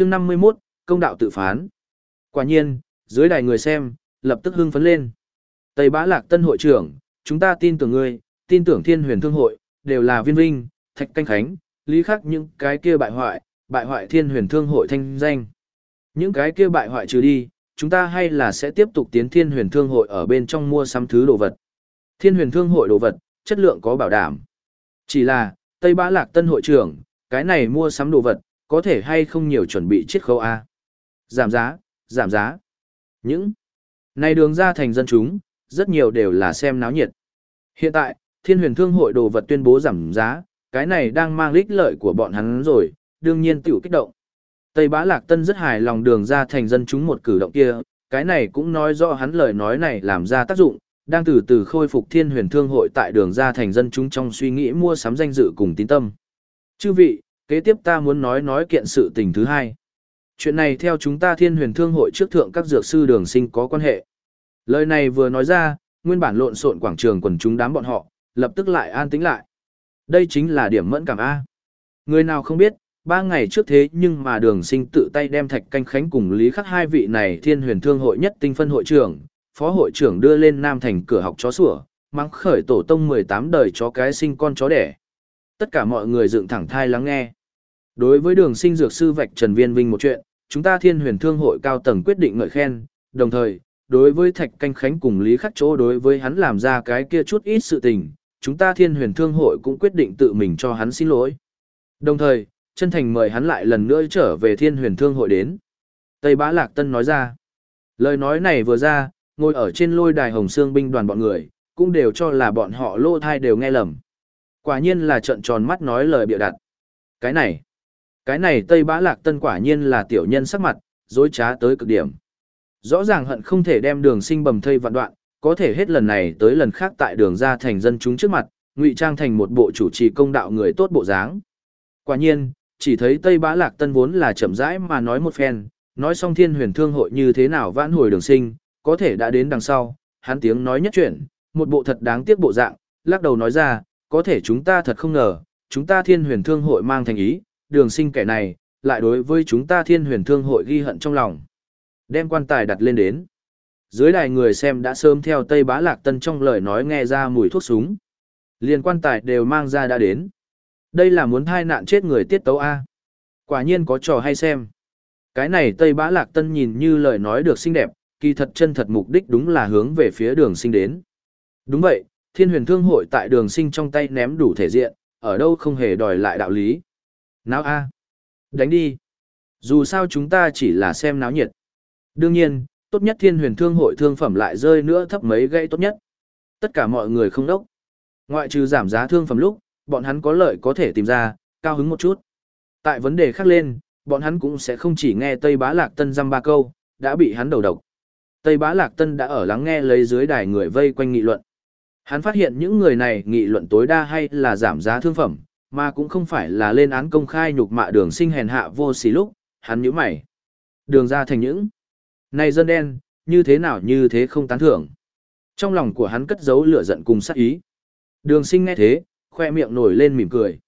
chương 51, công đạo tự phán. Quả nhiên, dưới đài người xem, lập tức hưng phấn lên. Tây Bá Lạc Tân hội trưởng, chúng ta tin tưởng ngươi, tin tưởng Thiên Huyền Thương hội, đều là viên vinh, thạch canh khánh, lý khắc những cái kia bại hoại, bại hoại Thiên Huyền Thương hội thanh danh. Những cái kia bại hoại trừ đi, chúng ta hay là sẽ tiếp tục tiến Thiên Huyền Thương hội ở bên trong mua sắm thứ đồ vật. Thiên Huyền Thương hội đồ vật, chất lượng có bảo đảm. Chỉ là, Tây Bá Lạc Tân hội trưởng, cái này mua sắm đồ vật, có thể hay không nhiều chuẩn bị chiết khấu A. Giảm giá, giảm giá. Những này đường ra thành dân chúng, rất nhiều đều là xem náo nhiệt. Hiện tại, Thiên Huyền Thương hội đồ vật tuyên bố giảm giá, cái này đang mang ích lợi của bọn hắn rồi, đương nhiên tiểu kích động. Tây Bá Lạc Tân rất hài lòng đường ra thành dân chúng một cử động kia, cái này cũng nói rõ hắn lời nói này làm ra tác dụng, đang từ từ khôi phục Thiên Huyền Thương hội tại đường ra thành dân chúng trong suy nghĩ mua sắm danh dự cùng tín tâm. Chư vị, kế tiếp ta muốn nói nói kiện sự tình thứ hai. Chuyện này theo chúng ta Thiên Huyền Thương hội trước thượng các dược sư đường sinh có quan hệ. Lời này vừa nói ra, nguyên bản lộn xộn quảng trường quần chúng đám bọn họ, lập tức lại an tĩnh lại. Đây chính là điểm mẫn cảm A. Người nào không biết, ba ngày trước thế nhưng mà đường sinh tự tay đem thạch canh khánh cùng lý khắc hai vị này thiên huyền thương hội nhất tinh phân hội trưởng, phó hội trưởng đưa lên Nam Thành cửa học chó sủa, mắng khởi tổ tông 18 đời chó cái sinh con chó đẻ. Tất cả mọi người dựng thẳng thai lắng nghe. Đối với đường sinh dược sư vạch Trần Viên Vinh một chuyện, chúng ta thiên huyền thương hội cao tầng quyết định ngợi khen, đồng thời, đối với Thạch Canh Khánh cùng Lý Khắc Chỗ đối với hắn làm ra cái kia chút ít sự tình, chúng ta thiên huyền thương hội cũng quyết định tự mình cho hắn xin lỗi. Đồng thời, chân thành mời hắn lại lần nữa trở về thiên huyền thương hội đến. Tây Bá Lạc Tân nói ra. Lời nói này vừa ra, ngồi ở trên lôi đài hồng xương binh đoàn bọn người, cũng đều cho là bọn họ lô thai đều nghe lầm. Quả nhiên là trận tròn mắt nói lời bịa đặt. Cái này, cái này Tây Bá Lạc Tân quả nhiên là tiểu nhân sắc mặt, dối trá tới cực điểm. Rõ ràng hận không thể đem đường sinh bầm thây vạn đoạn, có thể hết lần này tới lần khác tại đường ra thành dân chúng trước mặt, ngụy trang thành một bộ chủ trì công đạo người tốt bộ dáng. Quả nhiên, chỉ thấy Tây Bá Lạc Tân vốn là chậm rãi mà nói một phen, nói xong thiên huyền thương hội như thế nào vãn hồi đường sinh, có thể đã đến đằng sau, hắn tiếng nói nhất chuyển, một bộ thật đáng tiếc bộ dạng, lắc đầu nói ra, có thể chúng ta thật không ngờ, chúng ta thiên huyền thương hội mang thành ý, đường sinh kẻ này, lại đối với chúng ta thiên huyền thương hội ghi hận trong lòng. Đem quan tài đặt lên đến. Dưới đài người xem đã sớm theo Tây Bá Lạc Tân trong lời nói nghe ra mùi thuốc súng. Liền quan tài đều mang ra đã đến. Đây là muốn thai nạn chết người tiết tấu A. Quả nhiên có trò hay xem. Cái này Tây Bá Lạc Tân nhìn như lời nói được xinh đẹp, kỳ thật chân thật mục đích đúng là hướng về phía đường sinh đến. Đúng vậy, thiên huyền thương hội tại đường sinh trong tay ném đủ thể diện, ở đâu không hề đòi lại đạo lý náo A. Đánh đi. Dù sao chúng ta chỉ là xem náo nhiệt. Đương nhiên, tốt nhất thiên huyền thương hội thương phẩm lại rơi nữa thấp mấy gây tốt nhất. Tất cả mọi người không đốc. Ngoại trừ giảm giá thương phẩm lúc, bọn hắn có lợi có thể tìm ra, cao hứng một chút. Tại vấn đề khác lên, bọn hắn cũng sẽ không chỉ nghe Tây Bá Lạc Tân dăm ba câu, đã bị hắn đầu độc. Tây Bá Lạc Tân đã ở lắng nghe lấy dưới đài người vây quanh nghị luận. Hắn phát hiện những người này nghị luận tối đa hay là giảm giá thương phẩm, mà cũng không phải là lên án công khai nhục mạ đường sinh hèn hạ vô xí lúc, hắn nhíu mày. Đường ra thành những này dân đen, như thế nào như thế không tán thưởng. Trong lòng của hắn cất giấu lửa giận cùng sát ý. Đường sinh nghe thế, khoe miệng nổi lên mỉm cười.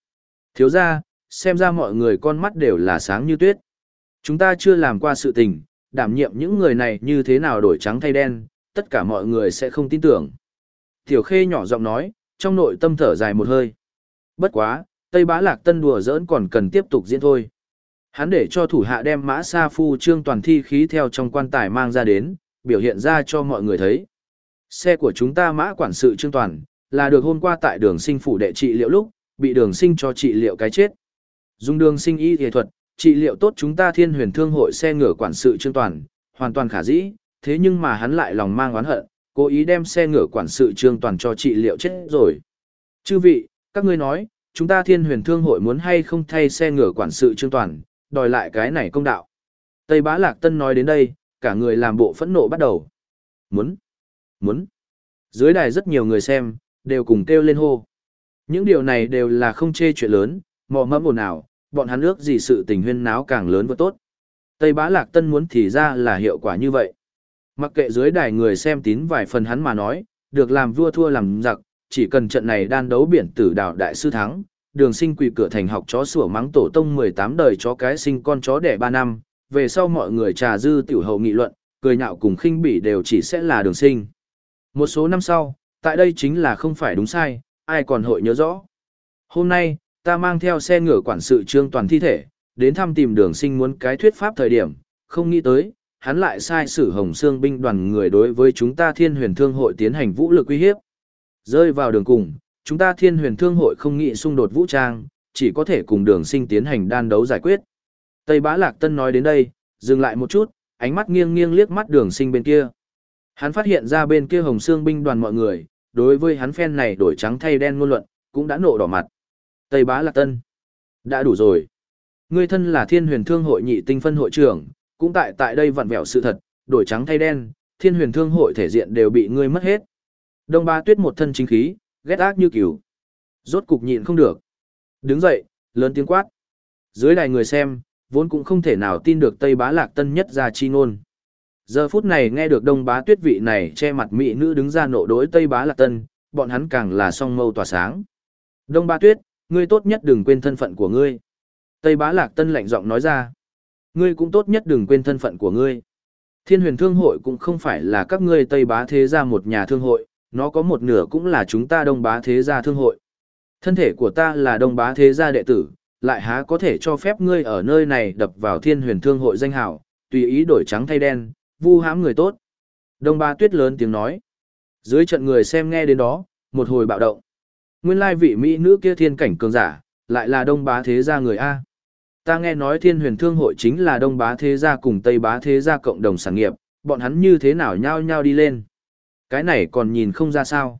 Thiếu ra, xem ra mọi người con mắt đều là sáng như tuyết. Chúng ta chưa làm qua sự tình, đảm nhiệm những người này như thế nào đổi trắng thay đen, tất cả mọi người sẽ không tin tưởng. Tiểu khê nhỏ giọng nói, trong nội tâm thở dài một hơi. Bất quá, Tây Bá Lạc Tân đùa giỡn còn cần tiếp tục diễn thôi. Hắn để cho thủ hạ đem mã sa phu trương toàn thi khí theo trong quan tài mang ra đến, biểu hiện ra cho mọi người thấy. Xe của chúng ta mã quản sự trương toàn, là được hôm qua tại đường sinh phủ đệ trị liệu lúc, bị đường sinh cho trị liệu cái chết. Dùng đường sinh y nghệ thuật, trị liệu tốt chúng ta thiên huyền thương hội xe ngựa quản sự trương toàn, hoàn toàn khả dĩ, thế nhưng mà hắn lại lòng mang oán hận, cố ý đem xe ngựa quản sự trương toàn cho trị liệu chết rồi. Chư vị, các ngươi nói, chúng ta thiên huyền thương hội muốn hay không thay xe ngựa quản sự trương toàn, đòi lại cái này công đạo. Tây Bá Lạc Tân nói đến đây, cả người làm bộ phẫn nộ bắt đầu. Muốn, muốn. Dưới đài rất nhiều người xem, đều cùng kêu lên hô. Những điều này đều là không chê chuyện lớn, mò mẫm ồn ào, bọn hắn ước gì sự tình huyên náo càng lớn vừa tốt. Tây Bá Lạc Tân muốn thì ra là hiệu quả như vậy. Mặc kệ dưới đài người xem tín vài phần hắn mà nói, được làm vua thua làm giặc, chỉ cần trận này đan đấu biển tử đảo đại sư thắng, đường sinh quỳ cửa thành học chó sủa mắng tổ tông 18 đời chó cái sinh con chó đẻ 3 năm, về sau mọi người trà dư tiểu hậu nghị luận, cười nhạo cùng khinh bỉ đều chỉ sẽ là đường sinh. Một số năm sau, tại đây chính là không phải đúng sai, ai còn hội nhớ rõ. Hôm nay, ta mang theo xe ngựa quản sự trương toàn thi thể, đến thăm tìm đường sinh muốn cái thuyết pháp thời điểm, không nghĩ tới, hắn lại sai sử hồng xương binh đoàn người đối với chúng ta thiên huyền thương hội tiến hành vũ lực uy hiếp. Rơi vào đường cùng, chúng ta thiên huyền thương hội không nghị xung đột vũ trang, chỉ có thể cùng đường sinh tiến hành đan đấu giải quyết. Tây Bá Lạc Tân nói đến đây, dừng lại một chút, ánh mắt nghiêng nghiêng liếc mắt đường sinh bên kia. Hắn phát hiện ra bên kia hồng xương binh đoàn mọi người, đối với hắn phen này đổi trắng thay đen ngôn luận, cũng đã nộ đỏ mặt. Tây Bá Lạc Tân. Đã đủ rồi. Ngươi thân là thiên huyền thương hội nhị tinh phân hội trưởng, cũng tại tại đây vặn vẹo sự thật, đổi trắng thay đen, thiên huyền thương hội thể diện đều bị ngươi mất hết. Đông Ba Tuyết một thân chính khí, ghét ác như cừu. Rốt cục nhịn không được. Đứng dậy, lớn tiếng quát. Dưới đài người xem, vốn cũng không thể nào tin được Tây Bá Lạc Tân nhất ra chi ngôn. Giờ phút này nghe được Đông Bá Tuyết vị này che mặt mỹ nữ đứng ra nộ đối Tây Bá Lạc Tân, bọn hắn càng là song mâu tỏa sáng. Đông Bá Tuyết, ngươi tốt nhất đừng quên thân phận của ngươi. Tây Bá Lạc Tân lạnh giọng nói ra. Ngươi cũng tốt nhất đừng quên thân phận của ngươi. Thiên huyền thương hội cũng không phải là các ngươi Tây Bá Thế gia một nhà thương hội, nó có một nửa cũng là chúng ta Đông Bá Thế gia thương hội. Thân thể của ta là Đông Bá Thế gia đệ tử, lại há có thể cho phép ngươi ở nơi này đập vào thiên huyền thương hội danh hảo, tùy ý đổi trắng thay đen, vu hãm người tốt. Đông Bá Tuyết lớn tiếng nói. Dưới trận người xem nghe đến đó, một hồi bạo động. Nguyên lai vị mỹ nữ kia thiên cảnh cường giả, lại là Đông Bá Thế gia người A. Ta nghe nói thiên huyền thương hội chính là Đông Bá Thế gia cùng Tây Bá Thế gia cộng đồng sản nghiệp, bọn hắn như thế nào nhao nhao đi lên. Cái này còn nhìn không ra sao.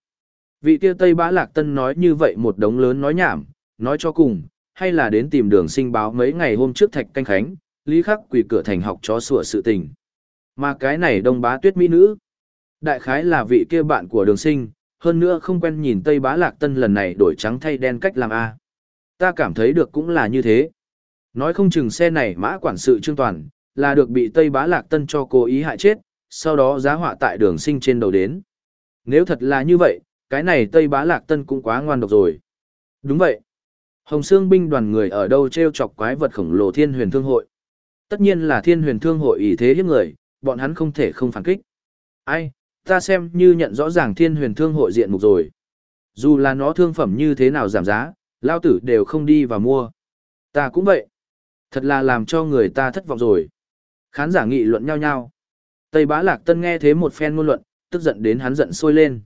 Vị kia Tây Bá Lạc Tân nói như vậy một đống lớn nói nhảm, nói cho cùng, hay là đến tìm đường sinh báo mấy ngày hôm trước thạch canh khánh, lý khắc quỷ cửa thành học chó sủa sự tình. Mà cái này đông bá tuyết mỹ nữ. Đại khái là vị kia bạn của đường sinh, hơn nữa không quen nhìn Tây Bá Lạc Tân lần này đổi trắng thay đen cách làm A. Ta cảm thấy được cũng là như thế. Nói không chừng xe này mã quản sự trương toàn, là được bị Tây Bá Lạc Tân cho cố ý hại chết, sau đó giá họa tại đường sinh trên đầu đến. Nếu thật là như vậy, cái này Tây Bá Lạc Tân cũng quá ngoan độc rồi. Đúng vậy. Hồng Sương binh đoàn người ở đâu treo chọc quái vật khổng lồ Thiên Huyền Thương hội. Tất nhiên là Thiên Huyền Thương hội ý thế hiếp người, bọn hắn không thể không phản kích. Ai, ta xem như nhận rõ ràng Thiên Huyền Thương hội diện mục rồi. Dù là nó thương phẩm như thế nào giảm giá, lao tử đều không đi và mua. Ta cũng vậy. Thật là làm cho người ta thất vọng rồi. Khán giả nghị luận nhau nhau. Tây Bá Lạc Tân nghe thế một phen ngôn luận, tức giận đến hắn giận sôi lên.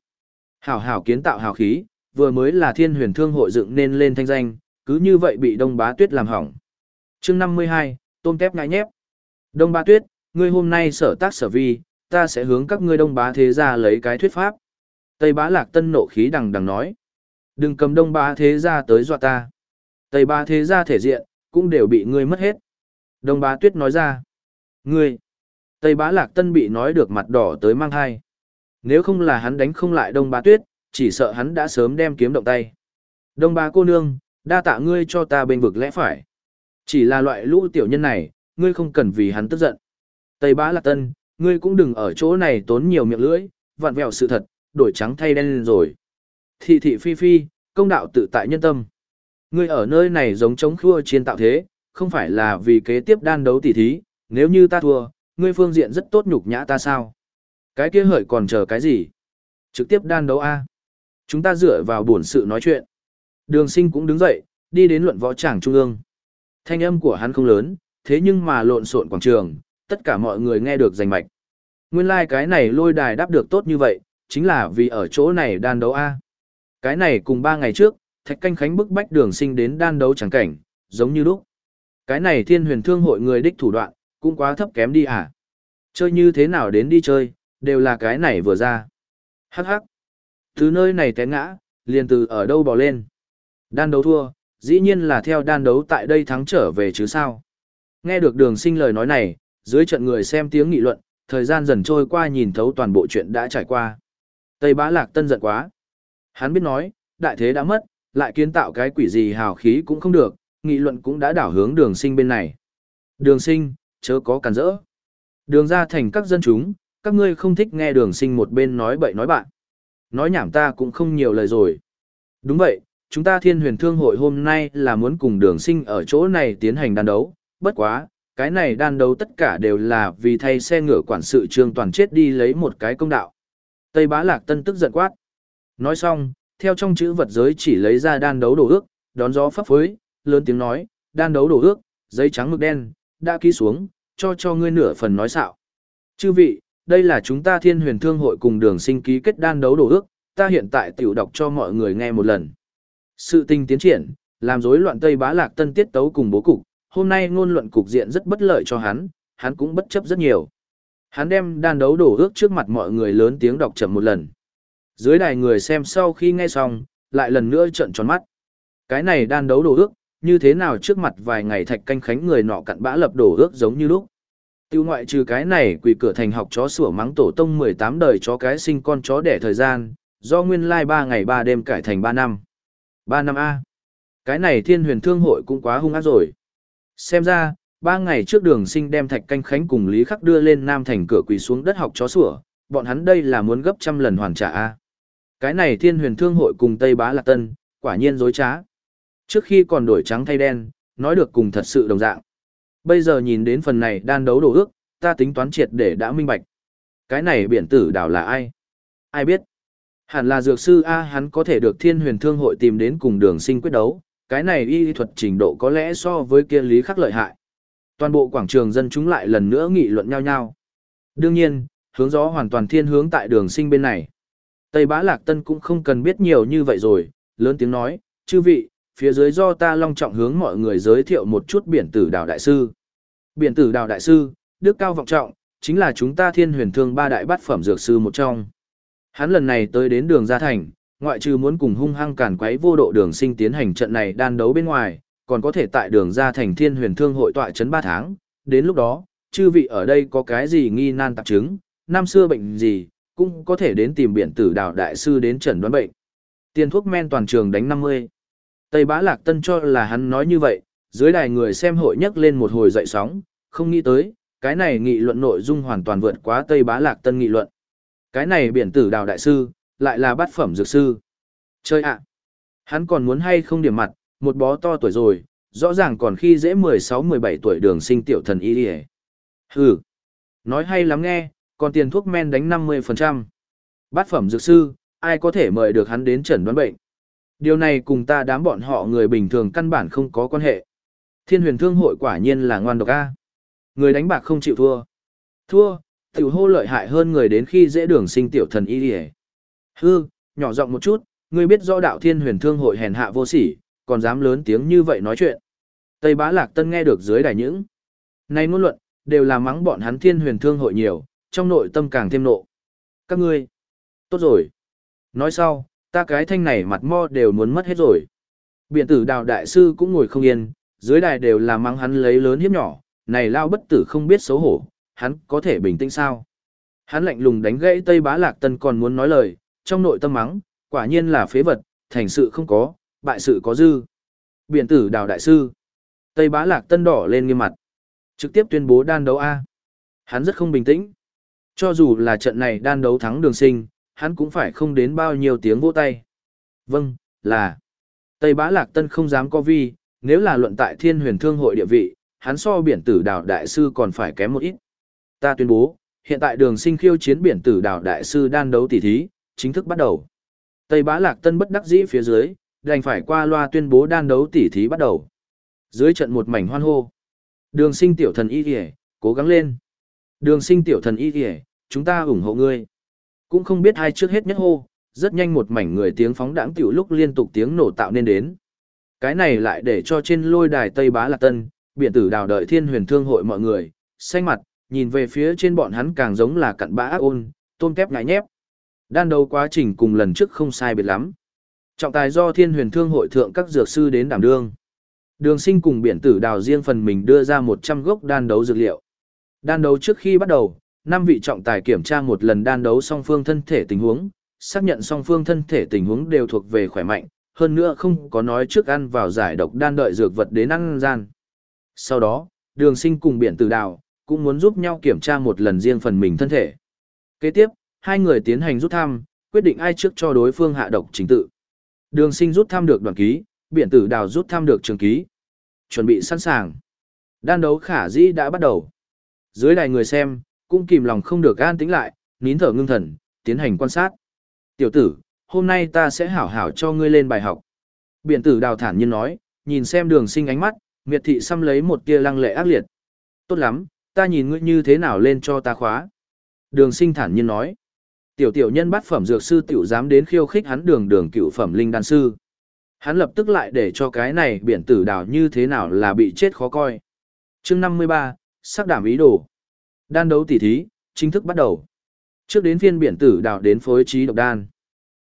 Hảo hảo kiến tạo hào khí, vừa mới là thiên huyền thương hội dựng nên lên thanh danh, cứ như vậy bị Đông Bá Tuyết làm hỏng. chương 52, tôm tép ngại nhép. Đông Bá Tuyết, ngươi hôm nay sở tác sở vi, ta sẽ hướng các ngươi Đông Bá Thế Gia lấy cái thuyết pháp. Tây Bá Lạc Tân nộ khí đằng đằng nói. Đừng cầm Đông Bá Thế Gia tới dọa ta. Tây Bá Thế Gia thể diện, cũng đều bị ngươi mất hết. Đông Bá Tuyết nói ra. Ngươi. Tây Bá Lạc Tân bị nói được mặt đỏ tới mang hai. Nếu không là hắn đánh không lại Đông Bá Tuyết, chỉ sợ hắn đã sớm đem kiếm động tay. Đông Bá cô nương, đa tạ ngươi cho ta bên vực lẽ phải. Chỉ là loại lũ tiểu nhân này, ngươi không cần vì hắn tức giận. Tây Bá Lạc Tân, ngươi cũng đừng ở chỗ này tốn nhiều miệng lưỡi, vặn vẹo sự thật, đổi trắng thay đen lên rồi. Thị thị phi phi, công đạo tự tại nhân tâm. Ngươi ở nơi này giống chống khua chiến tạo thế, không phải là vì kế tiếp đan đấu tỉ thí, nếu như ta thua, ngươi phương diện rất tốt nhục nhã ta sao? Cái kia hợi còn chờ cái gì? Trực tiếp đan đấu A. Chúng ta dựa vào buồn sự nói chuyện. Đường sinh cũng đứng dậy, đi đến luận võ tràng trung ương. Thanh âm của hắn không lớn, thế nhưng mà lộn xộn quảng trường, tất cả mọi người nghe được rành mạch. Nguyên lai like cái này lôi đài đáp được tốt như vậy, chính là vì ở chỗ này đan đấu A. Cái này cùng ba ngày trước, Thạch Canh Khánh bức bách đường sinh đến đan đấu chẳng cảnh, giống như lúc. Cái này thiên huyền thương hội người đích thủ đoạn, cũng quá thấp kém đi à. Chơi như thế nào đến đi chơi, đều là cái này vừa ra. Hắc hắc. Từ nơi này té ngã, liền từ ở đâu bỏ lên. Đan đấu thua, dĩ nhiên là theo đan đấu tại đây thắng trở về chứ sao. Nghe được đường sinh lời nói này, dưới trận người xem tiếng nghị luận, thời gian dần trôi qua nhìn thấu toàn bộ chuyện đã trải qua. Tây bá lạc tân giận quá. Hắn biết nói, đại thế đã mất, lại kiến tạo cái quỷ gì hào khí cũng không được, nghị luận cũng đã đảo hướng đường sinh bên này. Đường sinh, chớ có cản rỡ. Đường ra thành các dân chúng, các ngươi không thích nghe đường sinh một bên nói bậy nói bạn. Nói nhảm ta cũng không nhiều lời rồi. Đúng vậy, chúng ta thiên huyền thương hội hôm nay là muốn cùng đường sinh ở chỗ này tiến hành đàn đấu, bất quá, cái này đan đấu tất cả đều là vì thay xe ngựa quản sự trương toàn chết đi lấy một cái công đạo. Tây bá lạc tân tức giận quát. Nói xong, theo trong chữ vật giới chỉ lấy ra đan đấu đổ ước, đón gió pháp phối, lớn tiếng nói, đan đấu đổ ước, giấy trắng mực đen, đã ký xuống, cho cho ngươi nửa phần nói xạo. Chư vị, đây là chúng ta thiên huyền thương hội cùng đường sinh ký kết đan đấu đổ ước, ta hiện tại tiểu đọc cho mọi người nghe một lần. Sự tình tiến triển, làm rối loạn Tây bá lạc tân tiết tấu cùng bố cục, hôm nay ngôn luận cục diện rất bất lợi cho hắn, hắn cũng bất chấp rất nhiều. Hắn đem đan đấu đổ ước trước mặt mọi người lớn tiếng đọc chậm một lần. Dưới đài người xem sau khi nghe xong, lại lần nữa trợn tròn mắt. Cái này đan đấu đổ ước, như thế nào trước mặt vài ngày thạch canh khánh người nọ cặn bã lập đổ ước giống như lúc. Tiêu ngoại trừ cái này quỷ cửa thành học chó sủa mắng tổ tông 18 đời chó cái sinh con chó đẻ thời gian, do nguyên lai like 3 ngày 3 đêm cải thành 3 năm. 3 năm A. Cái này thiên huyền thương hội cũng quá hung ác rồi. Xem ra, ba ngày trước đường sinh đem thạch canh khánh cùng Lý Khắc đưa lên Nam Thành cửa quỳ xuống đất học chó sủa, bọn hắn đây là muốn gấp trăm lần hoàn trả A. Cái này thiên huyền thương hội cùng Tây Bá Lạc Tân, quả nhiên dối trá. Trước khi còn đổi trắng thay đen, nói được cùng thật sự đồng dạng. Bây giờ nhìn đến phần này đan đấu đồ ước, ta tính toán triệt để đã minh bạch. Cái này biển tử đảo là ai? Ai biết? Hẳn là dược sư A hắn có thể được thiên huyền thương hội tìm đến cùng đường sinh quyết đấu, cái này y thuật trình độ có lẽ so với kia lý khắc lợi hại. Toàn bộ quảng trường dân chúng lại lần nữa nghị luận nhau nhau. Đương nhiên, hướng gió hoàn toàn thiên hướng tại đường sinh bên này. Tây Bá Lạc Tân cũng không cần biết nhiều như vậy rồi, lớn tiếng nói, chư vị, phía dưới do ta long trọng hướng mọi người giới thiệu một chút biển tử đào đại sư. Biển tử đào đại sư, đức cao vọng trọng, chính là chúng ta thiên huyền thương ba đại bát phẩm dược sư một trong. Hắn lần này tới đến đường Gia Thành, ngoại trừ muốn cùng hung hăng càn quấy vô độ đường sinh tiến hành trận này đan đấu bên ngoài, còn có thể tại đường Gia Thành thiên huyền thương hội tọa chấn 3 tháng, đến lúc đó, chư vị ở đây có cái gì nghi nan tạp chứng, năm xưa bệnh gì, cũng có thể đến tìm biển tử đào đại sư đến chẩn đoán bệnh. Tiền thuốc men toàn trường đánh 50. Tây Bá Lạc Tân cho là hắn nói như vậy, dưới đài người xem hội nhấc lên một hồi dậy sóng, không nghĩ tới, cái này nghị luận nội dung hoàn toàn vượt quá Tây Bá Lạc Tân nghị luận. Cái này biển tử đào đại sư, lại là bát phẩm dược sư. Chơi ạ! Hắn còn muốn hay không điểm mặt, một bó to tuổi rồi, rõ ràng còn khi dễ 16-17 tuổi đường sinh tiểu thần y đi Hừ! Nói hay lắm nghe, còn tiền thuốc men đánh 50%. Bát phẩm dược sư, ai có thể mời được hắn đến chẩn đoán bệnh. Điều này cùng ta đám bọn họ người bình thường căn bản không có quan hệ. Thiên huyền thương hội quả nhiên là ngoan độc A. Người đánh bạc không chịu thua. Thua, tiểu hô lợi hại hơn người đến khi dễ đường sinh tiểu thần y đi Hư, nhỏ giọng một chút, ngươi biết rõ đạo thiên huyền thương hội hèn hạ vô sỉ, còn dám lớn tiếng như vậy nói chuyện. Tây bá lạc tân nghe được dưới đài những. Này ngôn luận, đều là mắng bọn hắn thiên huyền thương hội nhiều, trong nội tâm càng thêm nộ. Các ngươi, tốt rồi. Nói sau, ta cái thanh này mặt mo đều muốn mất hết rồi. Biện tử đào đại sư cũng ngồi không yên, dưới đài đều là mắng hắn lấy lớn hiếp nhỏ, này lao bất tử không biết xấu hổ, hắn có thể bình tĩnh sao. Hắn lạnh lùng đánh gãy Tây Bá Lạc Tân còn muốn nói lời, trong nội tâm mắng, quả nhiên là phế vật, thành sự không có, bại sự có dư. Biện tử đào đại sư. Tây Bá Lạc Tân đỏ lên nghiêm mặt. Trực tiếp tuyên bố đan đấu A. Hắn rất không bình tĩnh. Cho dù là trận này đan đấu thắng đường sinh, hắn cũng phải không đến bao nhiêu tiếng vỗ tay. Vâng, là. Tây Bá Lạc Tân không dám có vi, nếu là luận tại thiên huyền thương hội địa vị, hắn so biển tử đảo đại sư còn phải kém một ít. Ta tuyên bố, hiện tại đường sinh khiêu chiến biển tử đảo đại sư đan đấu tỷ thí, chính thức bắt đầu. Tây Bá Lạc Tân bất đắc dĩ phía dưới, đành phải qua loa tuyên bố đan đấu tỷ thí bắt đầu. Dưới trận một mảnh hoan hô. Đường sinh tiểu thần y kìa, cố gắng lên. Đường sinh tiểu thần y kìa, chúng ta ủng hộ ngươi. Cũng không biết ai trước hết nhất hô, rất nhanh một mảnh người tiếng phóng đãng tiểu lúc liên tục tiếng nổ tạo nên đến. Cái này lại để cho trên lôi đài Tây Bá Lạc Tân, biện tử đào đợi thiên huyền thương hội mọi người, xanh mặt, nhìn về phía trên bọn hắn càng giống là cặn bã ác ôn, tôm kép ngại nhép. Đan đấu quá trình cùng lần trước không sai biệt lắm. Trọng tài do thiên huyền thương hội thượng các dược sư đến đảm đương. Đường sinh cùng biển tử đào riêng phần mình đưa ra 100 gốc đan đấu dược liệu. Đan đấu trước khi bắt đầu, năm vị trọng tài kiểm tra một lần đan đấu song phương thân thể tình huống, xác nhận song phương thân thể tình huống đều thuộc về khỏe mạnh, hơn nữa không có nói trước ăn vào giải độc đan đợi dược vật đến ăn gian. Sau đó, đường sinh cùng biển tử đào, cũng muốn giúp nhau kiểm tra một lần riêng phần mình thân thể. Kế tiếp, hai người tiến hành rút thăm, quyết định ai trước cho đối phương hạ độc chính tự. Đường sinh rút thăm được đoàn ký, biển tử đào rút thăm được trường ký. Chuẩn bị sẵn sàng. Đan đấu khả dĩ đã bắt đầu. Dưới đài người xem, cũng kìm lòng không được an tĩnh lại, nín thở ngưng thần, tiến hành quan sát. Tiểu tử, hôm nay ta sẽ hảo hảo cho ngươi lên bài học. Biển tử đào thản nhiên nói, nhìn xem đường sinh ánh mắt, miệt thị xăm lấy một tia lăng lệ ác liệt. Tốt lắm, ta nhìn ngươi như thế nào lên cho ta khóa. Đường sinh thản nhiên nói. Tiểu tiểu nhân bắt phẩm dược sư tiểu dám đến khiêu khích hắn đường đường cựu phẩm linh đan sư. Hắn lập tức lại để cho cái này biển tử đào như thế nào là bị chết khó coi. chương 53, sắc đảm ý đồ. Đan đấu tỉ thí, chính thức bắt đầu. Trước đến phiên biển tử đào đến phối trí độc đan.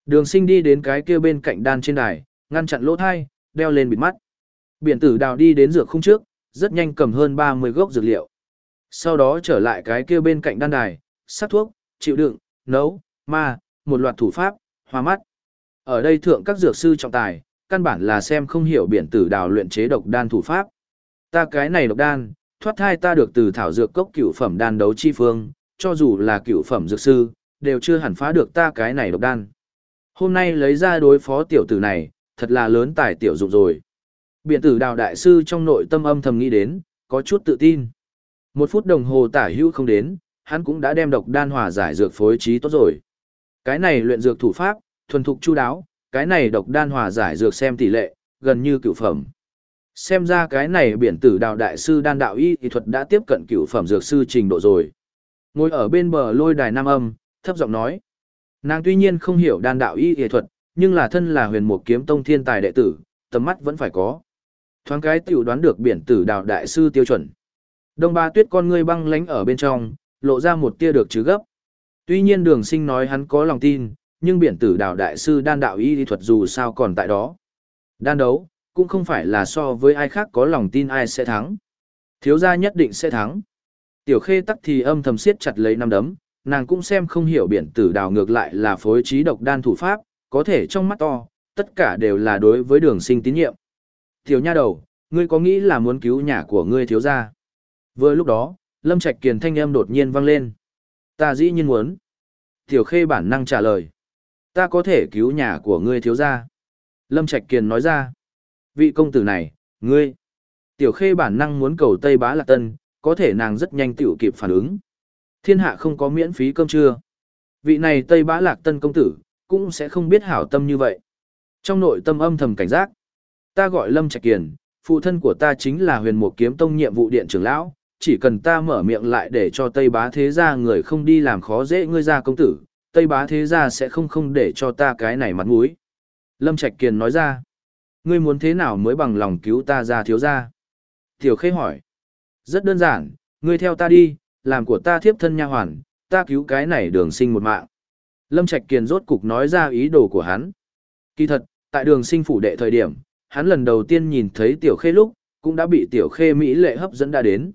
Đường sinh đi đến cái kia bên cạnh đan trên đài, ngăn chặn lỗ thai, đeo lên bịt mắt. Biển tử đào đi đến dược không trước, rất nhanh cầm hơn 30 gốc dược liệu. Sau đó trở lại cái kia bên cạnh đan đài, sắc thuốc, chịu đựng, nấu, ma, một loạt thủ pháp, hoa mắt. Ở đây thượng các dược sư trọng tài, căn bản là xem không hiểu biển tử đào luyện chế độc đan thủ pháp. Ta cái này độc đan, thoát thai ta được từ thảo dược cốc cửu phẩm đan đấu chi phương, cho dù là cửu phẩm dược sư, đều chưa hẳn phá được ta cái này độc đan. Hôm nay lấy ra đối phó tiểu tử này, thật là lớn tài tiểu dụng rồi. Biện tử đào đại sư trong nội tâm âm thầm nghĩ đến, có chút tự tin. Một phút đồng hồ tả hữu không đến, hắn cũng đã đem độc đan hòa giải dược phối trí tốt rồi. Cái này luyện dược thủ pháp, thuần thục chu đáo, cái này độc đan hòa giải dược xem tỷ lệ, gần như cửu phẩm. Xem ra cái này biển tử đào đại sư đan đạo y thì thuật đã tiếp cận cửu phẩm dược sư trình độ rồi. Ngồi ở bên bờ lôi đài nam âm, thấp giọng nói. Nàng tuy nhiên không hiểu đan đạo y y thuật, nhưng là thân là huyền mục kiếm tông thiên tài đệ tử, tầm mắt vẫn phải có. Thoáng cái tiểu đoán được biển tử đào đại sư tiêu chuẩn. Đông ba tuyết con ngươi băng lánh ở bên trong, lộ ra một tia được chứ gấp. Tuy nhiên đường sinh nói hắn có lòng tin, nhưng biển tử đào đại sư đan đạo y y thuật dù sao còn tại đó. Đan đấu, cũng không phải là so với ai khác có lòng tin ai sẽ thắng. Thiếu gia nhất định sẽ thắng. Tiểu khê tắc thì âm thầm siết chặt lấy năm đấm, nàng cũng xem không hiểu biển tử đào ngược lại là phối trí độc đan thủ pháp, có thể trong mắt to, tất cả đều là đối với đường sinh tín nhiệm. Tiểu nha đầu, ngươi có nghĩ là muốn cứu nhà của ngươi thiếu gia? Vừa lúc đó, Lâm Trạch Kiền thanh âm đột nhiên vang lên. Ta dĩ nhiên muốn. Tiểu Khê bản năng trả lời. Ta có thể cứu nhà của ngươi thiếu gia. Lâm Trạch Kiền nói ra. Vị công tử này, ngươi. Tiểu Khê bản năng muốn cầu Tây Bá Lạc Tân, có thể nàng rất nhanh tiểu kịp phản ứng. Thiên hạ không có miễn phí cơm trưa. Vị này Tây Bá Lạc Tân công tử, cũng sẽ không biết hảo tâm như vậy. Trong nội tâm âm thầm cảnh giác, ta gọi Lâm Trạch Kiền, phụ thân của ta chính là huyền mục kiếm tông nhiệm vụ điện trưởng lão, chỉ cần ta mở miệng lại để cho Tây Bá Thế Gia người không đi làm khó dễ ngươi ra công tử, Tây Bá Thế Gia sẽ không không để cho ta cái này mặt mũi. Lâm Trạch Kiền nói ra, ngươi muốn thế nào mới bằng lòng cứu ta ra thiếu gia? Tiểu Khê hỏi, rất đơn giản, ngươi theo ta đi, làm của ta thiếp thân nha hoàn, ta cứu cái này đường sinh một mạng. Lâm Trạch Kiền rốt cục nói ra ý đồ của hắn. Kỳ thật, tại đường sinh phủ đệ thời điểm, hắn lần đầu tiên nhìn thấy tiểu khê lúc, cũng đã bị tiểu khê Mỹ lệ hấp dẫn đã đến.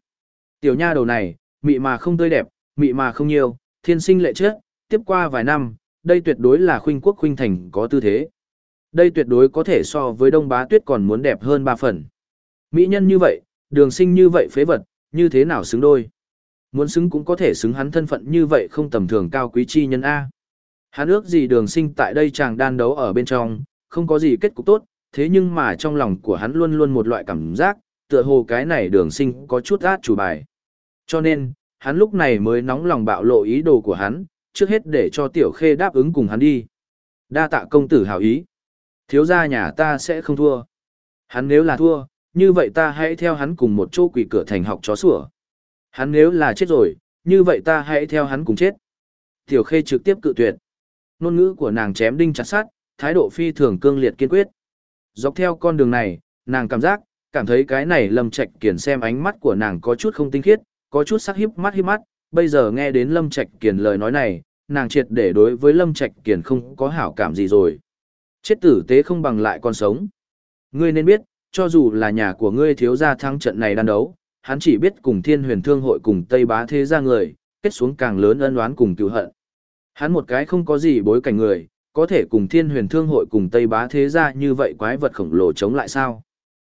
Tiểu nha đầu này, mị mà không tươi đẹp, mị mà không nhiều, thiên sinh lệ chết, tiếp qua vài năm, đây tuyệt đối là khuynh quốc khuynh thành có tư thế. Đây tuyệt đối có thể so với đông bá tuyết còn muốn đẹp hơn ba phần. Mỹ nhân như vậy, đường sinh như vậy phế vật, như thế nào xứng đôi. Muốn xứng cũng có thể xứng hắn thân phận như vậy không tầm thường cao quý chi nhân A. Hắn ước gì đường sinh tại đây chàng đan đấu ở bên trong, không có gì kết cục tốt, thế nhưng mà trong lòng của hắn luôn luôn một loại cảm giác, tựa hồ cái này đường sinh có chút át chủ bài. Cho nên, hắn lúc này mới nóng lòng bạo lộ ý đồ của hắn, trước hết để cho tiểu khê đáp ứng cùng hắn đi. Đa tạ công tử hảo ý. Thiếu gia nhà ta sẽ không thua. Hắn nếu là thua, như vậy ta hãy theo hắn cùng một chỗ quỷ cửa thành học chó sủa. Hắn nếu là chết rồi, như vậy ta hãy theo hắn cùng chết. Tiểu khê trực tiếp cự tuyệt. Nôn ngữ của nàng chém đinh chặt sát, thái độ phi thường cương liệt kiên quyết. Dọc theo con đường này, nàng cảm giác, cảm thấy cái này Lâm Trạch Kiền xem ánh mắt của nàng có chút không tinh khiết, có chút sắc híp mắt híp mắt, bây giờ nghe đến Lâm Trạch Kiền lời nói này, nàng triệt để đối với Lâm Trạch Kiền không có hảo cảm gì rồi. Chết tử tế không bằng lại con sống. Ngươi nên biết, cho dù là nhà của ngươi thiếu gia thắng trận này đan đấu, hắn chỉ biết cùng Thiên Huyền Thương hội cùng Tây Bá thế gia người, kết xuống càng lớn ân oán cùng cứu hận. Hắn một cái không có gì bối cảnh người, có thể cùng Thiên Huyền Thương hội cùng Tây Bá thế gia như vậy quái vật khổng lồ chống lại sao?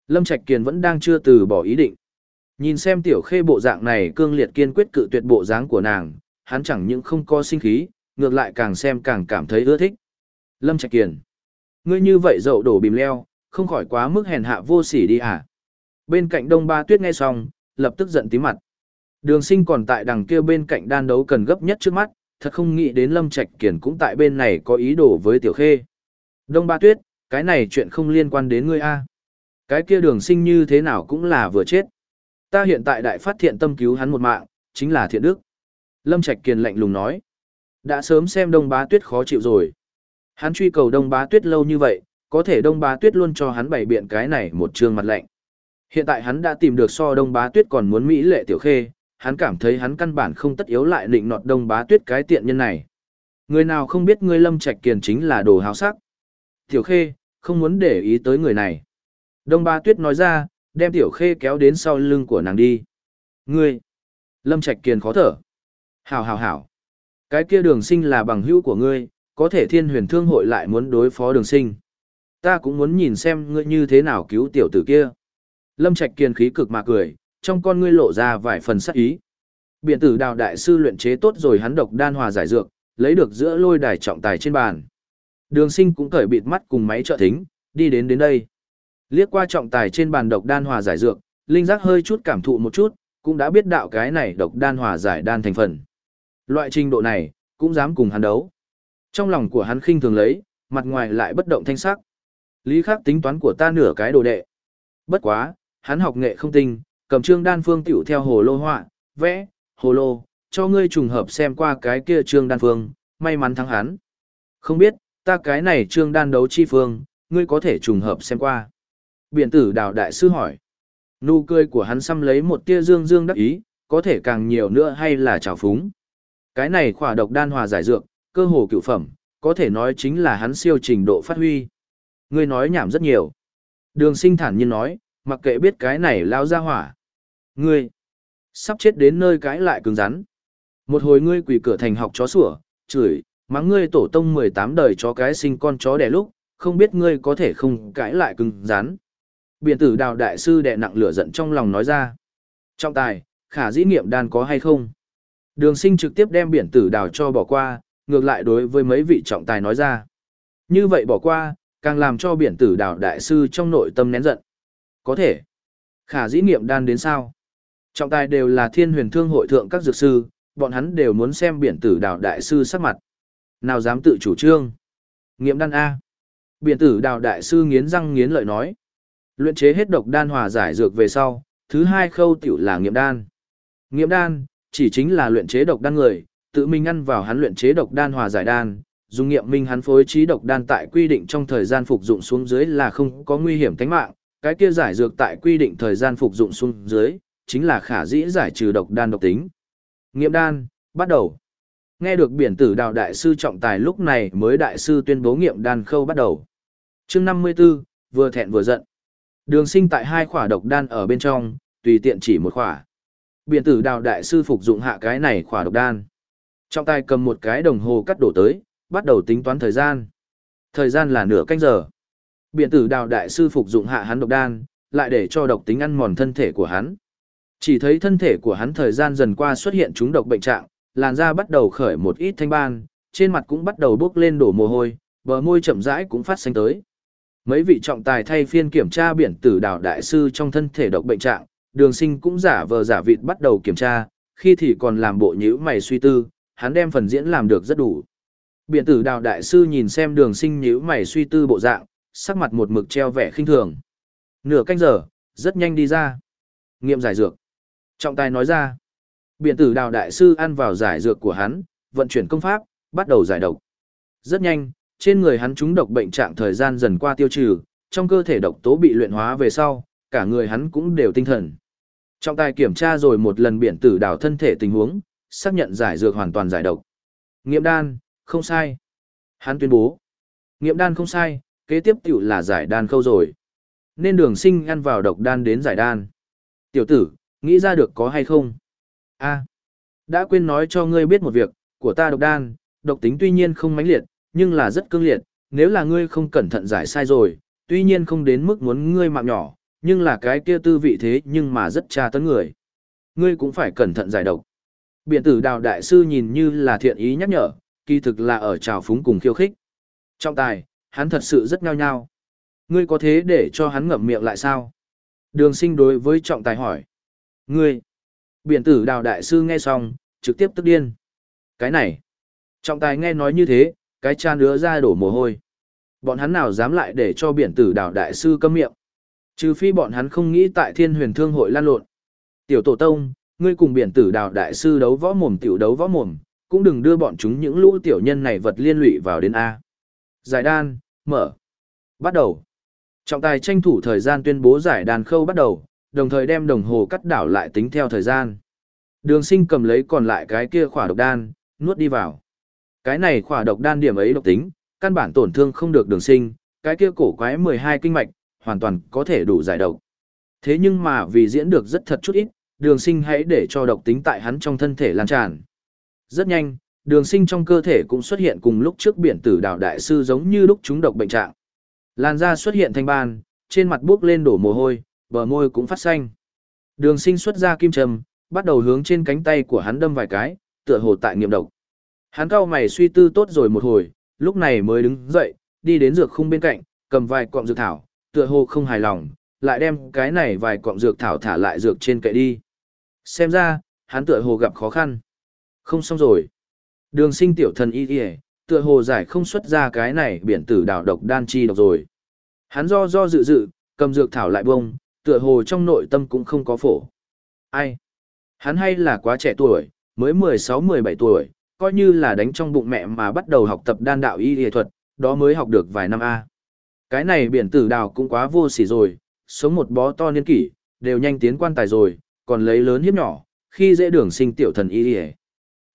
Lâm Trạch Kiền vẫn đang chưa từ bỏ ý định. Nhìn xem tiểu khê bộ dạng này cương liệt kiên quyết cự tuyệt bộ dáng của nàng, hắn chẳng những không có sinh khí, ngược lại càng xem càng cảm thấy ưa thích. Lâm Trạch Kiền, Ngươi như vậy dậu đổ bìm leo, không khỏi quá mức hèn hạ vô sỉ đi à. Bên cạnh đông ba tuyết nghe xong, lập tức giận tí mặt. Đường sinh còn tại đằng kia bên cạnh đan đấu cần gấp nhất trước mắt, thật không nghĩ đến Lâm Trạch Kiển cũng tại bên này có ý đồ với Tiểu Khê. Đông Ba Tuyết, cái này chuyện không liên quan đến ngươi a. Cái kia đường sinh như thế nào cũng là vừa chết. Ta hiện tại đại phát thiện tâm cứu hắn một mạng, chính là thiện đức. Lâm Trạch Kiền lạnh lùng nói. Đã sớm xem Đông Bá Tuyết khó chịu rồi. Hắn truy cầu Đông Bá Tuyết lâu như vậy, có thể Đông Bá Tuyết luôn cho hắn bày biện cái này một trương mặt lạnh. Hiện tại hắn đã tìm được so Đông Bá Tuyết còn muốn Mỹ lệ tiểu khê, hắn cảm thấy hắn căn bản không tất yếu lại định nọt Đông Bá Tuyết cái tiện nhân này. Người nào không biết ngươi Lâm Trạch Kiền chính là đồ háo sắc. Tiểu khê, không muốn để ý tới người này. Đông Bá Tuyết nói ra, đem Tiểu khê kéo đến sau lưng của nàng đi. Ngươi, Lâm Trạch Kiền khó thở. Hảo hảo hảo. Cái kia đường sinh là bằng hữu của ngươi, có thể thiên huyền thương hội lại muốn đối phó đường sinh. Ta cũng muốn nhìn xem ngươi như thế nào cứu tiểu tử kia. Lâm Trạch kiên khí cực mà cười, trong con ngươi lộ ra vài phần sắc ý. Biện tử đào đại sư luyện chế tốt rồi hắn độc đan hòa giải dược, lấy được giữa lôi đài trọng tài trên bàn. Đường sinh cũng cởi bịt mắt cùng máy trợ thính, đi đến đến đây. Liếc qua trọng tài trên bàn độc đan hòa giải dược, linh giác hơi chút cảm thụ một chút, cũng đã biết đạo cái này độc đan hòa giải đan thành phần. Loại trình độ này, cũng dám cùng hắn đấu. Trong lòng của hắn khinh thường lấy, mặt ngoài lại bất động thanh sắc. Lý khắc tính toán của ta nửa cái đồ đệ. Bất quá, hắn học nghệ không tinh, cầm trương đan phương tiểu theo hồ lô họa, vẽ, hồ lô, cho ngươi trùng hợp xem qua cái kia trương đan phương, may mắn thắng hắn. Không biết, ta cái này trương đan đấu chi phương, ngươi có thể trùng hợp xem qua. Biện tử đào đại sư hỏi. Nụ cười của hắn xăm lấy một tia dương dương đắc ý, có thể càng nhiều nữa hay là trào phúng. Cái này khỏa độc đan hòa giải dược, cơ hồ cựu phẩm, có thể nói chính là hắn siêu trình độ phát huy. Ngươi nói nhảm rất nhiều. Đường sinh thản nhiên nói, mặc kệ biết cái này lao ra hỏa. Ngươi, sắp chết đến nơi cái lại cứng rắn. Một hồi ngươi quỷ cửa thành học chó sủa, chửi, mắng ngươi tổ tông 18 đời chó cái sinh con chó đẻ lúc, không biết ngươi có thể không cãi lại cứng rắn. biển tử đào đại sư đẻ nặng lửa giận trong lòng nói ra. Trọng tài, khả dĩ nghiệm đan có hay không? Đường sinh trực tiếp đem biển tử đào cho bỏ qua, ngược lại đối với mấy vị trọng tài nói ra. Như vậy bỏ qua, càng làm cho biển tử đào đại sư trong nội tâm nén giận. Có thể. Khả dĩ nghiệm đan đến sao? Trọng tài đều là thiên huyền thương hội thượng các dược sư, bọn hắn đều muốn xem biển tử đào đại sư sắc mặt. Nào dám tự chủ trương? Nghiệm đan A. Biển tử đào đại sư nghiến răng nghiến lợi nói. Luyện chế hết độc đan hòa giải dược về sau, thứ hai khâu tiểu là nghiệm đan. Nghiệm đan, chỉ chính là luyện chế độc đan người, tự mình ăn vào hắn luyện chế độc đan hòa giải đan, dùng nghiệm minh hắn phối trí độc đan tại quy định trong thời gian phục dụng xuống dưới là không có nguy hiểm tính mạng, cái kia giải dược tại quy định thời gian phục dụng xuống dưới, chính là khả dĩ giải trừ độc đan độc tính. Nghiệm đan, bắt đầu. Nghe được biển tử đào đại sư trọng tài lúc này mới đại sư tuyên bố nghiệm đan khâu bắt đầu. chương 54, vừa thẹn vừa giận. Đường sinh tại hai khỏa độc đan ở bên trong, tùy tiện chỉ một khỏa. Biển tử đào đại sư phục dụng hạ cái này khỏa độc đan. Trọng tài cầm một cái đồng hồ cắt đổ tới, bắt đầu tính toán thời gian. Thời gian là nửa canh giờ. Biện tử đào đại sư phục dụng hạ hắn độc đan, lại để cho độc tính ăn mòn thân thể của hắn. Chỉ thấy thân thể của hắn thời gian dần qua xuất hiện chúng độc bệnh trạng, làn da bắt đầu khởi một ít thanh ban, trên mặt cũng bắt đầu bốc lên đổ mồ hôi, bờ môi chậm rãi cũng phát xanh tới. Mấy vị trọng tài thay phiên kiểm tra biển tử đào đại sư trong thân thể độc bệnh trạng, đường sinh cũng giả vờ giả vịt bắt đầu kiểm tra, khi thì còn làm bộ nhữ mày suy tư, hắn đem phần diễn làm được rất đủ. Biện tử đào đại sư nhìn xem đường sinh nhữ mày suy tư bộ dạng, sắc mặt một mực treo vẻ khinh thường. Nửa canh giờ, rất nhanh đi ra. Nghiệm giải dược. Trọng tài nói ra. Biện tử đào đại sư ăn vào giải dược của hắn, vận chuyển công pháp, bắt đầu giải độc. Rất nhanh, trên người hắn trúng độc bệnh trạng thời gian dần qua tiêu trừ, trong cơ thể độc tố bị luyện hóa về sau, cả người hắn cũng đều tinh thần. Trọng tài kiểm tra rồi một lần biện tử đào thân thể tình huống, xác nhận giải dược hoàn toàn giải độc. Nghiệm đan, không sai. Hắn tuyên bố. Nghiệm đan không sai, kế tiếp tiểu là giải đan khâu rồi. Nên đường sinh ăn vào độc đan đến giải đan. Tiểu tử, nghĩ ra được có hay không? a đã quên nói cho ngươi biết một việc, của ta độc đan, độc tính tuy nhiên không mãnh liệt, nhưng là rất cương liệt, nếu là ngươi không cẩn thận giải sai rồi, tuy nhiên không đến mức muốn ngươi mạng nhỏ, nhưng là cái kia tư vị thế nhưng mà rất tra tấn người. Ngươi cũng phải cẩn thận giải độc. Biện tử đào đại sư nhìn như là thiện ý nhắc nhở, kỳ thực là ở trào phúng cùng khiêu khích. Trọng tài, hắn thật sự rất ngao nhao. Ngươi có thế để cho hắn ngậm miệng lại sao? Đường sinh đối với trọng tài hỏi. Ngươi! biện tử đào đại sư nghe xong, trực tiếp tức điên. Cái này! Trọng tài nghe nói như thế, cái cha nữa ra đổ mồ hôi. Bọn hắn nào dám lại để cho biện tử đào đại sư câm miệng. Trừ phi bọn hắn không nghĩ tại thiên huyền thương hội lan lộn. Tiểu tổ tông, ngươi cùng biển tử đào đại sư đấu võ mồm tiểu đấu võ mồm, cũng đừng đưa bọn chúng những lũ tiểu nhân này vật liên lụy vào đến A. Giải đan, mở. Bắt đầu. Trọng tài tranh thủ thời gian tuyên bố giải đàn khâu bắt đầu, đồng thời đem đồng hồ cắt đảo lại tính theo thời gian. Đường sinh cầm lấy còn lại cái kia khỏa độc đan, nuốt đi vào. Cái này khỏa độc đan điểm ấy độc tính, căn bản tổn thương không được đường sinh, cái kia cổ quái 12 kinh mạch, hoàn toàn có thể đủ giải độc. Thế nhưng mà vì diễn được rất thật chút ít, đường sinh hãy để cho độc tính tại hắn trong thân thể lan tràn. Rất nhanh, đường sinh trong cơ thể cũng xuất hiện cùng lúc trước biển tử đảo đại sư giống như lúc chúng độc bệnh trạng. Làn da xuất hiện thanh ban, trên mặt bước lên đổ mồ hôi, bờ môi cũng phát xanh. Đường sinh xuất ra kim trầm, bắt đầu hướng trên cánh tay của hắn đâm vài cái, tựa hồ tại nghiệm độc. Hắn cao mày suy tư tốt rồi một hồi, lúc này mới đứng dậy, đi đến dược khung bên cạnh, cầm vài cọng dược thảo, tựa hồ không hài lòng, lại đem cái này vài cọng dược thảo thả lại dược trên kệ đi. Xem ra, hắn tựa hồ gặp khó khăn. Không xong rồi. Đường sinh tiểu thần y kìa, tựa hồ giải không xuất ra cái này biển tử đảo độc đan chi độc rồi. Hắn do do dự dự, cầm dược thảo lại bông, tựa hồ trong nội tâm cũng không có phổ. Ai? Hắn hay là quá trẻ tuổi, mới 16-17 tuổi, coi như là đánh trong bụng mẹ mà bắt đầu học tập đan đạo y y thuật, đó mới học được vài năm A. Cái này biển tử đào cũng quá vô sỉ rồi, sống một bó to niên kỷ, đều nhanh tiến quan tài rồi, còn lấy lớn hiếp nhỏ, khi dễ đường sinh tiểu thần y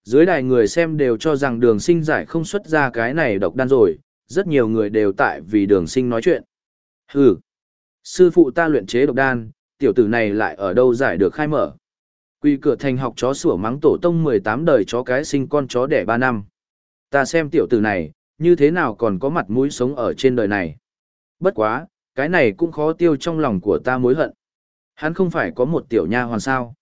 dưới đài người xem đều cho rằng đường sinh giải không xuất ra cái này độc đan rồi, rất nhiều người đều tại vì đường sinh nói chuyện. Hừ, sư phụ ta luyện chế độc đan, tiểu tử này lại ở đâu giải được khai mở. Quy cửa thành học chó sủa mắng tổ tông 18 đời chó cái sinh con chó đẻ 3 năm. Ta xem tiểu tử này, như thế nào còn có mặt mũi sống ở trên đời này. Bất quá, cái này cũng khó tiêu trong lòng của ta mối hận. Hắn không phải có một tiểu nha hoàn sao.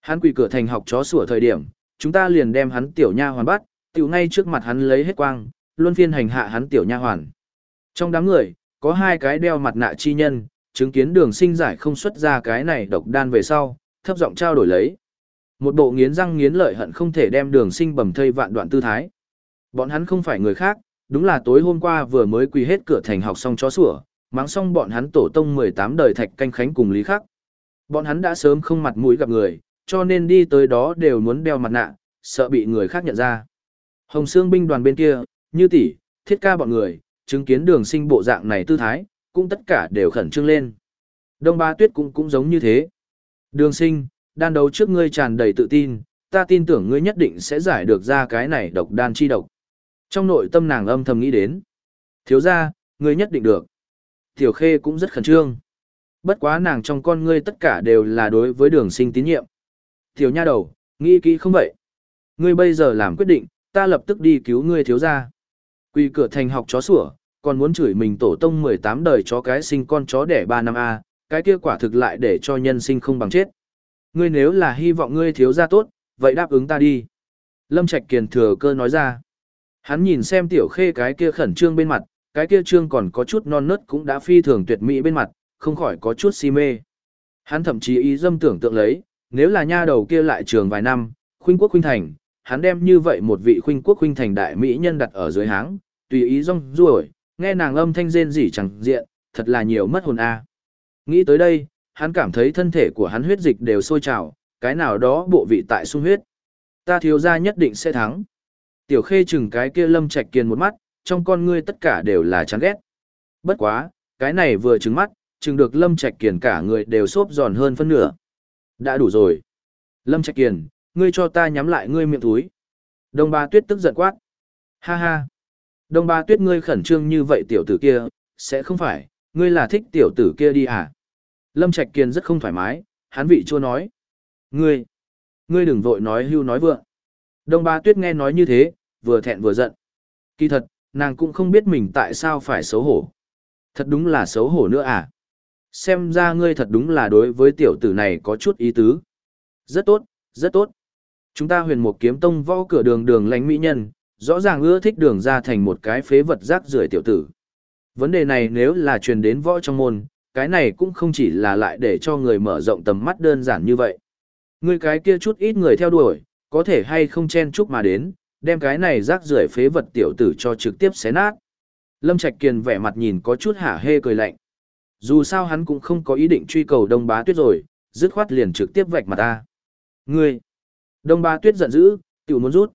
Hắn quỳ cửa thành học chó sủa thời điểm, chúng ta liền đem hắn tiểu nha hoàn bắt, tiểu ngay trước mặt hắn lấy hết quang, luân phiên hành hạ hắn tiểu nha hoàn. Trong đám người, có hai cái đeo mặt nạ chi nhân, chứng kiến đường sinh giải không xuất ra cái này độc đan về sau, thấp giọng trao đổi lấy. Một bộ nghiến răng nghiến lợi hận không thể đem đường sinh bầm thây vạn đoạn tư thái. Bọn hắn không phải người khác, đúng là tối hôm qua vừa mới quỳ hết cửa thành học xong chó sủa, mắng xong bọn hắn tổ tông 18 đời thạch canh khánh cùng lý khắc. Bọn hắn đã sớm không mặt mũi gặp người, cho nên đi tới đó đều muốn đeo mặt nạ, sợ bị người khác nhận ra. Hồng Sương binh đoàn bên kia, như tỷ, thiết ca bọn người, chứng kiến đường sinh bộ dạng này tư thái, cũng tất cả đều khẩn trương lên. Đông Ba Tuyết cũng cũng giống như thế. Đường sinh, đan đấu trước ngươi tràn đầy tự tin, ta tin tưởng ngươi nhất định sẽ giải được ra cái này độc đan chi độc. Trong nội tâm nàng âm thầm nghĩ đến. Thiếu ra, ngươi nhất định được. Tiểu Khê cũng rất khẩn trương. Bất quá nàng trong con ngươi tất cả đều là đối với đường sinh tín nhiệm. Tiểu nha đầu, nghĩ kỹ không vậy? Ngươi bây giờ làm quyết định, ta lập tức đi cứu ngươi thiếu gia. Quy cửa thành học chó sủa, còn muốn chửi mình tổ tông 18 đời chó cái sinh con chó đẻ 3 năm A, cái kia quả thực lại để cho nhân sinh không bằng chết. Ngươi nếu là hy vọng ngươi thiếu gia tốt, vậy đáp ứng ta đi. Lâm Trạch Kiền thừa cơ nói ra. Hắn nhìn xem tiểu khê cái kia khẩn trương bên mặt, cái kia trương còn có chút non nớt cũng đã phi thường tuyệt mỹ bên mặt, không khỏi có chút si mê. Hắn thậm chí ý dâm tưởng tượng lấy, nếu là nha đầu kia lại trường vài năm, khuynh quốc khuynh thành, hắn đem như vậy một vị khuynh quốc khuynh thành đại mỹ nhân đặt ở dưới háng, tùy ý rong ruổi, nghe nàng âm thanh rên rỉ chẳng diện, thật là nhiều mất hồn a. Nghĩ tới đây, hắn cảm thấy thân thể của hắn huyết dịch đều sôi trào, cái nào đó bộ vị tại sung huyết. Ta thiếu gia nhất định sẽ thắng. Tiểu khê chừng cái kia lâm trạch kiền một mắt, trong con ngươi tất cả đều là chán ghét. Bất quá, cái này vừa trừng mắt, chừng được lâm trạch kiền cả người đều xốp giòn hơn phân nửa. Đã đủ rồi. Lâm Trạch Kiền, ngươi cho ta nhắm lại ngươi miệng túi. Đông Ba Tuyết tức giận quát. Ha ha. Đông Ba Tuyết ngươi khẩn trương như vậy tiểu tử kia, sẽ không phải, ngươi là thích tiểu tử kia đi à? Lâm Trạch Kiền rất không thoải mái, hắn vị chua nói. Ngươi, ngươi đừng vội nói hưu nói vượng. Đông Ba Tuyết nghe nói như thế, vừa thẹn vừa giận. Kỳ thật, nàng cũng không biết mình tại sao phải xấu hổ. Thật đúng là xấu hổ nữa à? Xem ra ngươi thật đúng là đối với tiểu tử này có chút ý tứ. Rất tốt, rất tốt. Chúng ta huyền một kiếm tông võ cửa đường đường lánh mỹ nhân, rõ ràng ưa thích đường ra thành một cái phế vật rác rưởi tiểu tử. Vấn đề này nếu là truyền đến võ trong môn, cái này cũng không chỉ là lại để cho người mở rộng tầm mắt đơn giản như vậy. Người cái kia chút ít người theo đuổi, có thể hay không chen chúc mà đến, đem cái này rác rưởi phế vật tiểu tử cho trực tiếp xé nát. Lâm Trạch Kiền vẻ mặt nhìn có chút hả hê cười lạnh. Dù sao hắn cũng không có ý định truy cầu Đông Bá Tuyết rồi, dứt khoát liền trực tiếp vạch mặt ta. Ngươi! Đông Bá Tuyết giận dữ, tiểu muốn rút.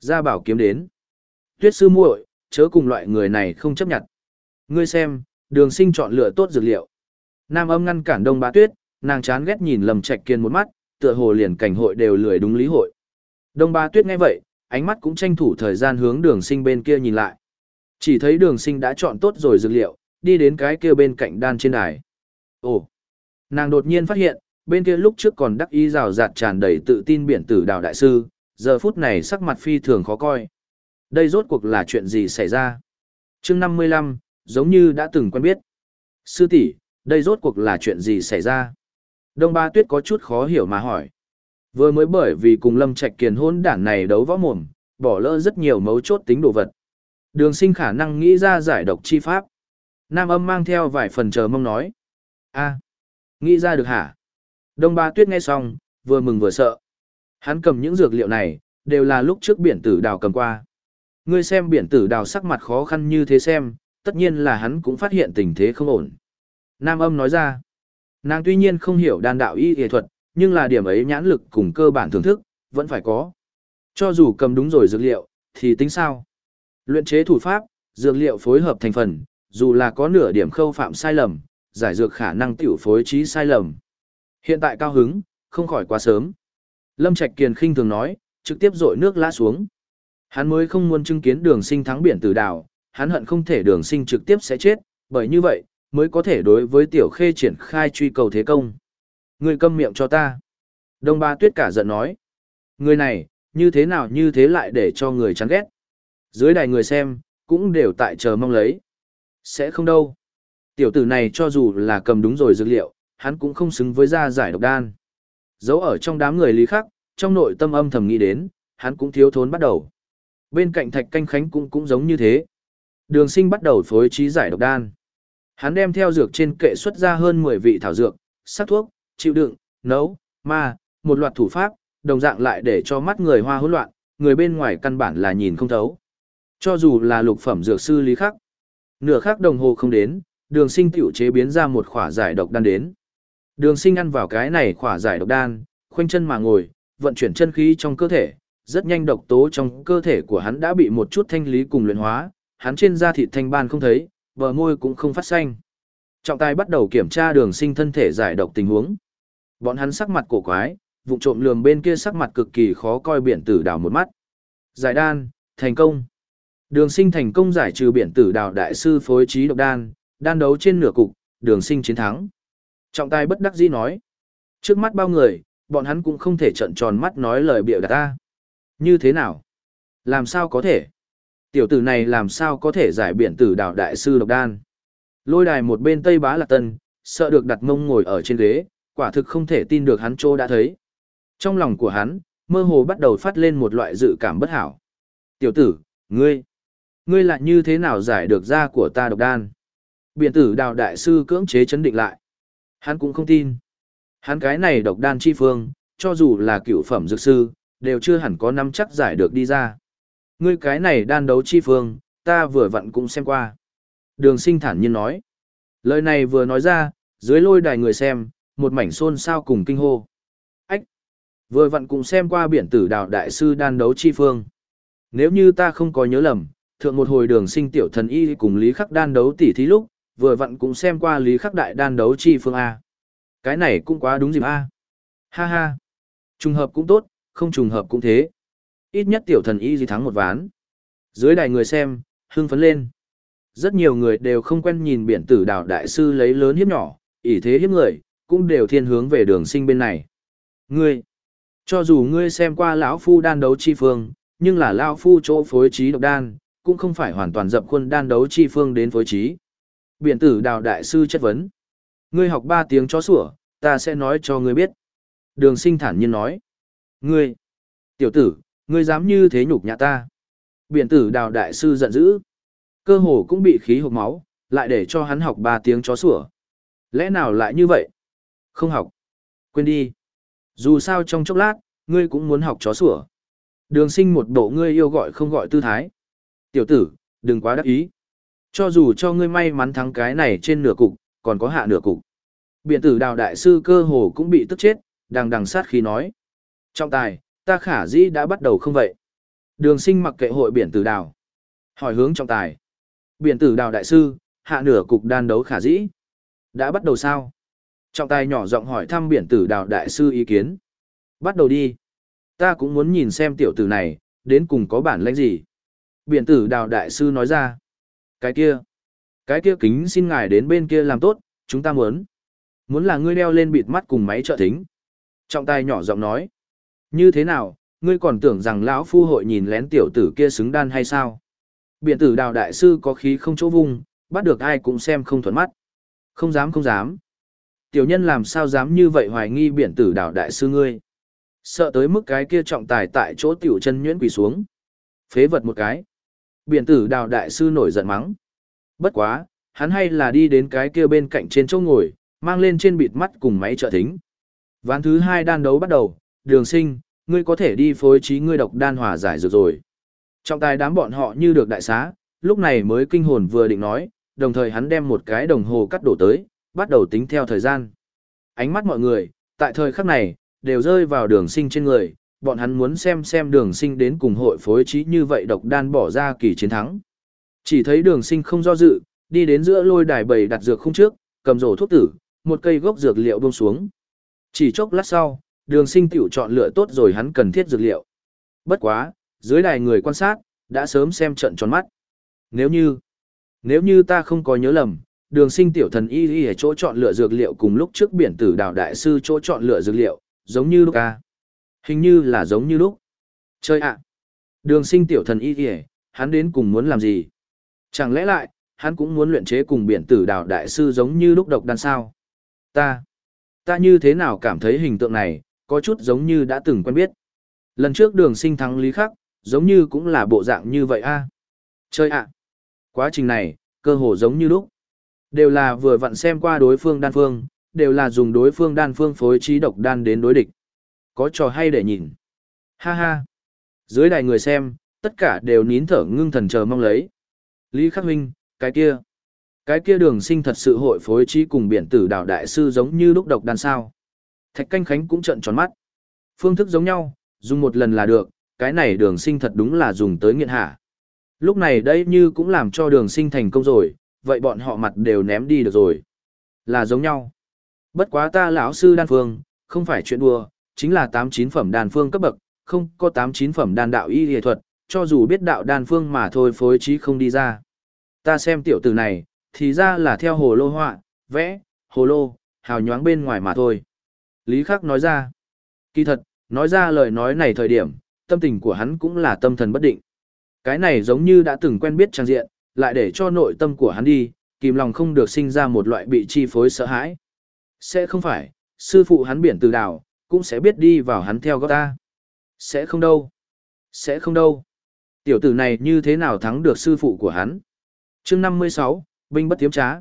Ra bảo kiếm đến. Tuyết sư muội, chớ cùng loại người này không chấp nhận. Ngươi xem, đường sinh chọn lựa tốt dược liệu. Nam âm ngăn cản Đông Bá Tuyết, nàng chán ghét nhìn Lâm Trạch Kiên một mắt, tựa hồ liền cảnh hội đều lười đúng lý hội. Đông Bá Tuyết nghe vậy, ánh mắt cũng tranh thủ thời gian hướng đường sinh bên kia nhìn lại. Chỉ thấy đường sinh đã chọn tốt rồi dược liệu, đi đến cái kia bên cạnh đan trên đài. Ồ! Nàng đột nhiên phát hiện, bên kia lúc trước còn đắc ý rào rạt tràn đầy tự tin biển tử đào đại sư, giờ phút này sắc mặt phi thường khó coi. Đây rốt cuộc là chuyện gì xảy ra? chương 55, giống như đã từng quen biết. Sư tỷ đây rốt cuộc là chuyện gì xảy ra? Đông Ba Tuyết có chút khó hiểu mà hỏi. Vừa mới bởi vì cùng Lâm Trạch Kiền hôn đản này đấu võ mồm, bỏ lỡ rất nhiều mấu chốt tính đồ vật. Đường sinh khả năng nghĩ ra giải độc chi pháp. Nam âm mang theo vài phần chờ mong nói. a nghĩ ra được hả? Đông Ba Tuyết nghe xong, vừa mừng vừa sợ. Hắn cầm những dược liệu này, đều là lúc trước biển tử đào cầm qua. Ngươi xem biển tử đào sắc mặt khó khăn như thế xem, tất nhiên là hắn cũng phát hiện tình thế không ổn. Nam âm nói ra, nàng tuy nhiên không hiểu đan đạo y y thuật, nhưng là điểm ấy nhãn lực cùng cơ bản thưởng thức, vẫn phải có. Cho dù cầm đúng rồi dược liệu, thì tính sao? Luyện chế thủ pháp, dược liệu phối hợp thành phần, dù là có nửa điểm khâu phạm sai lầm, giải dược khả năng tiểu phối trí sai lầm. Hiện tại cao hứng, không khỏi quá sớm. Lâm Trạch Kiền khinh thường nói, trực tiếp dội nước lã xuống. Hắn mới không muốn chứng kiến đường sinh thắng biển tử đảo, hắn hận không thể đường sinh trực tiếp sẽ chết, bởi như vậy, mới có thể đối với tiểu khê triển khai truy cầu thế công. Người câm miệng cho ta. Đông ba tuyết cả giận nói. Người này, như thế nào như thế lại để cho người chán ghét. Dưới đài người xem, cũng đều tại chờ mong lấy. Sẽ không đâu. Tiểu tử này cho dù là cầm đúng rồi dược liệu, hắn cũng không xứng với ra giải độc đan. Giấu ở trong đám người lý khắc, trong nội tâm âm thầm nghĩ đến, hắn cũng thiếu thốn bắt đầu. Bên cạnh thạch canh khánh cũng cũng giống như thế. Đường sinh bắt đầu phối trí giải độc đan. Hắn đem theo dược trên kệ xuất ra hơn 10 vị thảo dược, sắc thuốc, chịu đựng, nấu, ma, một loạt thủ pháp, đồng dạng lại để cho mắt người hoa hỗn loạn, người bên ngoài căn bản là nhìn không thấu. Cho dù là lục phẩm dược sư lý khắc, nửa khắc đồng hồ không đến, đường sinh tiểu chế biến ra một khỏa giải độc đan đến. Đường sinh ăn vào cái này khỏa giải độc đan, khoanh chân mà ngồi, vận chuyển chân khí trong cơ thể, rất nhanh độc tố trong cơ thể của hắn đã bị một chút thanh lý cùng luyện hóa, hắn trên da thịt thanh ban không thấy, bờ môi cũng không phát xanh. Trọng tài bắt đầu kiểm tra đường sinh thân thể giải độc tình huống. Bọn hắn sắc mặt cổ quái, vụ trộm lường bên kia sắc mặt cực kỳ khó coi biển tử đảo một mắt. Giải đan, thành công. Đường sinh thành công giải trừ biển tử đào đại sư phối trí độc đan, đan đấu trên nửa cục, đường sinh chiến thắng. Trọng tài bất đắc dĩ nói. Trước mắt bao người, bọn hắn cũng không thể trận tròn mắt nói lời bịa đặt ta. Như thế nào? Làm sao có thể? Tiểu tử này làm sao có thể giải biển tử đảo đại sư độc đan? Lôi đài một bên Tây Bá Lạc Tân, sợ được đặt mông ngồi ở trên ghế, quả thực không thể tin được hắn trô đã thấy. Trong lòng của hắn, mơ hồ bắt đầu phát lên một loại dự cảm bất hảo. Tiểu tử, ngươi, ngươi lại như thế nào giải được ra của ta độc đan? Biện tử đào đại sư cưỡng chế chấn định lại. Hắn cũng không tin. Hắn cái này độc đan chi phương, cho dù là cựu phẩm dược sư, đều chưa hẳn có nắm chắc giải được đi ra. Ngươi cái này đan đấu chi phương, ta vừa vặn cũng xem qua. Đường sinh thản nhiên nói. Lời này vừa nói ra, dưới lôi đài người xem, một mảnh xôn xao cùng kinh hô. Ách! Vừa vặn cũng xem qua biển tử đào đại sư đan đấu chi phương. Nếu như ta không có nhớ lầm, thượng một hồi đường sinh tiểu thần y cùng Lý Khắc đan đấu tỉ thí lúc, vừa vặn cũng xem qua Lý Khắc đại đan đấu chi phương A. Cái này cũng quá đúng dịp A. Ha ha! Trùng hợp cũng tốt, không trùng hợp cũng thế. Ít nhất tiểu thần y gì thắng một ván. Dưới đài người xem, hưng phấn lên. Rất nhiều người đều không quen nhìn biển tử đảo đại sư lấy lớn hiếp nhỏ, ỷ thế hiếp người, cũng đều thiên hướng về đường sinh bên này. Ngươi, cho dù ngươi xem qua lão phu đan đấu chi phương, nhưng là lão phu chỗ phối trí độc đan, cũng không phải hoàn toàn dập khuôn đan đấu chi phương đến phối trí. Biển tử đào đại sư chất vấn. Ngươi học ba tiếng chó sủa, ta sẽ nói cho ngươi biết. Đường sinh thản nhiên nói. Ngươi, tiểu tử, ngươi dám như thế nhục nhã ta. Biển tử đào đại sư giận dữ. Cơ hồ cũng bị khí hộp máu, lại để cho hắn học ba tiếng chó sủa. Lẽ nào lại như vậy? Không học. Quên đi. Dù sao trong chốc lát, ngươi cũng muốn học chó sủa. Đường sinh một bộ ngươi yêu gọi không gọi tư thái. Tiểu tử, đừng quá đắc ý. Cho dù cho ngươi may mắn thắng cái này trên nửa cục, còn có hạ nửa cục. Biện tử đào đại sư cơ hồ cũng bị tức chết, đang đằng sát khi nói. Trọng tài, ta khả dĩ đã bắt đầu không vậy? Đường sinh mặc kệ hội biển tử đào. Hỏi hướng trọng tài. Biển tử đào đại sư, hạ nửa cục đan đấu khả dĩ. Đã bắt đầu sao? Trọng tài nhỏ giọng hỏi thăm biển tử đào đại sư ý kiến. Bắt đầu đi. Ta cũng muốn nhìn xem tiểu tử này, đến cùng có bản lãnh gì. Biển tử đào đại sư nói ra. Cái kia. Cái kia kính xin ngài đến bên kia làm tốt, chúng ta muốn. Muốn là ngươi đeo lên bịt mắt cùng máy trợ thính. Trọng tài nhỏ giọng nói. Như thế nào, ngươi còn tưởng rằng lão phu hội nhìn lén tiểu tử kia xứng đan hay sao? Biện tử đào đại sư có khí không chỗ vung, bắt được ai cũng xem không thuận mắt. Không dám không dám. Tiểu nhân làm sao dám như vậy hoài nghi biện tử đào đại sư ngươi. Sợ tới mức cái kia trọng tài tại chỗ tiểu chân nhuyễn quỳ xuống. Phế vật một cái. Biện tử đào đại sư nổi giận mắng. Bất quá, hắn hay là đi đến cái kia bên cạnh trên chỗ ngồi, mang lên trên bịt mắt cùng máy trợ thính. Ván thứ hai đan đấu bắt đầu, đường sinh, ngươi có thể đi phối trí ngươi độc đan hòa giải dược rồi. Trọng tài đám bọn họ như được đại xá, lúc này mới kinh hồn vừa định nói, đồng thời hắn đem một cái đồng hồ cắt đổ tới, bắt đầu tính theo thời gian. Ánh mắt mọi người, tại thời khắc này, đều rơi vào đường sinh trên người, bọn hắn muốn xem xem đường sinh đến cùng hội phối trí như vậy độc đan bỏ ra kỳ chiến thắng. Chỉ thấy đường sinh không do dự, đi đến giữa lôi đài bầy đặt dược không trước, cầm rổ thuốc tử, một cây gốc dược liệu buông xuống. Chỉ chốc lát sau, đường sinh tiểu chọn lựa tốt rồi hắn cần thiết dược liệu. Bất quá, dưới đài người quan sát, đã sớm xem trận tròn mắt. Nếu như, nếu như ta không có nhớ lầm, đường sinh tiểu thần y y ở chỗ chọn lựa dược liệu cùng lúc trước biển tử đảo đại sư chỗ chọn lựa dược liệu, giống như lúc ca. Hình như là giống như lúc. Chơi ạ! Đường sinh tiểu thần y kìa, hắn đến cùng muốn làm gì? Chẳng lẽ lại, hắn cũng muốn luyện chế cùng biển tử đảo đại sư giống như lúc độc đan sao? Ta, ta như thế nào cảm thấy hình tượng này, có chút giống như đã từng quen biết. Lần trước đường sinh thắng lý khắc, giống như cũng là bộ dạng như vậy a Chơi ạ! Quá trình này, cơ hồ giống như lúc. Đều là vừa vặn xem qua đối phương đan phương, đều là dùng đối phương đan phương phối trí độc đan đến đối địch. Có trò hay để nhìn. Ha ha! Dưới đài người xem, tất cả đều nín thở ngưng thần chờ mong lấy. Lý Khắc Huynh, cái kia. Cái kia đường sinh thật sự hội phối trí cùng biển tử đảo đại sư giống như lúc độc đan sao. Thạch canh khánh cũng trận tròn mắt. Phương thức giống nhau, dùng một lần là được, cái này đường sinh thật đúng là dùng tới nghiện hạ. Lúc này đây như cũng làm cho đường sinh thành công rồi, vậy bọn họ mặt đều ném đi được rồi. Là giống nhau. Bất quá ta lão sư đan phương, không phải chuyện đùa, chính là 89 phẩm đan phương cấp bậc, không có 89 phẩm đan đạo y y thuật, cho dù biết đạo đan phương mà thôi phối trí không đi ra. Ta xem tiểu tử này, thì ra là theo hồ lô họa, vẽ, hồ lô, hào nhoáng bên ngoài mà thôi. Lý Khắc nói ra. Kỳ thật, nói ra lời nói này thời điểm, tâm tình của hắn cũng là tâm thần bất định. Cái này giống như đã từng quen biết trang diện, lại để cho nội tâm của hắn đi, kìm lòng không được sinh ra một loại bị chi phối sợ hãi. Sẽ không phải, sư phụ hắn biển từ đảo, cũng sẽ biết đi vào hắn theo gót ta. Sẽ không đâu. Sẽ không đâu. Tiểu tử này như thế nào thắng được sư phụ của hắn? chương 56, binh bất tiếm trá.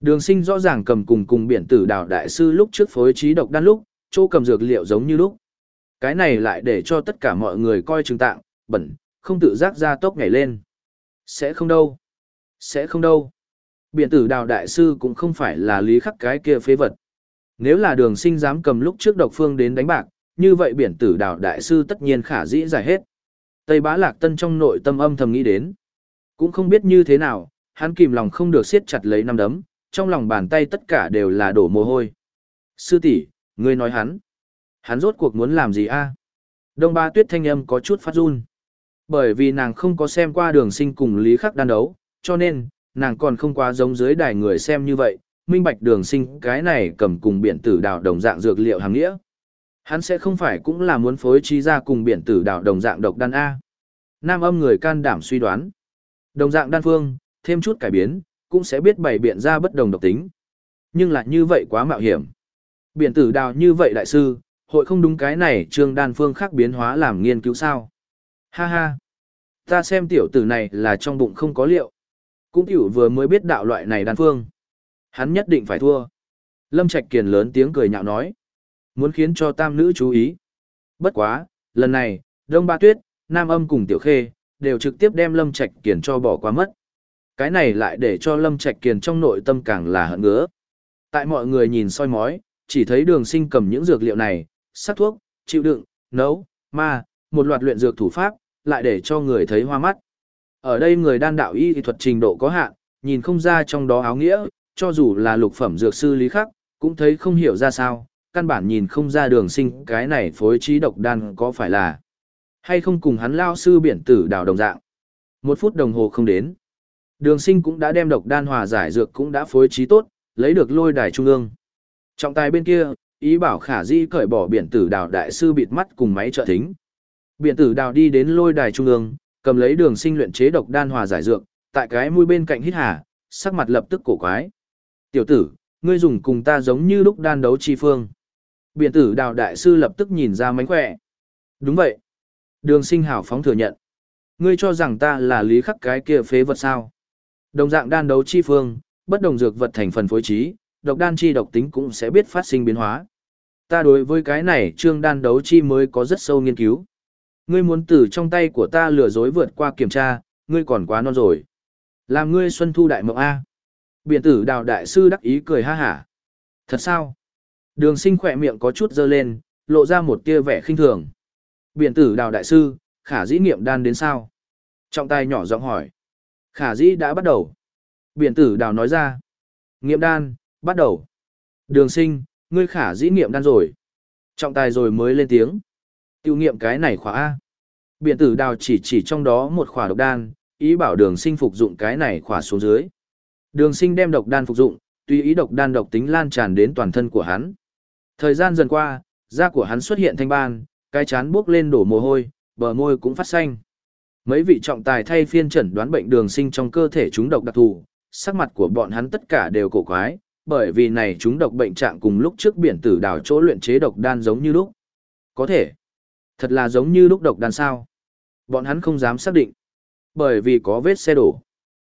Đường sinh rõ ràng cầm cùng cùng biển tử đảo đại sư lúc trước phối trí độc đan lúc, chỗ cầm dược liệu giống như lúc. Cái này lại để cho tất cả mọi người coi trừng tạng, bẩn, không tự giác ra tốc nhảy lên. Sẽ không đâu. Sẽ không đâu. Biển tử đào đại sư cũng không phải là lý khắc cái kia phế vật. Nếu là đường sinh dám cầm lúc trước độc phương đến đánh bạc, như vậy biển tử Đảo đại sư tất nhiên khả dĩ giải hết. Tây bá lạc tân trong nội tâm âm thầm nghĩ đến. Cũng không biết như thế nào, hắn kìm lòng không được siết chặt lấy năm đấm, trong lòng bàn tay tất cả đều là đổ mồ hôi. Sư tỷ ngươi nói hắn. Hắn rốt cuộc muốn làm gì a Đông ba tuyết thanh âm có chút phát run. Bởi vì nàng không có xem qua đường sinh cùng Lý Khắc đan đấu, cho nên, nàng còn không quá giống dưới đài người xem như vậy, minh bạch đường sinh cái này cầm cùng biển tử đào đồng dạng dược liệu hàng nghĩa. Hắn sẽ không phải cũng là muốn phối trí ra cùng biển tử đào đồng dạng độc đan A. Nam âm người can đảm suy đoán. Đồng dạng đan phương, thêm chút cải biến, cũng sẽ biết bày biện ra bất đồng độc tính. Nhưng lại như vậy quá mạo hiểm. Biển tử đào như vậy đại sư, hội không đúng cái này trương đan phương khác biến hóa làm nghiên cứu sao. Ha ha. Ta xem tiểu tử này là trong bụng không có liệu. cũng tiểu vừa mới biết đạo loại này đan phương. Hắn nhất định phải thua. Lâm Trạch Kiền lớn tiếng cười nhạo nói. Muốn khiến cho tam nữ chú ý. Bất quá, lần này, Đông Ba Tuyết, Nam Âm cùng Tiểu Khê, đều trực tiếp đem Lâm Trạch Kiền cho bỏ qua mất. Cái này lại để cho Lâm Trạch Kiền trong nội tâm càng là hận ngứa. Tại mọi người nhìn soi mói, chỉ thấy đường sinh cầm những dược liệu này, sắc thuốc, chịu đựng, nấu, ma, một loạt luyện dược thủ pháp, lại để cho người thấy hoa mắt. Ở đây người đan đạo y thuật trình độ có hạn, nhìn không ra trong đó áo nghĩa, cho dù là lục phẩm dược sư lý khắc, cũng thấy không hiểu ra sao, căn bản nhìn không ra đường sinh cái này phối trí độc đan có phải là hay không cùng hắn lao sư biển tử đào đồng dạng. Một phút đồng hồ không đến. Đường sinh cũng đã đem độc đan hòa giải dược cũng đã phối trí tốt, lấy được lôi đài trung ương. Trọng tài bên kia, ý bảo khả di cởi bỏ biển tử đào đại sư bịt mắt cùng máy trợ thính. Biển tử đào đi đến lôi đài trung ương, cầm lấy đường sinh luyện chế độc đan hòa giải dược, tại cái mũi bên cạnh hít hà, sắc mặt lập tức cổ quái. Tiểu tử, ngươi dùng cùng ta giống như lúc đan đấu chi phương. Biện tử đào đại sư lập tức nhìn ra mánh khỏe. Đúng vậy. Đường sinh hảo phóng thừa nhận. Ngươi cho rằng ta là lý khắc cái kia phế vật sao. Đồng dạng đan đấu chi phương, bất đồng dược vật thành phần phối trí, độc đan chi độc tính cũng sẽ biết phát sinh biến hóa. Ta đối với cái này trương đan đấu chi mới có rất sâu nghiên cứu. Ngươi muốn từ trong tay của ta lừa dối vượt qua kiểm tra, ngươi còn quá non rồi. Làm ngươi xuân thu đại mộng A. Biện tử đào đại sư đắc ý cười ha hả. Thật sao? Đường sinh khỏe miệng có chút dơ lên, lộ ra một tia vẻ khinh thường. Biện tử đào đại sư, khả dĩ nghiệm đan đến sao? Trọng tài nhỏ giọng hỏi. Khả dĩ đã bắt đầu. Biện tử đào nói ra. Nghiệm đan, bắt đầu. Đường sinh, ngươi khả dĩ nghiệm đan rồi. Trọng tài rồi mới lên tiếng. Tiêu nghiệm cái này khóa A. Biện tử đào chỉ chỉ trong đó một khỏa độc đan, ý bảo đường sinh phục dụng cái này khỏa xuống dưới. Đường sinh đem độc đan phục dụng, tùy ý độc đan độc tính lan tràn đến toàn thân của hắn. Thời gian dần qua, da của hắn xuất hiện thanh ban, cái chán buốc lên đổ mồ hôi, bờ môi cũng phát xanh. Mấy vị trọng tài thay phiên chẩn đoán bệnh đường sinh trong cơ thể chúng độc đặc thù, sắc mặt của bọn hắn tất cả đều cổ quái, bởi vì này chúng độc bệnh trạng cùng lúc trước biển tử đảo chỗ luyện chế độc đan giống như lúc. Có thể, thật là giống như lúc độc đan sao. Bọn hắn không dám xác định, bởi vì có vết xe đổ.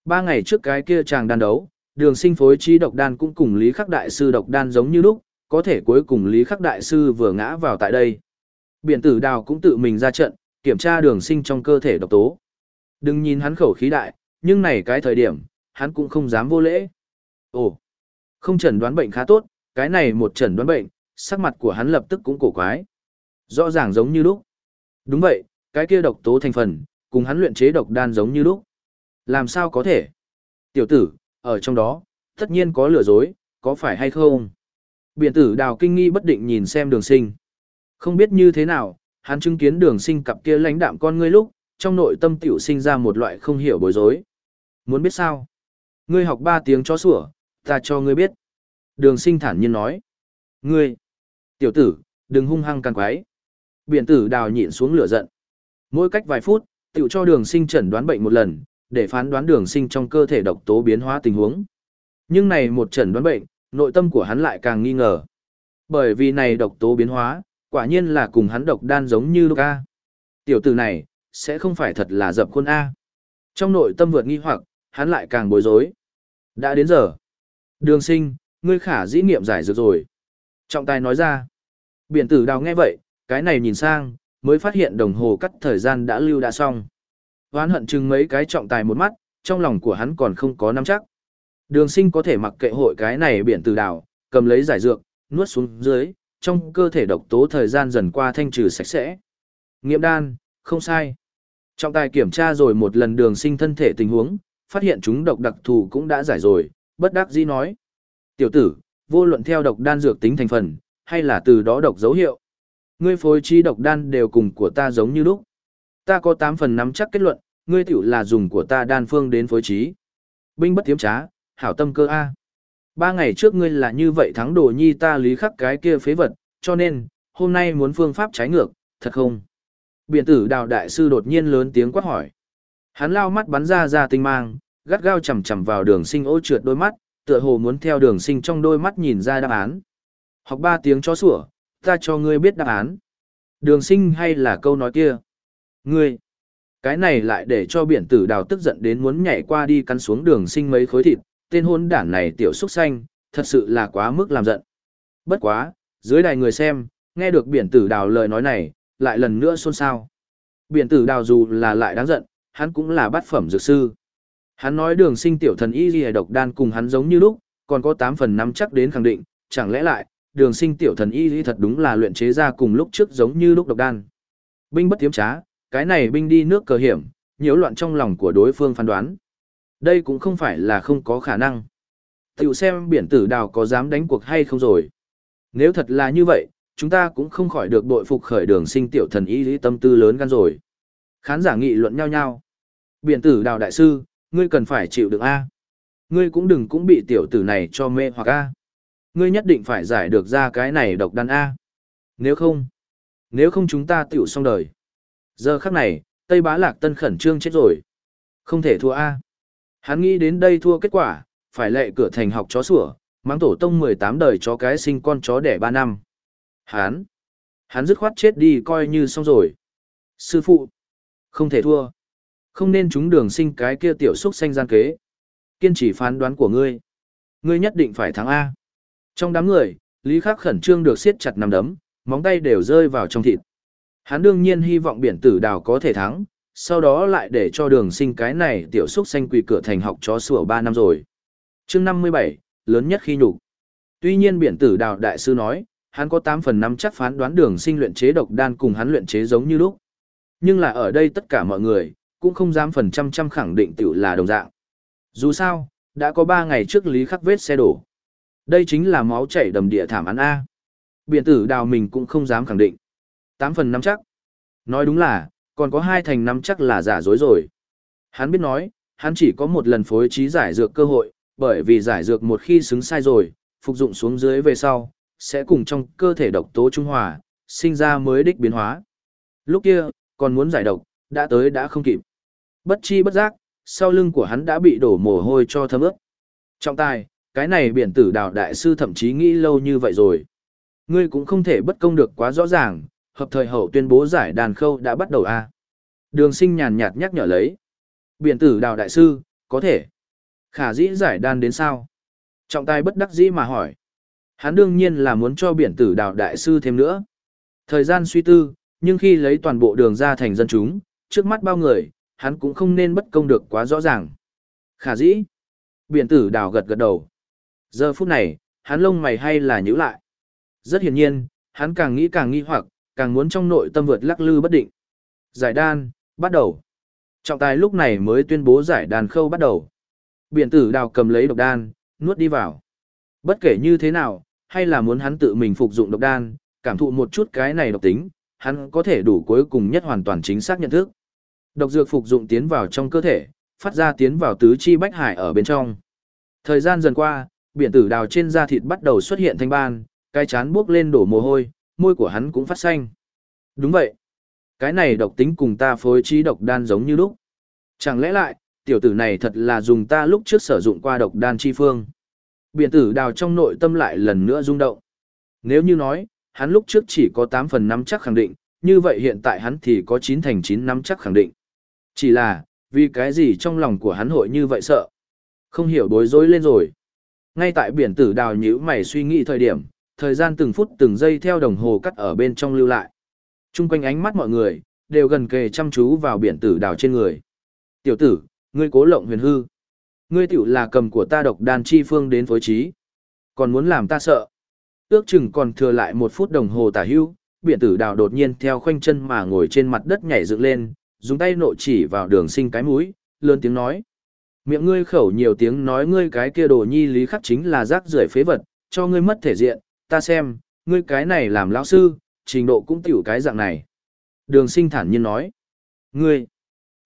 Ba ngày trước cái kia chàng đan đấu, đường sinh phối trí độc đan cũng cùng Lý Khắc Đại Sư độc đan giống như lúc, có thể cuối cùng Lý Khắc Đại Sư vừa ngã vào tại đây. Biển tử đào cũng tự mình ra trận, kiểm tra đường sinh trong cơ thể độc tố. Đừng nhìn hắn khẩu khí đại, nhưng này cái thời điểm, hắn cũng không dám vô lễ. Ồ, không chẩn đoán bệnh khá tốt, cái này một chẩn đoán bệnh, sắc mặt của hắn lập tức cũng cổ quái. Rõ ràng giống như lúc. Đúng vậy, cái kia độc tố thành phần, cùng hắn luyện chế độc đan giống như lúc. Làm sao có thể? Tiểu tử, ở trong đó, tất nhiên có lừa dối, có phải hay không? Biện tử đào kinh nghi bất định nhìn xem đường sinh. Không biết như thế nào, hắn chứng kiến đường sinh cặp kia lãnh đạm con ngươi lúc, trong nội tâm tiểu sinh ra một loại không hiểu bối rối. Muốn biết sao? Ngươi học ba tiếng cho sủa, ta cho ngươi biết. Đường sinh thản nhiên nói. Ngươi! Tiểu tử, đừng hung hăng càng quái. Biện tử đào nhịn xuống lửa giận. Mỗi cách vài phút, tiểu cho đường sinh chẩn đoán bệnh một lần, để phán đoán đường sinh trong cơ thể độc tố biến hóa tình huống. Nhưng này một trần đoán bệnh, nội tâm của hắn lại càng nghi ngờ. Bởi vì này độc tố biến hóa, quả nhiên là cùng hắn độc đan giống như lúc A. Tiểu tử này, sẽ không phải thật là dập khuôn A. Trong nội tâm vượt nghi hoặc, hắn lại càng bối rối. Đã đến giờ. Đường sinh, ngươi khả dĩ nghiệm giải dược rồi. Trọng tài nói ra. Biển tử đào nghe vậy, cái này nhìn sang, mới phát hiện đồng hồ cắt thời gian đã lưu đã xong. Hoán hận chừng mấy cái trọng tài một mắt, trong lòng của hắn còn không có nắm chắc. Đường sinh có thể mặc kệ hội cái này biển từ đảo cầm lấy giải dược, nuốt xuống dưới, trong cơ thể độc tố thời gian dần qua thanh trừ sạch sẽ. Nghiệm đan, không sai. Trọng tài kiểm tra rồi một lần đường sinh thân thể tình huống, phát hiện chúng độc đặc thù cũng đã giải rồi, bất đắc dĩ nói. Tiểu tử, vô luận theo độc đan dược tính thành phần, hay là từ đó độc dấu hiệu. Ngươi phối trí độc đan đều cùng của ta giống như lúc. Ta có 8 phần nắm chắc kết luận, ngươi tiểu là dùng của ta đan phương đến phối trí. Binh bất tiếm trá, hảo tâm cơ A. Ba ngày trước ngươi là như vậy thắng đồ nhi ta lý khắc cái kia phế vật, cho nên, hôm nay muốn phương pháp trái ngược, thật không? Biển tử đào đại sư đột nhiên lớn tiếng quát hỏi. Hắn lao mắt bắn ra ra tinh mang, gắt gao chầm chầm vào đường sinh ô trượt đôi mắt, tựa hồ muốn theo đường sinh trong đôi mắt nhìn ra đáp án. Học ba tiếng chó sủa, ta cho ngươi biết đáp án. Đường sinh hay là câu nói kia? Ngươi, cái này lại để cho biển tử đào tức giận đến muốn nhảy qua đi cắn xuống đường sinh mấy khối thịt, tên hôn đản này tiểu xúc xanh, thật sự là quá mức làm giận. Bất quá, dưới đài người xem, nghe được biển tử đào lời nói này, lại lần nữa xôn xao. Biển tử đào dù là lại đáng giận, hắn cũng là bát phẩm dược sư. Hắn nói đường sinh tiểu thần y ghi độc đan cùng hắn giống như lúc, còn có 8 phần 5 chắc đến khẳng định, chẳng lẽ lại, đường sinh tiểu thần y ghi thật đúng là luyện chế ra cùng lúc trước giống như lúc độc đan. Binh bất tiếm trá, cái này binh đi nước cờ hiểm, nhiễu loạn trong lòng của đối phương phán đoán. Đây cũng không phải là không có khả năng. Tiểu xem biển tử đào có dám đánh cuộc hay không rồi. Nếu thật là như vậy, chúng ta cũng không khỏi được đội phục khởi đường sinh tiểu thần ý lý tâm tư lớn gan rồi. Khán giả nghị luận nhau nhau. Biển tử đào đại sư, ngươi cần phải chịu được A. Ngươi cũng đừng cũng bị tiểu tử này cho mê hoặc A. Ngươi nhất định phải giải được ra cái này độc đan A. Nếu không, nếu không chúng ta tiểu xong đời. Giờ khắc này, Tây Bá Lạc Tân khẩn trương chết rồi. Không thể thua A. Hắn nghĩ đến đây thua kết quả, phải lệ cửa thành học chó sủa, mang tổ tông 18 đời chó cái sinh con chó đẻ 3 năm. Hắn, hắn dứt khoát chết đi coi như xong rồi. Sư phụ, không thể thua. Không nên chúng đường sinh cái kia tiểu xúc xanh gian kế. Kiên trì phán đoán của ngươi. Ngươi nhất định phải thắng A. Trong đám người, Lý Khắc khẩn trương được siết chặt nằm đấm, móng tay đều rơi vào trong thịt. Hắn đương nhiên hy vọng biển tử đào có thể thắng, sau đó lại để cho đường sinh cái này tiểu xúc xanh quỳ cửa thành học chó sủa 3 năm rồi. chương 57, lớn nhất khi nhục Tuy nhiên biển tử đào đại sư nói, hắn có 8 phần 5 chắc phán đoán đường sinh luyện chế độc đan cùng hắn luyện chế giống như lúc. Nhưng là ở đây tất cả mọi người, cũng không dám phần trăm trăm khẳng định tiểu là đồng dạng. Dù sao, đã có 3 ngày trước lý khắc vết xe đổ. Đây chính là máu chảy đầm địa thảm án A. Biển tử đào mình cũng không dám khẳng định tám phần năm chắc. Nói đúng là, còn có hai thành năm chắc là giả dối rồi. Hắn biết nói, hắn chỉ có một lần phối trí giải dược cơ hội, bởi vì giải dược một khi xứng sai rồi, phục dụng xuống dưới về sau, sẽ cùng trong cơ thể độc tố trung hòa, sinh ra mới đích biến hóa. Lúc kia, còn muốn giải độc, đã tới đã không kịp. Bất chi bất giác, sau lưng của hắn đã bị đổ mồ hôi cho thấm ướt. Trọng tài, cái này biển tử đào đại sư thậm chí nghĩ lâu như vậy rồi. Ngươi cũng không thể bất công được quá rõ ràng, hợp thời hậu tuyên bố giải đàn khâu đã bắt đầu a Đường sinh nhàn nhạt nhắc nhở lấy. Biển tử đào đại sư, có thể. Khả dĩ giải đan đến sao? Trọng tài bất đắc dĩ mà hỏi. Hắn đương nhiên là muốn cho biển tử đào đại sư thêm nữa. Thời gian suy tư, nhưng khi lấy toàn bộ đường ra thành dân chúng, trước mắt bao người, hắn cũng không nên bất công được quá rõ ràng. Khả dĩ. Biển tử đào gật gật đầu. Giờ phút này, hắn lông mày hay là nhíu lại. Rất hiển nhiên, hắn càng nghĩ càng nghi hoặc, càng muốn trong nội tâm vượt lắc lư bất định. Giải đan, bắt đầu. Trọng tài lúc này mới tuyên bố giải đàn khâu bắt đầu. Biển tử đào cầm lấy độc đan, nuốt đi vào. Bất kể như thế nào, hay là muốn hắn tự mình phục dụng độc đan, cảm thụ một chút cái này độc tính, hắn có thể đủ cuối cùng nhất hoàn toàn chính xác nhận thức. Độc dược phục dụng tiến vào trong cơ thể, phát ra tiến vào tứ chi bách hải ở bên trong. Thời gian dần qua, biển tử đào trên da thịt bắt đầu xuất hiện thanh ban, cái chán buốc lên đổ mồ hôi, môi của hắn cũng phát xanh. Đúng vậy. Cái này độc tính cùng ta phối trí độc đan giống như lúc. Chẳng lẽ lại, tiểu tử này thật là dùng ta lúc trước sử dụng qua độc đan chi phương. Biển tử đào trong nội tâm lại lần nữa rung động. Nếu như nói, hắn lúc trước chỉ có 8 phần 5 chắc khẳng định, như vậy hiện tại hắn thì có 9 thành 9 năm chắc khẳng định. Chỉ là, vì cái gì trong lòng của hắn hội như vậy sợ. Không hiểu bối rối lên rồi. Ngay tại biển tử đào nhữ mày suy nghĩ thời điểm, thời gian từng phút từng giây theo đồng hồ cắt ở bên trong lưu lại. Trung quanh ánh mắt mọi người, đều gần kề chăm chú vào biển tử đào trên người. Tiểu tử, ngươi cố lộng huyền hư. Ngươi tiểu là cầm của ta độc đàn chi phương đến phối trí. Còn muốn làm ta sợ. Ước chừng còn thừa lại một phút đồng hồ tả hưu, biển tử đào đột nhiên theo khoanh chân mà ngồi trên mặt đất nhảy dựng lên, dùng tay nộ chỉ vào đường sinh cái mũi, lớn tiếng nói. Miệng ngươi khẩu nhiều tiếng nói ngươi cái kia đồ nhi lý khắc chính là rác rưởi phế vật, cho ngươi mất thể diện, ta xem, ngươi cái này làm lão sư, trình độ cũng tiểu cái dạng này. Đường sinh thản nhiên nói. Ngươi,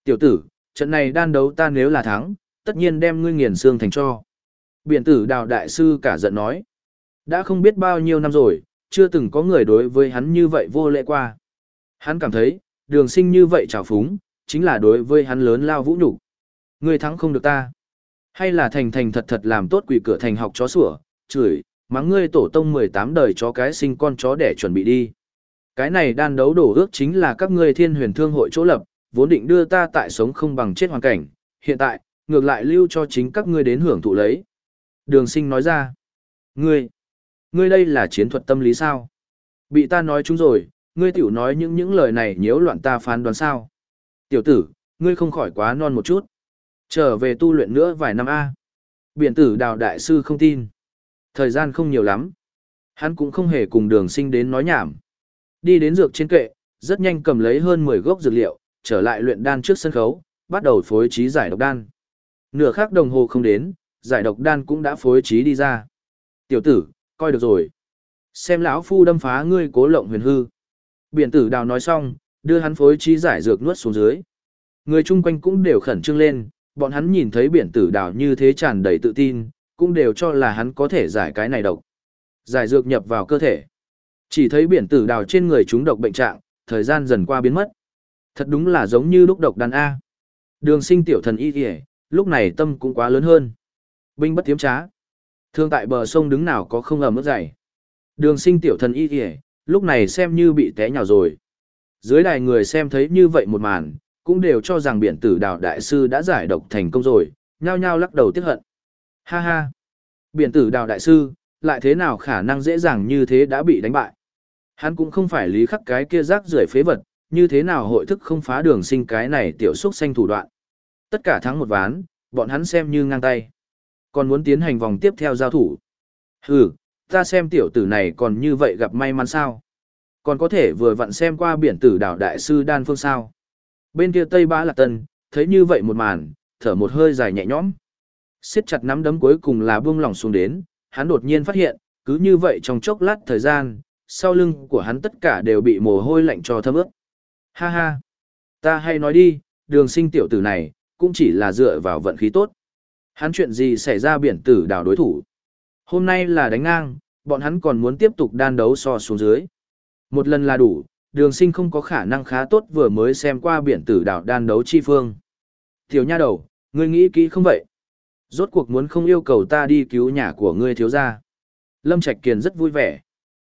tiểu tử, trận này đan đấu ta nếu là thắng, tất nhiên đem ngươi nghiền xương thành cho. Biển tử đào đại sư cả giận nói. Đã không biết bao nhiêu năm rồi, chưa từng có người đối với hắn như vậy vô lễ qua. Hắn cảm thấy, đường sinh như vậy trào phúng, chính là đối với hắn lớn lao vũ nhục Ngươi thắng không được ta. Hay là thành thành thật thật làm tốt quỷ cửa thành học chó sủa, chửi, mắng ngươi tổ tông 18 đời chó cái sinh con chó để chuẩn bị đi. Cái này đan đấu đổ ước chính là các ngươi thiên huyền thương hội chỗ lập, vốn định đưa ta tại sống không bằng chết hoàn cảnh, hiện tại, ngược lại lưu cho chính các ngươi đến hưởng thụ lấy. Đường sinh nói ra, ngươi, ngươi đây là chiến thuật tâm lý sao? Bị ta nói chúng rồi, ngươi tiểu nói những những lời này nhiễu loạn ta phán đoán sao? Tiểu tử, ngươi không khỏi quá non một chút. Trở về tu luyện nữa vài năm A. Biển tử đào đại sư không tin. Thời gian không nhiều lắm. Hắn cũng không hề cùng đường sinh đến nói nhảm. Đi đến dược trên kệ, rất nhanh cầm lấy hơn 10 gốc dược liệu, trở lại luyện đan trước sân khấu, bắt đầu phối trí giải độc đan. Nửa khắc đồng hồ không đến, giải độc đan cũng đã phối trí đi ra. Tiểu tử, coi được rồi. Xem lão phu đâm phá ngươi cố lộng huyền hư. Biển tử đào nói xong, đưa hắn phối trí giải dược nuốt xuống dưới. Người chung quanh cũng đều khẩn trương lên, bọn hắn nhìn thấy biển tử đào như thế tràn đầy tự tin, cũng đều cho là hắn có thể giải cái này độc. Giải dược nhập vào cơ thể. Chỉ thấy biển tử đào trên người chúng độc bệnh trạng, thời gian dần qua biến mất. Thật đúng là giống như lúc độc đàn A. Đường sinh tiểu thần y kìa, lúc này tâm cũng quá lớn hơn. Binh bất tiếm trá. Thương tại bờ sông đứng nào có không ẩm ướt dày. Đường sinh tiểu thần y kìa, lúc này xem như bị té nhào rồi. Dưới đài người xem thấy như vậy một màn, cũng đều cho rằng biển tử đào đại sư đã giải độc thành công rồi, nhao nhao lắc đầu tiếc hận. Ha ha! Biển tử đào đại sư, lại thế nào khả năng dễ dàng như thế đã bị đánh bại. Hắn cũng không phải lý khắc cái kia rác rưởi phế vật, như thế nào hội thức không phá đường sinh cái này tiểu xúc xanh thủ đoạn. Tất cả thắng một ván, bọn hắn xem như ngang tay. Còn muốn tiến hành vòng tiếp theo giao thủ. Hừ, ta xem tiểu tử này còn như vậy gặp may mắn sao. Còn có thể vừa vặn xem qua biển tử đảo đại sư đan phương sao. Bên kia Tây Bá Lạc Tân, thấy như vậy một màn, thở một hơi dài nhẹ nhõm siết chặt nắm đấm cuối cùng là buông lỏng xuống đến, hắn đột nhiên phát hiện, cứ như vậy trong chốc lát thời gian, sau lưng của hắn tất cả đều bị mồ hôi lạnh cho thấm ướt. Ha ha! Ta hay nói đi, đường sinh tiểu tử này, cũng chỉ là dựa vào vận khí tốt. Hắn chuyện gì xảy ra biển tử đảo đối thủ. Hôm nay là đánh ngang, bọn hắn còn muốn tiếp tục đan đấu so xuống dưới. Một lần là đủ, đường sinh không có khả năng khá tốt vừa mới xem qua biển tử đảo đan đấu chi phương. Tiểu nha đầu, ngươi nghĩ kỹ không vậy? Rốt cuộc muốn không yêu cầu ta đi cứu nhà của ngươi thiếu gia. Lâm Trạch Kiền rất vui vẻ.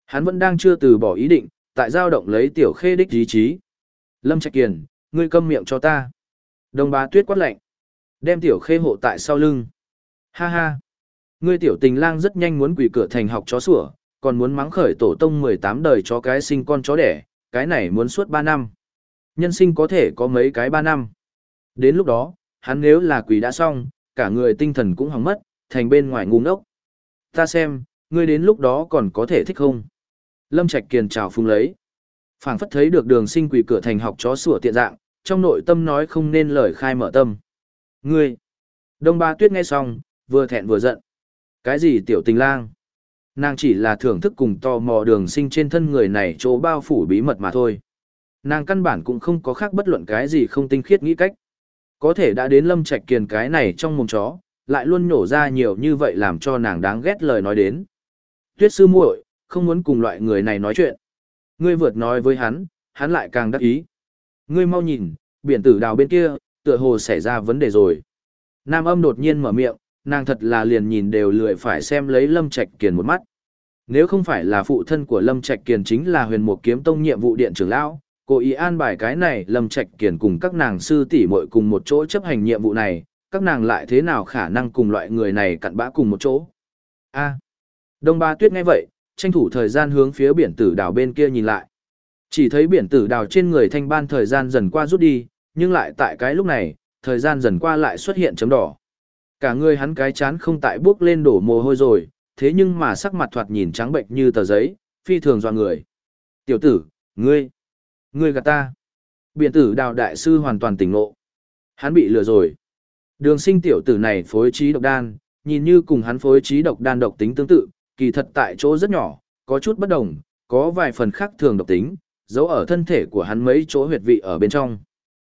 Hắn vẫn đang chưa từ bỏ ý định, tại giao động lấy tiểu khê đích ý chí. Lâm Trạch Kiền, ngươi câm miệng cho ta. Đồng bá tuyết quát lạnh. Đem tiểu khê hộ tại sau lưng. Ha ha. Ngươi tiểu tình lang rất nhanh muốn quỷ cửa thành học chó sủa, còn muốn mắng khởi tổ tông 18 đời cho cái sinh con chó đẻ, cái này muốn suốt 3 năm. Nhân sinh có thể có mấy cái 3 năm. Đến lúc đó, hắn nếu là quỷ đã xong, cả người tinh thần cũng hỏng mất, thành bên ngoài ngu ngốc. Ta xem, ngươi đến lúc đó còn có thể thích không? Lâm Trạch Kiền chào phung lấy. phảng phất thấy được đường sinh quỷ cửa thành học chó sủa tiện dạng, trong nội tâm nói không nên lời khai mở tâm. Ngươi! Đông ba tuyết nghe xong, vừa thẹn vừa giận. Cái gì tiểu tình lang? Nàng chỉ là thưởng thức cùng tò mò đường sinh trên thân người này chỗ bao phủ bí mật mà thôi. Nàng căn bản cũng không có khác bất luận cái gì không tinh khiết nghĩ cách. Có thể đã đến lâm Trạch kiền cái này trong mồm chó, lại luôn nhổ ra nhiều như vậy làm cho nàng đáng ghét lời nói đến. Tuyết sư muội, không muốn cùng loại người này nói chuyện. Ngươi vượt nói với hắn, hắn lại càng đắc ý. Ngươi mau nhìn, biển tử đào bên kia, tựa hồ xảy ra vấn đề rồi. Nam âm đột nhiên mở miệng, nàng thật là liền nhìn đều lười phải xem lấy Lâm Trạch Kiền một mắt. Nếu không phải là phụ thân của Lâm Trạch Kiền chính là huyền mục kiếm tông nhiệm vụ điện trưởng lão, cô ý an bài cái này Lâm Trạch Kiền cùng các nàng sư tỷ muội cùng một chỗ chấp hành nhiệm vụ này, các nàng lại thế nào khả năng cùng loại người này cặn bã cùng một chỗ. A. Đông Ba Tuyết nghe vậy, tranh thủ thời gian hướng phía biển tử đảo bên kia nhìn lại. Chỉ thấy biển tử đảo trên người thanh ban thời gian dần qua rút đi, nhưng lại tại cái lúc này, thời gian dần qua lại xuất hiện chấm đỏ. Cả người hắn cái chán không tại bước lên đổ mồ hôi rồi, thế nhưng mà sắc mặt thoạt nhìn trắng bệnh như tờ giấy, phi thường dọa người. Tiểu tử, ngươi, ngươi gạt ta. Biện tử đào đại sư hoàn toàn tỉnh ngộ. Hắn bị lừa rồi. Đường sinh tiểu tử này phối trí độc đan, nhìn như cùng hắn phối trí độc đan độc tính tương tự, kỳ thật tại chỗ rất nhỏ, có chút bất đồng, có vài phần khác thường độc tính, giấu ở thân thể của hắn mấy chỗ huyệt vị ở bên trong.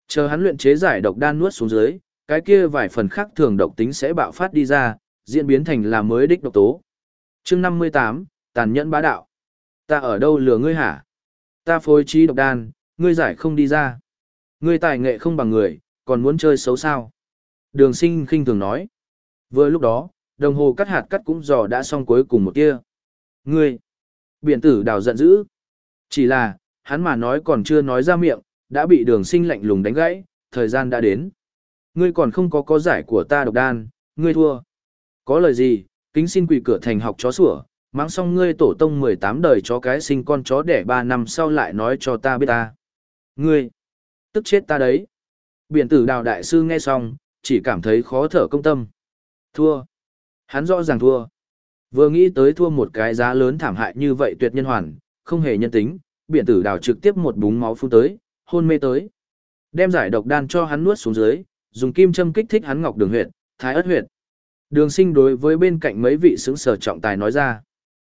Chờ hắn luyện chế giải độc đan nuốt xuống dưới, cái kia vài phần khác thường độc tính sẽ bạo phát đi ra, diễn biến thành là mới đích độc tố. chương 58, tàn nhẫn bá đạo. Ta ở đâu lừa ngươi hả? Ta phối trí độc đan, ngươi giải không đi ra. Ngươi tài nghệ không bằng người, còn muốn chơi xấu sao? Đường sinh khinh thường nói. Vừa lúc đó, đồng hồ cắt hạt cắt cũng dò đã xong cuối cùng một tia. Ngươi! Biển tử đào giận dữ. Chỉ là, hắn mà nói còn chưa nói ra miệng, đã bị đường sinh lạnh lùng đánh gãy, thời gian đã đến. Ngươi còn không có có giải của ta độc đan, ngươi thua. Có lời gì, kính xin quỷ cửa thành học chó sủa, mang xong ngươi tổ tông 18 đời chó cái sinh con chó đẻ 3 năm sau lại nói cho ta biết ta. Ngươi, tức chết ta đấy. Biển tử đào đại sư nghe xong, chỉ cảm thấy khó thở công tâm. Thua. Hắn rõ ràng thua. Vừa nghĩ tới thua một cái giá lớn thảm hại như vậy tuyệt nhân hoàn, không hề nhân tính, biển tử đào trực tiếp một búng máu phun tới, hôn mê tới. Đem giải độc đan cho hắn nuốt xuống dưới, dùng kim châm kích thích hắn ngọc đường huyệt, thái ất huyệt. Đường sinh đối với bên cạnh mấy vị xứng sở trọng tài nói ra.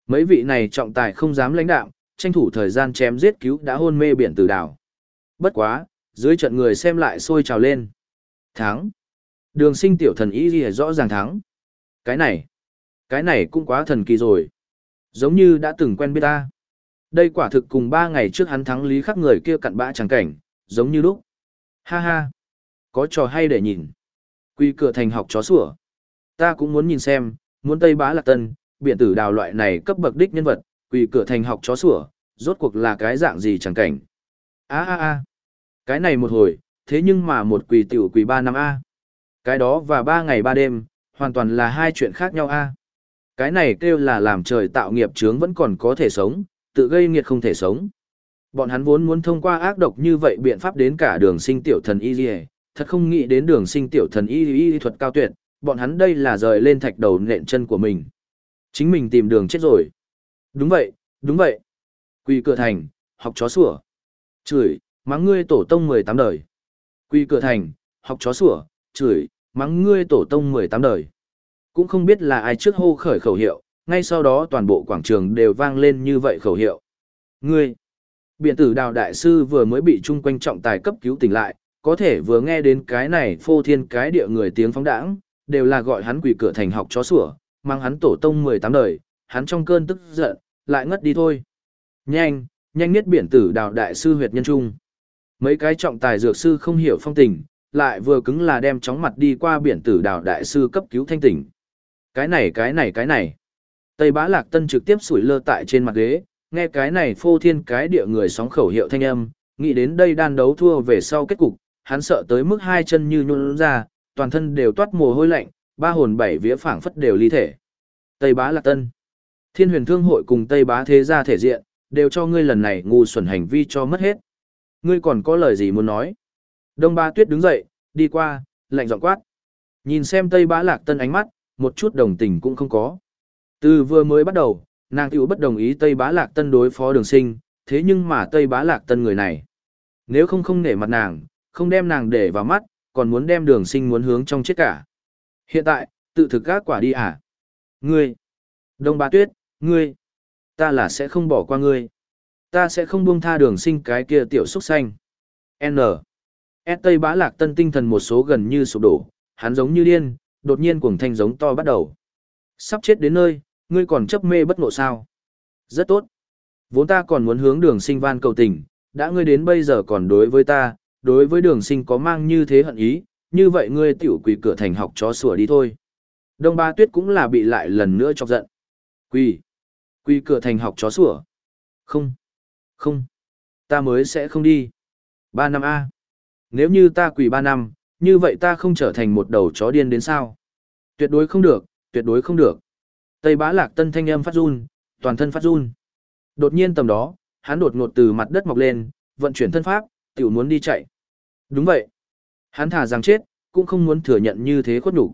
Mấy vị này trọng tài không dám lãnh đạo, tranh thủ thời gian chém giết cứu đã hôn mê biển tử đảo. Bất quá, dưới trận người xem lại sôi trào lên. Thắng. Đường sinh tiểu thần ý gì rõ ràng thắng. Cái này, cái này cũng quá thần kỳ rồi. Giống như đã từng quen biết ta. Đây quả thực cùng ba ngày trước hắn thắng lý khắc người kia cặn bã trắng cảnh, giống như lúc. Ha ha, có trò hay để nhìn. Quy cửa thành học chó sủa. Ta cũng muốn nhìn xem, muốn Tây Bá Lạc Tân, biện tử đào loại này cấp bậc đích nhân vật, quỳ cửa thành học chó sủa, rốt cuộc là cái dạng gì chẳng cảnh. a a a cái này một hồi, thế nhưng mà một quỳ tiểu quỳ ba năm a Cái đó và ba ngày ba đêm, hoàn toàn là hai chuyện khác nhau a Cái này kêu là làm trời tạo nghiệp chướng vẫn còn có thể sống, tự gây nghiệt không thể sống. Bọn hắn vốn muốn thông qua ác độc như vậy biện pháp đến cả đường sinh tiểu thần y dì thật không nghĩ đến đường sinh tiểu thần y y thuật cao tuyệt, bọn hắn đây là rời lên thạch đầu nện chân của mình. Chính mình tìm đường chết rồi. Đúng vậy, đúng vậy. Quỳ cửa thành, học chó sủa. Chửi, mắng ngươi tổ tông 18 đời. Quỳ cửa thành, học chó sủa, chửi, mắng ngươi tổ tông 18 đời. Cũng không biết là ai trước hô khởi khẩu hiệu, ngay sau đó toàn bộ quảng trường đều vang lên như vậy khẩu hiệu. Ngươi, biện tử đào đại sư vừa mới bị chung quanh trọng tài cấp cứu tỉnh lại, có thể vừa nghe đến cái này phô thiên cái địa người tiếng phóng đãng, đều là gọi hắn quỷ cửa thành học chó sủa, mang hắn tổ tông 18 đời, hắn trong cơn tức giận, lại ngất đi thôi. Nhanh, nhanh nhất biển tử đào đại sư huyệt nhân trung. Mấy cái trọng tài dược sư không hiểu phong tình, lại vừa cứng là đem chóng mặt đi qua biển tử đào đại sư cấp cứu thanh tỉnh. Cái này cái này cái này. Tây bá lạc tân trực tiếp sủi lơ tại trên mặt ghế, nghe cái này phô thiên cái địa người sóng khẩu hiệu thanh âm, nghĩ đến đây đan đấu thua về sau kết cục, hắn sợ tới mức hai chân như nhún ra, toàn thân đều toát mồ hôi lạnh, ba hồn bảy vía phảng phất đều ly thể. Tây Bá Lạc Tân. Thiên Huyền Thương hội cùng Tây Bá thế gia thể diện, đều cho ngươi lần này ngu xuẩn hành vi cho mất hết. Ngươi còn có lời gì muốn nói? Đông Ba Tuyết đứng dậy, đi qua, lạnh giọng quát. Nhìn xem Tây Bá Lạc Tân ánh mắt, một chút đồng tình cũng không có. Từ vừa mới bắt đầu, nàng tiểu bất đồng ý Tây Bá Lạc Tân đối phó đường sinh, thế nhưng mà Tây Bá Lạc Tân người này. Nếu không không nể mặt nàng, không đem nàng để vào mắt, còn muốn đem đường sinh muốn hướng trong chết cả. Hiện tại, tự thực các quả đi à? Ngươi! Đông bá Tuyết, ngươi! Ta là sẽ không bỏ qua ngươi. Ta sẽ không buông tha đường sinh cái kia tiểu xúc xanh. N. S Tây bá lạc tân tinh thần một số gần như sụp đổ, hắn giống như điên, đột nhiên cuồng thanh giống to bắt đầu. Sắp chết đến nơi, ngươi còn chấp mê bất ngộ sao? Rất tốt. Vốn ta còn muốn hướng đường sinh van cầu tình, đã ngươi đến bây giờ còn đối với ta, đối với đường sinh có mang như thế hận ý, như vậy ngươi tiểu quỳ cửa thành học chó sủa đi thôi. Đông ba tuyết cũng là bị lại lần nữa chọc giận. Quỳ. Quỳ cửa thành học chó sủa. Không. Không. Ta mới sẽ không đi. Ba năm A. Nếu như ta quỳ ba năm, như vậy ta không trở thành một đầu chó điên đến sao? Tuyệt đối không được, tuyệt đối không được. Tây bá lạc tân thanh âm phát run, toàn thân phát run. Đột nhiên tầm đó, hắn đột ngột từ mặt đất mọc lên, vận chuyển thân pháp, tiểu muốn đi chạy. Đúng vậy. Hắn thả rằng chết, cũng không muốn thừa nhận như thế khuất nhục.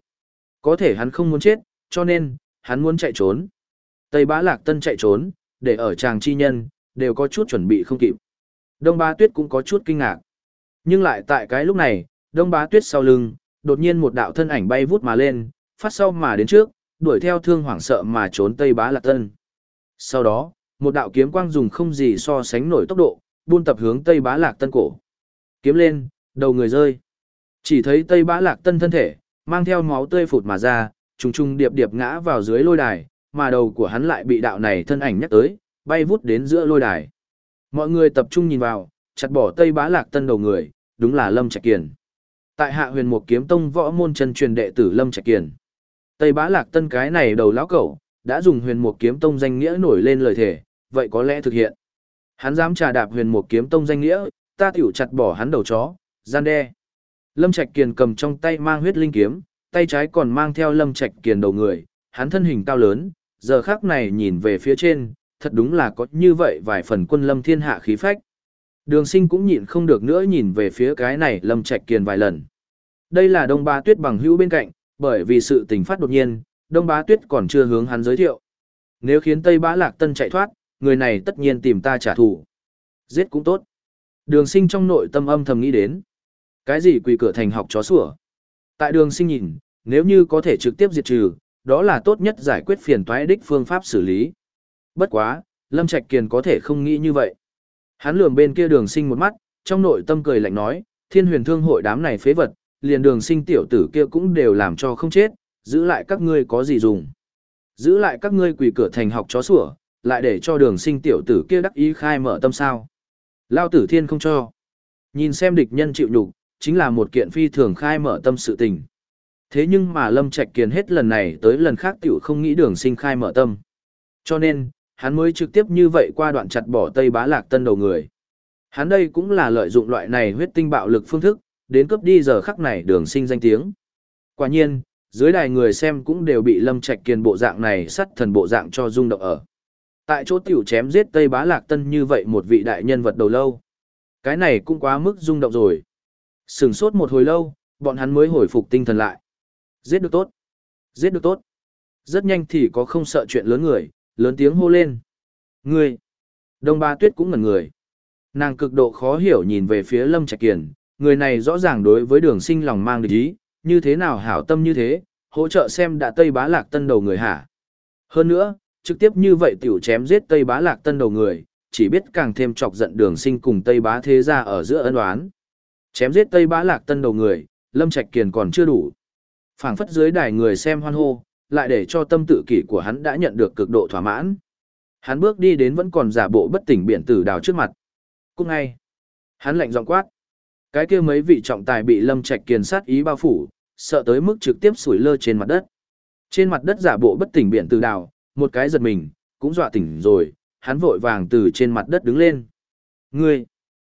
Có thể hắn không muốn chết, cho nên, hắn muốn chạy trốn. Tây bá lạc tân chạy trốn, để ở chàng chi nhân, đều có chút chuẩn bị không kịp. Đông bá tuyết cũng có chút kinh ngạc. Nhưng lại tại cái lúc này, đông bá tuyết sau lưng, đột nhiên một đạo thân ảnh bay vút mà lên, phát sau mà đến trước, đuổi theo thương hoảng sợ mà trốn Tây bá lạc tân. Sau đó, một đạo kiếm quang dùng không gì so sánh nổi tốc độ, buôn tập hướng Tây bá lạc tân cổ. Kiếm lên, đầu người rơi. Chỉ thấy Tây Bá Lạc Tân thân thể, mang theo máu tươi phụt mà ra, trùng trùng điệp điệp ngã vào dưới lôi đài, mà đầu của hắn lại bị đạo này thân ảnh nhắc tới, bay vút đến giữa lôi đài. Mọi người tập trung nhìn vào, chặt bỏ Tây Bá Lạc Tân đầu người, đúng là Lâm Trạch Kiền. Tại Hạ Huyền Mục Kiếm Tông võ môn chân truyền đệ tử Lâm Trạch Kiền. Tây Bá Lạc Tân cái này đầu lão cẩu, đã dùng Huyền Mục Kiếm Tông danh nghĩa nổi lên lời thể, vậy có lẽ thực hiện. Hắn dám trà đạp Huyền Mục Kiếm Tông danh nghĩa, ta tiểu chặt bỏ hắn đầu chó, gian đe. Lâm Trạch Kiền cầm trong tay mang huyết linh kiếm, tay trái còn mang theo Lâm Trạch Kiền đầu người, hắn thân hình cao lớn, giờ khắc này nhìn về phía trên, thật đúng là có như vậy vài phần quân Lâm thiên hạ khí phách. Đường sinh cũng nhịn không được nữa nhìn về phía cái này Lâm Trạch Kiền vài lần. Đây là Đông Ba Tuyết bằng hữu bên cạnh, bởi vì sự tình phát đột nhiên, Đông Bá Tuyết còn chưa hướng hắn giới thiệu. Nếu khiến Tây Bá Lạc Tân chạy thoát, người này tất nhiên tìm ta trả thù. Giết cũng tốt. Đường sinh trong nội tâm âm thầm nghĩ đến. Cái gì quỳ cửa thành học chó sủa? Tại đường sinh nhìn, nếu như có thể trực tiếp diệt trừ, đó là tốt nhất giải quyết phiền toái đích phương pháp xử lý. Bất quá, Lâm Trạch Kiền có thể không nghĩ như vậy. Hắn lườm bên kia đường sinh một mắt, trong nội tâm cười lạnh nói, thiên huyền thương hội đám này phế vật, liền đường sinh tiểu tử kia cũng đều làm cho không chết, giữ lại các ngươi có gì dùng. Giữ lại các ngươi quỳ cửa thành học chó sủa, lại để cho đường sinh tiểu tử kia đắc ý khai mở tâm sao. Lao tử thiên không cho. Nhìn xem địch nhân chịu nhục chính là một kiện phi thường khai mở tâm sự tình. Thế nhưng mà Lâm Trạch Kiền hết lần này tới lần khác tiểu không nghĩ đường sinh khai mở tâm. Cho nên, hắn mới trực tiếp như vậy qua đoạn chặt bỏ Tây Bá Lạc Tân đầu người. Hắn đây cũng là lợi dụng loại này huyết tinh bạo lực phương thức, đến cướp đi giờ khắc này đường sinh danh tiếng. Quả nhiên, dưới đài người xem cũng đều bị Lâm Trạch Kiền bộ dạng này sắt thần bộ dạng cho rung động ở. Tại chỗ tiểu chém giết Tây Bá Lạc Tân như vậy một vị đại nhân vật đầu lâu. Cái này cũng quá mức rung động rồi. Sừng sốt một hồi lâu, bọn hắn mới hồi phục tinh thần lại. Giết được tốt. Giết được tốt. Rất nhanh thì có không sợ chuyện lớn người, lớn tiếng hô lên. Người. Đông Ba Tuyết cũng ngẩn người. Nàng cực độ khó hiểu nhìn về phía Lâm Trạch Kiền, người này rõ ràng đối với đường sinh lòng mang địch ý, như thế nào hảo tâm như thế, hỗ trợ xem đã Tây Bá Lạc Tân đầu người hả. Hơn nữa, trực tiếp như vậy tiểu chém giết Tây Bá Lạc Tân đầu người, chỉ biết càng thêm chọc giận đường sinh cùng Tây Bá thế gia ở giữa ân oán. Chém giết Tây Bá Lạc Tân đầu người, Lâm Trạch Kiền còn chưa đủ. phảng phất dưới đài người xem hoan hô, lại để cho tâm tự kỷ của hắn đã nhận được cực độ thỏa mãn. Hắn bước đi đến vẫn còn giả bộ bất tỉnh biển tử đào trước mặt. Cũng ngay, hắn lạnh giọng quát. Cái kia mấy vị trọng tài bị Lâm Trạch Kiền sát ý bao phủ, sợ tới mức trực tiếp sủi lơ trên mặt đất. Trên mặt đất giả bộ bất tỉnh biển tử đào, một cái giật mình, cũng dọa tỉnh rồi, hắn vội vàng từ trên mặt đất đứng lên. Ngươi,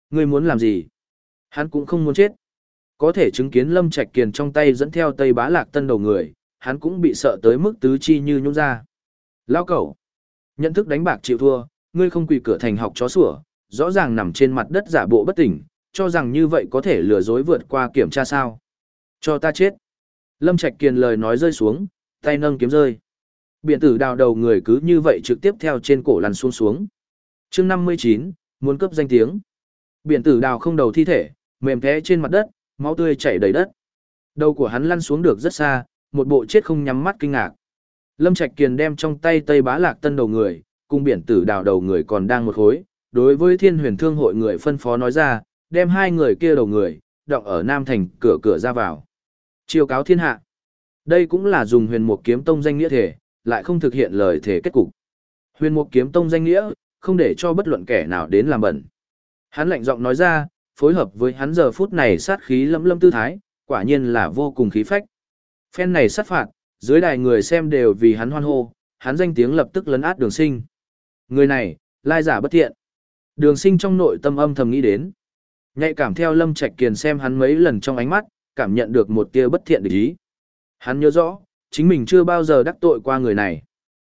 ngươi muốn làm gì? Hắn cũng không muốn chết. Có thể chứng kiến Lâm Trạch Kiền trong tay dẫn theo Tây Bá Lạc Tân đầu người, hắn cũng bị sợ tới mức tứ chi như nhũn ra. Lao cẩu, nhận thức đánh bạc chịu thua, ngươi không quỳ cửa thành học chó sủa, rõ ràng nằm trên mặt đất giả bộ bất tỉnh, cho rằng như vậy có thể lừa dối vượt qua kiểm tra sao. Cho ta chết. Lâm Trạch Kiền lời nói rơi xuống, tay nâng kiếm rơi. Biện tử đào đầu người cứ như vậy trực tiếp theo trên cổ lăn xuống xuống. chương 59, muốn cấp danh tiếng. Biện tử đào không đầu thi thể, mềm thế trên mặt đất, máu tươi chảy đầy đất. Đầu của hắn lăn xuống được rất xa, một bộ chết không nhắm mắt kinh ngạc. Lâm Trạch Kiền đem trong tay Tây Bá Lạc Tân đầu người, cùng biển tử đào đầu người còn đang một khối. Đối với thiên huyền thương hội người phân phó nói ra, đem hai người kia đầu người, đọng ở Nam Thành cửa cửa ra vào. Chiêu cáo thiên hạ. Đây cũng là dùng huyền mục kiếm tông danh nghĩa thể, lại không thực hiện lời thể kết cục. Huyền mục kiếm tông danh nghĩa, không để cho bất luận kẻ nào đến làm bẩn. Hắn lạnh giọng nói ra, phối hợp với hắn giờ phút này sát khí lâm lâm tư thái, quả nhiên là vô cùng khí phách. Phen này sát phạt, dưới đài người xem đều vì hắn hoan hô, hắn danh tiếng lập tức lấn át đường sinh. Người này, lai giả bất thiện. Đường sinh trong nội tâm âm thầm nghĩ đến. Nhạy cảm theo Lâm Trạch Kiền xem hắn mấy lần trong ánh mắt, cảm nhận được một tia bất thiện địch ý. Hắn nhớ rõ, chính mình chưa bao giờ đắc tội qua người này.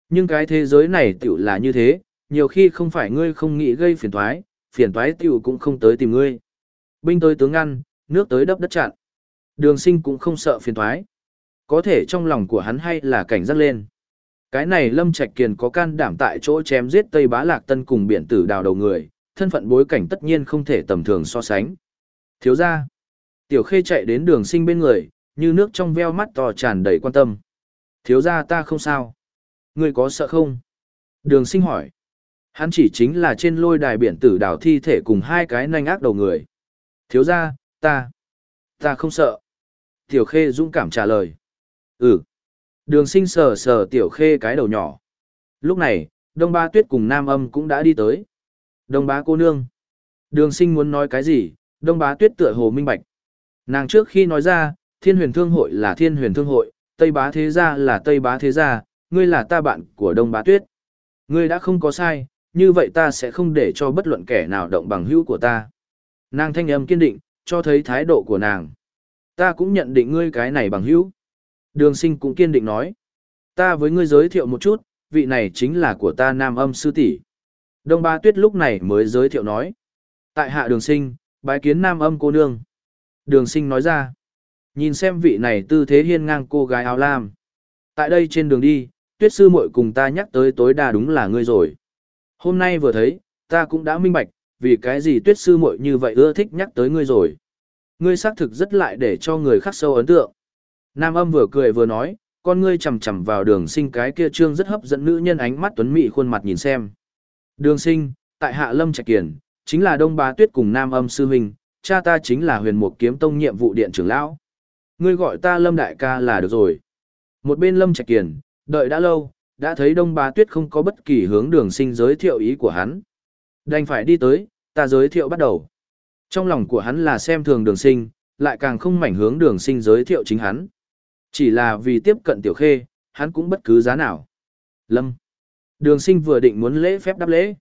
Nhưng cái thế giới này tiểu là như thế, nhiều khi không phải ngươi không nghĩ gây phiền toái, phiền toái tiểu cũng không tới tìm ngươi. Binh tới tướng ngăn, nước tới đắp đất chặn. Đường sinh cũng không sợ phiền toái. Có thể trong lòng của hắn hay là cảnh giác lên. Cái này Lâm Trạch Kiền có can đảm tại chỗ chém giết Tây Bá Lạc Tân cùng biển tử đào đầu người, thân phận bối cảnh tất nhiên không thể tầm thường so sánh. Thiếu ra, tiểu khê chạy đến đường sinh bên người, như nước trong veo mắt to tràn đầy quan tâm. Thiếu ra ta không sao. Người có sợ không? Đường sinh hỏi. Hắn chỉ chính là trên lôi đài biển tử đảo thi thể cùng hai cái nanh ác đầu người. Thiếu ra, ta, ta không sợ. Tiểu khê dũng cảm trả lời. Ừ. Đường sinh sờ sờ tiểu khê cái đầu nhỏ. Lúc này, Đông Ba Tuyết cùng Nam Âm cũng đã đi tới. Đông bá cô nương. Đường sinh muốn nói cái gì, đông bá tuyết tựa hồ minh bạch. Nàng trước khi nói ra, thiên huyền thương hội là thiên huyền thương hội, tây bá thế gia là tây bá thế gia, ngươi là ta bạn của đông bá tuyết. Ngươi đã không có sai, như vậy ta sẽ không để cho bất luận kẻ nào động bằng hữu của ta. Nàng thanh âm kiên định, cho thấy thái độ của nàng. Ta cũng nhận định ngươi cái này bằng hữu. Đường sinh cũng kiên định nói. Ta với ngươi giới thiệu một chút, vị này chính là của ta nam âm sư tỷ Đông Ba Tuyết lúc này mới giới thiệu nói. Tại hạ đường sinh, bái kiến nam âm cô nương. Đường sinh nói ra. Nhìn xem vị này tư thế hiên ngang cô gái áo lam. Tại đây trên đường đi, tuyết sư muội cùng ta nhắc tới tối đa đúng là ngươi rồi. Hôm nay vừa thấy, ta cũng đã minh bạch, vì cái gì tuyết sư muội như vậy ưa thích nhắc tới ngươi rồi. Ngươi xác thực rất lại để cho người khác sâu ấn tượng. Nam âm vừa cười vừa nói, con ngươi chầm chầm vào đường sinh cái kia trương rất hấp dẫn nữ nhân ánh mắt tuấn mị khuôn mặt nhìn xem. Đường sinh, tại hạ lâm trạch kiển, chính là đông bá tuyết cùng nam âm sư huynh, cha ta chính là huyền mục kiếm tông nhiệm vụ điện trưởng lão. Ngươi gọi ta lâm đại ca là được rồi. Một bên lâm trạch kiển, đợi đã lâu, đã thấy đông bá tuyết không có bất kỳ hướng đường sinh giới thiệu ý của hắn. Đành phải đi tới, ta giới thiệu bắt đầu. Trong lòng của hắn là xem thường đường sinh, lại càng không mảnh hướng đường sinh giới thiệu chính hắn. Chỉ là vì tiếp cận tiểu khê, hắn cũng bất cứ giá nào. Lâm. Đường sinh vừa định muốn lễ phép đáp lễ.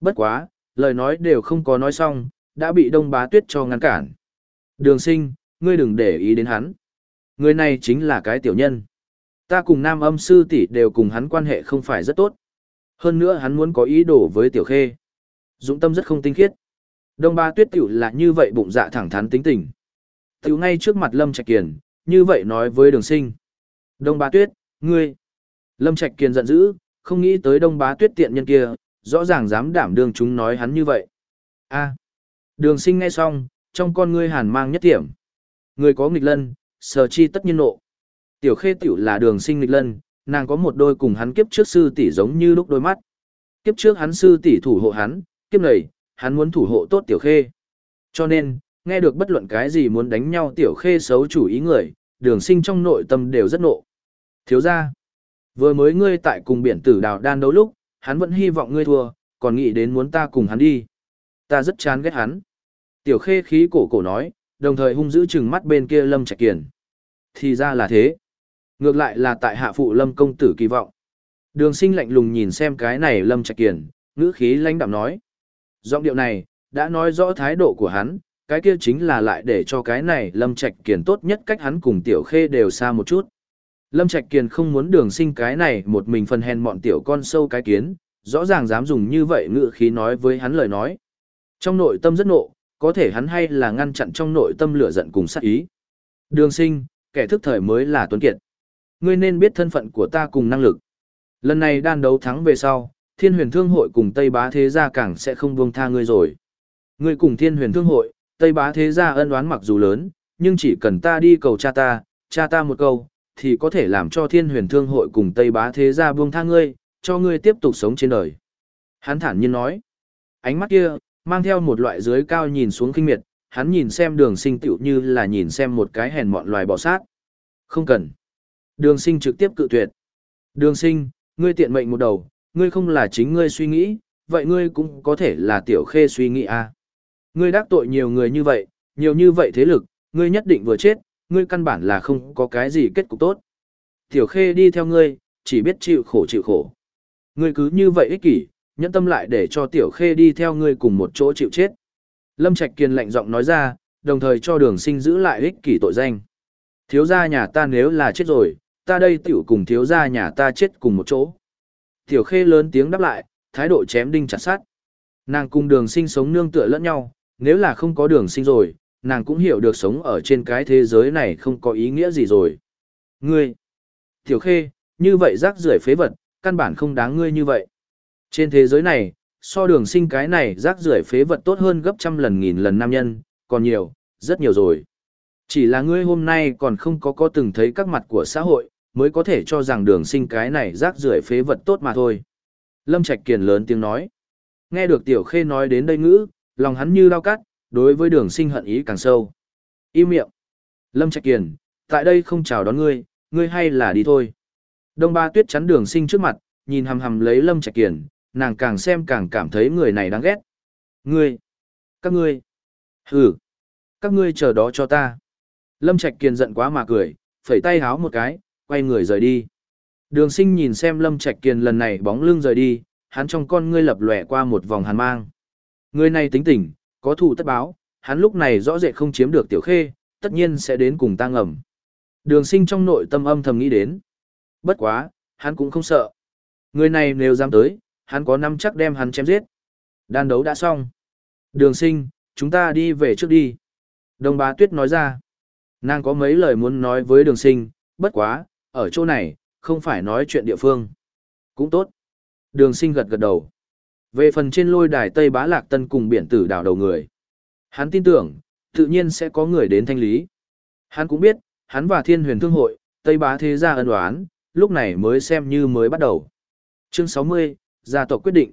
Bất quá, lời nói đều không có nói xong, đã bị đông bá tuyết cho ngăn cản. Đường sinh, ngươi đừng để ý đến hắn. Người này chính là cái tiểu nhân. Ta cùng nam âm sư tỷ đều cùng hắn quan hệ không phải rất tốt. Hơn nữa hắn muốn có ý đồ với tiểu khê. Dũng tâm rất không tinh khiết. Đông ba tuyết tiểu là như vậy bụng dạ thẳng thắn tính tình. Tiểu ngay trước mặt Lâm Trạch Kiền, như vậy nói với đường sinh. Đông ba tuyết, ngươi. Lâm Trạch Kiền giận dữ, không nghĩ tới đông bá tuyết tiện nhân kia, rõ ràng dám đảm đường chúng nói hắn như vậy. a đường sinh nghe xong, trong con ngươi hàn mang nhất tiểm. Người có nghịch lân, sở chi tất nhiên nộ. Tiểu khê tiểu là đường sinh nghịch lân, nàng có một đôi cùng hắn kiếp trước sư tỷ giống như lúc đôi mắt. Kiếp trước hắn sư tỷ thủ hộ hắn, kiếp này, hắn muốn thủ hộ tốt tiểu khê. Cho nên, nghe được bất luận cái gì muốn đánh nhau tiểu khê xấu chủ ý người, đường sinh trong nội tâm đều rất nộ. Thiếu ra, vừa mới ngươi tại cùng biển tử đào đan đấu lúc, hắn vẫn hy vọng ngươi thua, còn nghĩ đến muốn ta cùng hắn đi. Ta rất chán ghét hắn. Tiểu khê khí cổ cổ nói, đồng thời hung dữ chừng mắt bên kia lâm trạch kiền. Thì ra là thế. Ngược lại là tại hạ phụ lâm công tử kỳ vọng. Đường sinh lạnh lùng nhìn xem cái này lâm trạch kiền, ngữ khí lãnh đạm nói. Giọng điệu này, đã nói rõ thái độ của hắn, cái kia chính là lại để cho cái này Lâm Trạch Kiền tốt nhất cách hắn cùng Tiểu Khê đều xa một chút. Lâm Trạch Kiền không muốn đường sinh cái này một mình phần hèn mọn tiểu con sâu cái kiến, rõ ràng dám dùng như vậy ngựa khí nói với hắn lời nói. Trong nội tâm rất nộ, có thể hắn hay là ngăn chặn trong nội tâm lửa giận cùng sát ý. Đường sinh, kẻ thức thời mới là Tuấn Kiệt. Ngươi nên biết thân phận của ta cùng năng lực. Lần này đan đấu thắng về sau, thiên huyền thương hội cùng Tây Bá Thế Gia càng sẽ không buông tha ngươi rồi. Ngươi cùng thiên huyền thương hội, Tây Bá Thế Gia ân oán mặc dù lớn, nhưng chỉ cần ta đi cầu cha ta, cha ta một câu, thì có thể làm cho thiên huyền thương hội cùng Tây Bá Thế Gia buông tha ngươi, cho ngươi tiếp tục sống trên đời. Hắn thản nhiên nói, ánh mắt kia, mang theo một loại dưới cao nhìn xuống kinh miệt, hắn nhìn xem đường sinh tựu như là nhìn xem một cái hèn mọn loài bò sát. Không cần. Đường sinh trực tiếp cự tuyệt. Đường sinh, ngươi tiện mệnh một đầu, ngươi không là chính ngươi suy nghĩ, vậy ngươi cũng có thể là tiểu khê suy nghĩ à. Ngươi đắc tội nhiều người như vậy, nhiều như vậy thế lực, ngươi nhất định vừa chết, ngươi căn bản là không có cái gì kết cục tốt. Tiểu khê đi theo ngươi, chỉ biết chịu khổ chịu khổ. Ngươi cứ như vậy ích kỷ, nhẫn tâm lại để cho tiểu khê đi theo ngươi cùng một chỗ chịu chết. Lâm Trạch Kiên lạnh giọng nói ra, đồng thời cho đường sinh giữ lại ích kỷ tội danh. Thiếu gia nhà ta nếu là chết rồi, ta đây tiểu cùng thiếu gia nhà ta chết cùng một chỗ. Tiểu khê lớn tiếng đáp lại, thái độ chém đinh chặt sát. Nàng cùng đường sinh sống nương tựa lẫn nhau, nếu là không có đường sinh rồi, nàng cũng hiểu được sống ở trên cái thế giới này không có ý nghĩa gì rồi. Ngươi, tiểu khê, như vậy rác rưởi phế vật, căn bản không đáng ngươi như vậy. Trên thế giới này, so đường sinh cái này rác rưởi phế vật tốt hơn gấp trăm lần nghìn lần nam nhân, còn nhiều, rất nhiều rồi. Chỉ là ngươi hôm nay còn không có có từng thấy các mặt của xã hội, mới có thể cho rằng đường sinh cái này rác rưởi phế vật tốt mà thôi. Lâm Trạch Kiền lớn tiếng nói. Nghe được Tiểu Khê nói đến đây ngữ, lòng hắn như lao cắt, đối với đường sinh hận ý càng sâu. Im miệng. Lâm Trạch Kiền, tại đây không chào đón ngươi, ngươi hay là đi thôi. Đông Ba Tuyết chắn đường sinh trước mặt, nhìn hầm hầm lấy Lâm Trạch Kiền, nàng càng xem càng cảm thấy người này đáng ghét. Ngươi. Các ngươi. Hừ. Các ngươi chờ đó cho ta. Lâm Trạch Kiền giận quá mà cười, phẩy tay háo một cái, quay người rời đi. Đường sinh nhìn xem Lâm Trạch Kiền lần này bóng lưng rời đi, hắn trong con ngươi lập lẻ qua một vòng hàn mang. Người này tính tình, có thù tất báo, hắn lúc này rõ rệt không chiếm được tiểu khê, tất nhiên sẽ đến cùng ta ngầm. Đường sinh trong nội tâm âm thầm nghĩ đến. Bất quá, hắn cũng không sợ. Người này nếu dám tới, hắn có năm chắc đem hắn chém giết. Đan đấu đã xong. Đường sinh, chúng ta đi về trước đi. Đồng bá tuyết nói ra. Nàng có mấy lời muốn nói với đường sinh, bất quá, ở chỗ này, không phải nói chuyện địa phương. Cũng tốt. Đường sinh gật gật đầu. Về phần trên lôi đài Tây Bá Lạc Tân cùng biển tử đảo đầu người. Hắn tin tưởng, tự nhiên sẽ có người đến thanh lý. Hắn cũng biết, hắn và thiên huyền thương hội, Tây Bá Thế Gia ân đoán lúc này mới xem như mới bắt đầu. Chương 60, gia tộc quyết định.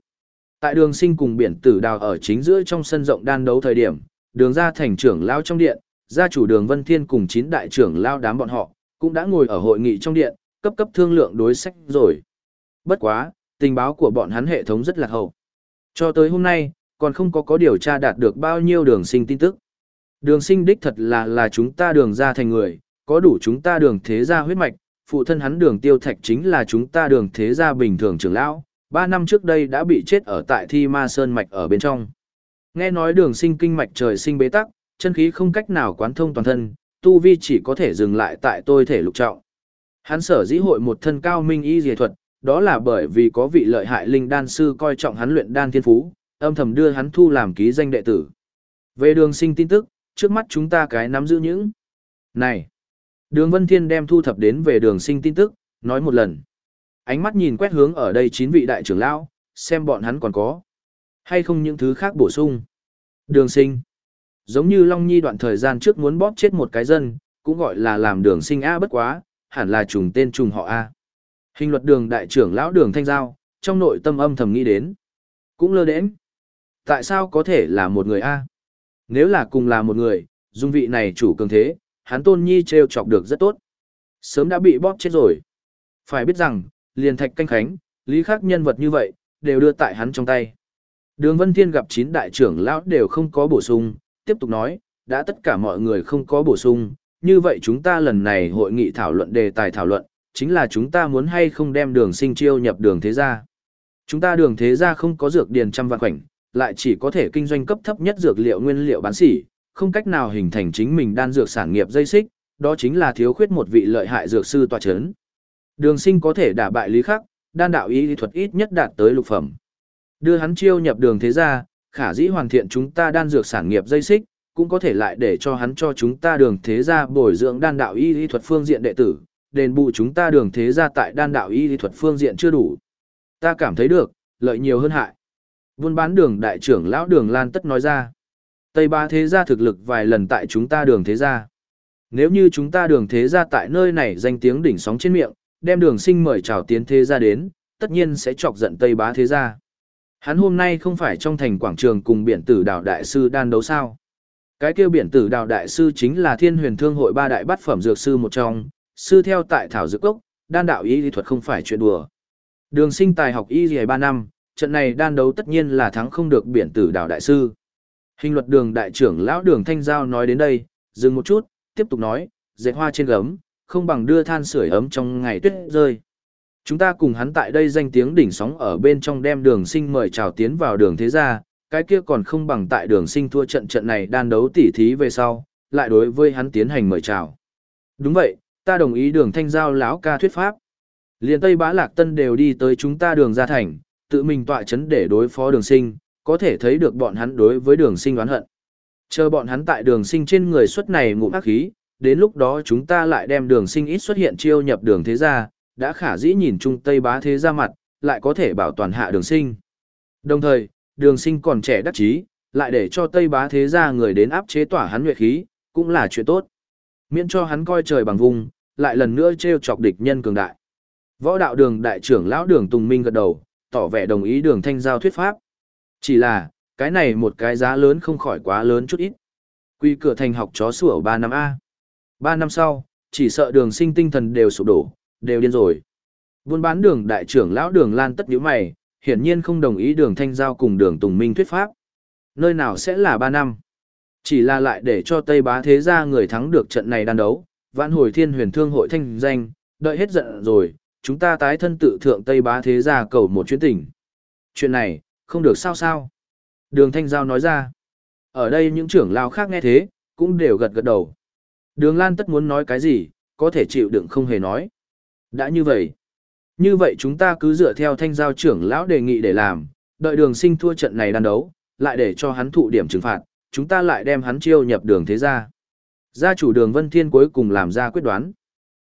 Tại đường sinh cùng biển tử đào ở chính giữa trong sân rộng đan đấu thời điểm, đường ra thành trưởng lao trong điện, gia chủ đường Vân Thiên cùng chín đại trưởng lao đám bọn họ, cũng đã ngồi ở hội nghị trong điện, cấp cấp thương lượng đối sách rồi. Bất quá, tình báo của bọn hắn hệ thống rất là hậu. Cho tới hôm nay, còn không có có điều tra đạt được bao nhiêu đường sinh tin tức. Đường sinh đích thật là là chúng ta đường ra thành người, có đủ chúng ta đường thế gia huyết mạch, phụ thân hắn đường tiêu thạch chính là chúng ta đường thế gia bình thường trưởng lão, ba năm trước đây đã bị chết ở tại thi ma sơn mạch ở bên trong. Nghe nói đường sinh kinh mạch trời sinh bế tắc, chân khí không cách nào quán thông toàn thân, tu vi chỉ có thể dừng lại tại tôi thể lục trọng. Hắn sở dĩ hội một thân cao minh y dề thuật, đó là bởi vì có vị lợi hại linh đan sư coi trọng hắn luyện đan thiên phú, âm thầm đưa hắn thu làm ký danh đệ tử. Về đường sinh tin tức, trước mắt chúng ta cái nắm giữ những. Này! Đường Vân Thiên đem thu thập đến về đường sinh tin tức, nói một lần. Ánh mắt nhìn quét hướng ở đây chín vị đại trưởng lão, xem bọn hắn còn có. Hay không những thứ khác bổ sung. Đường sinh. Giống như Long Nhi đoạn thời gian trước muốn bóp chết một cái dân, cũng gọi là làm đường sinh A bất quá, hẳn là trùng tên trùng họ A. Hình luật đường đại trưởng lão đường thanh giao, trong nội tâm âm thầm nghĩ đến. Cũng lơ đến. Tại sao có thể là một người A? Nếu là cùng là một người, dung vị này chủ cường thế, hắn tôn nhi treo chọc được rất tốt. Sớm đã bị bóp chết rồi. Phải biết rằng, liền thạch canh khánh, lý khắc nhân vật như vậy, đều đưa tại hắn trong tay. Đường Vân Thiên gặp chín đại trưởng lão đều không có bổ sung, tiếp tục nói, đã tất cả mọi người không có bổ sung, như vậy chúng ta lần này hội nghị thảo luận đề tài thảo luận, chính là chúng ta muốn hay không đem đường sinh chiêu nhập đường thế gia. Chúng ta đường thế gia không có dược điền trăm vạn khoảnh, lại chỉ có thể kinh doanh cấp thấp nhất dược liệu nguyên liệu bán sỉ, không cách nào hình thành chính mình đan dược sản nghiệp dây xích, đó chính là thiếu khuyết một vị lợi hại dược sư tòa chấn. Đường sinh có thể đả bại lý khắc, đan đạo y thuật ít nhất đạt tới lục phẩm. Đưa hắn chiêu nhập đường thế gia, khả dĩ hoàn thiện chúng ta đan dược sản nghiệp dây xích, cũng có thể lại để cho hắn cho chúng ta đường thế gia bồi dưỡng đan đạo y lý thuật phương diện đệ tử, đền bù chúng ta đường thế gia tại đan đạo y lý thuật phương diện chưa đủ. Ta cảm thấy được, lợi nhiều hơn hại. Buôn bán đường đại trưởng lão đường Lan Tất nói ra. Tây ba thế gia thực lực vài lần tại chúng ta đường thế gia. Nếu như chúng ta đường thế gia tại nơi này danh tiếng đỉnh sóng trên miệng, đem đường sinh mời chào tiến thế gia đến, tất nhiên sẽ chọc giận Tây bá thế gia. Hắn hôm nay không phải trong thành quảng trường cùng biển tử đảo đại sư đan đấu sao. Cái kêu biển tử đảo đại sư chính là thiên huyền thương hội ba đại bát phẩm dược sư một trong, sư theo tại thảo dược cốc, đan đạo y lý thuật không phải chuyện đùa. Đường sinh tài học y gì ba năm, trận này đan đấu tất nhiên là thắng không được biển tử đảo đại sư. Hình luật đường đại trưởng lão đường thanh giao nói đến đây, dừng một chút, tiếp tục nói, dệt hoa trên gấm, không bằng đưa than sưởi ấm trong ngày tuyết rơi. Chúng ta cùng hắn tại đây danh tiếng đỉnh sóng ở bên trong đem đường sinh mời chào tiến vào đường thế gia, cái kia còn không bằng tại đường sinh thua trận trận này đan đấu tỉ thí về sau, lại đối với hắn tiến hành mời chào. Đúng vậy, ta đồng ý đường thanh giao lão ca thuyết pháp. Liên Tây Bá Lạc Tân đều đi tới chúng ta đường ra thành, tự mình tọa chấn để đối phó đường sinh, có thể thấy được bọn hắn đối với đường sinh oán hận. Chờ bọn hắn tại đường sinh trên người xuất này ngụm ác khí, đến lúc đó chúng ta lại đem đường sinh ít xuất hiện chiêu nhập đường thế gia, đã khả dĩ nhìn trung Tây bá thế ra mặt, lại có thể bảo toàn hạ đường sinh. Đồng thời, đường sinh còn trẻ đắc chí lại để cho Tây bá thế gia người đến áp chế tỏa hắn nguyệt khí, cũng là chuyện tốt. Miễn cho hắn coi trời bằng vùng, lại lần nữa trêu chọc địch nhân cường đại. Võ đạo đường đại trưởng lão đường Tùng Minh gật đầu, tỏ vẻ đồng ý đường thanh giao thuyết pháp. Chỉ là, cái này một cái giá lớn không khỏi quá lớn chút ít. Quy cửa thành học chó sủa 3 năm A. 3 năm sau, chỉ sợ đường sinh tinh thần đều sụp đổ, đều điên rồi. Buôn bán đường đại trưởng lão đường lan tất nhíu mày, hiển nhiên không đồng ý đường thanh giao cùng đường tùng minh thuyết pháp. Nơi nào sẽ là 3 năm? Chỉ là lại để cho Tây Bá Thế gia người thắng được trận này đan đấu, vãn hồi thiên huyền thương hội thanh danh, đợi hết giận rồi, chúng ta tái thân tự thượng Tây Bá Thế gia cầu một chuyến tỉnh. Chuyện này, không được sao sao. Đường Thanh Giao nói ra. Ở đây những trưởng lao khác nghe thế, cũng đều gật gật đầu. Đường Lan tất muốn nói cái gì, có thể chịu đựng không hề nói. Đã như vậy. Như vậy chúng ta cứ dựa theo thanh giao trưởng lão đề nghị để làm, đợi đường sinh thua trận này đàn đấu, lại để cho hắn thụ điểm trừng phạt, chúng ta lại đem hắn chiêu nhập đường thế gia. Gia chủ đường Vân Thiên cuối cùng làm ra quyết đoán.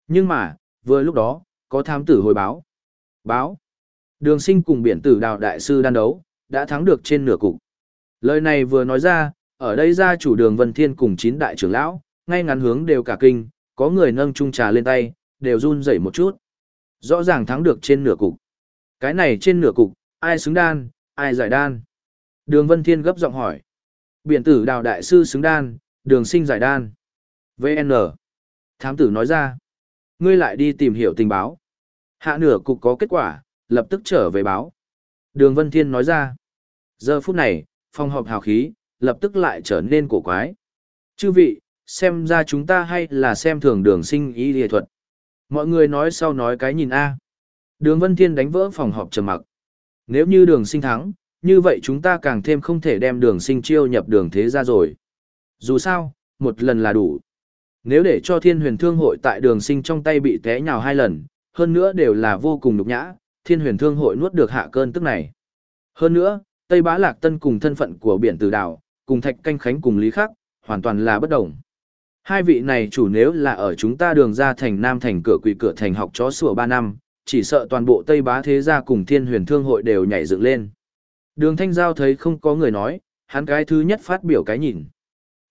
Nhưng mà, vừa lúc đó, có thám tử hồi báo. Báo. Đường sinh cùng biển tử đào đại sư đan đấu, đã thắng được trên nửa cục. Lời này vừa nói ra, ở đây gia chủ đường Vân Thiên cùng chín đại trưởng lão, ngay ngắn hướng đều cả kinh, có người nâng chung trà lên tay, đều run rẩy một chút. Rõ ràng thắng được trên nửa cục. Cái này trên nửa cục, ai xứng đan, ai giải đan. Đường Vân Thiên gấp giọng hỏi. Biển tử đào đại sư xứng đan, đường sinh giải đan. VN. Thám tử nói ra. Ngươi lại đi tìm hiểu tình báo. Hạ nửa cục có kết quả, lập tức trở về báo. Đường Vân Thiên nói ra. Giờ phút này, phòng họp hào khí, lập tức lại trở nên cổ quái. Chư vị, xem ra chúng ta hay là xem thường đường sinh ý địa thuật. Mọi người nói sau nói cái nhìn A. Đường Vân Thiên đánh vỡ phòng họp trầm mặc. Nếu như đường sinh thắng, như vậy chúng ta càng thêm không thể đem đường sinh chiêu nhập đường thế ra rồi. Dù sao, một lần là đủ. Nếu để cho thiên huyền thương hội tại đường sinh trong tay bị té nhào hai lần, hơn nữa đều là vô cùng nhục nhã, thiên huyền thương hội nuốt được hạ cơn tức này. Hơn nữa, Tây Bá Lạc Tân cùng thân phận của biển tử đảo, cùng Thạch Canh Khánh cùng Lý Khắc, hoàn toàn là bất đồng. Hai vị này chủ nếu là ở chúng ta đường ra thành Nam thành cửa quỷ cửa thành học chó sủa 3 năm, chỉ sợ toàn bộ Tây Bá Thế gia cùng Thiên Huyền Thương hội đều nhảy dựng lên. Đường Thanh Giao thấy không có người nói, hắn cái thứ nhất phát biểu cái nhìn.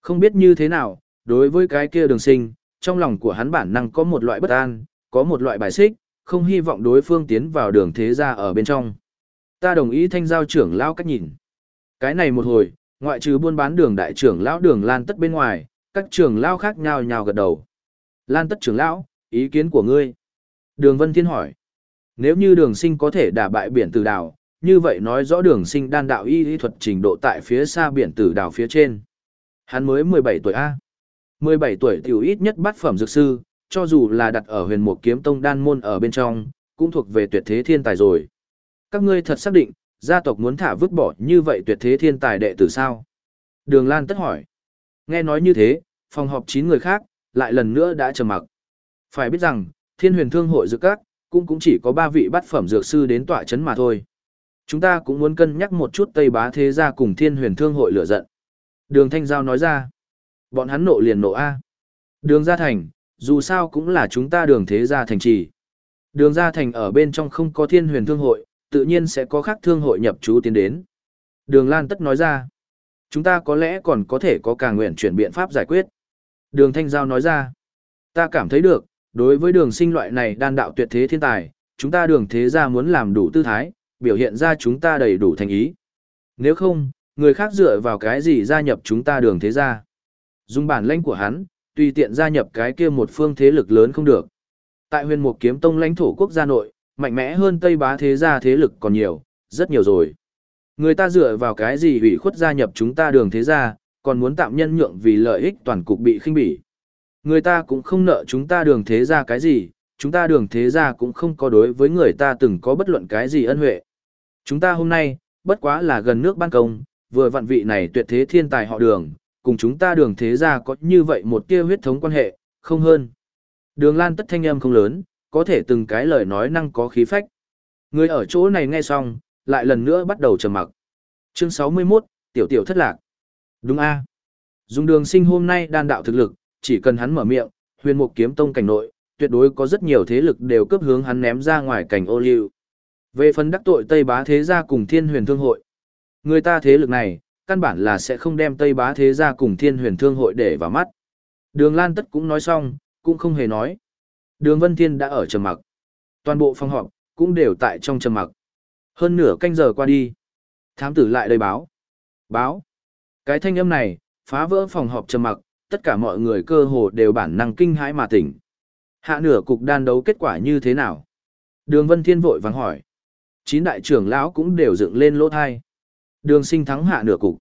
Không biết như thế nào, đối với cái kia đường sinh, trong lòng của hắn bản năng có một loại bất an, có một loại bài xích, không hy vọng đối phương tiến vào đường thế gia ở bên trong. Ta đồng ý thanh giao trưởng lão cách nhìn. Cái này một hồi, ngoại trừ buôn bán đường đại trưởng lão đường lan tất bên ngoài, các trưởng lão khác nhau nhào gật đầu. Lan tất trưởng lão, ý kiến của ngươi. Đường Vân Thiên hỏi. Nếu như đường sinh có thể đả bại biển tử đảo, như vậy nói rõ đường sinh đan đạo y y thuật trình độ tại phía xa biển tử đảo phía trên. Hắn mới 17 tuổi A. 17 tuổi tiểu ít nhất bát phẩm dược sư, cho dù là đặt ở huyền mục kiếm tông đan môn ở bên trong, cũng thuộc về tuyệt thế thiên tài rồi. Các ngươi thật xác định, gia tộc muốn thả vứt bỏ như vậy tuyệt thế thiên tài đệ tử sao? Đường Lan tất hỏi. Nghe nói như thế, phòng họp 9 người khác, lại lần nữa đã trầm mặc. Phải biết rằng, thiên huyền thương hội dược các, cũng cũng chỉ có 3 vị bát phẩm dược sư đến tọa chấn mà thôi. Chúng ta cũng muốn cân nhắc một chút Tây Bá Thế gia cùng thiên huyền thương hội lửa giận. Đường Thanh Giao nói ra. Bọn hắn nộ liền nộ A. Đường Gia thành, dù sao cũng là chúng ta đường thế gia thành trì. Đường Gia thành ở bên trong không có thiên huyền thương hội, tự nhiên sẽ có khác thương hội nhập chú tiến đến. Đường Lan Tất nói ra, chúng ta có lẽ còn có thể có càng nguyện chuyển biện pháp giải quyết. Đường Thanh Giao nói ra, ta cảm thấy được, đối với đường sinh loại này đan đạo tuyệt thế thiên tài, chúng ta đường thế gia muốn làm đủ tư thái, biểu hiện ra chúng ta đầy đủ thành ý. Nếu không, người khác dựa vào cái gì gia nhập chúng ta đường thế gia. Dùng bản lãnh của hắn, tùy tiện gia nhập cái kia một phương thế lực lớn không được. Tại huyền mục kiếm tông lãnh thổ quốc gia nội, mạnh mẽ hơn Tây bá thế gia thế lực còn nhiều, rất nhiều rồi. Người ta dựa vào cái gì hủy khuất gia nhập chúng ta đường thế gia, còn muốn tạm nhân nhượng vì lợi ích toàn cục bị khinh bỉ. Người ta cũng không nợ chúng ta đường thế gia cái gì, chúng ta đường thế gia cũng không có đối với người ta từng có bất luận cái gì ân huệ. Chúng ta hôm nay, bất quá là gần nước ban công, vừa vạn vị này tuyệt thế thiên tài họ đường, cùng chúng ta đường thế gia có như vậy một tia huyết thống quan hệ, không hơn. Đường Lan tất thanh âm không lớn, có thể từng cái lời nói năng có khí phách. Người ở chỗ này nghe xong, lại lần nữa bắt đầu trầm mặc. Chương 61, tiểu tiểu thất lạc. Đúng a. Dùng đường sinh hôm nay đan đạo thực lực, chỉ cần hắn mở miệng, huyền mục kiếm tông cảnh nội, tuyệt đối có rất nhiều thế lực đều cấp hướng hắn ném ra ngoài cảnh ô liu. Về phần đắc tội Tây Bá Thế Gia cùng Thiên Huyền Thương Hội, người ta thế lực này, căn bản là sẽ không đem Tây Bá Thế Gia cùng Thiên Huyền Thương Hội để vào mắt. Đường Lan Tất cũng nói xong, cũng không hề nói. Đường Vân Thiên đã ở trầm mặc. Toàn bộ phòng họp cũng đều tại trong trầm mặc. Hơn nửa canh giờ qua đi. Thám tử lại đây báo. Báo. Cái thanh âm này, phá vỡ phòng họp trầm mặc, tất cả mọi người cơ hồ đều bản năng kinh hãi mà tỉnh. Hạ nửa cục đan đấu kết quả như thế nào? Đường Vân Thiên vội vàng hỏi. Chín đại trưởng lão cũng đều dựng lên lỗ thai. Đường sinh thắng hạ nửa cục.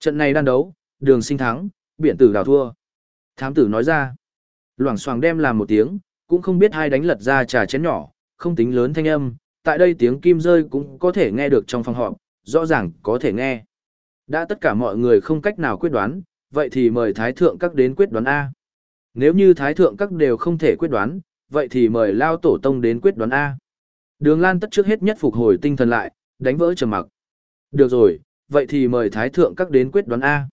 Trận này đan đấu, đường sinh thắng, biển tử đào thua. Thám tử nói ra. Loảng xoàng đem làm một tiếng, cũng không biết ai đánh lật ra trà chén nhỏ, không tính lớn thanh âm, tại đây tiếng kim rơi cũng có thể nghe được trong phòng họp, rõ ràng có thể nghe. Đã tất cả mọi người không cách nào quyết đoán, vậy thì mời Thái Thượng các đến quyết đoán A. Nếu như Thái Thượng các đều không thể quyết đoán, vậy thì mời Lao Tổ Tông đến quyết đoán A. Đường Lan tất trước hết nhất phục hồi tinh thần lại, đánh vỡ trầm mặc. Được rồi, vậy thì mời Thái Thượng các đến quyết đoán A.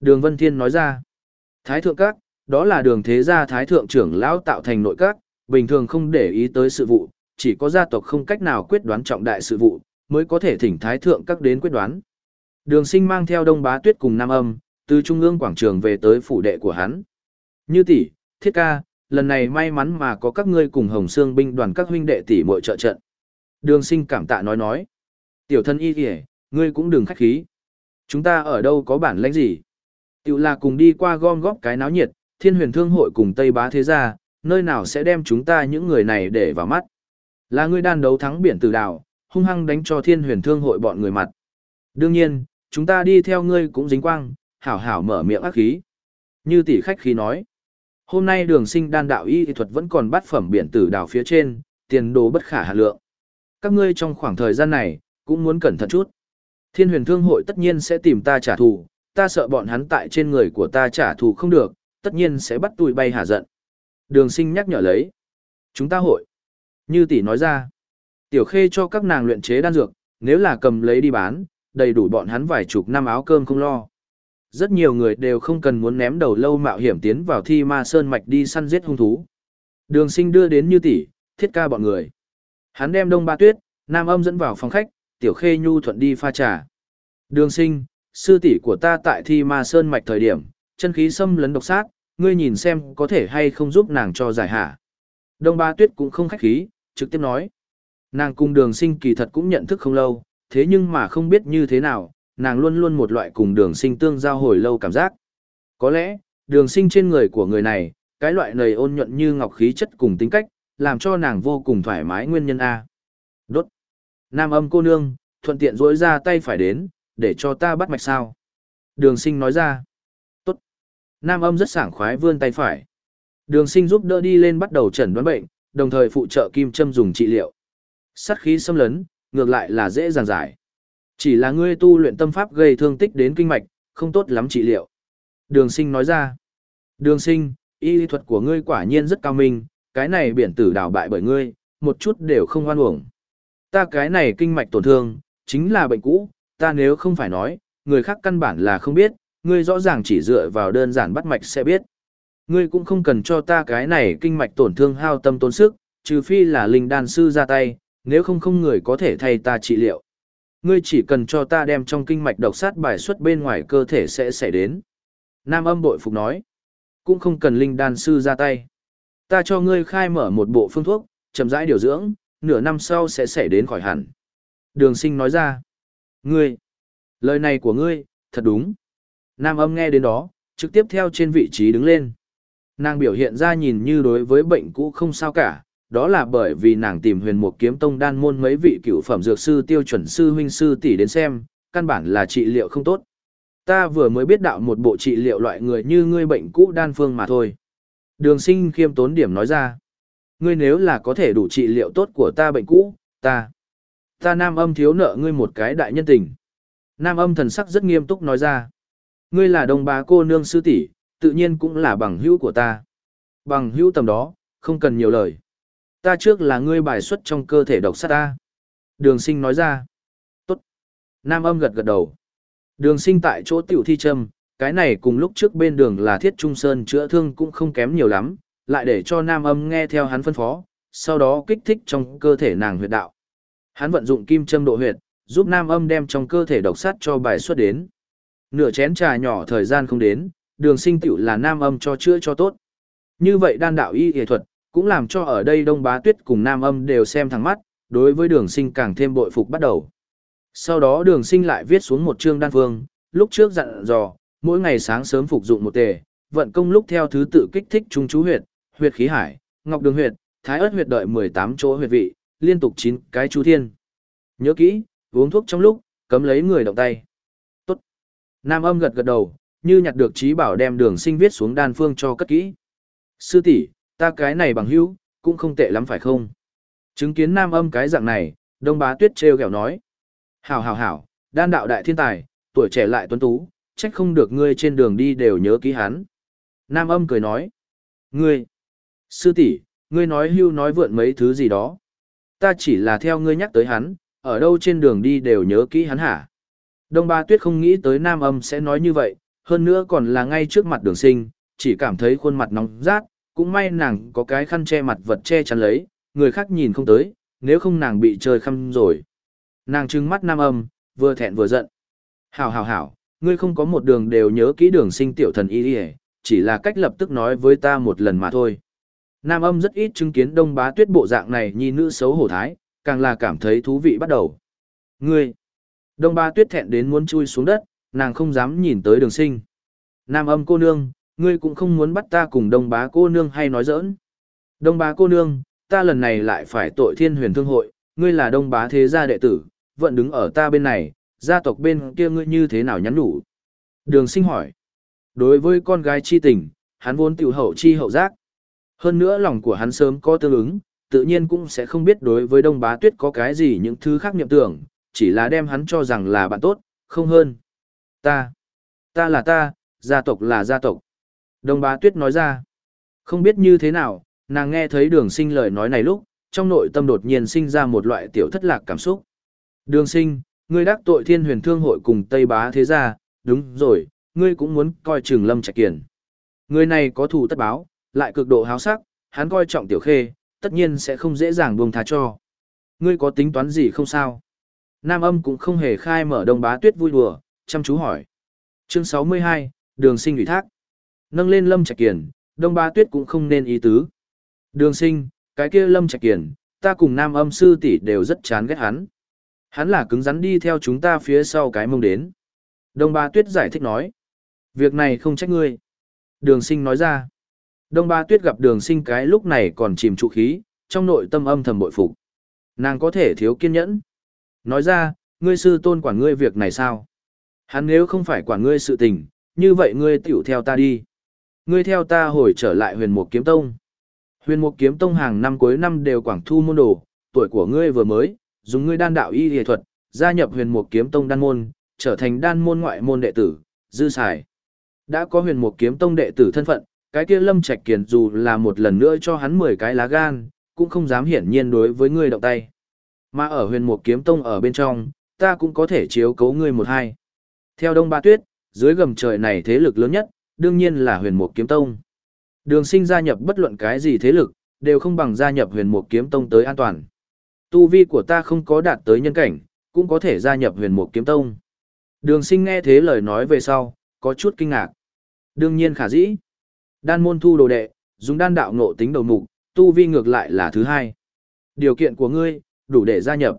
Đường Vân Thiên nói ra. Thái Thượng các, đó là đường thế gia Thái Thượng trưởng lão tạo thành nội các, bình thường không để ý tới sự vụ, chỉ có gia tộc không cách nào quyết đoán trọng đại sự vụ, mới có thể thỉnh Thái Thượng các đến quyết đoán. Đường sinh mang theo Đông Bá Tuyết cùng Nam Âm, từ trung ương quảng trường về tới phủ đệ của hắn. Như tỷ, thiết ca, lần này may mắn mà có các ngươi cùng Hồng Sương binh đoàn các huynh đệ tỷ muội trợ trận. Đường sinh cảm tạ nói nói. Tiểu thân y kìa, ngươi cũng đừng khách khí. Chúng ta ở đâu có bản lãnh gì? Tiểu là cùng đi qua gom góp cái náo nhiệt, thiên huyền thương hội cùng Tây Bá Thế Gia, nơi nào sẽ đem chúng ta những người này để vào mắt. Là ngươi đan đấu thắng biển tử đảo, hung hăng đánh cho thiên huyền thương hội bọn người mặt. Đương nhiên, chúng ta đi theo ngươi cũng dính quang, hảo hảo mở miệng ác khí. Như tỷ khách khí nói, hôm nay đường sinh đan đạo y thuật vẫn còn bắt phẩm biển tử đảo phía trên, tiền đồ bất khả hạ lượng. Các ngươi trong khoảng thời gian này, cũng muốn cẩn thận chút. Thiên huyền thương hội tất nhiên sẽ tìm ta trả thù, ta sợ bọn hắn tại trên người của ta trả thù không được, tất nhiên sẽ bắt tụi bay hà giận. Đường sinh nhắc nhở lấy. Chúng ta hội. Như tỷ nói ra. Tiểu khê cho các nàng luyện chế đan dược, nếu là cầm lấy đi bán, đầy đủ bọn hắn vài chục năm áo cơm không lo. Rất nhiều người đều không cần muốn ném đầu lâu mạo hiểm tiến vào thi ma sơn mạch đi săn giết hung thú. Đường sinh đưa đến như tỷ, thiết ca bọn người. Hắn đem đông ba tuyết, nam âm dẫn vào phòng khách, tiểu khê nhu thuận đi pha trà. Đường sinh, sư tỷ của ta tại thi ma sơn mạch thời điểm, chân khí xâm lấn độc sát, ngươi nhìn xem có thể hay không giúp nàng cho giải hạ. Đông ba tuyết cũng không khách khí, trực tiếp nói. Nàng cùng đường sinh kỳ thật cũng nhận thức không lâu, thế nhưng mà không biết như thế nào, nàng luôn luôn một loại cùng đường sinh tương giao hồi lâu cảm giác. Có lẽ, đường sinh trên người của người này, cái loại này ôn nhuận như ngọc khí chất cùng tính cách, làm cho nàng vô cùng thoải mái nguyên nhân A. Đốt. Nam âm cô nương, thuận tiện rỗi ra tay phải đến, để cho ta bắt mạch sao. Đường sinh nói ra. Tốt. Nam âm rất sảng khoái vươn tay phải. Đường sinh giúp đỡ đi lên bắt đầu chẩn đoán bệnh, đồng thời phụ trợ kim châm dùng trị liệu. Sát khí xâm lấn, ngược lại là dễ dàng giải. Chỉ là ngươi tu luyện tâm pháp gây thương tích đến kinh mạch, không tốt lắm trị liệu. Đường sinh nói ra. Đường sinh, y lý thuật của ngươi quả nhiên rất cao minh, cái này biển tử đảo bại bởi ngươi, một chút đều không hoan uổng. Ta cái này kinh mạch tổn thương, chính là bệnh cũ, ta nếu không phải nói, người khác căn bản là không biết, ngươi rõ ràng chỉ dựa vào đơn giản bắt mạch sẽ biết. Ngươi cũng không cần cho ta cái này kinh mạch tổn thương hao tâm tốn sức, trừ phi là linh đan sư ra tay, nếu không không người có thể thay ta trị liệu. Ngươi chỉ cần cho ta đem trong kinh mạch độc sát bài xuất bên ngoài cơ thể sẽ xảy đến. Nam âm bội phục nói, cũng không cần linh đan sư ra tay. Ta cho ngươi khai mở một bộ phương thuốc, chậm rãi điều dưỡng, nửa năm sau sẽ xảy đến khỏi hẳn. Đường sinh nói ra, ngươi, lời này của ngươi, thật đúng. Nam âm nghe đến đó, trực tiếp theo trên vị trí đứng lên. Nàng biểu hiện ra nhìn như đối với bệnh cũ không sao cả, đó là bởi vì nàng tìm huyền mục kiếm tông đan môn mấy vị cựu phẩm dược sư tiêu chuẩn sư huynh sư tỷ đến xem, căn bản là trị liệu không tốt. Ta vừa mới biết đạo một bộ trị liệu loại người như ngươi bệnh cũ đan phương mà thôi. Đường sinh khiêm tốn điểm nói ra. Ngươi nếu là có thể đủ trị liệu tốt của ta bệnh cũ, ta. Ta nam âm thiếu nợ ngươi một cái đại nhân tình. Nam âm thần sắc rất nghiêm túc nói ra. Ngươi là đồng bá cô nương sư tỷ tự nhiên cũng là bằng hữu của ta. Bằng hữu tầm đó, không cần nhiều lời. Ta trước là ngươi bài xuất trong cơ thể độc sát ta. Đường sinh nói ra. Tốt. Nam âm gật gật đầu. Đường sinh tại chỗ tiểu thi châm, cái này cùng lúc trước bên đường là thiết trung sơn chữa thương cũng không kém nhiều lắm, lại để cho nam âm nghe theo hắn phân phó, sau đó kích thích trong cơ thể nàng huyệt đạo. Hắn vận dụng kim châm độ huyệt, giúp nam âm đem trong cơ thể độc sát cho bài xuất đến. Nửa chén trà nhỏ thời gian không đến, đường sinh tiểu là nam âm cho chữa cho tốt. Như vậy đan đạo y y thuật, cũng làm cho ở đây đông bá tuyết cùng nam âm đều xem thẳng mắt, đối với đường sinh càng thêm bội phục bắt đầu. Sau đó đường sinh lại viết xuống một chương đan phương, lúc trước dặn dò, mỗi ngày sáng sớm phục dụng một tề, vận công lúc theo thứ tự kích thích trung chú huyệt, huyệt khí hải, ngọc đường huyệt, thái ớt huyệt đợi 18 chỗ huyệt vị, liên tục 9 cái chú thiên. Nhớ kỹ, uống thuốc trong lúc, cấm lấy người động tay. Tốt. Nam âm gật gật đầu, như nhặt được trí bảo đem đường sinh viết xuống đan phương cho cất kỹ. Sư tỷ ta cái này bằng hữu cũng không tệ lắm phải không? Chứng kiến nam âm cái dạng này, đông bá tuyết treo kẹo nói. Hảo hảo hảo, đan đạo đại thiên tài, tuổi trẻ lại tuấn tú, trách không được ngươi trên đường đi đều nhớ ký hắn. Nam âm cười nói. Ngươi, sư tỷ, ngươi nói hưu nói vượn mấy thứ gì đó. Ta chỉ là theo ngươi nhắc tới hắn, ở đâu trên đường đi đều nhớ kỹ hắn hả? Đông Ba Tuyết không nghĩ tới Nam Âm sẽ nói như vậy, hơn nữa còn là ngay trước mặt đường sinh, chỉ cảm thấy khuôn mặt nóng rát, cũng may nàng có cái khăn che mặt vật che chắn lấy, người khác nhìn không tới, nếu không nàng bị trời khăm rồi. Nàng trừng mắt Nam Âm, vừa thẹn vừa giận. Hảo hảo hảo, ngươi không có một đường đều nhớ kỹ đường sinh tiểu thần y đi chỉ là cách lập tức nói với ta một lần mà thôi. Nam âm rất ít chứng kiến đông bá tuyết bộ dạng này nhi nữ xấu hổ thái, càng là cảm thấy thú vị bắt đầu. Ngươi! Đông bá tuyết thẹn đến muốn chui xuống đất, nàng không dám nhìn tới đường sinh. Nam âm cô nương, ngươi cũng không muốn bắt ta cùng đông bá cô nương hay nói giỡn. Đông bá cô nương, ta lần này lại phải tội thiên huyền thương hội, ngươi là đông bá thế gia đệ tử, vẫn đứng ở ta bên này, gia tộc bên kia ngươi như thế nào nhắn đủ. Đường sinh hỏi. Đối với con gái chi tình, hắn vốn tiểu hậu chi hậu giác. Hơn nữa lòng của hắn sớm có tương ứng, tự nhiên cũng sẽ không biết đối với Đông Bá Tuyết có cái gì những thứ khác niệm tưởng, chỉ là đem hắn cho rằng là bạn tốt, không hơn. Ta, ta là ta, gia tộc là gia tộc. Đông Bá Tuyết nói ra, không biết như thế nào, nàng nghe thấy đường sinh lời nói này lúc, trong nội tâm đột nhiên sinh ra một loại tiểu thất lạc cảm xúc. Đường sinh, ngươi đắc tội thiên huyền thương hội cùng Tây Bá thế gia, đúng rồi, ngươi cũng muốn coi trường lâm trạch kiền. Người này có thù tất báo, lại cực độ háo sắc, hắn coi trọng tiểu khê, tất nhiên sẽ không dễ dàng buông tha cho. Ngươi có tính toán gì không sao? Nam âm cũng không hề khai mở đông bá tuyết vui đùa, chăm chú hỏi. Chương 62, đường sinh ủy thác. Nâng lên lâm trạch kiền, đông ba tuyết cũng không nên ý tứ. Đường sinh, cái kia lâm trạch kiền, ta cùng nam âm sư tỷ đều rất chán ghét hắn. Hắn là cứng rắn đi theo chúng ta phía sau cái mông đến. Đông ba tuyết giải thích nói. Việc này không trách ngươi. Đường sinh nói ra. Đông ba tuyết gặp đường sinh cái lúc này còn chìm trụ khí, trong nội tâm âm thầm bội phục Nàng có thể thiếu kiên nhẫn. Nói ra, ngươi sư tôn quản ngươi việc này sao? Hắn nếu không phải quản ngươi sự tình, như vậy ngươi tiểu theo ta đi. Ngươi theo ta hồi trở lại huyền mục kiếm tông. Huyền mục kiếm tông hàng năm cuối năm đều quảng thu môn đồ, tuổi của ngươi vừa mới, dùng ngươi đan đạo y y thuật, gia nhập huyền mục kiếm tông đan môn, trở thành đan môn ngoại môn đệ tử, dư xài. Đã có huyền mục kiếm tông đệ tử thân phận, cái kia lâm trạch kiền dù là một lần nữa cho hắn 10 cái lá gan, cũng không dám hiển nhiên đối với ngươi động tay. Mà ở huyền mục kiếm tông ở bên trong, ta cũng có thể chiếu cấu ngươi một hai. Theo Đông Ba Tuyết, dưới gầm trời này thế lực lớn nhất, đương nhiên là huyền mục kiếm tông. Đường sinh gia nhập bất luận cái gì thế lực, đều không bằng gia nhập huyền mục kiếm tông tới an toàn. Tu vi của ta không có đạt tới nhân cảnh, cũng có thể gia nhập huyền mục kiếm tông. Đường sinh nghe thế lời nói về sau, có chút kinh ngạc. Đương nhiên khả dĩ. Đan môn thu đồ đệ, dùng đan đạo ngộ tính đầu mục, tu vi ngược lại là thứ hai. Điều kiện của ngươi, đủ để gia nhập.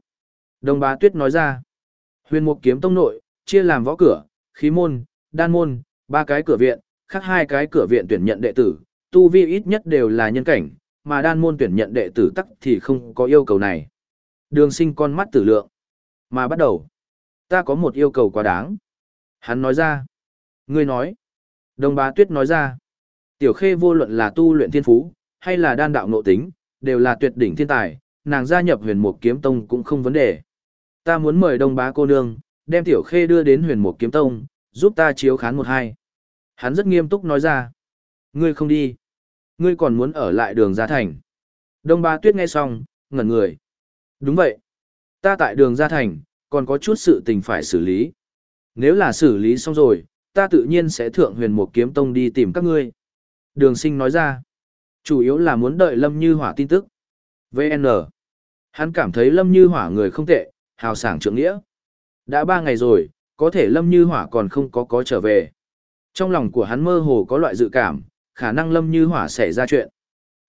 Đồng bá tuyết nói ra. Huyền mục kiếm tông nội, chia làm võ cửa, khí môn, đan môn, ba cái cửa viện, khác hai cái cửa viện tuyển nhận đệ tử, tu vi ít nhất đều là nhân cảnh, mà đan môn tuyển nhận đệ tử tắc thì không có yêu cầu này. Đường sinh con mắt tử lượng. Mà bắt đầu, ta có một yêu cầu quá đáng. Hắn nói ra. Ngươi nói. Đồng bá tuyết nói ra. Tiểu khê vô luận là tu luyện thiên phú, hay là đan đạo nội tính, đều là tuyệt đỉnh thiên tài, nàng gia nhập huyền mục kiếm tông cũng không vấn đề. Ta muốn mời đồng bá cô nương, đem tiểu khê đưa đến huyền mục kiếm tông, giúp ta chiếu khán một hai. Hắn rất nghiêm túc nói ra. Ngươi không đi. Ngươi còn muốn ở lại đường gia thành. Đông Ba tuyết nghe xong, ngẩn người. Đúng vậy. Ta tại đường gia thành, còn có chút sự tình phải xử lý. Nếu là xử lý xong rồi, ta tự nhiên sẽ thượng huyền mục kiếm tông đi tìm các ngươi. Đường sinh nói ra, chủ yếu là muốn đợi Lâm Như Hỏa tin tức. VN. Hắn cảm thấy Lâm Như Hỏa người không tệ, hào sảng trượng nghĩa. Đã ba ngày rồi, có thể Lâm Như Hỏa còn không có có trở về. Trong lòng của hắn mơ hồ có loại dự cảm, khả năng Lâm Như Hỏa xảy ra chuyện.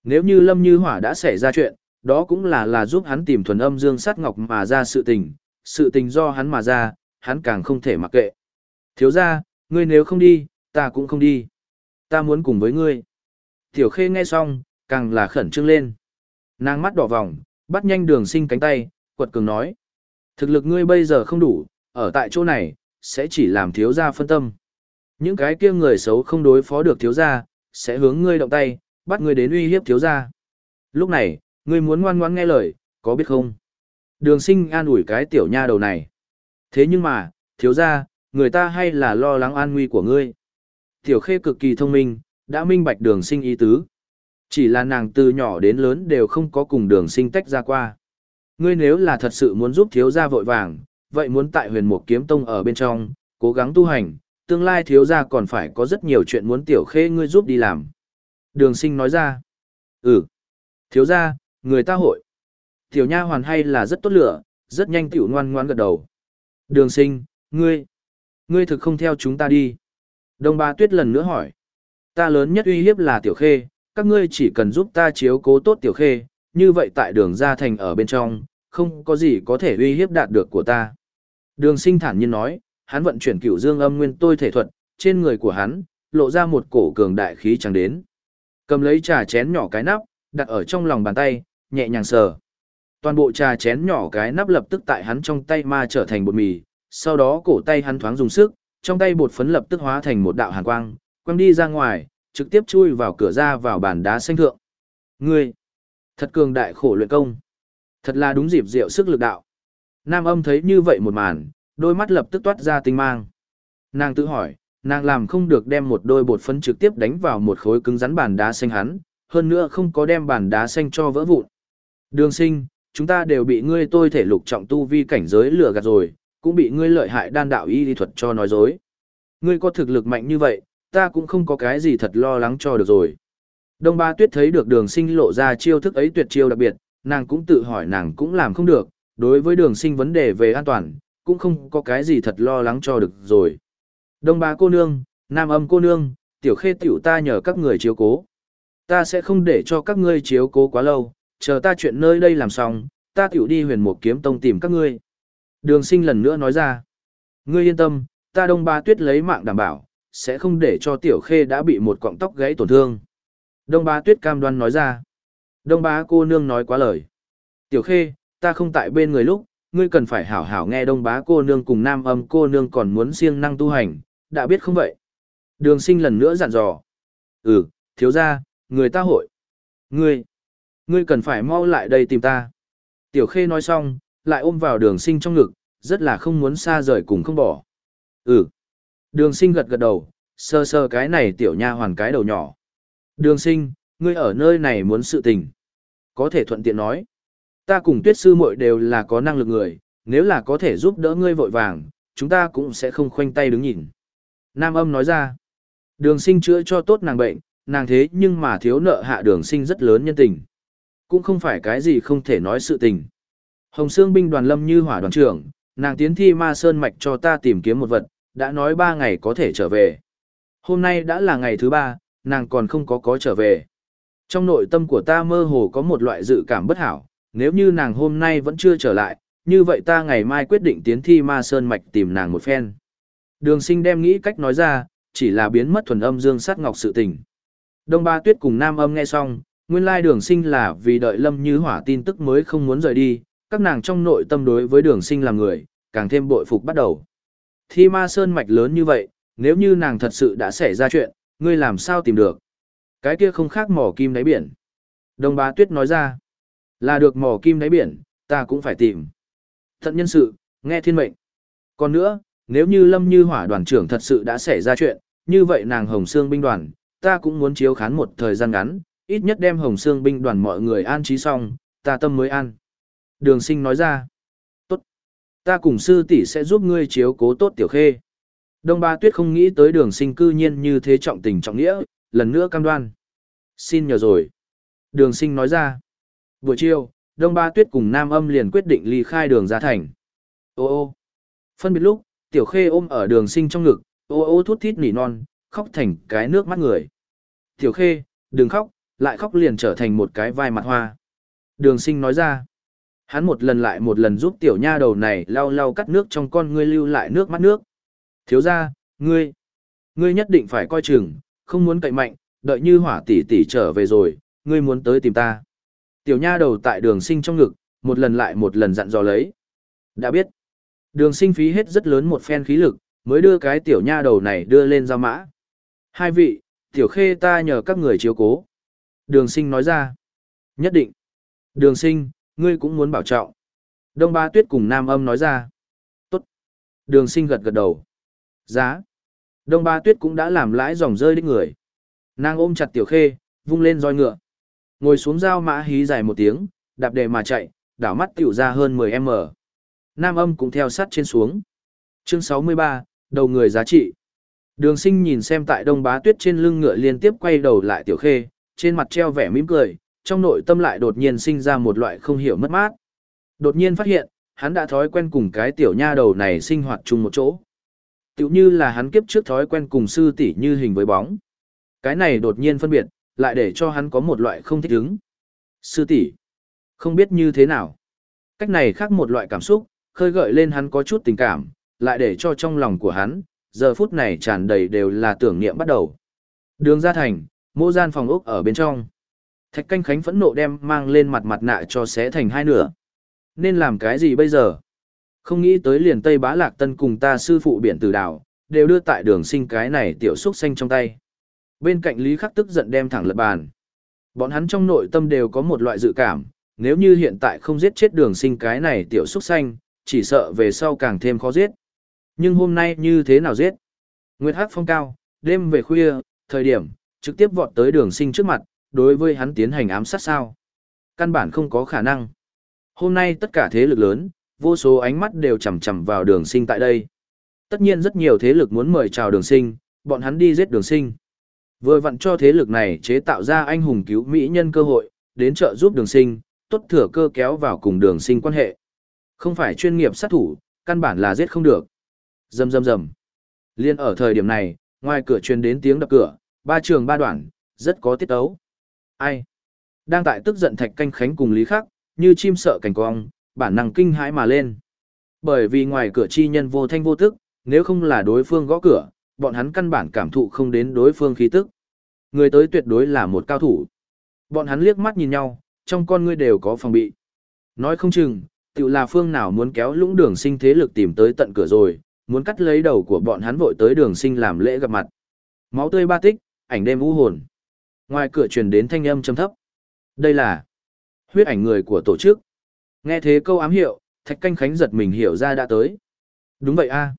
Nếu như Lâm Như Hỏa đã xảy ra chuyện, đó cũng là là giúp hắn tìm thuần âm dương sát ngọc mà ra sự tình, sự tình do hắn mà ra, hắn càng không thể mặc kệ. Thiếu ra, ngươi nếu không đi, ta cũng không đi. Ta muốn cùng với ngươi. Tiểu khê nghe xong, càng là khẩn trương lên. Nàng mắt đỏ vòng, bắt nhanh đường sinh cánh tay, quật cường nói. Thực lực ngươi bây giờ không đủ, ở tại chỗ này, sẽ chỉ làm thiếu gia phân tâm. Những cái kia người xấu không đối phó được thiếu gia, sẽ hướng ngươi động tay, bắt ngươi đến uy hiếp thiếu gia. Lúc này, ngươi muốn ngoan ngoãn nghe lời, có biết không? Đường sinh an ủi cái tiểu nha đầu này. Thế nhưng mà, thiếu gia, người ta hay là lo lắng an nguy của ngươi. Tiểu khê cực kỳ thông minh, đã minh bạch đường sinh ý tứ. Chỉ là nàng từ nhỏ đến lớn đều không có cùng đường sinh tách ra qua. Ngươi nếu là thật sự muốn giúp thiếu gia vội vàng, vậy muốn tại huyền mục kiếm tông ở bên trong, cố gắng tu hành, tương lai thiếu gia còn phải có rất nhiều chuyện muốn tiểu khê ngươi giúp đi làm. Đường sinh nói ra, ừ, thiếu gia, người ta hội. Tiểu nha hoàn hay là rất tốt lửa, rất nhanh tiểu ngoan ngoan gật đầu. Đường sinh, ngươi, ngươi thực không theo chúng ta đi. Đông ba tuyết lần nữa hỏi, ta lớn nhất uy hiếp là tiểu khê, các ngươi chỉ cần giúp ta chiếu cố tốt tiểu khê, như vậy tại đường ra thành ở bên trong, không có gì có thể uy hiếp đạt được của ta. Đường sinh thản nhiên nói, hắn vận chuyển cửu dương âm nguyên tôi thể thuật, trên người của hắn, lộ ra một cổ cường đại khí chẳng đến. Cầm lấy trà chén nhỏ cái nắp, đặt ở trong lòng bàn tay, nhẹ nhàng sờ. Toàn bộ trà chén nhỏ cái nắp lập tức tại hắn trong tay ma trở thành bột mì, sau đó cổ tay hắn thoáng dùng sức, trong tay bột phấn lập tức hóa thành một đạo hàn quang, quăng đi ra ngoài, trực tiếp chui vào cửa ra vào bàn đá xanh thượng. Ngươi, thật cường đại khổ luyện công. Thật là đúng dịp diệu sức lực đạo. Nam âm thấy như vậy một màn, đôi mắt lập tức toát ra tinh mang. Nàng tự hỏi, nàng làm không được đem một đôi bột phấn trực tiếp đánh vào một khối cứng rắn bàn đá xanh hắn, hơn nữa không có đem bàn đá xanh cho vỡ vụn. Đường sinh, chúng ta đều bị ngươi tôi thể lục trọng tu vi cảnh giới lừa gạt rồi, cũng bị ngươi lợi hại đan đạo y lý thuật cho nói dối. Ngươi có thực lực mạnh như vậy, ta cũng không có cái gì thật lo lắng cho được rồi. Đông Ba Tuyết thấy được đường sinh lộ ra chiêu thức ấy tuyệt chiêu đặc biệt, nàng cũng tự hỏi nàng cũng làm không được, đối với đường sinh vấn đề về an toàn, cũng không có cái gì thật lo lắng cho được rồi. Đông Ba cô nương, Nam âm cô nương, tiểu khê tiểu ta nhờ các người chiếu cố. Ta sẽ không để cho các ngươi chiếu cố quá lâu, chờ ta chuyện nơi đây làm xong, ta tiểu đi huyền một kiếm tông tìm các ngươi. Đường sinh lần nữa nói ra. Ngươi yên tâm, ta đông ba tuyết lấy mạng đảm bảo, sẽ không để cho tiểu khê đã bị một cọng tóc gãy tổn thương. Đông bá tuyết cam đoan nói ra. Đông bá cô nương nói quá lời. Tiểu khê, ta không tại bên người lúc, ngươi cần phải hảo hảo nghe đông bá cô nương cùng nam âm cô nương còn muốn siêng năng tu hành, đã biết không vậy? Đường sinh lần nữa dặn dò. Ừ, thiếu ra, người ta hội. Ngươi, ngươi cần phải mau lại đây tìm ta. Tiểu khê nói xong, lại ôm vào đường sinh trong ngực, rất là không muốn xa rời cùng không bỏ. Ừ. Đường sinh gật gật đầu, sơ sơ cái này tiểu nha hoàn cái đầu nhỏ. Đường sinh, ngươi ở nơi này muốn sự tình. Có thể thuận tiện nói. Ta cùng tuyết sư muội đều là có năng lực người, nếu là có thể giúp đỡ ngươi vội vàng, chúng ta cũng sẽ không khoanh tay đứng nhìn. Nam âm nói ra. Đường sinh chữa cho tốt nàng bệnh, nàng thế nhưng mà thiếu nợ hạ đường sinh rất lớn nhân tình. Cũng không phải cái gì không thể nói sự tình. Hồng Sương binh đoàn lâm như hỏa đoàn trưởng, nàng tiến thi ma sơn mạch cho ta tìm kiếm một vật, đã nói ba ngày có thể trở về. Hôm nay đã là ngày thứ ba, nàng còn không có có trở về. Trong nội tâm của ta mơ hồ có một loại dự cảm bất hảo, nếu như nàng hôm nay vẫn chưa trở lại, như vậy ta ngày mai quyết định tiến thi ma sơn mạch tìm nàng một phen. Đường sinh đem nghĩ cách nói ra, chỉ là biến mất thuần âm dương sát ngọc sự tình. Đông ba tuyết cùng nam âm nghe xong, nguyên lai đường sinh là vì đợi lâm như hỏa tin tức mới không muốn rời đi, các nàng trong nội tâm đối với đường sinh là người, càng thêm bội phục bắt đầu. Thi ma sơn mạch lớn như vậy, nếu như nàng thật sự đã xảy ra chuyện, ngươi làm sao tìm được? Cái kia không khác mỏ kim đáy biển. đồng bá tuyết nói ra, là được mỏ kim đáy biển, ta cũng phải tìm. Thận nhân sự, nghe thiên mệnh. Còn nữa, nếu như lâm như hỏa đoàn trưởng thật sự đã xảy ra chuyện, như vậy nàng hồng xương binh đoàn, ta cũng muốn chiếu khán một thời gian ngắn, ít nhất đem hồng xương binh đoàn mọi người an trí xong, ta tâm mới an. Đường sinh nói ra, tốt, ta cùng sư tỷ sẽ giúp ngươi chiếu cố tốt tiểu khê. Đông ba tuyết không nghĩ tới đường sinh cư nhiên như thế trọng tình trọng nghĩa, lần nữa cam đoan. Xin nhờ rồi. Đường sinh nói ra. Buổi chiều, Đông Ba Tuyết cùng Nam Âm liền quyết định ly khai đường ra thành. Ô ô. Phân biệt lúc, Tiểu Khê ôm ở đường sinh trong ngực, ô ô thút thít nỉ non, khóc thành cái nước mắt người. Tiểu Khê, đừng khóc, lại khóc liền trở thành một cái vai mặt hoa. Đường sinh nói ra. Hắn một lần lại một lần giúp tiểu nha đầu này lau lau cắt nước trong con ngươi lưu lại nước mắt nước. Thiếu ra, ngươi, ngươi nhất định phải coi chừng, không muốn cậy mạnh, đợi như hỏa tỷ tỷ trở về rồi, ngươi muốn tới tìm ta. Tiểu nha đầu tại đường sinh trong ngực, một lần lại một lần dặn dò lấy. Đã biết, đường sinh phí hết rất lớn một phen khí lực, mới đưa cái tiểu nha đầu này đưa lên giao mã. Hai vị, tiểu khê ta nhờ các người chiếu cố. Đường sinh nói ra. Nhất định. Đường sinh, ngươi cũng muốn bảo trọng. Đông ba tuyết cùng nam âm nói ra. Tốt. Đường sinh gật gật đầu. Giá. Đông ba tuyết cũng đã làm lãi dòng rơi đích người. Nàng ôm chặt tiểu khê, vung lên roi ngựa. Ngồi xuống dao mã hí dài một tiếng, đạp đề mà chạy, đảo mắt tiểu ra hơn 10m. Nam âm cũng theo sát trên xuống. Chương 63, đầu người giá trị. Đường sinh nhìn xem tại đông bá tuyết trên lưng ngựa liên tiếp quay đầu lại tiểu khê, trên mặt treo vẻ mỉm cười, trong nội tâm lại đột nhiên sinh ra một loại không hiểu mất mát. Đột nhiên phát hiện, hắn đã thói quen cùng cái tiểu nha đầu này sinh hoạt chung một chỗ tựu như là hắn kiếp trước thói quen cùng sư tỷ như hình với bóng. Cái này đột nhiên phân biệt, lại để cho hắn có một loại không thích ứng. Sư tỷ, không biết như thế nào. Cách này khác một loại cảm xúc, khơi gợi lên hắn có chút tình cảm, lại để cho trong lòng của hắn, giờ phút này tràn đầy đều là tưởng niệm bắt đầu. Đường ra thành, mô gian phòng ốc ở bên trong. Thạch canh khánh phẫn nộ đem mang lên mặt mặt nạ cho xé thành hai nửa. Nên làm cái gì bây giờ? Không nghĩ tới liền Tây Bá Lạc Tân cùng ta sư phụ biển tử đảo, đều đưa tại đường sinh cái này tiểu xúc xanh trong tay. Bên cạnh Lý Khắc tức giận đem thẳng lật bàn. Bọn hắn trong nội tâm đều có một loại dự cảm, nếu như hiện tại không giết chết đường sinh cái này tiểu xúc xanh, chỉ sợ về sau càng thêm khó giết. Nhưng hôm nay như thế nào giết? Nguyệt Hắc phong cao, đêm về khuya, thời điểm, trực tiếp vọt tới đường sinh trước mặt, đối với hắn tiến hành ám sát sao. Căn bản không có khả năng. Hôm nay tất cả thế lực lớn, vô số ánh mắt đều chằm chằm vào đường sinh tại đây. Tất nhiên rất nhiều thế lực muốn mời chào đường sinh, bọn hắn đi giết đường sinh. Vừa vặn cho thế lực này chế tạo ra anh hùng cứu mỹ nhân cơ hội, đến trợ giúp đường sinh, tốt thừa cơ kéo vào cùng đường sinh quan hệ. Không phải chuyên nghiệp sát thủ, căn bản là giết không được. Dầm dầm dầm. Liên ở thời điểm này, ngoài cửa truyền đến tiếng đập cửa, ba trường ba đoạn, rất có tiết ấu. Ai? Đang tại tức giận thạch canh khánh cùng Lý Khắc, như chim sợ cảnh cong, bản năng kinh hãi mà lên. Bởi vì ngoài cửa chi nhân vô thanh vô tức, nếu không là đối phương gõ cửa, bọn hắn căn bản cảm thụ không đến đối phương khí tức. Người tới tuyệt đối là một cao thủ. Bọn hắn liếc mắt nhìn nhau, trong con ngươi đều có phòng bị. Nói không chừng, tự là phương nào muốn kéo lũng đường sinh thế lực tìm tới tận cửa rồi, muốn cắt lấy đầu của bọn hắn vội tới đường sinh làm lễ gặp mặt. Máu tươi ba tích, ảnh đêm u hồn. Ngoài cửa truyền đến thanh âm trầm thấp. Đây là huyết ảnh người của tổ chức. Nghe thế câu ám hiệu, Thạch Canh Khánh giật mình hiểu ra đã tới. Đúng vậy a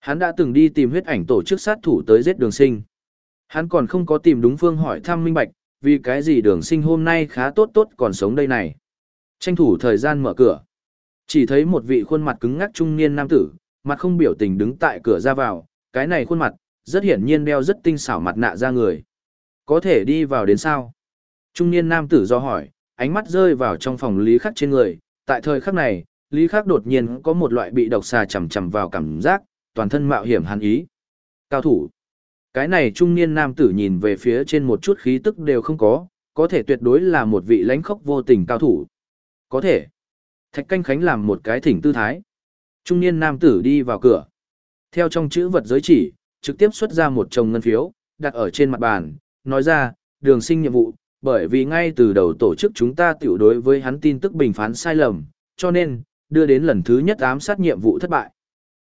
Hắn đã từng đi tìm huyết ảnh tổ chức sát thủ tới giết đường sinh. Hắn còn không có tìm đúng phương hỏi thăm minh bạch, vì cái gì đường sinh hôm nay khá tốt tốt còn sống đây này. Tranh thủ thời gian mở cửa. Chỉ thấy một vị khuôn mặt cứng ngắc trung niên nam tử, mặt không biểu tình đứng tại cửa ra vào, cái này khuôn mặt, rất hiển nhiên đeo rất tinh xảo mặt nạ ra người. Có thể đi vào đến sao? Trung niên nam tử do hỏi, ánh mắt rơi vào trong phòng Lý Khắc trên người, tại thời khắc này, Lý Khắc đột nhiên có một loại bị độc xà chầm chầm vào cảm giác, toàn thân mạo hiểm hắn ý. Cao thủ. Cái này trung niên nam tử nhìn về phía trên một chút khí tức đều không có, có thể tuyệt đối là một vị lãnh khốc vô tình cao thủ. Có thể. Thạch canh khánh làm một cái thỉnh tư thái. Trung niên nam tử đi vào cửa. Theo trong chữ vật giới chỉ, trực tiếp xuất ra một chồng ngân phiếu, đặt ở trên mặt bàn, nói ra, đường sinh nhiệm vụ, bởi vì ngay từ đầu tổ chức chúng ta tiểu đối với hắn tin tức bình phán sai lầm, cho nên, đưa đến lần thứ nhất ám sát nhiệm vụ thất bại.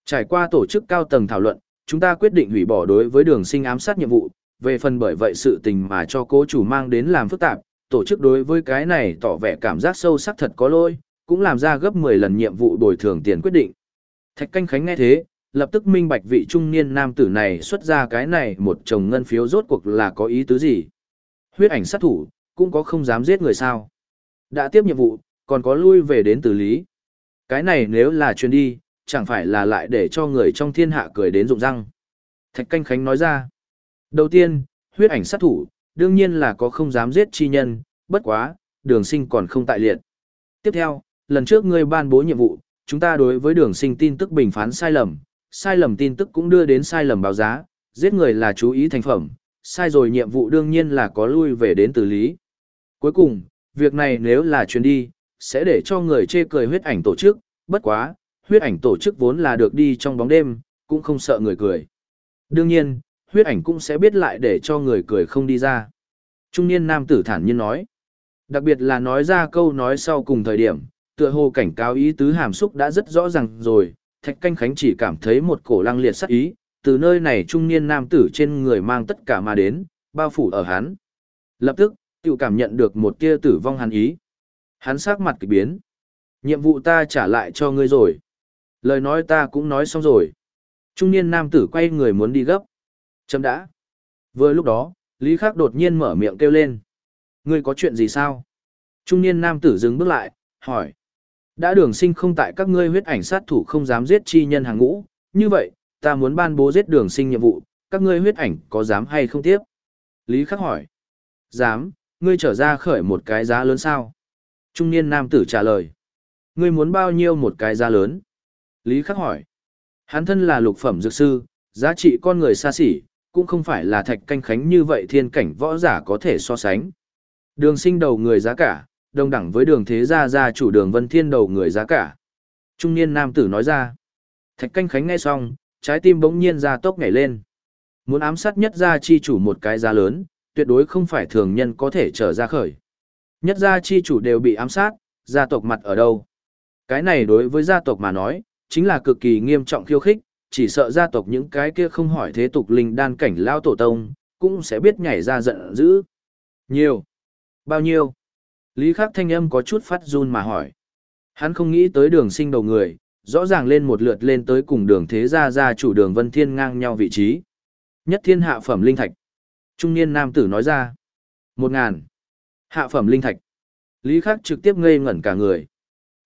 Trải qua tổ chức cao tầng thảo luận, chúng ta quyết định hủy bỏ đối với đường sinh ám sát nhiệm vụ, về phần bởi vậy sự tình mà cho cố chủ mang đến làm phức tạp, tổ chức đối với cái này tỏ vẻ cảm giác sâu sắc thật có lỗi, cũng làm ra gấp 10 lần nhiệm vụ bồi thường tiền quyết định. Thạch Canh Khánh nghe thế, lập tức minh bạch vị trung niên nam tử này xuất ra cái này một chồng ngân phiếu rốt cuộc là có ý tứ gì. Huyết ảnh sát thủ, cũng có không dám giết người sao. Đã tiếp nhiệm vụ, còn có lui về đến tử lý. Cái này nếu là chuyến đi, chẳng phải là lại để cho người trong thiên hạ cười đến rụng răng. Thạch Canh Khánh nói ra. Đầu tiên, huyết ảnh sát thủ, đương nhiên là có không dám giết chi nhân, bất quá, đường sinh còn không tại liệt. Tiếp theo, lần trước ngươi ban bố nhiệm vụ, chúng ta đối với đường sinh tin tức bình phán sai lầm, sai lầm tin tức cũng đưa đến sai lầm báo giá, giết người là chú ý thành phẩm, sai rồi nhiệm vụ đương nhiên là có lui về đến từ lý. Cuối cùng, việc này nếu là chuyến đi, sẽ để cho người chê cười huyết ảnh tổ chức, bất quá, huyết ảnh tổ chức vốn là được đi trong bóng đêm, cũng không sợ người cười. Đương nhiên, huyết ảnh cũng sẽ biết lại để cho người cười không đi ra. Trung niên nam tử thản nhiên nói. Đặc biệt là nói ra câu nói sau cùng thời điểm, tựa hồ cảnh cáo ý tứ hàm xúc đã rất rõ ràng rồi, Thạch Canh Khánh chỉ cảm thấy một cổ lăng liệt sắc ý, từ nơi này trung niên nam tử trên người mang tất cả mà đến, bao phủ ở hắn. Lập tức, tự cảm nhận được một tia tử vong hắn ý. Hắn sắc mặt kỳ biến. Nhiệm vụ ta trả lại cho ngươi rồi. Lời nói ta cũng nói xong rồi. Trung niên nam tử quay người muốn đi gấp. Chấm đã. Vừa lúc đó, Lý Khắc đột nhiên mở miệng kêu lên. Ngươi có chuyện gì sao? Trung niên nam tử dừng bước lại, hỏi. Đã đường sinh không tại các ngươi huyết ảnh sát thủ không dám giết chi nhân hàng ngũ, như vậy, ta muốn ban bố giết đường sinh nhiệm vụ, các ngươi huyết ảnh có dám hay không tiếp? Lý Khắc hỏi. Dám, ngươi trở ra khởi một cái giá lớn sao? Trung niên nam tử trả lời. Ngươi muốn bao nhiêu một cái giá lớn? Lý Khắc hỏi. Hắn thân là lục phẩm dược sư, giá trị con người xa xỉ, cũng không phải là thạch canh khánh như vậy thiên cảnh võ giả có thể so sánh. Đường sinh đầu người giá cả, đồng đẳng với đường thế gia gia chủ đường vân thiên đầu người giá cả. Trung niên nam tử nói ra. Thạch canh khánh nghe xong, trái tim bỗng nhiên ra tốc nhảy lên. Muốn ám sát nhất gia chi chủ một cái giá lớn, tuyệt đối không phải thường nhân có thể trở ra khởi. Nhất gia chi chủ đều bị ám sát, gia tộc mặt ở đâu? Cái này đối với gia tộc mà nói, chính là cực kỳ nghiêm trọng khiêu khích, chỉ sợ gia tộc những cái kia không hỏi thế tục linh đan cảnh lao tổ tông, cũng sẽ biết nhảy ra giận dữ. Nhiều. Bao nhiêu? Lý Khắc thanh âm có chút phát run mà hỏi. Hắn không nghĩ tới đường sinh đầu người, rõ ràng lên một lượt lên tới cùng đường thế gia gia chủ đường Vân Thiên ngang nhau vị trí. Nhất thiên hạ phẩm linh thạch. Trung niên nam tử nói ra. Một ngàn. Hạ phẩm linh thạch. Lý Khắc trực tiếp ngây ngẩn cả người.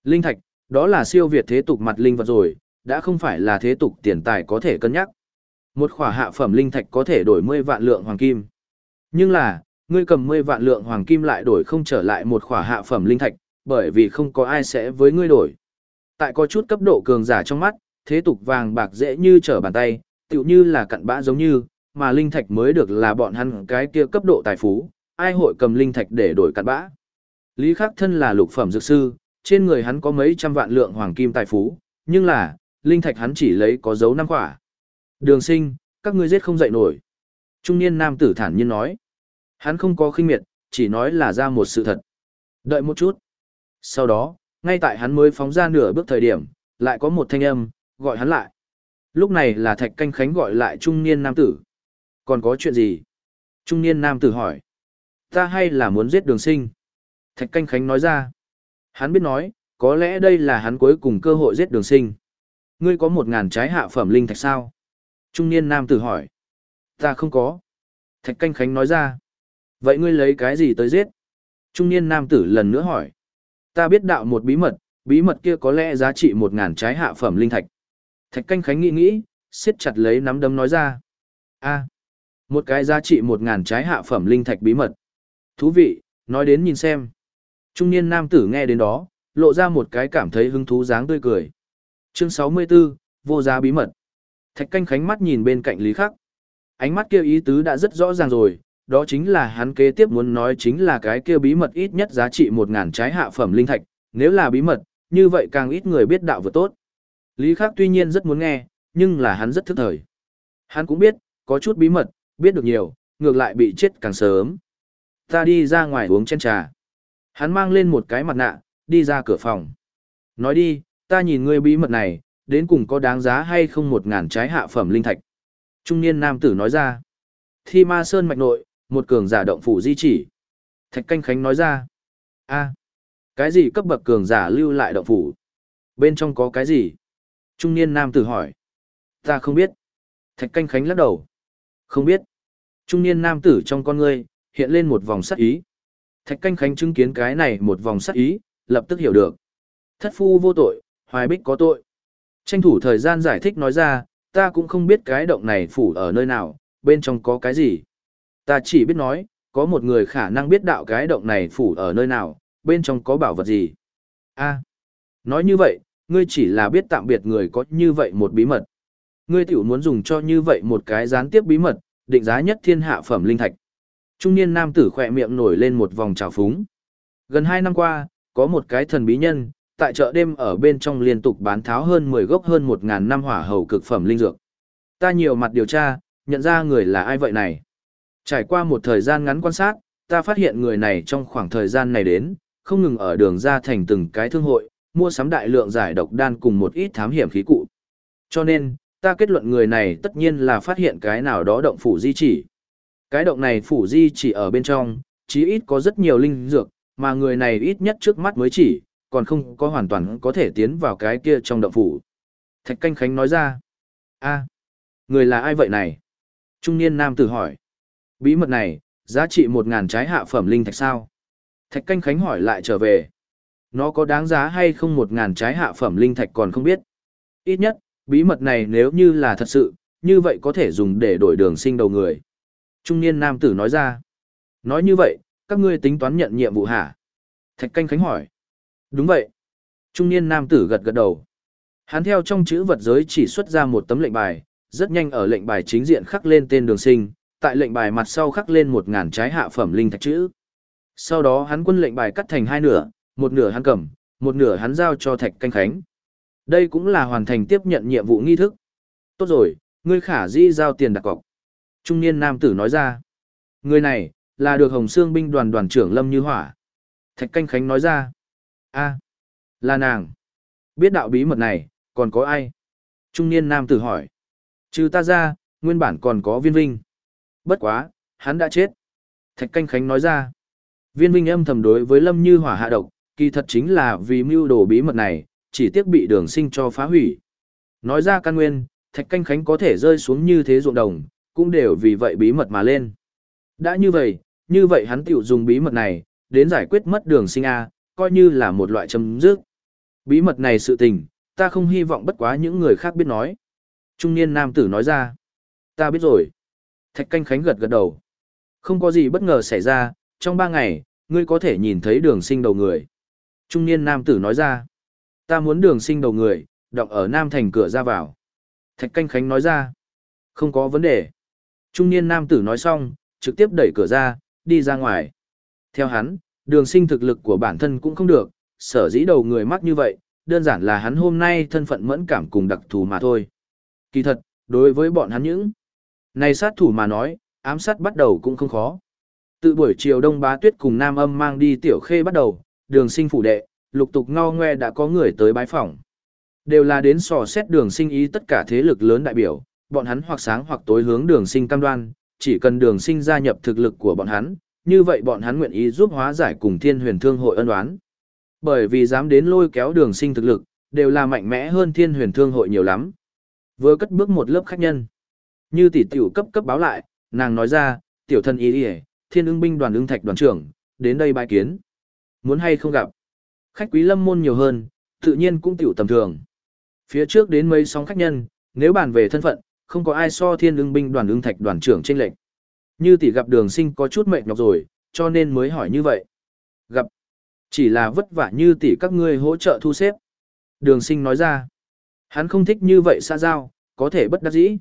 Linh thạch, đó là siêu việt thế tục mặt linh vật rồi, đã không phải là thế tục tiền tài có thể cân nhắc. Một khỏa hạ phẩm linh thạch có thể đổi 10 vạn lượng hoàng kim. Nhưng là, ngươi cầm 10 vạn lượng hoàng kim lại đổi không trở lại một khỏa hạ phẩm linh thạch, bởi vì không có ai sẽ với ngươi đổi. Tại có chút cấp độ cường giả trong mắt, thế tục vàng bạc dễ như trở bàn tay, tựu như là cặn bã giống như, mà linh thạch mới được là bọn hắn cái kia cấp độ tài phú, ai hội cầm linh thạch để đổi cặn bã. Lý Khắc thân là lục phẩm dược sư, trên người hắn có mấy trăm vạn lượng hoàng kim tài phú, nhưng là, linh thạch hắn chỉ lấy có dấu năm quả. Đường sinh, các ngươi giết không dậy nổi. Trung niên nam tử thản nhiên nói. Hắn không có khinh miệt, chỉ nói là ra một sự thật. Đợi một chút. Sau đó, ngay tại hắn mới phóng ra nửa bước thời điểm, lại có một thanh âm, gọi hắn lại. Lúc này là Thạch Canh Khánh gọi lại trung niên nam tử. Còn có chuyện gì? Trung niên nam tử hỏi. Ta hay là muốn giết đường sinh? Thạch Canh Khánh nói ra. Hắn biết nói, có lẽ đây là hắn cuối cùng cơ hội giết đường sinh. Ngươi có một ngàn trái hạ phẩm linh thạch sao? Trung niên nam tử hỏi. Ta không có. Thạch canh khánh nói ra. Vậy ngươi lấy cái gì tới giết? Trung niên nam tử lần nữa hỏi. Ta biết đạo một bí mật, bí mật kia có lẽ giá trị một ngàn trái hạ phẩm linh thạch. Thạch canh khánh nghĩ nghĩ, siết chặt lấy nắm đấm nói ra. a một cái giá trị một ngàn trái hạ phẩm linh thạch bí mật. Thú vị, nói đến nhìn xem. Trung niên nam tử nghe đến đó, lộ ra một cái cảm thấy hứng thú dáng tươi cười. Chương 64, vô giá bí mật. Thạch canh khánh mắt nhìn bên cạnh Lý Khắc. Ánh mắt kia ý tứ đã rất rõ ràng rồi, đó chính là hắn kế tiếp muốn nói chính là cái kia bí mật ít nhất giá trị 1.000 trái hạ phẩm linh thạch, nếu là bí mật, như vậy càng ít người biết đạo vừa tốt. Lý Khắc tuy nhiên rất muốn nghe, nhưng là hắn rất thức thời. Hắn cũng biết, có chút bí mật, biết được nhiều, ngược lại bị chết càng sớm. Ta đi ra ngoài uống chén trà. Hắn mang lên một cái mặt nạ, đi ra cửa phòng. Nói đi, ta nhìn ngươi bí mật này, đến cùng có đáng giá hay không một ngàn trái hạ phẩm linh thạch. Trung niên nam tử nói ra. Thi ma sơn mạch nội, một cường giả động phủ di chỉ. Thạch canh khánh nói ra. a cái gì cấp bậc cường giả lưu lại động phủ? Bên trong có cái gì? Trung niên nam tử hỏi. Ta không biết. Thạch canh khánh lắc đầu. Không biết. Trung niên nam tử trong con ngươi, hiện lên một vòng sắc ý. Thạch canh khánh chứng kiến cái này một vòng sắc ý, lập tức hiểu được. Thất phu vô tội, hoài bích có tội. Tranh thủ thời gian giải thích nói ra, ta cũng không biết cái động này phủ ở nơi nào, bên trong có cái gì. Ta chỉ biết nói, có một người khả năng biết đạo cái động này phủ ở nơi nào, bên trong có bảo vật gì. a nói như vậy, ngươi chỉ là biết tạm biệt người có như vậy một bí mật. Ngươi tiểu muốn dùng cho như vậy một cái gián tiếp bí mật, định giá nhất thiên hạ phẩm linh thạch. Trung niên nam tử khỏe miệng nổi lên một vòng trào phúng. Gần hai năm qua, có một cái thần bí nhân, tại chợ đêm ở bên trong liên tục bán tháo hơn 10 gốc hơn 1.000 năm hỏa hầu cực phẩm linh dược. Ta nhiều mặt điều tra, nhận ra người là ai vậy này. Trải qua một thời gian ngắn quan sát, ta phát hiện người này trong khoảng thời gian này đến, không ngừng ở đường ra thành từng cái thương hội, mua sắm đại lượng giải độc đan cùng một ít thám hiểm khí cụ. Cho nên, ta kết luận người này tất nhiên là phát hiện cái nào đó động phủ di chỉ. Cái động này phủ di chỉ ở bên trong, chí ít có rất nhiều linh dược, mà người này ít nhất trước mắt mới chỉ, còn không có hoàn toàn có thể tiến vào cái kia trong động phủ. Thạch Canh Khánh nói ra, a Người là ai vậy này? Trung niên nam tử hỏi. Bí mật này, giá trị một ngàn trái hạ phẩm linh thạch sao? Thạch canh khánh hỏi lại trở về. Nó có đáng giá hay không một ngàn trái hạ phẩm linh thạch còn không biết. Ít nhất, bí mật này nếu như là thật sự, như vậy có thể dùng để đổi đường sinh đầu người. Trung niên nam tử nói ra. Nói như vậy, các ngươi tính toán nhận nhiệm vụ hả? Thạch canh khánh hỏi. Đúng vậy. Trung niên nam tử gật gật đầu. Hắn theo trong chữ vật giới chỉ xuất ra một tấm lệnh bài, rất nhanh ở lệnh bài chính diện khắc lên tên đường sinh, tại lệnh bài mặt sau khắc lên một ngàn trái hạ phẩm linh thạch chữ. Sau đó hắn quân lệnh bài cắt thành hai nửa, một nửa hắn cầm, một nửa hắn giao cho thạch canh khánh. Đây cũng là hoàn thành tiếp nhận nhiệm vụ nghi thức. Tốt rồi, ngươi khả di giao tiền đặt cọc. Trung niên nam tử nói ra. Người này, là được Hồng Sương binh đoàn đoàn trưởng Lâm Như Hỏa. Thạch canh khánh nói ra. a là nàng. Biết đạo bí mật này, còn có ai? Trung niên nam tử hỏi. Trừ ta ra, nguyên bản còn có viên vinh. Bất quá, hắn đã chết. Thạch canh khánh nói ra. Viên vinh âm thầm đối với Lâm Như Hỏa hạ độc, kỳ thật chính là vì mưu đồ bí mật này, chỉ tiếc bị đường sinh cho phá hủy. Nói ra căn nguyên, thạch canh khánh có thể rơi xuống như thế ruộng đồng, cũng đều vì vậy bí mật mà lên. Đã như vậy, như vậy hắn tiểu dùng bí mật này, đến giải quyết mất đường sinh A, coi như là một loại chấm dứt. Bí mật này sự tình, ta không hy vọng bất quá những người khác biết nói. Trung niên nam tử nói ra. Ta biết rồi. Thạch canh khánh gật gật đầu. Không có gì bất ngờ xảy ra, trong ba ngày, ngươi có thể nhìn thấy đường sinh đầu người. Trung niên nam tử nói ra. Ta muốn đường sinh đầu người, đọc ở Nam Thành cửa ra vào. Thạch canh khánh nói ra. Không có vấn đề. Trung niên nam tử nói xong, trực tiếp đẩy cửa ra, đi ra ngoài. Theo hắn, đường sinh thực lực của bản thân cũng không được, sở dĩ đầu người mắc như vậy, đơn giản là hắn hôm nay thân phận mẫn cảm cùng đặc thù mà thôi. Kỳ thật, đối với bọn hắn những này sát thủ mà nói, ám sát bắt đầu cũng không khó. Từ buổi chiều đông bá tuyết cùng nam âm mang đi tiểu khê bắt đầu, đường sinh phủ đệ, lục tục ngao ngoe đã có người tới bái phỏng. Đều là đến sò xét đường sinh ý tất cả thế lực lớn đại biểu, bọn hắn hoặc sáng hoặc tối hướng đường sinh cam đoan, chỉ cần đường sinh gia nhập thực lực của bọn hắn, như vậy bọn hắn nguyện ý giúp hóa giải cùng thiên huyền thương hội ân đoán. Bởi vì dám đến lôi kéo đường sinh thực lực, đều là mạnh mẽ hơn thiên huyền thương hội nhiều lắm. Vừa cất bước một lớp khách nhân. Như tỷ tiểu cấp cấp báo lại, nàng nói ra, tiểu thân ý đi thiên ưng binh đoàn ưng thạch đoàn trưởng, đến đây bài kiến. Muốn hay không gặp. Khách quý lâm môn nhiều hơn, tự nhiên cũng tiểu tầm thường. Phía trước đến mấy sóng khách nhân, nếu bàn về thân phận, không có ai so thiên ưng binh đoàn ưng thạch đoàn trưởng trên lệnh. Như tỷ gặp đường sinh có chút mệt nhọc rồi, cho nên mới hỏi như vậy. Gặp, chỉ là vất vả như tỷ các ngươi hỗ trợ thu xếp. Đường sinh nói ra, hắn không thích như vậy xa giao, có thể bất đắc dĩ.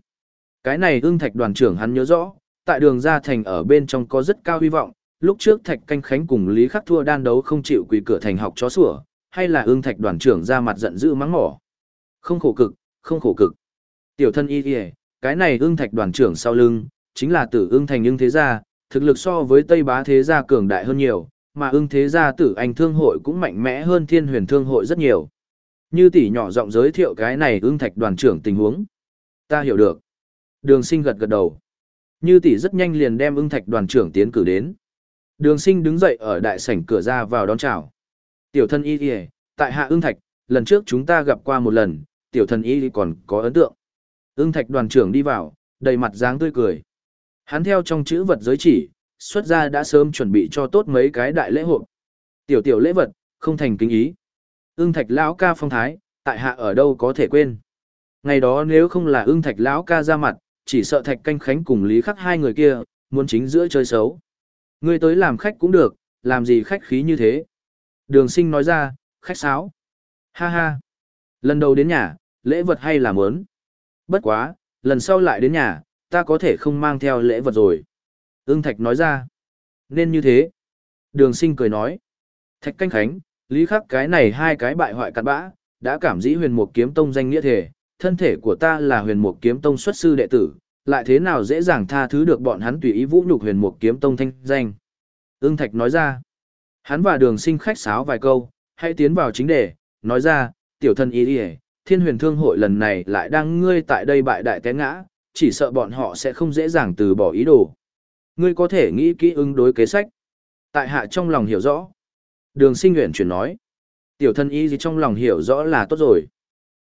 Cái này ưng thạch đoàn trưởng hắn nhớ rõ, tại đường ra thành ở bên trong có rất cao hy vọng, lúc trước thạch canh khánh cùng Lý Khắc thua đan đấu không chịu quỳ cửa thành học chó sủa, hay là ưng thạch đoàn trưởng ra mặt giận dữ mắng mỏ. Không khổ cực, không khổ cực. Tiểu thân y kìa, cái này ưng thạch đoàn trưởng sau lưng, chính là tử ưng thành ưng thế gia, thực lực so với Tây Bá thế gia cường đại hơn nhiều, mà ưng thế gia tử anh thương hội cũng mạnh mẽ hơn thiên huyền thương hội rất nhiều. Như tỷ nhỏ giọng giới thiệu cái này ưng thạch đoàn trưởng tình huống. Ta hiểu được. Đường sinh gật gật đầu. Như tỷ rất nhanh liền đem ưng thạch đoàn trưởng tiến cử đến. Đường sinh đứng dậy ở đại sảnh cửa ra vào đón chào. Tiểu thân y kìa, tại hạ ưng thạch, lần trước chúng ta gặp qua một lần, tiểu thân y còn có ấn tượng. Ưng thạch đoàn trưởng đi vào, đầy mặt dáng tươi cười. Hắn theo trong chữ vật giới chỉ, xuất ra đã sớm chuẩn bị cho tốt mấy cái đại lễ hội. Tiểu tiểu lễ vật, không thành kính ý. Ưng thạch lão ca phong thái, tại hạ ở đâu có thể quên. Ngày đó nếu không là ưng thạch lão ca ra mặt, chỉ sợ thạch canh khánh cùng lý khắc hai người kia, muốn chính giữa chơi xấu. Ngươi tới làm khách cũng được, làm gì khách khí như thế. Đường sinh nói ra, khách sáo. Ha ha. Lần đầu đến nhà, lễ vật hay là mớn. Bất quá, lần sau lại đến nhà, ta có thể không mang theo lễ vật rồi. Ưng Thạch nói ra. Nên như thế. Đường sinh cười nói. Thạch canh khánh, lý khắc cái này hai cái bại hoại cặn bã, đã cảm dĩ huyền mục kiếm tông danh nghĩa thể, thân thể của ta là huyền mục kiếm tông xuất sư đệ tử, lại thế nào dễ dàng tha thứ được bọn hắn tùy ý vũ nhục huyền mục kiếm tông thanh danh. Ưng Thạch nói ra. Hắn và đường sinh khách sáo vài câu, hãy tiến vào chính đề, nói ra, tiểu thân ý đi thiên huyền thương hội lần này lại đang ngươi tại đây bại đại té ngã, chỉ sợ bọn họ sẽ không dễ dàng từ bỏ ý đồ. Ngươi có thể nghĩ kỹ ứng đối kế sách. Tại hạ trong lòng hiểu rõ. Đường sinh nguyện chuyển nói. Tiểu thân y gì trong lòng hiểu rõ là tốt rồi.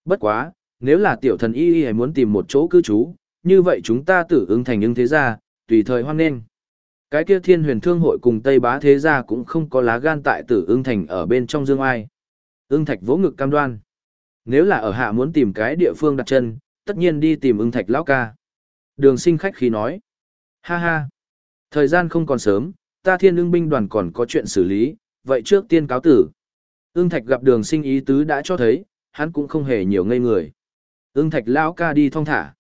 Bất quá, nếu là tiểu thần y y muốn tìm một chỗ cư trú, như vậy chúng ta tử ứng thành ứng thế gia, tùy thời hoan nghênh. Cái kia thiên huyền thương hội cùng Tây Bá thế gia cũng không có lá gan tại tử ưng thành ở bên trong dương ai. Ưng thạch vỗ ngực cam đoan. Nếu là ở hạ muốn tìm cái địa phương đặt chân, tất nhiên đi tìm ưng thạch lão ca. Đường sinh khách khí nói. Ha ha. Thời gian không còn sớm, ta thiên ưng binh đoàn còn có chuyện xử lý, vậy trước tiên cáo tử. Ưng thạch gặp đường sinh ý tứ đã cho thấy, hắn cũng không hề nhiều ngây người. Ưng thạch lão ca đi thong thả.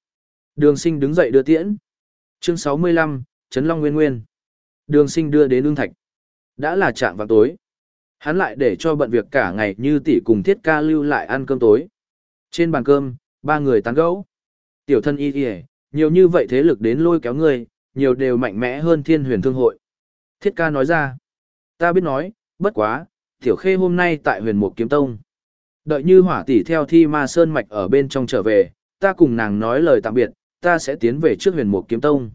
Đường sinh đứng dậy đưa tiễn. Chương 65, Trấn Long Nguyên Nguyên. Đường sinh đưa đến ưng thạch. Đã là trạng vào tối. Hắn lại để cho bận việc cả ngày như tỷ cùng thiết ca lưu lại ăn cơm tối. Trên bàn cơm, ba người tán gẫu. Tiểu thân y ỉa nhiều như vậy thế lực đến lôi kéo người, nhiều đều mạnh mẽ hơn thiên huyền thương hội. Thiết ca nói ra. Ta biết nói, bất quá, tiểu khê hôm nay tại huyền mục kiếm tông. Đợi như hỏa tỷ theo thi ma sơn mạch ở bên trong trở về, ta cùng nàng nói lời tạm biệt, ta sẽ tiến về trước huyền mục kiếm tông.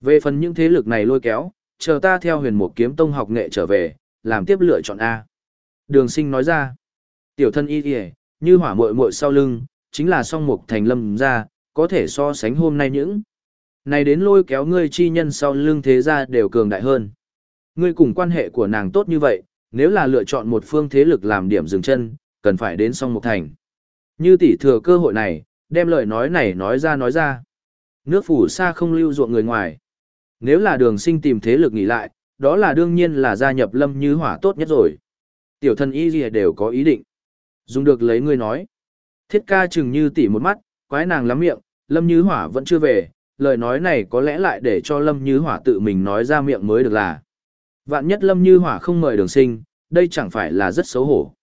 Về phần những thế lực này lôi kéo, chờ ta theo huyền mục kiếm tông học nghệ trở về, làm tiếp lựa chọn A. Đường sinh nói ra, tiểu thân y kìa, như hỏa muội muội sau lưng, chính là song mục thành lâm ra, có thể so sánh hôm nay những. Này đến lôi kéo ngươi chi nhân sau lưng thế ra đều cường đại hơn. Ngươi cùng quan hệ của nàng tốt như vậy, nếu là lựa chọn một phương thế lực làm điểm dừng chân, cần phải đến song mục thành. Như tỷ thừa cơ hội này, đem lời nói này nói ra nói ra. Nước phủ xa không lưu ruộng người ngoài. Nếu là đường sinh tìm thế lực nghỉ lại, đó là đương nhiên là gia nhập lâm như hỏa tốt nhất rồi. Tiểu thân y gì đều có ý định. Dùng được lấy người nói. Thiết ca chừng như tỉ một mắt, quái nàng lắm miệng, lâm như hỏa vẫn chưa về, lời nói này có lẽ lại để cho lâm như hỏa tự mình nói ra miệng mới được là. Vạn nhất lâm như hỏa không mời đường sinh, đây chẳng phải là rất xấu hổ.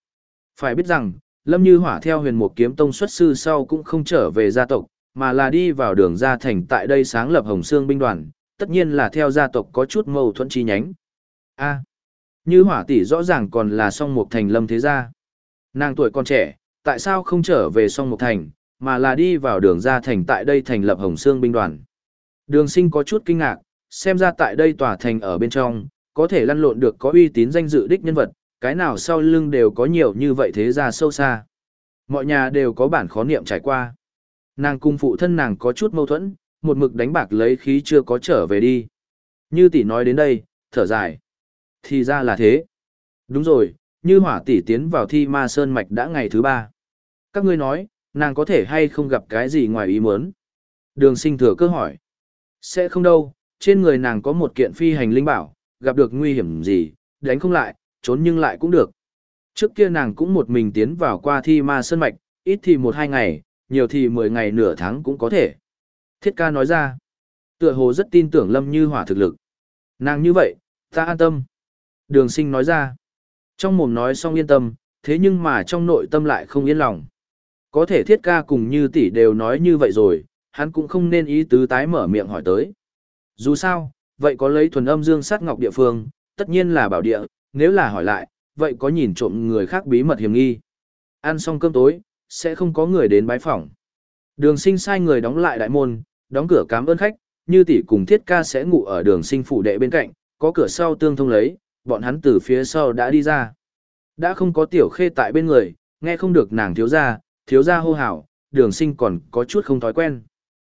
Phải biết rằng, lâm như hỏa theo huyền một kiếm tông xuất sư sau cũng không trở về gia tộc, mà là đi vào đường gia thành tại đây sáng lập hồng xương binh đoàn, tất nhiên là theo gia tộc có chút mâu thuẫn chi nhánh. A. như hỏa tỷ rõ ràng còn là song mục thành lâm thế gia. Nàng tuổi còn trẻ, tại sao không trở về song mục thành, mà là đi vào đường gia thành tại đây thành lập hồng xương binh đoàn. Đường sinh có chút kinh ngạc, xem ra tại đây tòa thành ở bên trong, có thể lăn lộn được có uy tín danh dự đích nhân vật, cái nào sau lưng đều có nhiều như vậy thế ra sâu xa. Mọi nhà đều có bản khó niệm trải qua. Nàng cung phụ thân nàng có chút mâu thuẫn, một mực đánh bạc lấy khí chưa có trở về đi. Như tỷ nói đến đây, thở dài. Thì ra là thế. Đúng rồi, như hỏa tỷ tiến vào thi ma sơn mạch đã ngày thứ ba. Các ngươi nói, nàng có thể hay không gặp cái gì ngoài ý muốn? Đường sinh thừa cơ hỏi. Sẽ không đâu, trên người nàng có một kiện phi hành linh bảo, gặp được nguy hiểm gì, đánh không lại, trốn nhưng lại cũng được. Trước kia nàng cũng một mình tiến vào qua thi ma sơn mạch, ít thì một hai ngày, nhiều thì mười ngày nửa tháng cũng có thể. Thiết ca nói ra, tựa hồ rất tin tưởng Lâm Như Hỏa thực lực. Nàng như vậy, ta an tâm. Đường sinh nói ra, trong mồm nói xong yên tâm, thế nhưng mà trong nội tâm lại không yên lòng. Có thể thiết ca cùng như tỷ đều nói như vậy rồi, hắn cũng không nên ý tứ tái mở miệng hỏi tới. Dù sao, vậy có lấy thuần âm dương sát ngọc địa phương, tất nhiên là bảo địa, nếu là hỏi lại, vậy có nhìn trộm người khác bí mật hiểm nghi. Ăn xong cơm tối, sẽ không có người đến bái phỏng. Đường sinh sai người đóng lại đại môn, đóng cửa cảm ơn khách, như tỷ cùng thiết ca sẽ ngủ ở đường sinh phủ đệ bên cạnh, có cửa sau tương thông lấy, bọn hắn từ phía sau đã đi ra. Đã không có tiểu khê tại bên người, nghe không được nàng thiếu ra, thiếu ra hô hào, đường sinh còn có chút không thói quen.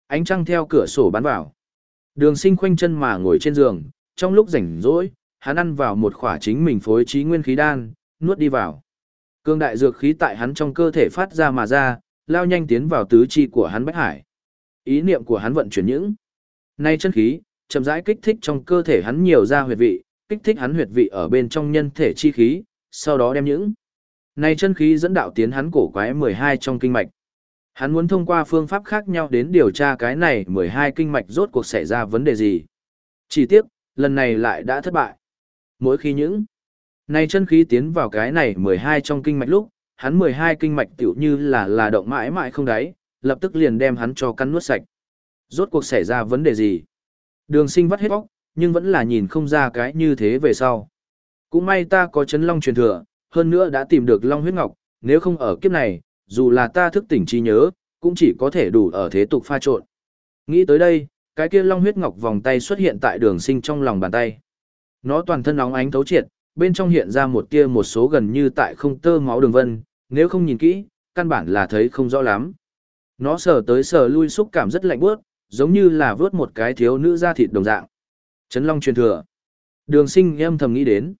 Ánh trăng theo cửa sổ bắn vào. Đường sinh khoanh chân mà ngồi trên giường, trong lúc rảnh rỗi, hắn ăn vào một khỏa chính mình phối trí nguyên khí đan, nuốt đi vào. Cương đại dược khí tại hắn trong cơ thể phát ra mà ra, lao nhanh tiến vào tứ chi của hắn bách hải. Ý niệm của hắn vận chuyển những nay chân khí, chậm rãi kích thích trong cơ thể hắn nhiều ra huyệt vị, kích thích hắn huyệt vị ở bên trong nhân thể chi khí, sau đó đem những nay chân khí dẫn đạo tiến hắn cổ quái 12 trong kinh mạch. Hắn muốn thông qua phương pháp khác nhau đến điều tra cái này 12 kinh mạch rốt cuộc xảy ra vấn đề gì. Chỉ tiếc, lần này lại đã thất bại. Mỗi khi những nay chân khí tiến vào cái này 12 trong kinh mạch lúc, hắn 12 kinh mạch tiểu như là là động mãi mãi không đáy, lập tức liền đem hắn cho cắn nuốt sạch. Rốt cuộc xảy ra vấn đề gì? Đường sinh vắt hết bóc, nhưng vẫn là nhìn không ra cái như thế về sau. Cũng may ta có chấn long truyền thừa, hơn nữa đã tìm được long huyết ngọc, nếu không ở kiếp này, dù là ta thức tỉnh trí nhớ, cũng chỉ có thể đủ ở thế tục pha trộn. Nghĩ tới đây, cái kia long huyết ngọc vòng tay xuất hiện tại đường sinh trong lòng bàn tay. Nó toàn thân nóng ánh thấu triệt, bên trong hiện ra một tia một số gần như tại không tơ máu đường vân, nếu không nhìn kỹ, căn bản là thấy không rõ lắm. Nó sờ tới sờ lui xúc cảm rất lạnh bước, giống như là vớt một cái thiếu nữ da thịt đồng dạng. Trấn Long truyền thừa. Đường sinh em thầm nghĩ đến.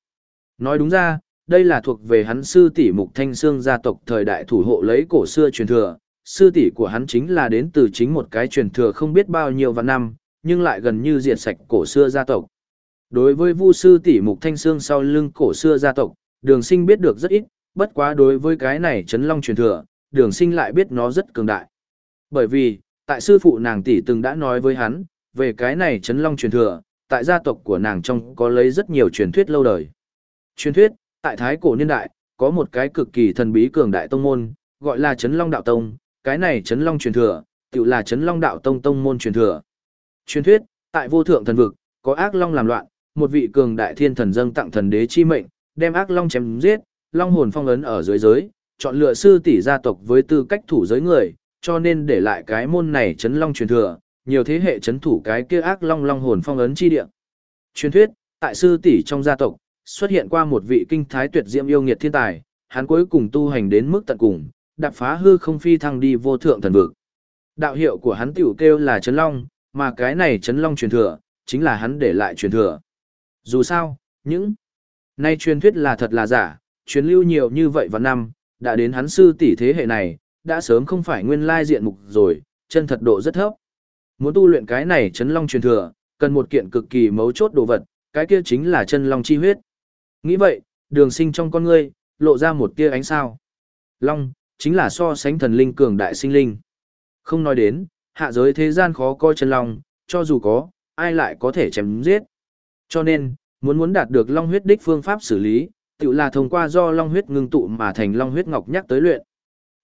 Nói đúng ra, đây là thuộc về hắn sư tỷ Mục Thanh xương gia tộc thời đại thủ hộ lấy cổ xưa truyền thừa. Sư tỷ của hắn chính là đến từ chính một cái truyền thừa không biết bao nhiêu vạn năm, nhưng lại gần như diệt sạch cổ xưa gia tộc. Đối với Vu sư tỷ Mục Thanh Sương sau lưng cổ xưa gia tộc, Đường Sinh biết được rất ít, bất quá đối với cái này Trấn Long truyền thừa, Đường Sinh lại biết nó rất cường đại. Bởi vì, tại sư phụ nàng tỷ từng đã nói với hắn, về cái này Trấn Long truyền thừa, tại gia tộc của nàng trong có lấy rất nhiều truyền thuyết lâu đời. Truyền thuyết, tại Thái cổ niên đại, có một cái cực kỳ thần bí cường đại tông môn, gọi là Trấn Long Đạo Tông, cái này Trấn Long truyền thừa, tự là Trấn Long Đạo Tông tông môn truyền thừa. Truyền thuyết, tại vô thượng thần vực, có ác long làm loạn, một vị cường đại thiên thần dâng tặng thần đế chi mệnh, đem ác long chém giết, long hồn phong ấn ở dưới giới, chọn lựa sư tỷ gia tộc với tư cách thủ giới người, cho nên để lại cái môn này chấn long truyền thừa, nhiều thế hệ chấn thủ cái kia ác long long hồn phong ấn chi địa. Truyền thuyết, tại sư tỷ trong gia tộc, xuất hiện qua một vị kinh thái tuyệt diễm yêu nghiệt thiên tài, hắn cuối cùng tu hành đến mức tận cùng, đạp phá hư không phi thăng đi vô thượng thần vực. Đạo hiệu của hắn tiểu kêu là chấn long, mà cái này chấn long truyền thừa, chính là hắn để lại truyền thừa. Dù sao, những nay truyền thuyết là thật là giả, truyền lưu nhiều như vậy vào năm, đã đến hắn sư tỷ thế hệ này, đã sớm không phải nguyên lai diện mục rồi, chân thật độ rất thấp. Muốn tu luyện cái này chấn long truyền thừa, cần một kiện cực kỳ mấu chốt đồ vật, cái kia chính là chân long chi huyết. Nghĩ vậy, đường sinh trong con ngươi, lộ ra một tia ánh sao. Long, chính là so sánh thần linh cường đại sinh linh. Không nói đến, hạ giới thế gian khó coi chân long, cho dù có, ai lại có thể chém giết. Cho nên, muốn muốn đạt được long huyết đích phương pháp xử lý, tự là thông qua do long huyết ngưng tụ mà thành long huyết ngọc nhắc tới luyện.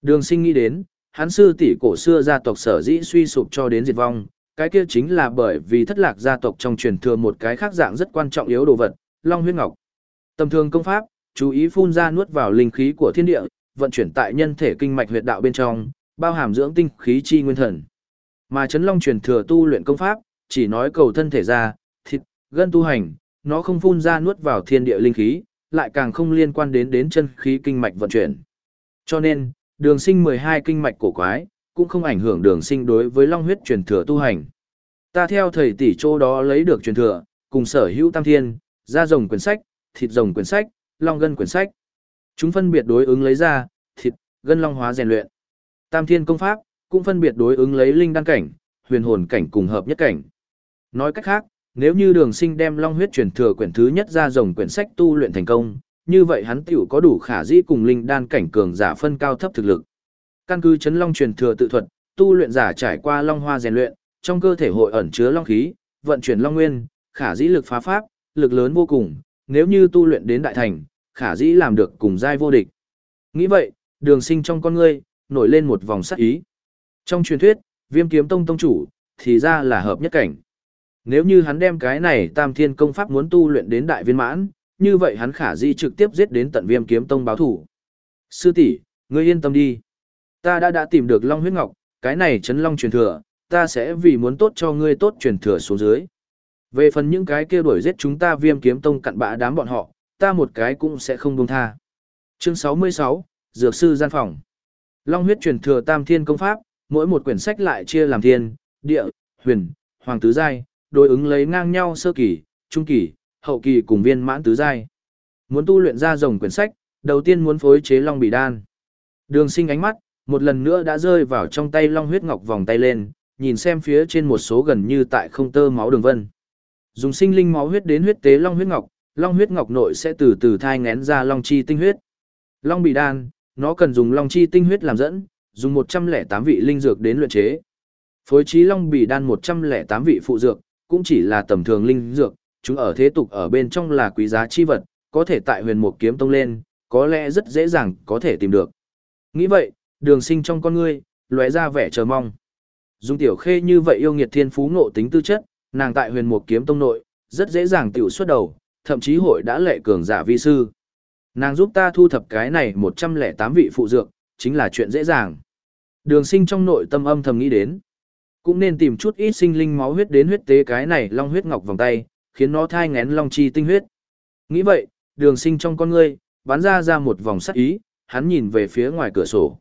Đường sinh nghĩ đến, hắn sư tỷ cổ xưa gia tộc sở dĩ suy sụp cho đến diệt vong, cái kia chính là bởi vì thất lạc gia tộc trong truyền thừa một cái khác dạng rất quan trọng yếu đồ vật, long huyết ngọc. Tầm thường công pháp, chú ý phun ra nuốt vào linh khí của thiên địa, vận chuyển tại nhân thể kinh mạch huyệt đạo bên trong, bao hàm dưỡng tinh khí chi nguyên thần. Mà chấn long truyền thừa tu luyện công pháp, chỉ nói cầu thân thể ra, gân tu hành, nó không phun ra nuốt vào thiên địa linh khí, lại càng không liên quan đến đến chân khí kinh mạch vận chuyển. Cho nên, đường sinh 12 kinh mạch cổ quái, cũng không ảnh hưởng đường sinh đối với long huyết truyền thừa tu hành. Ta theo thầy tỷ chỗ đó lấy được truyền thừa, cùng sở hữu tam thiên, da rồng quyển sách, thịt rồng quyển sách, long gân quyển sách. Chúng phân biệt đối ứng lấy ra, thịt, gân long hóa rèn luyện. Tam thiên công pháp, cũng phân biệt đối ứng lấy linh đăng cảnh, huyền hồn cảnh cùng hợp nhất cảnh. Nói cách khác, nếu như đường sinh đem long huyết truyền thừa quyển thứ nhất ra rồng quyển sách tu luyện thành công, như vậy hắn tiểu có đủ khả dĩ cùng linh đan cảnh cường giả phân cao thấp thực lực. Căn cứ chấn long truyền thừa tự thuật, tu luyện giả trải qua long hoa rèn luyện, trong cơ thể hội ẩn chứa long khí, vận chuyển long nguyên, khả dĩ lực phá pháp, lực lớn vô cùng, nếu như tu luyện đến đại thành, khả dĩ làm được cùng giai vô địch. Nghĩ vậy, đường sinh trong con ngươi, nổi lên một vòng sắc ý. Trong truyền thuyết, viêm kiếm tông tông chủ, thì ra là hợp nhất cảnh. Nếu như hắn đem cái này tam thiên công pháp muốn tu luyện đến đại viên mãn, như vậy hắn khả di trực tiếp giết đến tận viêm kiếm tông báo thủ. Sư tỷ, ngươi yên tâm đi. Ta đã đã tìm được Long huyết ngọc, cái này chấn Long truyền thừa, ta sẽ vì muốn tốt cho ngươi tốt truyền thừa xuống dưới. Về phần những cái kia đuổi giết chúng ta viêm kiếm tông cặn bã đám bọn họ, ta một cái cũng sẽ không buông tha. Chương 66, Dược sư gian phòng. Long huyết truyền thừa tam thiên công pháp, mỗi một quyển sách lại chia làm thiên, địa, huyền, hoàng tứ giai, đối ứng lấy ngang nhau sơ kỳ, trung kỳ, hậu kỳ cùng viên mãn tứ giai. Muốn tu luyện ra rồng quyển sách, đầu tiên muốn phối chế long bì đan. Đường sinh ánh mắt, một lần nữa đã rơi vào trong tay long huyết ngọc vòng tay lên, nhìn xem phía trên một số gần như tại không tơ máu đường vân. Dùng sinh linh máu huyết đến huyết tế long huyết ngọc, long huyết ngọc nội sẽ từ từ thai ngén ra long chi tinh huyết. Long bì đan, nó cần dùng long chi tinh huyết làm dẫn, dùng 108 vị linh dược đến luyện chế. Phối trí long bì đan 108 vị phụ dược, cũng chỉ là tầm thường linh dược, chúng ở thế tục ở bên trong là quý giá chi vật, có thể tại huyền mục kiếm tông lên, có lẽ rất dễ dàng có thể tìm được. Nghĩ vậy, đường sinh trong con ngươi, lóe ra vẻ chờ mong. Dung tiểu khê như vậy yêu nghiệt thiên phú ngộ tính tư chất, nàng tại huyền mục kiếm tông nội, rất dễ dàng tiểu xuất đầu, thậm chí hội đã lệ cường giả vi sư. Nàng giúp ta thu thập cái này 108 vị phụ dược, chính là chuyện dễ dàng. Đường sinh trong nội tâm âm thầm nghĩ đến. Cũng nên tìm chút ít sinh linh máu huyết đến huyết tế cái này long huyết ngọc vòng tay, khiến nó thai ngén long chi tinh huyết. Nghĩ vậy, đường sinh trong con ngươi, bắn ra ra một vòng sắc ý, hắn nhìn về phía ngoài cửa sổ.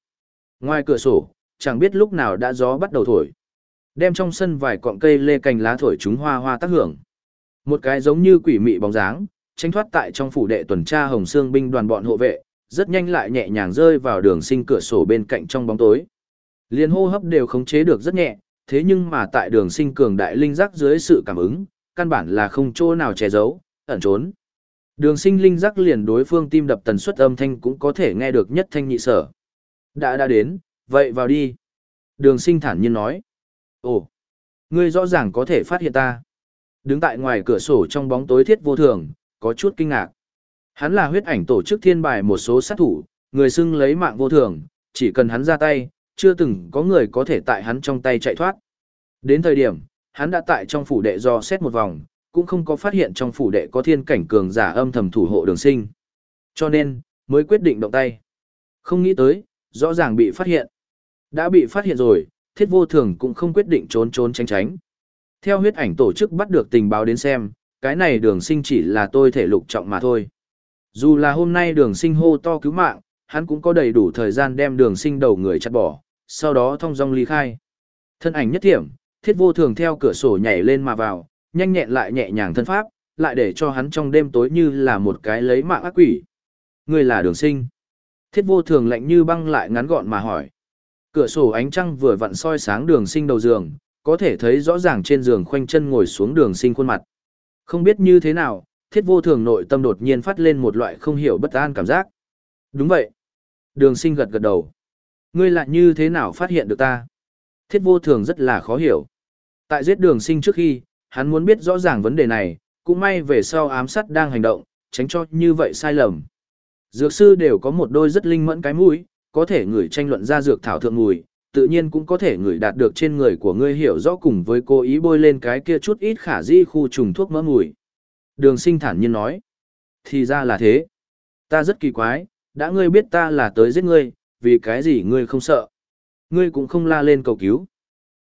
Ngoài cửa sổ, chẳng biết lúc nào đã gió bắt đầu thổi. Đem trong sân vài cọng cây lê cành lá thổi chúng hoa hoa tác hưởng. Một cái giống như quỷ mị bóng dáng, tránh thoát tại trong phủ đệ tuần tra hồng xương binh đoàn bọn hộ vệ, rất nhanh lại nhẹ nhàng rơi vào đường sinh cửa sổ bên cạnh trong bóng tối. Liên hô hấp đều khống chế được rất nhẹ, thế nhưng mà tại đường sinh cường đại linh giác dưới sự cảm ứng, căn bản là không chỗ nào che giấu, ẩn trốn. Đường sinh linh giác liền đối phương tim đập tần suất âm thanh cũng có thể nghe được nhất thanh nhị sở. Đã đã đến, vậy vào đi. Đường sinh thản nhiên nói. Ồ, ngươi rõ ràng có thể phát hiện ta. Đứng tại ngoài cửa sổ trong bóng tối thiết vô thường, có chút kinh ngạc. Hắn là huyết ảnh tổ chức thiên bài một số sát thủ, người xưng lấy mạng vô thường, chỉ cần hắn ra tay, chưa từng có người có thể tại hắn trong tay chạy thoát. Đến thời điểm, hắn đã tại trong phủ đệ do xét một vòng, cũng không có phát hiện trong phủ đệ có thiên cảnh cường giả âm thầm thủ hộ đường sinh. Cho nên, mới quyết định động tay. Không nghĩ tới, rõ ràng bị phát hiện. Đã bị phát hiện rồi, thiết vô thường cũng không quyết định trốn trốn tránh tránh. Theo huyết ảnh tổ chức bắt được tình báo đến xem, cái này đường sinh chỉ là tôi thể lục trọng mà thôi. Dù là hôm nay đường sinh hô to cứu mạng, hắn cũng có đầy đủ thời gian đem đường sinh đầu người chặt bỏ, sau đó thông dong ly khai. Thân ảnh nhất thiểm, thiết vô thường theo cửa sổ nhảy lên mà vào, nhanh nhẹn lại nhẹ nhàng thân pháp, lại để cho hắn trong đêm tối như là một cái lấy mạng ác quỷ. Người là đường sinh. Thiết vô thường lạnh như băng lại ngắn gọn mà hỏi. Cửa sổ ánh trăng vừa vặn soi sáng đường sinh đầu giường, có thể thấy rõ ràng trên giường khoanh chân ngồi xuống đường sinh khuôn mặt. Không biết như thế nào, thiết vô thường nội tâm đột nhiên phát lên một loại không hiểu bất an cảm giác. Đúng vậy. Đường sinh gật gật đầu. Ngươi lại như thế nào phát hiện được ta? Thiết vô thường rất là khó hiểu. Tại giết đường sinh trước khi, hắn muốn biết rõ ràng vấn đề này, cũng may về sau ám sát đang hành động, tránh cho như vậy sai lầm. Dược sư đều có một đôi rất linh mẫn cái mũi, có thể ngửi tranh luận ra dược thảo thượng mùi, tự nhiên cũng có thể ngửi đạt được trên người của ngươi hiểu rõ cùng với cố ý bôi lên cái kia chút ít khả di khu trùng thuốc mỡ mùi. Đường sinh thản nhiên nói. Thì ra là thế. Ta rất kỳ quái, đã ngươi biết ta là tới giết ngươi, vì cái gì ngươi không sợ. Ngươi cũng không la lên cầu cứu.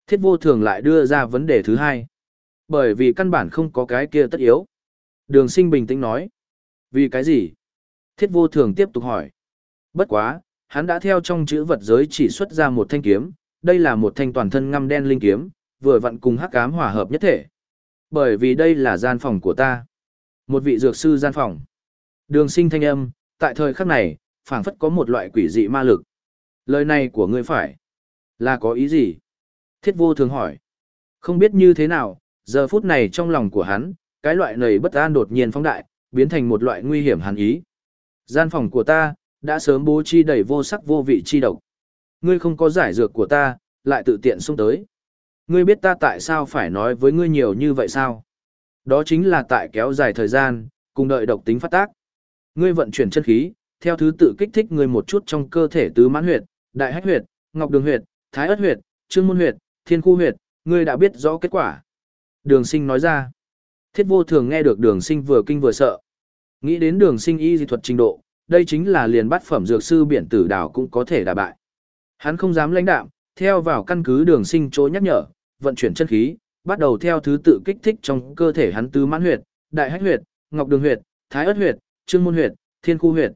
Thiết vô thường lại đưa ra vấn đề thứ hai. Bởi vì căn bản không có cái kia tất yếu. Đường sinh bình tĩnh nói. Vì cái gì? Thiết vô thường tiếp tục hỏi. Bất quá, hắn đã theo trong chữ vật giới chỉ xuất ra một thanh kiếm, đây là một thanh toàn thân ngăm đen linh kiếm, vừa vặn cùng hắc ám hòa hợp nhất thể. Bởi vì đây là gian phòng của ta. Một vị dược sư gian phòng. Đường sinh thanh âm, tại thời khắc này, phảng phất có một loại quỷ dị ma lực. Lời này của ngươi phải. Là có ý gì? Thiết vô thường hỏi. Không biết như thế nào, giờ phút này trong lòng của hắn, cái loại này bất an đột nhiên phóng đại, biến thành một loại nguy hiểm hàn ý. Gian phòng của ta, đã sớm bố chi đầy vô sắc vô vị chi độc. Ngươi không có giải dược của ta, lại tự tiện xông tới. Ngươi biết ta tại sao phải nói với ngươi nhiều như vậy sao? Đó chính là tại kéo dài thời gian, cùng đợi độc tính phát tác. Ngươi vận chuyển chân khí, theo thứ tự kích thích ngươi một chút trong cơ thể tứ mãn huyệt, đại hách huyệt, ngọc đường huyệt, thái ất huyệt, trương môn huyệt, thiên khu huyệt, ngươi đã biết rõ kết quả. Đường sinh nói ra. Thiết vô thường nghe được đường sinh vừa kinh vừa sợ. Nghĩ đến đường sinh y dị thuật trình độ, đây chính là liền bắt phẩm dược sư biển tử đảo cũng có thể đả bại. Hắn không dám lãnh đạm, theo vào căn cứ đường sinh chỗ nhắc nhở, vận chuyển chân khí, bắt đầu theo thứ tự kích thích trong cơ thể hắn tứ mãn huyệt, đại hách huyệt, ngọc đường huyệt, thái ất huyệt, trương môn huyệt, thiên khu huyệt.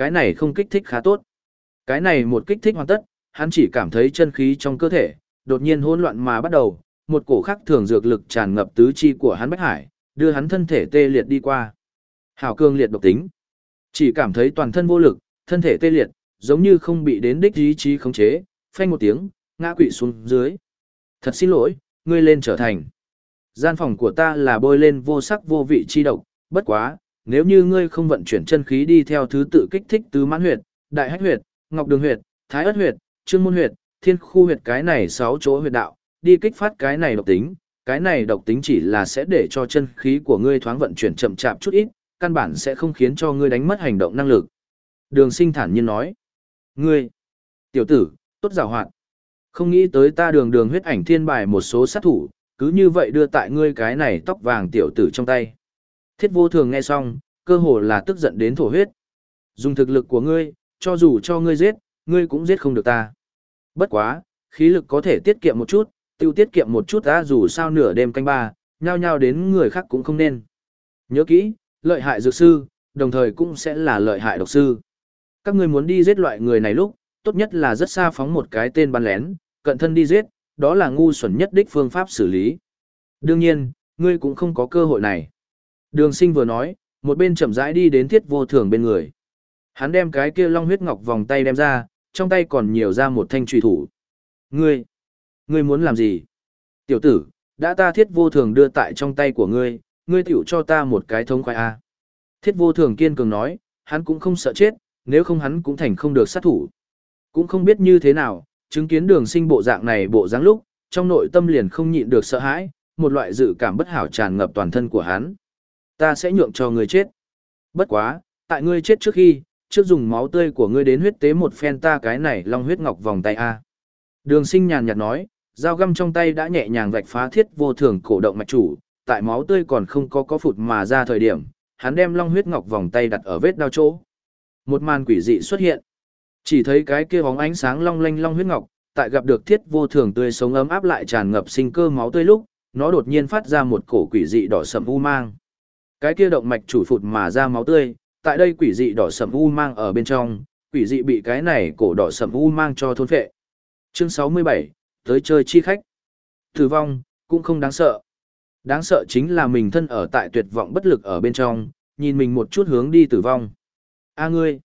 Cái này không kích thích khá tốt. Cái này một kích thích hoàn tất, hắn chỉ cảm thấy chân khí trong cơ thể, đột nhiên hỗn loạn mà bắt đầu, một cổ khắc thường dược lực tràn ngập tứ chi của hắn bách hải, đưa hắn thân thể tê liệt đi qua. Hảo cương liệt độc tính. Chỉ cảm thấy toàn thân vô lực, thân thể tê liệt, giống như không bị đến đích ý chí khống chế, phanh một tiếng, ngã quỵ xuống dưới. Thật xin lỗi, ngươi lên trở thành. Gian phòng của ta là bôi lên vô sắc vô vị chi độc, bất quá, nếu như ngươi không vận chuyển chân khí đi theo thứ tự kích thích tứ mãn huyệt, đại hách huyệt, ngọc đường huyệt, thái ất huyệt, trương môn huyệt, thiên khu huyệt cái này sáu chỗ huyệt đạo, đi kích phát cái này độc tính, cái này độc tính chỉ là sẽ để cho chân khí của ngươi thoáng vận chuyển chậm chạp chút ít, căn bản sẽ không khiến cho ngươi đánh mất hành động năng lực. Đường sinh thản nhiên nói. Ngươi, tiểu tử, tốt rào hoạt. Không nghĩ tới ta đường đường huyết ảnh thiên bài một số sát thủ, cứ như vậy đưa tại ngươi cái này tóc vàng tiểu tử trong tay. Thiết vô thường nghe xong, cơ hồ là tức giận đến thổ huyết. Dùng thực lực của ngươi, cho dù cho ngươi giết, ngươi cũng giết không được ta. Bất quá, khí lực có thể tiết kiệm một chút, tiêu tiết kiệm một chút ta dù sao nửa đêm canh ba, nhau nhau đến người khác cũng không nên. Nhớ kỹ, lợi hại dược sư, đồng thời cũng sẽ là lợi hại độc sư. Các ngươi muốn đi giết loại người này lúc, tốt nhất là rất xa phóng một cái tên bắn lén, cận thân đi giết, đó là ngu xuẩn nhất đích phương pháp xử lý. Đương nhiên, ngươi cũng không có cơ hội này. Đường sinh vừa nói, một bên chậm rãi đi đến thiết vô thường bên người. Hắn đem cái kia long huyết ngọc vòng tay đem ra, trong tay còn nhiều ra một thanh trùy thủ. Ngươi, ngươi muốn làm gì? Tiểu tử, đã ta thiết vô thường đưa tại trong tay của ngươi, ngươi tiểu cho ta một cái thống khoái A. Thiết vô thường kiên cường nói, hắn cũng không sợ chết, nếu không hắn cũng thành không được sát thủ. Cũng không biết như thế nào, chứng kiến đường sinh bộ dạng này bộ dáng lúc, trong nội tâm liền không nhịn được sợ hãi, một loại dự cảm bất hảo tràn ngập toàn thân của hắn. Ta sẽ nhượng cho ngươi chết. Bất quá, tại ngươi chết trước khi, trước dùng máu tươi của ngươi đến huyết tế một phen ta cái này long huyết ngọc vòng tay A. Đường sinh nhàn nhạt nói, dao găm trong tay đã nhẹ nhàng vạch phá thiết vô thường cổ động mạch chủ, tại máu tươi còn không có có phụt mà ra thời điểm, hắn đem long huyết ngọc vòng tay đặt ở vết đao chỗ. Một màn quỷ dị xuất hiện. Chỉ thấy cái kia bóng ánh sáng long lanh long huyết ngọc, tại gặp được thiết vô thường tươi sống ấm áp lại tràn ngập sinh cơ máu tươi lúc, nó đột nhiên phát ra một cổ quỷ dị đỏ sậm u mang. Cái kia động mạch chủ phụt mà ra máu tươi, tại đây quỷ dị đỏ sầm u mang ở bên trong, quỷ dị bị cái này cổ đỏ sầm u mang cho thôn phệ. Chương 67, tới chơi chi khách. Tử vong, cũng không đáng sợ. Đáng sợ chính là mình thân ở tại tuyệt vọng bất lực ở bên trong, nhìn mình một chút hướng đi tử vong. A ngươi,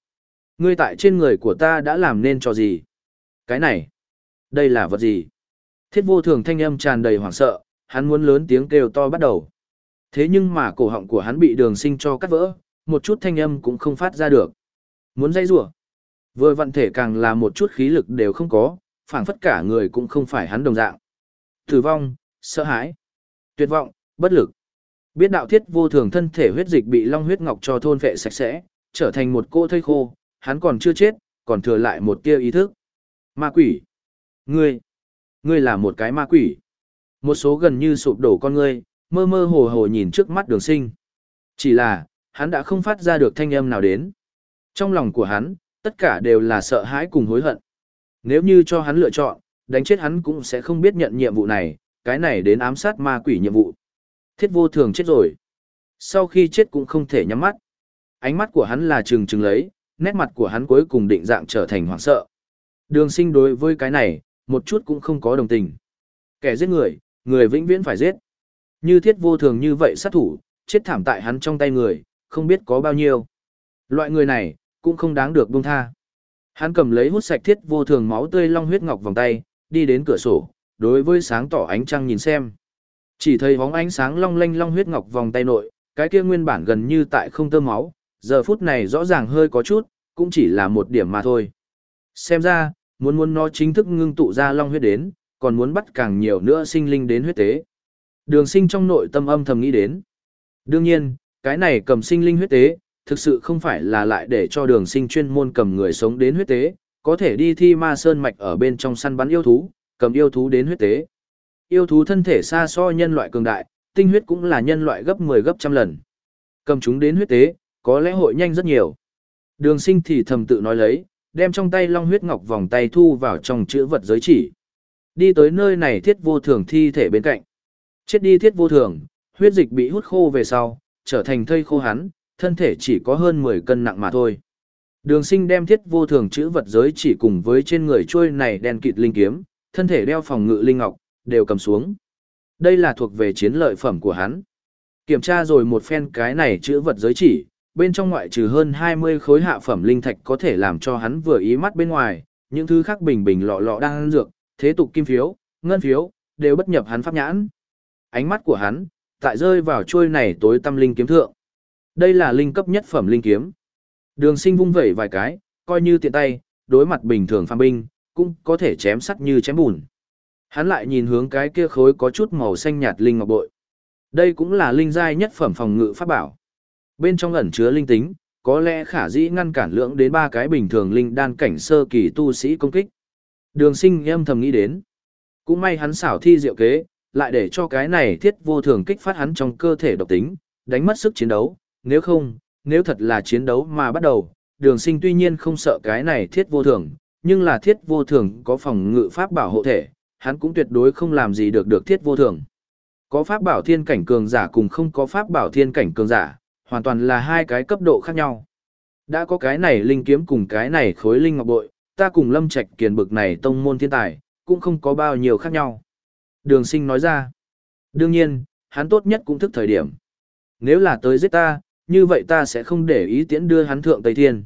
ngươi tại trên người của ta đã làm nên cho gì? Cái này, đây là vật gì? Thiết vô thường thanh âm tràn đầy hoảng sợ, hắn muốn lớn tiếng kêu to bắt đầu. Thế nhưng mà cổ họng của hắn bị đường sinh cho cắt vỡ, một chút thanh âm cũng không phát ra được. Muốn dây rủa Vừa vận thể càng là một chút khí lực đều không có, phảng phất cả người cũng không phải hắn đồng dạng. Tử vong, sợ hãi, tuyệt vọng, bất lực. Biết đạo thiết vô thường thân thể huyết dịch bị long huyết ngọc cho thôn vệ sạch sẽ, trở thành một cô thây khô, hắn còn chưa chết, còn thừa lại một tia ý thức. Ma quỷ. Ngươi. Ngươi là một cái ma quỷ. Một số gần như sụp đổ con ngươi, mơ mơ hồ hồ nhìn trước mắt đường sinh. Chỉ là, hắn đã không phát ra được thanh âm nào đến. Trong lòng của hắn, tất cả đều là sợ hãi cùng hối hận. Nếu như cho hắn lựa chọn, đánh chết hắn cũng sẽ không biết nhận nhiệm vụ này, cái này đến ám sát ma quỷ nhiệm vụ. Thiết vô thường chết rồi. Sau khi chết cũng không thể nhắm mắt. Ánh mắt của hắn là trừng trừng lấy, nét mặt của hắn cuối cùng định dạng trở thành hoảng sợ. Đường sinh đối với cái này, một chút cũng không có đồng tình. Kẻ giết người, người vĩnh viễn phải giết. Như thiết vô thường như vậy sát thủ, chết thảm tại hắn trong tay người, không biết có bao nhiêu. Loại người này, cũng không đáng được buông tha. Hắn cầm lấy hút sạch thiết vô thường máu tươi long huyết ngọc vòng tay, đi đến cửa sổ, đối với sáng tỏ ánh trăng nhìn xem. Chỉ thấy bóng ánh sáng long lanh long huyết ngọc vòng tay nội, cái kia nguyên bản gần như tại không tơ máu, giờ phút này rõ ràng hơi có chút, cũng chỉ là một điểm mà thôi. Xem ra, muốn muốn nó chính thức ngưng tụ ra long huyết đến, còn muốn bắt càng nhiều nữa sinh linh đến huyết tế. Đường sinh trong nội tâm âm thầm nghĩ đến. Đương nhiên, cái này cầm sinh linh huyết tế, thực sự không phải là lại để cho đường sinh chuyên môn cầm người sống đến huyết tế, có thể đi thi ma sơn mạch ở bên trong săn bắn yêu thú, cầm yêu thú đến huyết tế. Yêu thú thân thể xa so nhân loại cường đại, tinh huyết cũng là nhân loại gấp 10 gấp trăm lần. Cầm chúng đến huyết tế, có lẽ hội nhanh rất nhiều. Đường sinh thì thầm tự nói lấy, đem trong tay long huyết ngọc vòng tay thu vào trong chữ vật giới chỉ. Đi tới nơi này thiết vô thường thi thể bên cạnh. Chết đi thiết vô thường, huyết dịch bị hút khô về sau, trở thành thây khô hắn, thân thể chỉ có hơn 10 cân nặng mà thôi. Đường sinh đem thiết vô thường chữ vật giới chỉ cùng với trên người trôi này đen kịt linh kiếm, thân thể đeo phòng ngự linh ngọc, đều cầm xuống. Đây là thuộc về chiến lợi phẩm của hắn. Kiểm tra rồi một phen cái này chữ vật giới chỉ, bên trong ngoại trừ hơn 20 khối hạ phẩm linh thạch có thể làm cho hắn vừa ý mắt bên ngoài, những thứ khác bình bình lọ lọ đang dược, thế tục kim phiếu, ngân phiếu, đều bất nhập hắn pháp nhãn. Ánh mắt của hắn, tại rơi vào chuôi này tối tâm linh kiếm thượng. Đây là linh cấp nhất phẩm linh kiếm. Đường sinh vung vẩy vài cái, coi như tiện tay, đối mặt bình thường phàm binh, cũng có thể chém sắt như chém bùn. Hắn lại nhìn hướng cái kia khối có chút màu xanh nhạt linh ngọc bội. Đây cũng là linh giai nhất phẩm phòng ngự pháp bảo. Bên trong ẩn chứa linh tính, có lẽ khả dĩ ngăn cản lượng đến ba cái bình thường linh đan cảnh sơ kỳ tu sĩ công kích. Đường sinh âm thầm nghĩ đến. Cũng may hắn xảo thi diệu kế, lại để cho cái này thiết vô thường kích phát hắn trong cơ thể độc tính, đánh mất sức chiến đấu. Nếu không, nếu thật là chiến đấu mà bắt đầu, đường sinh tuy nhiên không sợ cái này thiết vô thường, nhưng là thiết vô thường có phòng ngự pháp bảo hộ thể, hắn cũng tuyệt đối không làm gì được được thiết vô thường. Có pháp bảo thiên cảnh cường giả cùng không có pháp bảo thiên cảnh cường giả, hoàn toàn là hai cái cấp độ khác nhau. Đã có cái này linh kiếm cùng cái này khối linh ngọc bội, ta cùng lâm trạch kiền bực này tông môn thiên tài, cũng không có bao nhiêu khác nhau. Đường sinh nói ra. Đương nhiên, hắn tốt nhất cũng thức thời điểm. Nếu là tới giết ta, như vậy ta sẽ không để ý tiễn đưa hắn thượng Tây Thiên.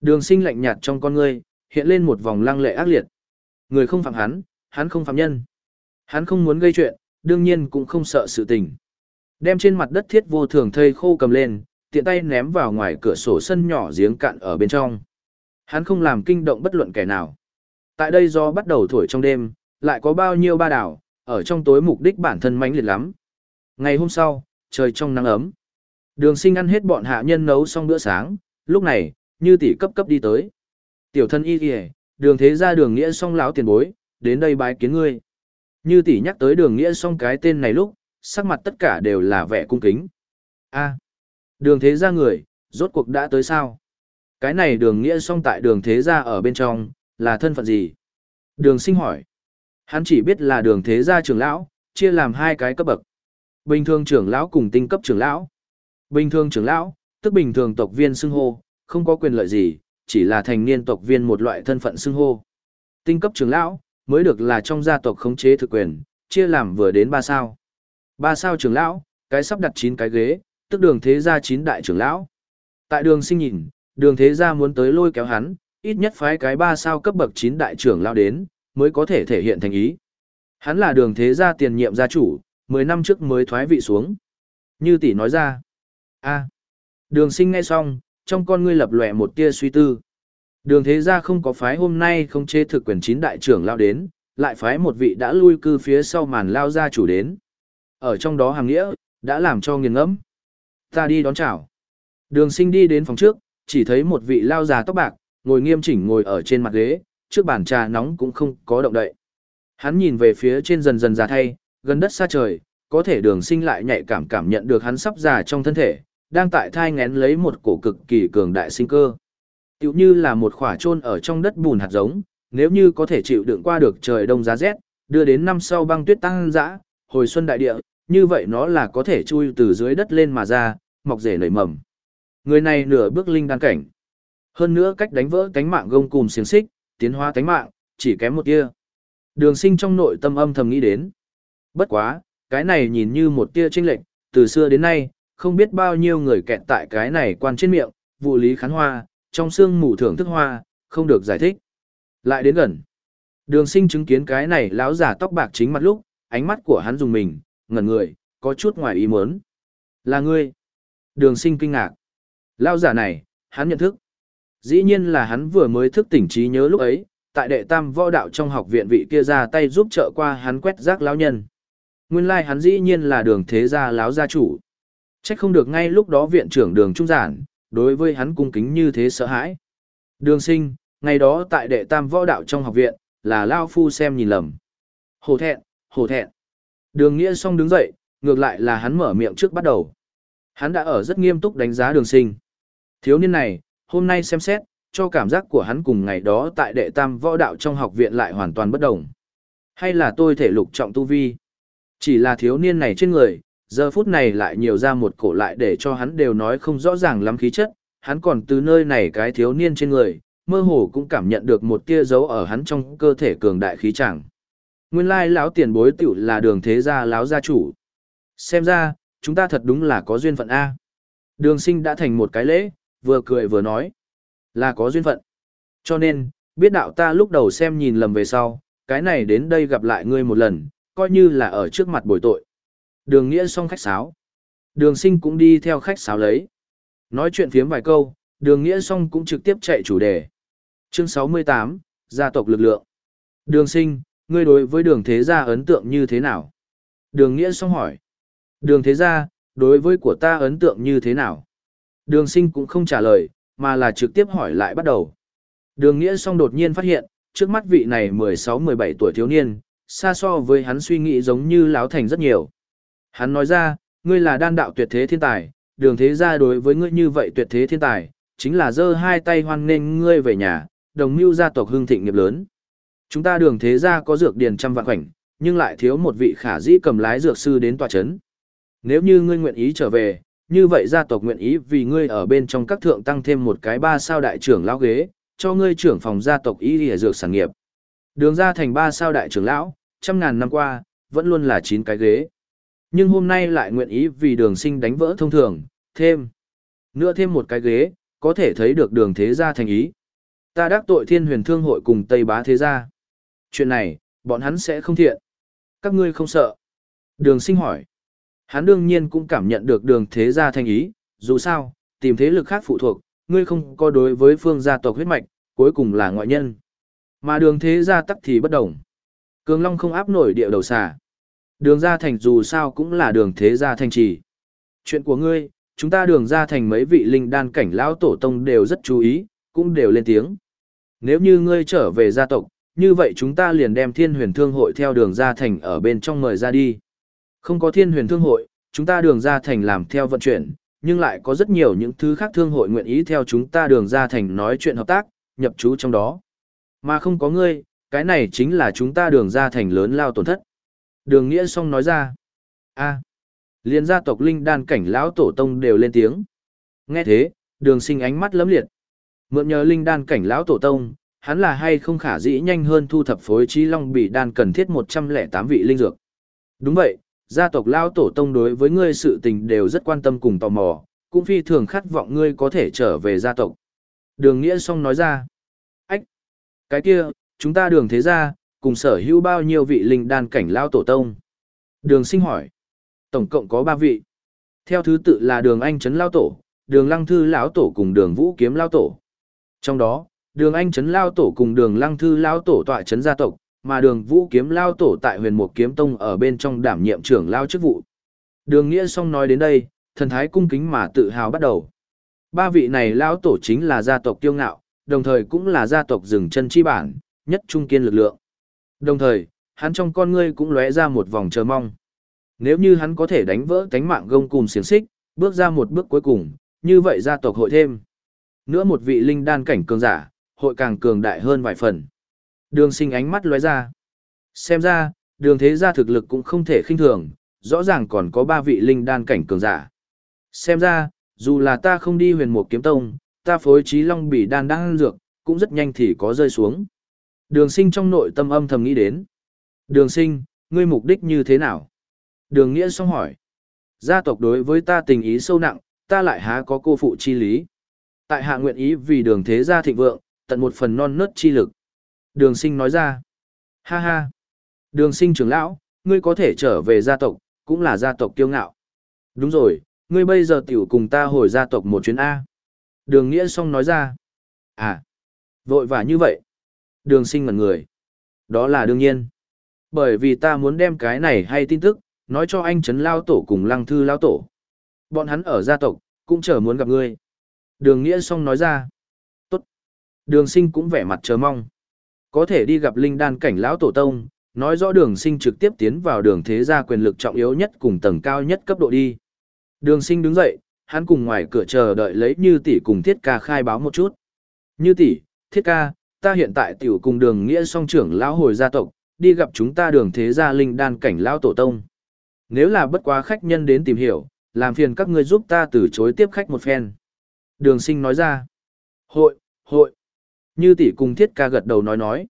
Đường sinh lạnh nhạt trong con ngươi, hiện lên một vòng lăng lệ ác liệt. Người không phạm hắn, hắn không phạm nhân. Hắn không muốn gây chuyện, đương nhiên cũng không sợ sự tình. Đem trên mặt đất thiết vô thường thây khô cầm lên, tiện tay ném vào ngoài cửa sổ sân nhỏ giếng cạn ở bên trong. Hắn không làm kinh động bất luận kẻ nào. Tại đây do bắt đầu thổi trong đêm, lại có bao nhiêu ba đảo, ở trong tối mục đích bản thân mãnh liệt lắm. Ngày hôm sau, trời trong nắng ấm. Đường sinh ăn hết bọn hạ nhân nấu xong bữa sáng, lúc này, như tỷ cấp cấp đi tới. Tiểu thân y kìa, đường thế ra đường nghĩa xong lão tiền bối, đến đây bái kiến ngươi. Như tỷ nhắc tới đường nghĩa xong cái tên này lúc, sắc mặt tất cả đều là vẻ cung kính. a đường thế ra người, rốt cuộc đã tới sao? Cái này đường nghĩa xong tại đường thế ra ở bên trong, là thân phận gì? Đường sinh hỏi. Hắn chỉ biết là đường thế gia trưởng lão, chia làm hai cái cấp bậc. Bình thường trưởng lão cùng tinh cấp trưởng lão. Bình thường trưởng lão, tức bình thường tộc viên xưng hô, không có quyền lợi gì, chỉ là thành niên tộc viên một loại thân phận xưng hô. Tinh cấp trưởng lão, mới được là trong gia tộc khống chế thực quyền, chia làm vừa đến ba sao. Ba sao trưởng lão, cái sắp đặt chín cái ghế, tức đường thế gia chín đại trưởng lão. Tại đường sinh nhìn, đường thế gia muốn tới lôi kéo hắn, ít nhất phái cái ba sao cấp bậc chín đại trưởng lão đến, mới có thể thể hiện thành ý. Hắn là đường thế gia tiền nhiệm gia chủ, 10 năm trước mới thoái vị xuống. Như tỷ nói ra. a đường sinh ngay xong, trong con ngươi lập lòe một tia suy tư. Đường thế gia không có phái hôm nay không chế thực quyền chín đại trưởng lao đến, lại phái một vị đã lui cư phía sau màn lao gia chủ đến. Ở trong đó hàng nghĩa, đã làm cho nghiền ngẫm. Ta đi đón chào. Đường sinh đi đến phòng trước, chỉ thấy một vị lao già tóc bạc, ngồi nghiêm chỉnh ngồi ở trên mặt ghế, trước bàn trà nóng cũng không có động đậy. Hắn nhìn về phía trên dần dần già thay, gần đất xa trời, có thể đường sinh lại nhạy cảm cảm nhận được hắn sắp già trong thân thể, đang tại thai ngén lấy một cổ cực kỳ cường đại sinh cơ. Tiểu như là một khỏa trôn ở trong đất bùn hạt giống, nếu như có thể chịu đựng qua được trời đông giá rét, đưa đến năm sau băng tuyết tăng dã, hồi xuân đại địa, như vậy nó là có thể chui từ dưới đất lên mà ra, mọc rể nảy mầm. Người này nửa bước linh đan cảnh. Hơn nữa cách đánh vỡ cánh mạng gông cùm xiềng xích, tiến hóa tánh mạng, chỉ kém một tia. Đường sinh trong nội tâm âm thầm nghĩ đến. Bất quá, cái này nhìn như một tia trinh lệch từ xưa đến nay, không biết bao nhiêu người kẹt tại cái này quan trên miệng, vụ lý khán hoa, trong xương mù thưởng thức hoa, không được giải thích. Lại đến gần. Đường sinh chứng kiến cái này lão giả tóc bạc chính mặt lúc, ánh mắt của hắn dùng mình, ngẩn người, có chút ngoài ý muốn. Là ngươi. Đường sinh kinh ngạc. Lão giả này, hắn nhận thức. Dĩ nhiên là hắn vừa mới thức tỉnh trí nhớ lúc ấy, tại đệ tam võ đạo trong học viện vị kia ra tay giúp trợ qua hắn quét rác lão nhân. Nguyên lai like hắn dĩ nhiên là đường thế gia lão gia chủ. Trách không được ngay lúc đó viện trưởng đường trung giản, đối với hắn cung kính như thế sợ hãi. Đường sinh, ngày đó tại đệ tam võ đạo trong học viện, là Lao Phu xem nhìn lầm. Hổ thẹn, hổ thẹn. Đường nghĩa xong đứng dậy, ngược lại là hắn mở miệng trước bắt đầu. Hắn đã ở rất nghiêm túc đánh giá đường sinh. Thiếu niên này, hôm nay xem xét, cho cảm giác của hắn cùng ngày đó tại đệ tam võ đạo trong học viện lại hoàn toàn bất đồng. Hay là tôi thể lục trọng tu vi? Chỉ là thiếu niên này trên người, giờ phút này lại nhiều ra một cổ lại để cho hắn đều nói không rõ ràng lắm khí chất, hắn còn từ nơi này cái thiếu niên trên người, mơ hồ cũng cảm nhận được một tia dấu ở hắn trong cơ thể cường đại khí chẳng. Nguyên lai lão tiền bối tiểu là đường thế gia lão gia chủ. Xem ra, chúng ta thật đúng là có duyên phận A. Đường sinh đã thành một cái lễ, vừa cười vừa nói. Là có duyên phận. Cho nên, biết đạo ta lúc đầu xem nhìn lầm về sau, cái này đến đây gặp lại ngươi một lần, coi như là ở trước mặt bồi tội. Đường nghĩa xong khách sáo. Đường sinh cũng đi theo khách sáo lấy. Nói chuyện phiếm vài câu, đường nghĩa xong cũng trực tiếp chạy chủ đề. Chương 68, Gia tộc lực lượng. Đường sinh, ngươi đối với đường thế gia ấn tượng như thế nào? Đường nghĩa xong hỏi. Đường thế gia, đối với của ta ấn tượng như thế nào? Đường sinh cũng không trả lời, mà là trực tiếp hỏi lại bắt đầu. Đường nghĩa xong đột nhiên phát hiện, trước mắt vị này 16-17 tuổi thiếu niên, xa so với hắn suy nghĩ giống như láo thành rất nhiều. Hắn nói ra, ngươi là đan đạo tuyệt thế thiên tài, đường thế gia đối với ngươi như vậy tuyệt thế thiên tài, chính là giơ hai tay hoan nghênh ngươi về nhà, đồng mưu gia tộc hương thịnh nghiệp lớn. Chúng ta đường thế gia có dược điền trăm vạn khoảnh, nhưng lại thiếu một vị khả dĩ cầm lái dược sư đến tòa chấn. Nếu như ngươi nguyện ý trở về, như vậy gia tộc nguyện ý vì ngươi ở bên trong các thượng tăng thêm một cái ba sao đại trưởng lão ghế, cho ngươi trưởng phòng gia tộc y lìa dược sản nghiệp. Đường ra thành ba sao đại trưởng lão, trăm ngàn năm qua, vẫn luôn là chín cái ghế. Nhưng hôm nay lại nguyện ý vì đường sinh đánh vỡ thông thường, thêm. Nữa thêm một cái ghế, có thể thấy được đường thế gia thành ý. Ta đắc tội thiên huyền thương hội cùng Tây Bá thế gia. Chuyện này, bọn hắn sẽ không thiện. Các ngươi không sợ. Đường sinh hỏi. Hắn đương nhiên cũng cảm nhận được đường thế gia thành ý, dù sao, tìm thế lực khác phụ thuộc, ngươi không có đối với phương gia tộc huyết mạch, cuối cùng là ngoại nhân. Mà đường thế gia tắc thì bất đồng. Cường Long không áp nổi địa đầu xà. Đường gia thành dù sao cũng là đường thế gia thành trì. Chuyện của ngươi, chúng ta đường gia thành mấy vị linh đan cảnh lão tổ tông đều rất chú ý, cũng đều lên tiếng. Nếu như ngươi trở về gia tộc, như vậy chúng ta liền đem thiên huyền thương hội theo đường gia thành ở bên trong mời ra đi. Không có thiên huyền thương hội, chúng ta đường ra thành làm theo vận chuyển, nhưng lại có rất nhiều những thứ khác thương hội nguyện ý theo chúng ta đường ra thành nói chuyện hợp tác, nhập trú trong đó. Mà không có ngươi, cái này chính là chúng ta đường ra thành lớn lao tổn thất. Đường Nghĩa Song nói ra, a liền gia tộc linh đan cảnh lão tổ tông đều lên tiếng. Nghe thế, đường sinh ánh mắt lấm liệt. Mượn nhờ linh đan cảnh lão tổ tông, hắn là hay không khả dĩ nhanh hơn thu thập phối trí long bị đan cần thiết 108 vị linh dược. Đúng vậy, gia tộc lao tổ tông đối với ngươi sự tình đều rất quan tâm cùng tò mò, cũng phi thường khát vọng ngươi có thể trở về gia tộc. Đường Nghĩa Song nói ra, ách, cái kia, chúng ta đường thế gia, cùng sở hữu bao nhiêu vị linh đan cảnh lao tổ tông. Đường sinh hỏi, tổng cộng có 3 vị. Theo thứ tự là đường anh trấn lao tổ, đường lăng thư lão tổ cùng đường vũ kiếm lao tổ. Trong đó, đường anh trấn lao tổ cùng đường lăng thư lao tổ tọa trấn gia tộc, mà đường vũ kiếm lao tổ tại huyền mục kiếm tông ở bên trong đảm nhiệm trưởng lao chức vụ. Đường nghĩa xong nói đến đây, thần thái cung kính mà tự hào bắt đầu. Ba vị này lao tổ chính là gia tộc tiêu ngạo, đồng thời cũng là gia tộc rừng chân chi bản, nhất trung kiên lực lượng. Đồng thời, hắn trong con ngươi cũng lóe ra một vòng chờ mong. Nếu như hắn có thể đánh vỡ cánh mạng gông cùng xiềng xích, bước ra một bước cuối cùng, như vậy gia tộc hội thêm. Nữa một vị linh đan cảnh cường giả, hội càng cường đại hơn vài phần. Đường sinh ánh mắt lóe ra. Xem ra, đường thế gia thực lực cũng không thể khinh thường, rõ ràng còn có ba vị linh đan cảnh cường giả. Xem ra, dù là ta không đi huyền một kiếm tông, ta phối trí long bỉ đan đang dược, cũng rất nhanh thì có rơi xuống. Đường sinh trong nội tâm âm thầm nghĩ đến. Đường sinh, ngươi mục đích như thế nào? Đường nghĩa xong hỏi. Gia tộc đối với ta tình ý sâu nặng, ta lại há có cô phụ chi lý. Tại hạ nguyện ý vì đường thế gia thịnh vượng, tận một phần non nớt chi lực. Đường sinh nói ra. Ha ha. Đường sinh trưởng lão, ngươi có thể trở về gia tộc, cũng là gia tộc kiêu ngạo. Đúng rồi, ngươi bây giờ tiểu cùng ta hồi gia tộc một chuyến A. Đường nghĩa song nói ra. À, vội vã như vậy. Đường sinh ngẩn người. Đó là đương nhiên. Bởi vì ta muốn đem cái này hay tin tức, nói cho anh Trấn Lao Tổ cùng Lăng Thư Lao Tổ. Bọn hắn ở gia tộc, cũng chờ muốn gặp ngươi. Đường Nghĩa song nói ra. Tốt. Đường sinh cũng vẻ mặt chờ mong. Có thể đi gặp linh đan cảnh lão tổ tông, nói rõ đường sinh trực tiếp tiến vào đường thế gia quyền lực trọng yếu nhất cùng tầng cao nhất cấp độ đi. Đường sinh đứng dậy, hắn cùng ngoài cửa chờ đợi lấy như tỷ cùng thiết ca khai báo một chút. Như tỷ, thiết ca, ta hiện tại tiểu cùng đường nghĩa song trưởng lão hồi gia tộc, đi gặp chúng ta đường thế gia linh đan cảnh lão tổ tông. Nếu là bất quá khách nhân đến tìm hiểu, làm phiền các ngươi giúp ta từ chối tiếp khách một phen. Đường sinh nói ra. Hội, hội. Như tỷ cùng thiết ca gật đầu nói nói.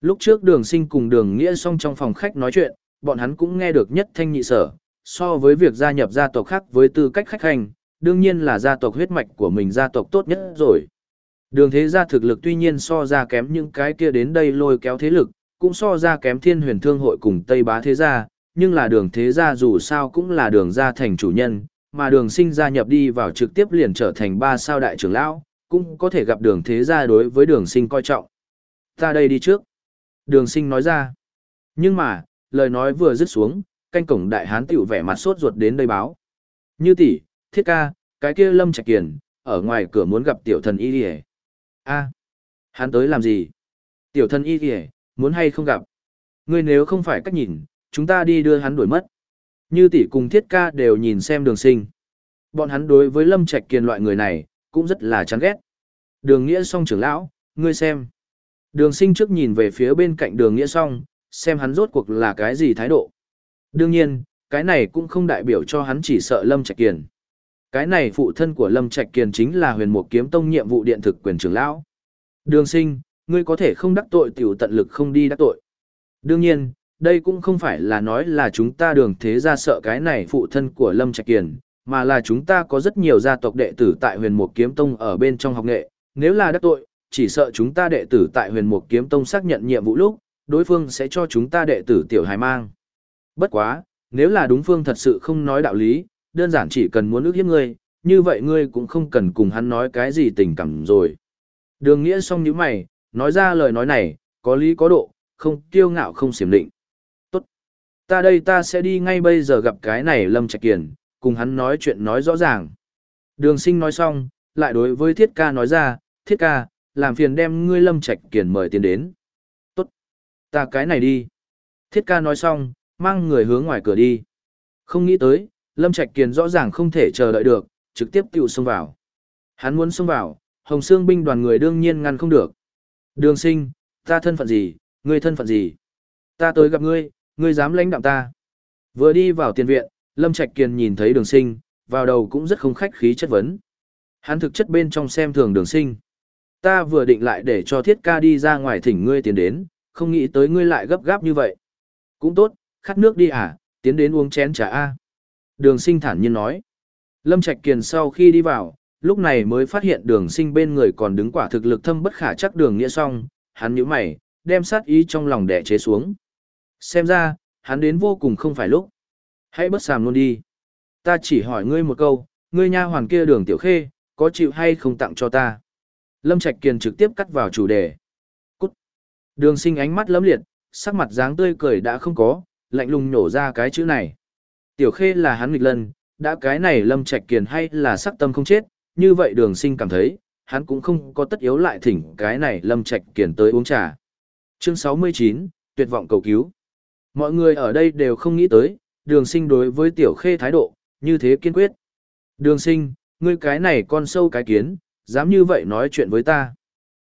Lúc trước đường sinh cùng đường nghĩa xong trong phòng khách nói chuyện, bọn hắn cũng nghe được nhất thanh nhị sở. So với việc gia nhập gia tộc khác với tư cách khách hành, đương nhiên là gia tộc huyết mạch của mình gia tộc tốt nhất rồi. Đường thế gia thực lực tuy nhiên so ra kém những cái kia đến đây lôi kéo thế lực, cũng so ra kém thiên huyền thương hội cùng Tây Bá thế gia, nhưng là đường thế gia dù sao cũng là đường gia thành chủ nhân, mà đường sinh gia nhập đi vào trực tiếp liền trở thành ba sao đại trưởng lão, cũng có thể gặp đường thế gia đối với đường sinh coi trọng. Ta đây đi trước. Đường sinh nói ra. Nhưng mà, lời nói vừa dứt xuống, canh cổng đại hán tiểu vẻ mặt sốt ruột đến đây báo. Như tỷ thiết ca, cái kia lâm trạch kiền, ở ngoài cửa muốn gặp tiểu thần y đi a hắn tới làm gì? Tiểu thần y đi muốn hay không gặp? Ngươi nếu không phải cách nhìn, chúng ta đi đưa hắn đuổi mất. Như tỷ cùng thiết ca đều nhìn xem đường sinh. Bọn hắn đối với Lâm Trạch Kiền loại người này, cũng rất là chán ghét. Đường Nghĩa song trưởng lão, ngươi xem. Đường sinh trước nhìn về phía bên cạnh đường Nghĩa song, xem hắn rốt cuộc là cái gì thái độ. Đương nhiên, cái này cũng không đại biểu cho hắn chỉ sợ Lâm Trạch Kiền. Cái này phụ thân của Lâm Trạch Kiền chính là huyền mục kiếm tông nhiệm vụ điện thực quyền trưởng lão. Đường sinh, ngươi có thể không đắc tội tiểu tận lực không đi đắc tội. Đương nhiên, đây cũng không phải là nói là chúng ta đường thế gia sợ cái này phụ thân của Lâm Trạch Kiền, mà là chúng ta có rất nhiều gia tộc đệ tử tại huyền mục kiếm tông ở bên trong học nghệ, nếu là đắc tội, chỉ sợ chúng ta đệ tử tại huyền mục kiếm tông xác nhận nhiệm vụ lúc, đối phương sẽ cho chúng ta đệ tử tiểu hài mang. Bất quá, nếu là đúng phương thật sự không nói đạo lý, đơn giản chỉ cần muốn ước hiếp ngươi, như vậy ngươi cũng không cần cùng hắn nói cái gì tình cảm rồi. Đường nghĩa xong như mày, nói ra lời nói này, có lý có độ, không kiêu ngạo không xiểm định. Tốt. Ta đây ta sẽ đi ngay bây giờ gặp cái này Lâm Trạch Kiền, cùng hắn nói chuyện nói rõ ràng. Đường sinh nói xong, lại đối với Thiết ca nói ra, Thiết ca, làm phiền đem ngươi Lâm Trạch Kiền mời tiền đến. Tốt. Ta cái này đi. Thiết ca nói xong, mang người hướng ngoài cửa đi. Không nghĩ tới, Lâm Trạch Kiền rõ ràng không thể chờ đợi được, trực tiếp tiêu xông vào. Hắn muốn xông vào, Hồng Sương binh đoàn người đương nhiên ngăn không được. Đường sinh, ta thân phận gì, ngươi thân phận gì? Ta tới gặp ngươi, ngươi dám lãnh đạm ta. Vừa đi vào tiền viện, Lâm Trạch Kiền nhìn thấy đường sinh, vào đầu cũng rất không khách khí chất vấn. Hắn thực chất bên trong xem thường đường sinh. Ta vừa định lại để cho thiết ca đi ra ngoài thỉnh ngươi tiến đến, không nghĩ tới ngươi lại gấp gáp như vậy. Cũng tốt, khát nước đi à, tiến đến uống chén trà A. Đường sinh thản nhiên nói. Lâm Trạch Kiền sau khi đi vào, lúc này mới phát hiện đường sinh bên người còn đứng quả thực lực thâm bất khả chắc đường nghĩa xong, hắn nhíu mày, đem sát ý trong lòng đẻ chế xuống. Xem ra, hắn đến vô cùng không phải lúc. Hãy bất sàm luôn đi. Ta chỉ hỏi ngươi một câu, ngươi nha hoàn kia đường tiểu khê, có chịu hay không tặng cho ta? Lâm Trạch Kiền trực tiếp cắt vào chủ đề. Cút. Đường sinh ánh mắt lấm liệt, sắc mặt dáng tươi cười đã không có, lạnh lùng nổ ra cái chữ này. Tiểu khê là hắn nghịch lân, đã cái này Lâm Trạch Kiền hay là sắc tâm không chết, như vậy đường sinh cảm thấy, hắn cũng không có tất yếu lại thỉnh cái này Lâm Trạch Kiền tới uống trà. Chương 69, tuyệt vọng cầu cứu. Mọi người ở đây đều không nghĩ tới, đường sinh đối với tiểu khê thái độ, như thế kiên quyết. Đường sinh, ngươi cái này con sâu cái kiến, dám như vậy nói chuyện với ta.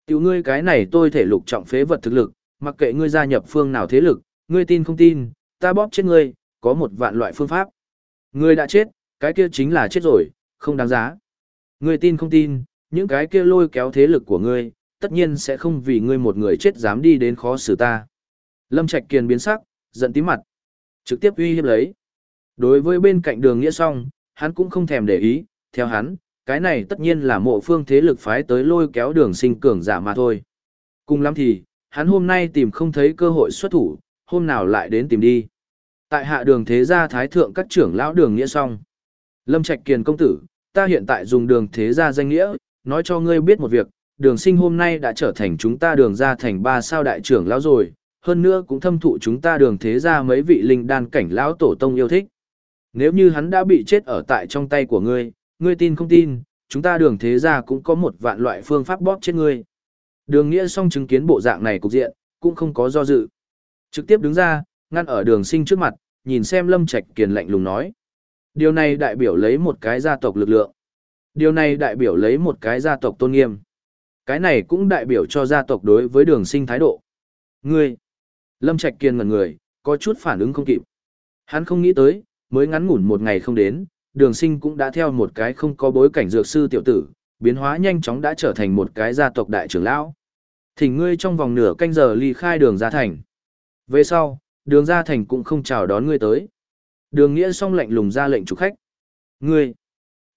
Tiểu ngươi cái này tôi thể lục trọng phế vật thực lực, mặc kệ ngươi gia nhập phương nào thế lực, ngươi tin không tin, ta bóp chết ngươi, có một vạn loại phương pháp. Ngươi đã chết, cái kia chính là chết rồi, không đáng giá. Ngươi tin không tin, những cái kia lôi kéo thế lực của ngươi, tất nhiên sẽ không vì ngươi một người chết dám đi đến khó xử ta. Lâm Trạch Kiền biến sắc, giận tím mặt, trực tiếp uy hiếp lấy. Đối với bên cạnh đường nghĩa song, hắn cũng không thèm để ý, theo hắn, cái này tất nhiên là mộ phương thế lực phái tới lôi kéo đường sinh cường giả mà thôi. Cùng lắm thì, hắn hôm nay tìm không thấy cơ hội xuất thủ, hôm nào lại đến tìm đi. Tại hạ đường thế gia thái thượng các trưởng lão đường nghĩa song. Lâm Trạch Kiền công tử, ta hiện tại dùng đường thế gia danh nghĩa, nói cho ngươi biết một việc, đường sinh hôm nay đã trở thành chúng ta đường ra thành ba sao đại trưởng lão rồi, hơn nữa cũng thâm thụ chúng ta đường thế gia mấy vị linh đan cảnh lão tổ tông yêu thích. Nếu như hắn đã bị chết ở tại trong tay của ngươi, ngươi tin không tin, chúng ta đường thế gia cũng có một vạn loại phương pháp bóp chết ngươi. Đường nghĩa song chứng kiến bộ dạng này cục diện, cũng không có do dự. Trực tiếp đứng ra, ngăn ở đường sinh trước mặt, nhìn xem lâm trạch kiền lạnh lùng nói. Điều này đại biểu lấy một cái gia tộc lực lượng. Điều này đại biểu lấy một cái gia tộc tôn nghiêm. Cái này cũng đại biểu cho gia tộc đối với đường sinh thái độ. Ngươi, Lâm Trạch Kiên ngẩn người, có chút phản ứng không kịp. Hắn không nghĩ tới, mới ngắn ngủn một ngày không đến, đường sinh cũng đã theo một cái không có bối cảnh dược sư tiểu tử, biến hóa nhanh chóng đã trở thành một cái gia tộc đại trưởng lão. Thỉnh ngươi trong vòng nửa canh giờ ly khai đường gia thành. Về sau, đường gia thành cũng không chào đón ngươi tới. Đường nghĩa song lạnh lùng ra lệnh chủ khách. Ngươi,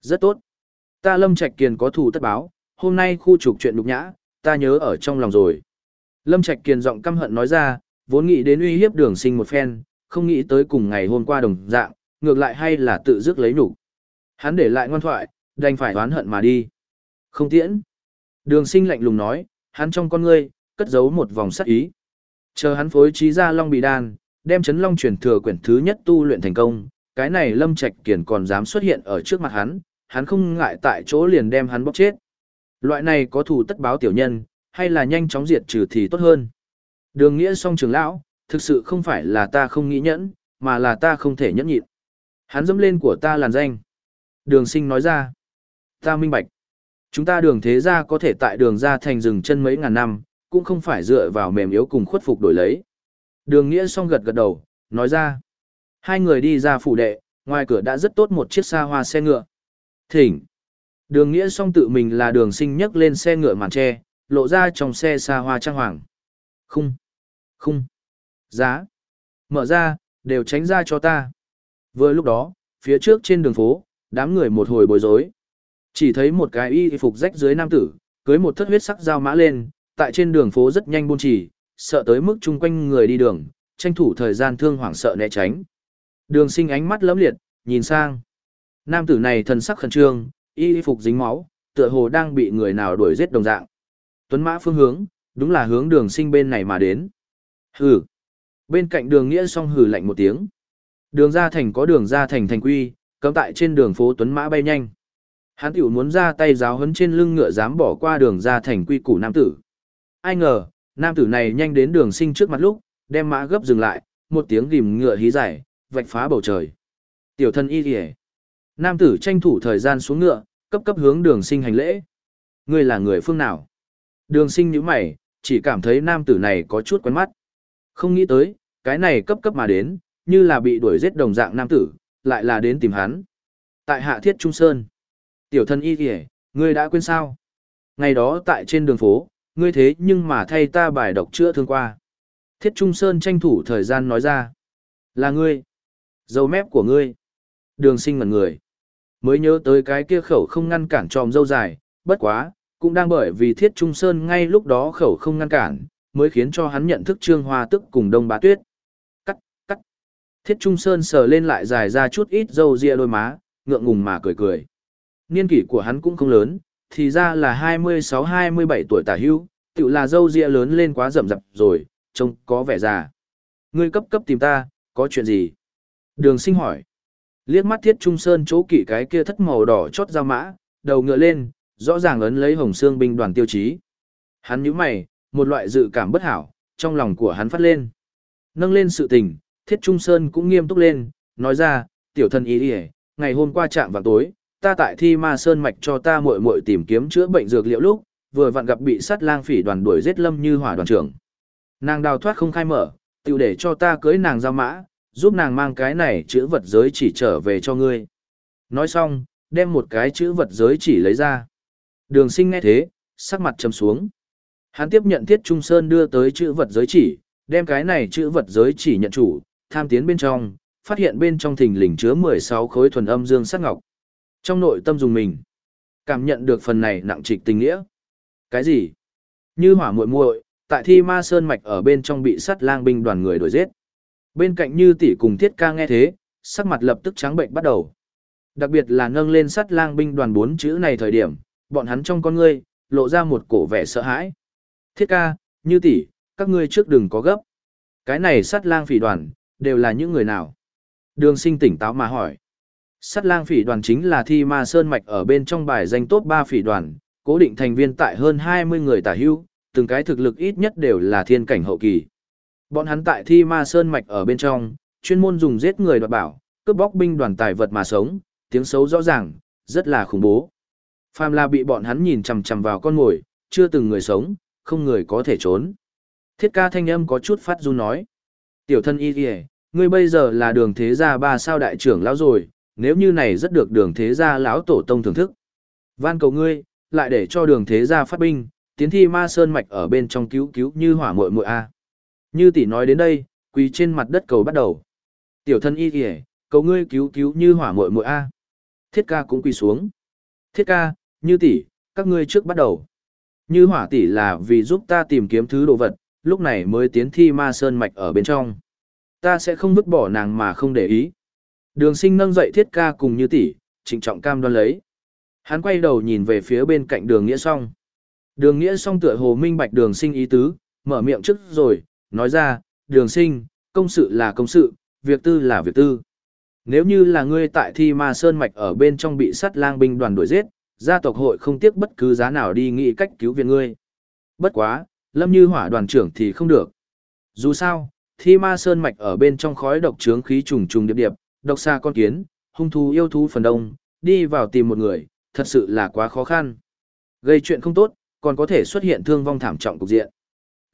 rất tốt. Ta Lâm Trạch Kiền có thủ tất báo, hôm nay khu trục chuyện đục nhã, ta nhớ ở trong lòng rồi. Lâm Trạch Kiền giọng căm hận nói ra, vốn nghĩ đến uy hiếp đường sinh một phen, không nghĩ tới cùng ngày hôm qua đồng dạng, ngược lại hay là tự dứt lấy nụ. Hắn để lại ngoan thoại, đành phải oán hận mà đi. Không tiễn. Đường sinh lạnh lùng nói, hắn trong con ngươi, cất giấu một vòng sắc ý. Chờ hắn phối trí ra long bị đan, đem chấn long truyền thừa quyển thứ nhất tu luyện thành công, cái này lâm trạch kiển còn dám xuất hiện ở trước mặt hắn, hắn không ngại tại chỗ liền đem hắn bóc chết. Loại này có thủ tất báo tiểu nhân, hay là nhanh chóng diệt trừ thì tốt hơn. Đường nghĩa song trưởng lão, thực sự không phải là ta không nghĩ nhẫn, mà là ta không thể nhẫn nhịn. Hắn dẫm lên của ta làn danh. Đường sinh nói ra. Ta minh bạch. Chúng ta đường thế gia có thể tại đường ra thành rừng chân mấy ngàn năm, cũng không phải dựa vào mềm yếu cùng khuất phục đổi lấy. Đường nghĩa song gật gật đầu, nói ra. Hai người đi ra phủ đệ, ngoài cửa đã rất tốt một chiếc xa hoa xe ngựa. Thỉnh. Đường nghĩa song tự mình là đường sinh nhấc lên xe ngựa màn tre, lộ ra trong xe xa hoa trang hoàng. Khung. Khung. Giá. Mở ra, đều tránh ra cho ta. Vừa lúc đó, phía trước trên đường phố, đám người một hồi bối rối. Chỉ thấy một cái y phục rách dưới nam tử, cưới một thất huyết sắc dao mã lên, tại trên đường phố rất nhanh buôn chỉ, sợ tới mức chung quanh người đi đường, tranh thủ thời gian thương hoảng sợ né tránh. Đường sinh ánh mắt lấm liệt, nhìn sang. Nam tử này thần sắc khẩn trương, y phục dính máu, tựa hồ đang bị người nào đuổi giết đồng dạng. Tuấn mã phương hướng, đúng là hướng đường sinh bên này mà đến. Hừ. Bên cạnh đường nghĩa song hừ lạnh một tiếng. Đường ra thành có đường ra thành thành quy, cấm tại trên đường phố Tuấn mã bay nhanh. Hắn tiểu muốn ra tay giáo hấn trên lưng ngựa dám bỏ qua đường ra thành quy củ nam tử. Ai ngờ, nam tử này nhanh đến đường sinh trước mặt lúc, đem mã gấp dừng lại, một tiếng gìm ngựa hí giải, vạch phá bầu trời. Tiểu thân y kìa. Nam tử tranh thủ thời gian xuống ngựa, cấp cấp hướng đường sinh hành lễ. Ngươi là người phương nào? Đường sinh như mày, chỉ cảm thấy nam tử này có chút quen mắt. Không nghĩ tới, cái này cấp cấp mà đến, như là bị đuổi giết đồng dạng nam tử, lại là đến tìm hắn. Tại hạ thiết trung sơn. Tiểu thân y kìa, ngươi đã quên sao? Ngày đó tại trên đường phố, ngươi thế nhưng mà thay ta bài độc chữa thương qua. Thiết Trung Sơn tranh thủ thời gian nói ra. Là ngươi. Dâu mép của ngươi. Đường sinh ngẩn người. Mới nhớ tới cái kia khẩu không ngăn cản tròm dâu dài, bất quá, cũng đang bởi vì Thiết Trung Sơn ngay lúc đó khẩu không ngăn cản, mới khiến cho hắn nhận thức Trương Hoa tức cùng Đông Bá Tuyết. Cắt, cắt. Thiết Trung Sơn sờ lên lại dài ra chút ít râu ria đôi má, ngượng ngùng mà cười cười. Niên kỷ của hắn cũng không lớn, thì ra là 26-27 tuổi tả hưu, tự là râu ria lớn lên quá rậm rập rồi, trông có vẻ già. Ngươi cấp cấp tìm ta, có chuyện gì? Đường sinh hỏi. Liếc mắt thiết trung sơn chỗ kỵ cái kia thất màu đỏ chót ra mã, đầu ngựa lên, rõ ràng ấn lấy hồng xương binh đoàn tiêu chí. Hắn nhíu mày, một loại dự cảm bất hảo, trong lòng của hắn phát lên. Nâng lên sự tình, thiết trung sơn cũng nghiêm túc lên, nói ra, tiểu thần ý đi ngày hôm qua chạm vào tối, ta tại thi ma sơn mạch cho ta muội muội tìm kiếm chữa bệnh dược liệu lúc, vừa vặn gặp bị sát lang phỉ đoàn đuổi giết lâm như hỏa đoàn trưởng. Nàng đào thoát không khai mở, tiểu để cho ta cưới nàng ra mã, giúp nàng mang cái này chữ vật giới chỉ trở về cho ngươi. Nói xong, đem một cái chữ vật giới chỉ lấy ra. Đường sinh nghe thế, sắc mặt trầm xuống. Hắn tiếp nhận thiết trung sơn đưa tới chữ vật giới chỉ, đem cái này chữ vật giới chỉ nhận chủ, tham tiến bên trong, phát hiện bên trong thình lình chứa 16 khối thuần âm dương sắc ngọc. Trong nội tâm dùng mình, cảm nhận được phần này nặng trịch tình nghĩa. Cái gì? Như hỏa muội muội, tại thi ma sơn mạch ở bên trong bị sắt lang binh đoàn người đuổi giết. Bên cạnh như tỷ cùng thiết ca nghe thế, sắc mặt lập tức trắng bệnh bắt đầu. Đặc biệt là nâng lên sắt lang binh đoàn bốn chữ này thời điểm, bọn hắn trong con ngươi, lộ ra một cổ vẻ sợ hãi. Thiết ca, như tỷ, các ngươi trước đừng có gấp. Cái này sắt lang phỉ đoàn, đều là những người nào? Đường sinh tỉnh táo mà hỏi. Sắt lang phỉ đoàn chính là thi ma sơn mạch ở bên trong bài danh top 3 phỉ đoàn, cố định thành viên tại hơn 20 người tả hưu, từng cái thực lực ít nhất đều là thiên cảnh hậu kỳ. Bọn hắn tại thi ma sơn mạch ở bên trong, chuyên môn dùng giết người đoạt bảo, cướp bóc binh đoàn tài vật mà sống, tiếng xấu rõ ràng, rất là khủng bố. Phàm là bị bọn hắn nhìn chằm chằm vào con mồi, chưa từng người sống, không người có thể trốn. Thiết ca thanh âm có chút phát run nói. Tiểu thân y kìa, ngươi bây giờ là đường thế gia ba sao đại trưởng lão rồi, nếu như này rất được đường thế gia lão tổ tông thưởng thức. Van cầu ngươi, lại để cho đường thế gia phát binh, tiến thi ma sơn mạch ở bên trong cứu cứu như hỏa muội muội a. Như tỷ nói đến đây, quỳ trên mặt đất cầu bắt đầu. Tiểu thân y kìa, cầu ngươi cứu cứu như hỏa muội muội a. Thiết ca cũng quỳ xuống. Thiết ca, như tỷ, các ngươi trước bắt đầu. Như hỏa tỷ là vì giúp ta tìm kiếm thứ đồ vật, lúc này mới tiến thi ma sơn mạch ở bên trong. Ta sẽ không vứt bỏ nàng mà không để ý. Đường sinh nâng dậy thiết ca cùng như tỷ, trịnh trọng cam đoan lấy. Hắn quay đầu nhìn về phía bên cạnh đường nghĩa song. Đường nghĩa song tựa hồ minh bạch đường sinh ý tứ, mở miệng trước rồi, nói ra, đường sinh, công sự là công sự, việc tư là việc tư. Nếu như là ngươi tại thi ma sơn mạch ở bên trong bị sắt lang binh đoàn đuổi giết, gia tộc hội không tiếc bất cứ giá nào đi nghĩ cách cứu viện ngươi. Bất quá, lâm như hỏa đoàn trưởng thì không được. Dù sao, thi ma sơn mạch ở bên trong khói độc trướng khí trùng trùng điệp điệp, độc xa con kiến, hung thú yêu thú phần đông, đi vào tìm một người, thật sự là quá khó khăn. Gây chuyện không tốt, còn có thể xuất hiện thương vong thảm trọng cục diện.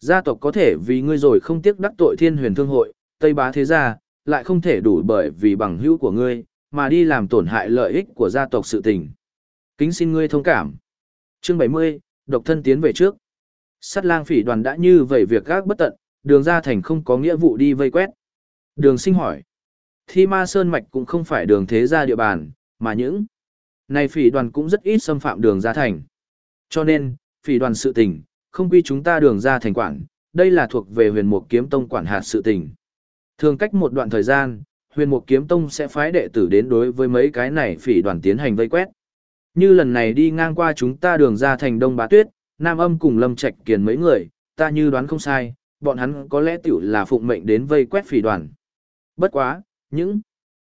Gia tộc có thể vì ngươi rồi không tiếc đắc tội thiên huyền thương hội, Tây Bá Thế Gia, lại không thể đủ bởi vì bằng hữu của ngươi, mà đi làm tổn hại lợi ích của gia tộc sự tình. Kính xin ngươi thông cảm. Chương 70, độc thân tiến về trước. Sát lang phỉ đoàn đã như vậy việc gác bất tận, đường ra thành không có nghĩa vụ đi vây quét. Đường sinh hỏi. Thi ma sơn mạch cũng không phải đường thế gia địa bàn, mà những này phỉ đoàn cũng rất ít xâm phạm đường ra thành. Cho nên, phỉ đoàn sự tình, không quy chúng ta đường ra thành quản, đây là thuộc về huyền mục kiếm tông quản hạt sự tình. Thường cách một đoạn thời gian, huyền mục kiếm tông sẽ phái đệ tử đến đối với mấy cái này phỉ đoàn tiến hành vây quét. Như lần này đi ngang qua chúng ta đường ra thành đông bá tuyết, nam âm cùng lâm trạch kiền mấy người, ta như đoán không sai, bọn hắn có lẽ tiểu là phụng mệnh đến vây quét phỉ đoàn. Bất quá, những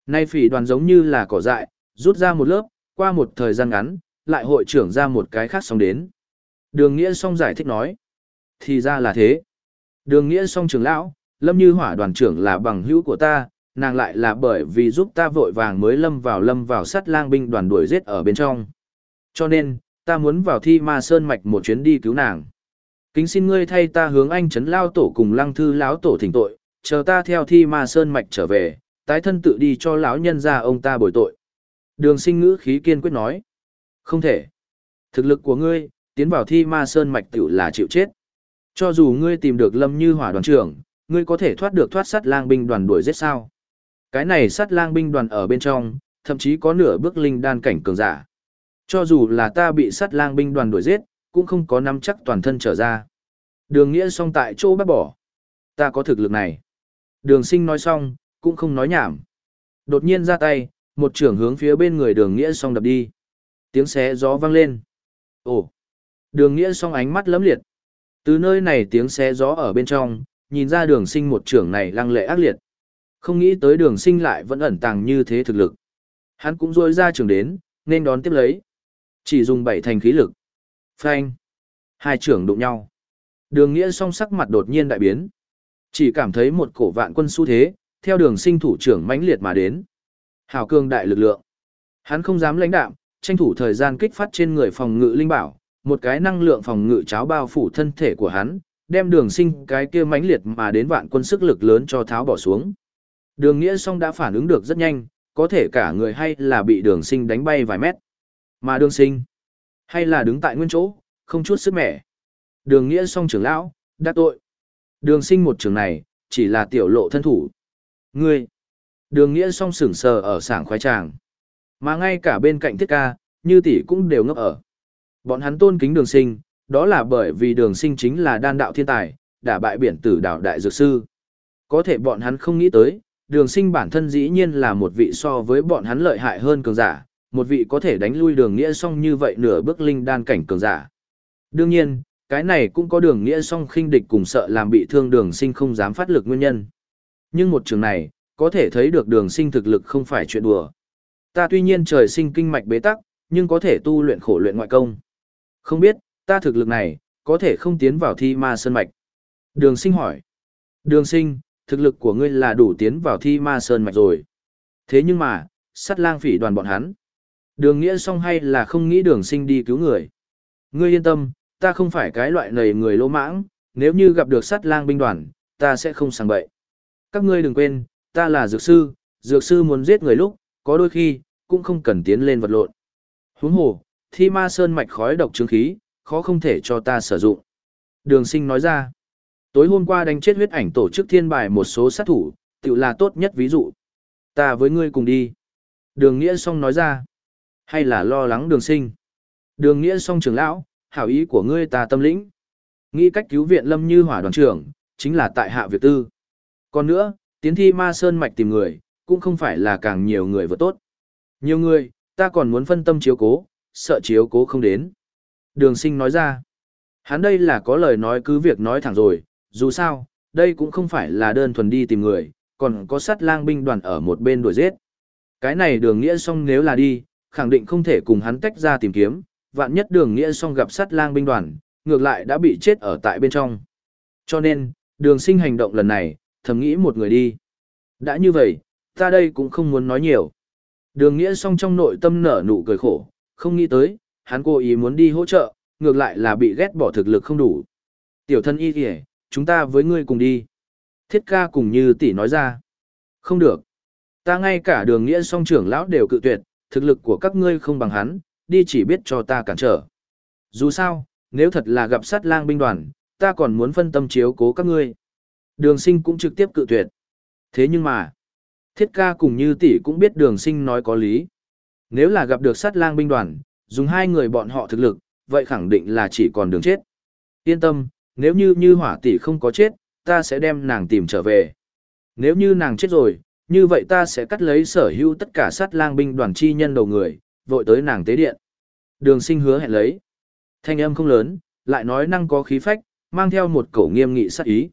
nay phỉ đoàn giống như là cỏ dại, rút ra một lớp, qua một thời gian ngắn, lại hội trưởng ra một cái khác xong đến. Đường Nghĩa song giải thích nói. Thì ra là thế. Đường Nghĩa song trưởng lão, lâm như hỏa đoàn trưởng là bằng hữu của ta, nàng lại là bởi vì giúp ta vội vàng mới lâm vào lâm vào sát lang binh đoàn đuổi giết ở bên trong. Cho nên, ta muốn vào thi ma sơn mạch một chuyến đi cứu nàng. Kính xin ngươi thay ta hướng anh trấn lao tổ cùng lăng thư lão tổ thỉnh tội, chờ ta theo thi ma sơn mạch trở về, tái thân tự đi cho lão nhân ra ông ta bồi tội. Đường sinh ngữ khí kiên quyết nói. Không thể. Thực lực của ngươi, tiến vào thi ma sơn mạch tiểu là chịu chết. Cho dù ngươi tìm được lâm như hỏa đoàn trưởng, ngươi có thể thoát được thoát sát lang binh đoàn đuổi giết sao. Cái này sát lang binh đoàn ở bên trong, thậm chí có nửa bước linh đan cảnh cường giả. Cho dù là ta bị sát lang binh đoàn đuổi giết, cũng không có nắm chắc toàn thân trở ra. Đường nghĩa xong tại chỗ bác bỏ. Ta có thực lực này. Đường sinh nói xong, cũng không nói nhảm. Đột nhiên ra tay, một trưởng hướng phía bên người đường nghĩa xong đập đi. Tiếng xé gió vang lên. Ồ! Đường nghĩa xong ánh mắt lấm liệt. Từ nơi này tiếng xé gió ở bên trong, nhìn ra đường sinh một trưởng này lăng lệ ác liệt. Không nghĩ tới đường sinh lại vẫn ẩn tàng như thế thực lực. Hắn cũng rôi ra trường đến, nên đón tiếp lấy. Chỉ dùng bảy thành khí lực. Phanh. Hai trưởng đụng nhau. Đường nghĩa song sắc mặt đột nhiên đại biến. Chỉ cảm thấy một cổ vạn quân xu thế, theo đường sinh thủ trưởng mãnh liệt mà đến. Hào cương đại lực lượng. Hắn không dám lãnh đạm, tranh thủ thời gian kích phát trên người phòng ngự linh bảo, một cái năng lượng phòng ngự cháo bao phủ thân thể của hắn, đem đường sinh cái kia mãnh liệt mà đến vạn quân sức lực lớn cho tháo bỏ xuống. Đường nghĩa song đã phản ứng được rất nhanh, có thể cả người hay là bị đường sinh đánh bay vài mét. Mà đường sinh, hay là đứng tại nguyên chỗ, không chút sức mẻ. Đường nghĩa song trưởng lão, đã tội. Đường sinh một trường này, chỉ là tiểu lộ thân thủ. Ngươi, đường nghĩa song sửng sờ ở sảng khoái tràng. Mà ngay cả bên cạnh thiết ca, như tỷ cũng đều ngốc ở. Bọn hắn tôn kính đường sinh, đó là bởi vì đường sinh chính là đan đạo thiên tài, đả bại biển tử Đảo đại dược sư. Có thể bọn hắn không nghĩ tới, đường sinh bản thân dĩ nhiên là một vị so với bọn hắn lợi hại hơn cường giả, một vị có thể đánh lui đường nghĩa song như vậy nửa bước linh đan cảnh cường giả. Đương nhiên, cái này cũng có đường nghĩa song khinh địch cùng sợ làm bị thương đường sinh không dám phát lực nguyên nhân. Nhưng một trường này, có thể thấy được đường sinh thực lực không phải chuyện đùa. Ta tuy nhiên trời sinh kinh mạch bế tắc, nhưng có thể tu luyện khổ luyện ngoại công. Không biết, ta thực lực này, có thể không tiến vào thi ma sơn mạch. Đường sinh hỏi. Đường sinh, thực lực của ngươi là đủ tiến vào thi ma sơn mạch rồi. Thế nhưng mà, sắt lang phỉ đoàn bọn hắn. Đường nghĩa xong hay là không nghĩ đường sinh đi cứu người. Ngươi yên tâm, ta không phải cái loại nầy người lỗ mãng, nếu như gặp được sắt lang binh đoàn, ta sẽ không sang bậy. Các ngươi đừng quên, ta là dược sư, dược sư muốn giết người lúc, có đôi khi, cũng không cần tiến lên vật lộn. Huống hồ, thi ma sơn mạch khói độc chứng khí, khó không thể cho ta sử dụng. Đường sinh nói ra, tối hôm qua đánh chết huyết ảnh tổ chức thiên bài một số sát thủ, tự là tốt nhất ví dụ. Ta với ngươi cùng đi. Đường Nghĩa song nói ra, hay là lo lắng đường sinh. Đường Nghĩa song trưởng lão, hảo ý của ngươi ta tâm lĩnh. Nghĩ cách cứu viện lâm như hỏa đoàn trưởng, chính là tại hạ việc tư. Còn nữa, tiến thi ma sơn mạch tìm người, cũng không phải là càng nhiều người vừa tốt. Nhiều người, ta còn muốn phân tâm chiếu cố, sợ chiếu cố không đến. Đường sinh nói ra, hắn đây là có lời nói cứ việc nói thẳng rồi, dù sao, đây cũng không phải là đơn thuần đi tìm người, còn có sát lang binh đoàn ở một bên đuổi giết. Cái này đường nghĩa Song nếu là đi, khẳng định không thể cùng hắn tách ra tìm kiếm, vạn nhất đường nghĩa Song gặp sát lang binh đoàn, ngược lại đã bị chết ở tại bên trong. Cho nên, đường sinh hành động lần này, thầm nghĩ một người đi. Đã như vậy, ta đây cũng không muốn nói nhiều. Đường nghĩa song trong nội tâm nở nụ cười khổ, không nghĩ tới, hắn cố ý muốn đi hỗ trợ, ngược lại là bị ghét bỏ thực lực không đủ. Tiểu thân y kìa, chúng ta với ngươi cùng đi. Thiết ca cùng như tỷ nói ra. Không được. Ta ngay cả đường nghĩa song trưởng lão đều cự tuyệt, thực lực của các ngươi không bằng hắn, đi chỉ biết cho ta cản trở. Dù sao, nếu thật là gặp sát lang binh đoàn, ta còn muốn phân tâm chiếu cố các ngươi. Đường sinh cũng trực tiếp cự tuyệt. Thế nhưng mà, thiết ca cùng như tỷ cũng biết đường sinh nói có lý. Nếu là gặp được sát lang binh đoàn, dùng hai người bọn họ thực lực, vậy khẳng định là chỉ còn đường chết. Yên tâm, nếu như như hỏa tỷ không có chết, ta sẽ đem nàng tìm trở về. Nếu như nàng chết rồi, như vậy ta sẽ cắt lấy sở hữu tất cả sát lang binh đoàn chi nhân đầu người, vội tới nàng tế điện. Đường sinh hứa hẹn lấy. Thanh âm không lớn, lại nói năng có khí phách, mang theo một cổ nghiêm nghị sát ý.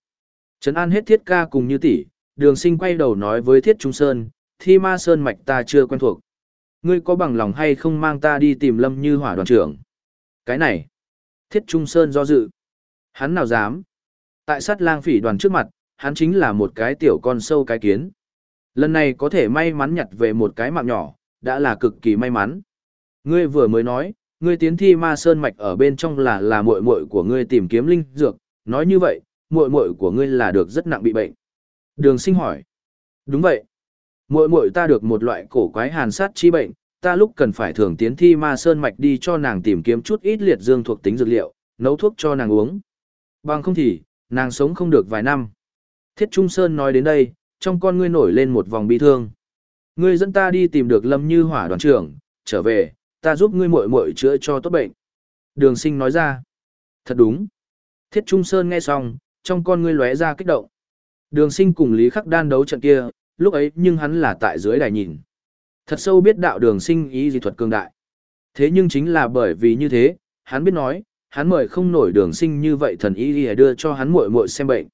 Trấn an hết thiết ca cùng như tỷ, đường sinh quay đầu nói với thiết trung sơn, thi ma sơn mạch ta chưa quen thuộc. Ngươi có bằng lòng hay không mang ta đi tìm lâm như hỏa đoàn trưởng? Cái này, thiết trung sơn do dự. Hắn nào dám? Tại sát lang phỉ đoàn trước mặt, hắn chính là một cái tiểu con sâu cái kiến. Lần này có thể may mắn nhặt về một cái mạng nhỏ, đã là cực kỳ may mắn. Ngươi vừa mới nói, ngươi tiến thi ma sơn mạch ở bên trong là là muội muội của ngươi tìm kiếm linh dược, nói như vậy, muội muội của ngươi là được rất nặng bị bệnh. Đường Sinh hỏi. Đúng vậy. Muội muội ta được một loại cổ quái hàn sát chi bệnh, ta lúc cần phải thường tiến thi ma sơn mạch đi cho nàng tìm kiếm chút ít liệt dương thuộc tính dược liệu, nấu thuốc cho nàng uống. Bằng không thì, nàng sống không được vài năm. Thiết Trung Sơn nói đến đây, trong con ngươi nổi lên một vòng bi thương. Ngươi dẫn ta đi tìm được Lâm Như Hỏa đoàn trưởng, trở về, ta giúp ngươi muội muội chữa cho tốt bệnh. Đường sinh nói ra. Thật đúng. Thiết Trung Sơn nghe xong, trong con ngươi lóe ra kích động. Đường sinh cùng Lý Khắc đan đấu trận kia, lúc ấy nhưng hắn là tại dưới đài nhìn. Thật sâu biết đạo đường sinh ý dị thuật cường đại. Thế nhưng chính là bởi vì như thế, hắn biết nói, hắn mời không nổi đường sinh như vậy thần Y đi đưa cho hắn muội muội xem bệnh.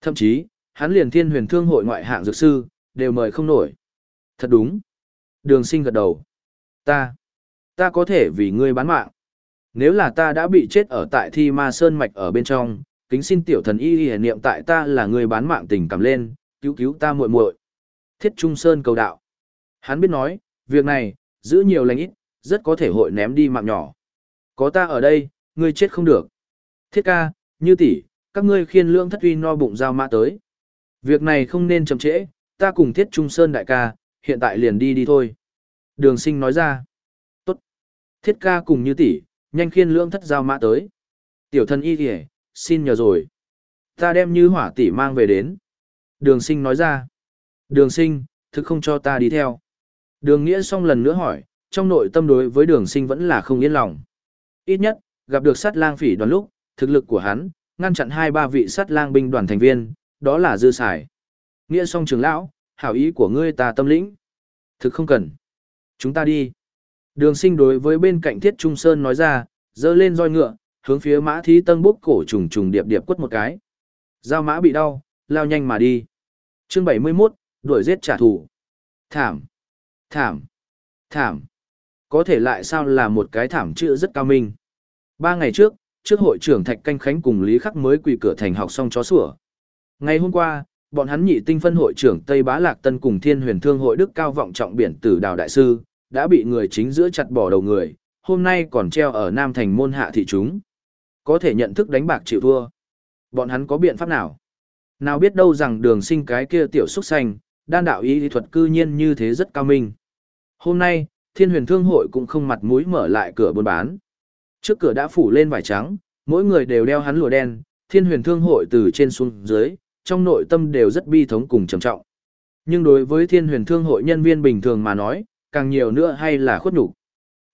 Thậm chí, hắn liền thiên huyền thương hội ngoại hạng dược sư, đều mời không nổi. Thật đúng. Đường sinh gật đầu. Ta, ta có thể vì ngươi bán mạng. Nếu là ta đã bị chết ở tại thi ma sơn mạch ở bên trong, kính xin tiểu thần y y niệm tại ta là người bán mạng tình cảm lên, cứu cứu ta muội muội. Thiết Trung Sơn cầu đạo. Hắn biết nói, việc này, giữ nhiều lành ít, rất có thể hội ném đi mạng nhỏ. Có ta ở đây, ngươi chết không được. Thiết ca, như tỷ, các ngươi khiên lương thất uy no bụng giao mã tới. Việc này không nên chậm trễ, ta cùng Thiết Trung Sơn đại ca, hiện tại liền đi đi thôi. Đường sinh nói ra. Tốt. Thiết ca cùng như tỷ, nhanh khiên lương thất giao mã tới. Tiểu thân y kìa, xin nhờ rồi. Ta đem như hỏa tỷ mang về đến. Đường sinh nói ra. Đường sinh, thực không cho ta đi theo. Đường nghĩa xong lần nữa hỏi, trong nội tâm đối với đường sinh vẫn là không yên lòng. Ít nhất, gặp được sát lang phỉ đoàn lúc, thực lực của hắn, ngăn chặn hai ba vị sát lang binh đoàn thành viên, đó là dư xài. Nghĩa song trưởng lão, hảo ý của ngươi ta tâm lĩnh. Thực không cần. Chúng ta đi. Đường sinh đối với bên cạnh thiết trung sơn nói ra, dơ lên roi ngựa, hướng phía mã thí tân bốc cổ trùng trùng điệp điệp quất một cái. Giao mã bị đau, lao nhanh mà đi. chương 71, đuổi giết trả thù. Thảm, thảm, thảm. Có thể lại sao là một cái thảm chữ rất cao minh. Ba ngày trước, trước hội trưởng Thạch Canh Khánh cùng Lý Khắc mới quỳ cửa thành học xong chó sủa. Ngày hôm qua, bọn hắn nhị tinh phân hội trưởng Tây Bá Lạc Tân cùng Thiên Huyền Thương hội Đức Cao vọng trọng biển tử đào đại sư, đã bị người chính giữa chặt bỏ đầu người, hôm nay còn treo ở Nam Thành môn hạ thị chúng có thể nhận thức đánh bạc chịu thua. Bọn hắn có biện pháp nào? Nào biết đâu rằng đường sinh cái kia tiểu xúc xanh, đan đạo y lý thuật cư nhiên như thế rất cao minh. Hôm nay, thiên huyền thương hội cũng không mặt mũi mở lại cửa buôn bán. Trước cửa đã phủ lên vải trắng, mỗi người đều đeo hắn lụa đen, thiên huyền thương hội từ trên xuống dưới, trong nội tâm đều rất bi thống cùng trầm trọng. Nhưng đối với thiên huyền thương hội nhân viên bình thường mà nói, càng nhiều nữa hay là khuất nhục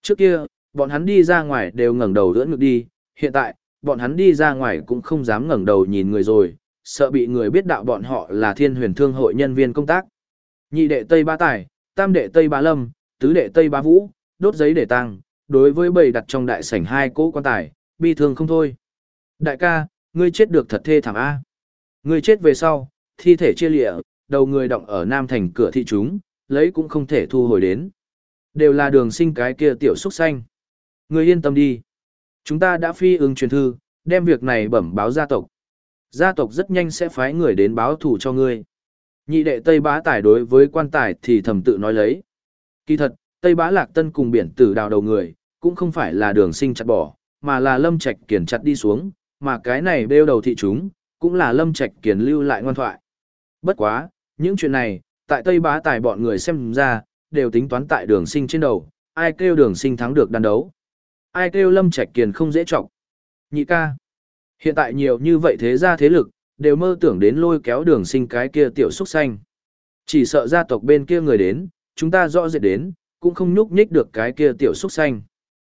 Trước kia, bọn hắn đi ra ngoài đều ngẩng đầu đỡ ngực đi, hiện tại, bọn hắn đi ra ngoài cũng không dám ngẩng đầu nhìn người rồi, sợ bị người biết đạo bọn họ là thiên huyền thương hội nhân viên công tác. Nhị đệ Tây Ba Tài, tam đệ Tây Ba Lâm, tứ đệ Tây Ba Vũ, đốt giấy để tăng, đối với bầy đặt trong đại sảnh hai cỗ quan tài, bi thương không thôi. Đại ca, ngươi chết được thật thê thảm A. Ngươi chết về sau, thi thể chia lịa, đầu người động ở Nam Thành cửa thị chúng, lấy cũng không thể thu hồi đến. Đều là đường sinh cái kia tiểu xúc xanh. Ngươi yên tâm đi. Chúng ta đã phi ứng truyền thư, đem việc này bẩm báo gia tộc. Gia tộc rất nhanh sẽ phái người đến báo thủ cho ngươi. Nhị đệ Tây Bá Tài đối với quan tài thì thầm tự nói lấy. Kỳ thật, Tây Bá Lạc Tân cùng biển tử đào đầu người, cũng không phải là đường sinh chặt bỏ, mà là lâm trạch kiền chặt đi xuống, mà cái này bêu đầu thị chúng, cũng là lâm trạch kiền lưu lại ngoan thoại. Bất quá, những chuyện này, tại Tây Bá Tài bọn người xem ra, đều tính toán tại đường sinh trên đầu, ai kêu đường sinh thắng được đàn đấu ai kêu Lâm Trạch Kiền không dễ trọng. Nhị ca. Hiện tại nhiều như vậy thế ra thế lực, đều mơ tưởng đến lôi kéo đường sinh cái kia tiểu xúc xanh. Chỉ sợ gia tộc bên kia người đến, chúng ta rõ rệt đến, cũng không nhúc nhích được cái kia tiểu xúc xanh.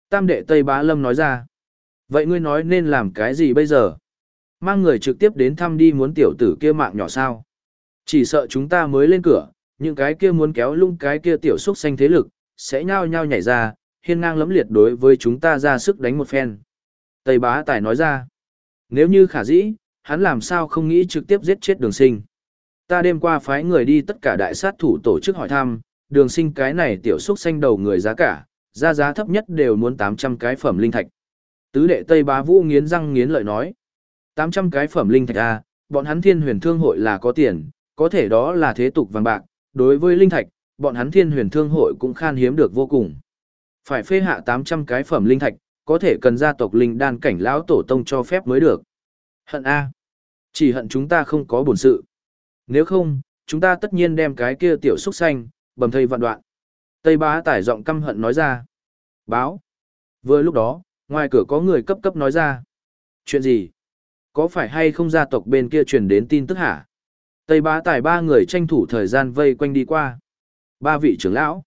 Tam đệ Tây Bá Lâm nói ra. Vậy ngươi nói nên làm cái gì bây giờ? Mang người trực tiếp đến thăm đi muốn tiểu tử kia mạng nhỏ sao? Chỉ sợ chúng ta mới lên cửa, những cái kia muốn kéo lung cái kia tiểu xúc xanh thế lực, sẽ nhao nhao nhảy ra, hiên ngang lẫm liệt đối với chúng ta ra sức đánh một phen. Tây Bá Tài nói ra. Nếu như khả dĩ, hắn làm sao không nghĩ trực tiếp giết chết đường sinh. Ta đêm qua phái người đi tất cả đại sát thủ tổ chức hỏi thăm, đường sinh cái này tiểu xúc xanh đầu người giá cả, giá giá thấp nhất đều muốn 800 cái phẩm linh thạch. Tứ đệ Tây Bá Vũ nghiến răng nghiến lợi nói. 800 cái phẩm linh thạch A, bọn hắn thiên huyền thương hội là có tiền, có thể đó là thế tục vàng bạc, đối với linh thạch, bọn hắn thiên huyền thương hội cũng khan hiếm được vô cùng. Phải phê hạ 800 cái phẩm linh thạch, có thể cần gia tộc linh đan cảnh lão tổ tông cho phép mới được. Hận A. Chỉ hận chúng ta không có bổn sự. Nếu không, chúng ta tất nhiên đem cái kia tiểu xúc xanh, bầm thây vạn đoạn. Tây bá tải giọng căm hận nói ra. Báo. Vừa lúc đó, ngoài cửa có người cấp cấp nói ra. Chuyện gì? Có phải hay không gia tộc bên kia truyền đến tin tức hả? Tây bá tải ba người tranh thủ thời gian vây quanh đi qua. Ba vị trưởng lão.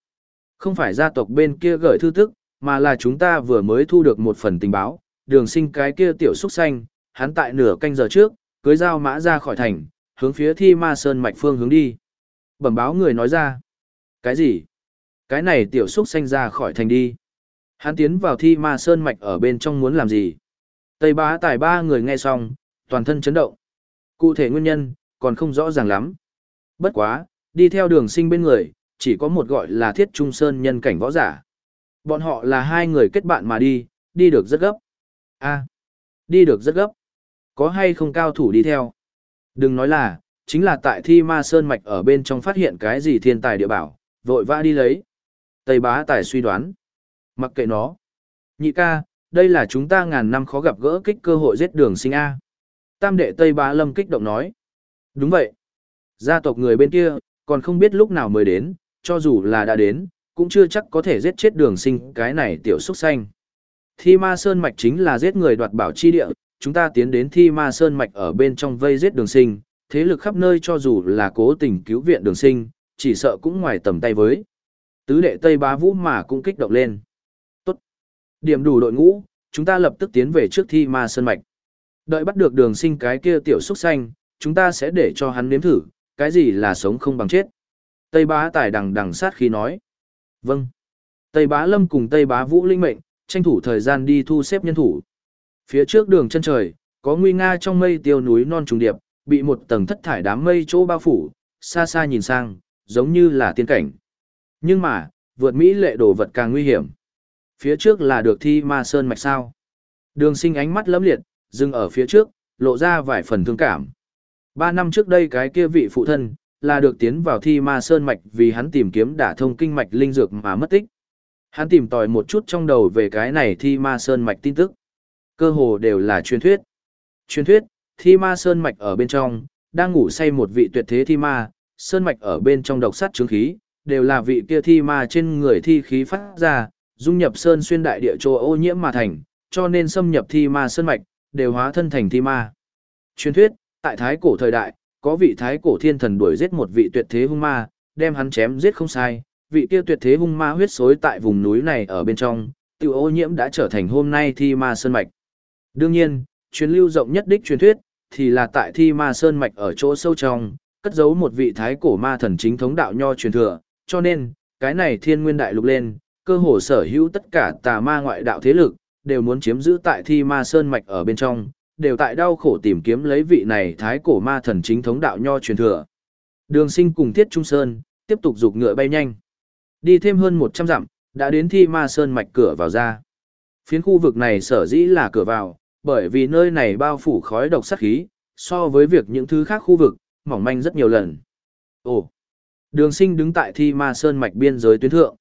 Không phải gia tộc bên kia gửi thư tức, mà là chúng ta vừa mới thu được một phần tình báo. Đường sinh cái kia tiểu xúc xanh, hắn tại nửa canh giờ trước, cưới dao mã ra khỏi thành, hướng phía thi ma sơn mạch phương hướng đi. Bẩm báo người nói ra. Cái gì? Cái này tiểu xúc xanh ra khỏi thành đi. Hắn tiến vào thi ma sơn mạch ở bên trong muốn làm gì? Tây bá tài ba người nghe xong, toàn thân chấn động. Cụ thể nguyên nhân, còn không rõ ràng lắm. Bất quá, đi theo đường sinh bên người, chỉ có một gọi là thiết trung sơn nhân cảnh võ giả. Bọn họ là hai người kết bạn mà đi, đi được rất gấp. a đi được rất gấp. Có hay không cao thủ đi theo? Đừng nói là, chính là tại thi ma sơn mạch ở bên trong phát hiện cái gì thiên tài địa bảo, vội vã đi lấy. Tây bá tài suy đoán. Mặc kệ nó. Nhị ca, đây là chúng ta ngàn năm khó gặp gỡ kích cơ hội giết đường sinh A. Tam đệ Tây bá lâm kích động nói. Đúng vậy. Gia tộc người bên kia, còn không biết lúc nào mới đến, cho dù là đã đến, cũng chưa chắc có thể giết chết đường sinh cái này tiểu xúc xanh. Thi ma sơn mạch chính là giết người đoạt bảo chi địa, chúng ta tiến đến thi ma sơn mạch ở bên trong vây giết đường sinh, thế lực khắp nơi cho dù là cố tình cứu viện đường sinh, chỉ sợ cũng ngoài tầm tay với. Tứ đệ Tây Bá Vũ mà cũng kích động lên. Tốt. Điểm đủ đội ngũ, chúng ta lập tức tiến về trước thi ma sơn mạch. Đợi bắt được đường sinh cái kia tiểu xúc xanh, chúng ta sẽ để cho hắn nếm thử, cái gì là sống không bằng chết. Tây Bá Tài đằng đằng sát khi nói. Vâng. Tây Bá Lâm cùng Tây Bá Vũ linh mệnh, tranh thủ thời gian đi thu xếp nhân thủ. Phía trước đường chân trời, có nguy nga trong mây tiêu núi non trùng điệp, bị một tầng thất thải đám mây chỗ bao phủ, xa xa nhìn sang, giống như là tiên cảnh. Nhưng mà, vượt Mỹ lệ đồ vật càng nguy hiểm. Phía trước là được thi ma sơn mạch sao. Đường sinh ánh mắt lấm liệt, dừng ở phía trước, lộ ra vài phần thương cảm. Ba năm trước đây cái kia vị phụ thân, là được tiến vào thi ma sơn mạch vì hắn tìm kiếm đả thông kinh mạch linh dược mà mất tích. Hắn tìm tòi một chút trong đầu về cái này thi ma sơn mạch tin tức. Cơ hồ đều là truyền thuyết. Truyền thuyết, thi ma sơn mạch ở bên trong, đang ngủ say một vị tuyệt thế thi ma, sơn mạch ở bên trong độc sát chứng khí, đều là vị kia thi ma trên người thi khí phát ra, dung nhập sơn xuyên đại địa chỗ ô nhiễm mà thành, cho nên xâm nhập thi ma sơn mạch, đều hóa thân thành thi ma. Truyền thuyết, tại thái cổ thời đại, có vị thái cổ thiên thần đuổi giết một vị tuyệt thế hung ma, đem hắn chém giết không sai, vị kia tuyệt thế hung ma huyết xối tại vùng núi này ở bên trong, tiểu ô nhiễm đã trở thành hôm nay thi ma sơn mạch. Đương nhiên, truyền lưu rộng nhất đích truyền thuyết, thì là tại thi ma sơn mạch ở chỗ sâu trong, cất giấu một vị thái cổ ma thần chính thống đạo nho truyền thừa, cho nên, cái này thiên nguyên đại lục lên, cơ hồ sở hữu tất cả tà ma ngoại đạo thế lực, đều muốn chiếm giữ tại thi ma sơn mạch ở bên trong, đều tại đau khổ tìm kiếm lấy vị này thái cổ ma thần chính thống đạo nho truyền thừa. Đường sinh cùng Thiết Trung Sơn, tiếp tục dục ngựa bay nhanh. Đi thêm hơn 100 dặm, đã đến thi ma sơn mạch cửa vào ra. Phiến khu vực này sở dĩ là cửa vào, bởi vì nơi này bao phủ khói độc sát khí, so với việc những thứ khác khu vực, mỏng manh rất nhiều lần. Ồ! Đường sinh đứng tại thi ma sơn mạch biên giới tuyến thượng.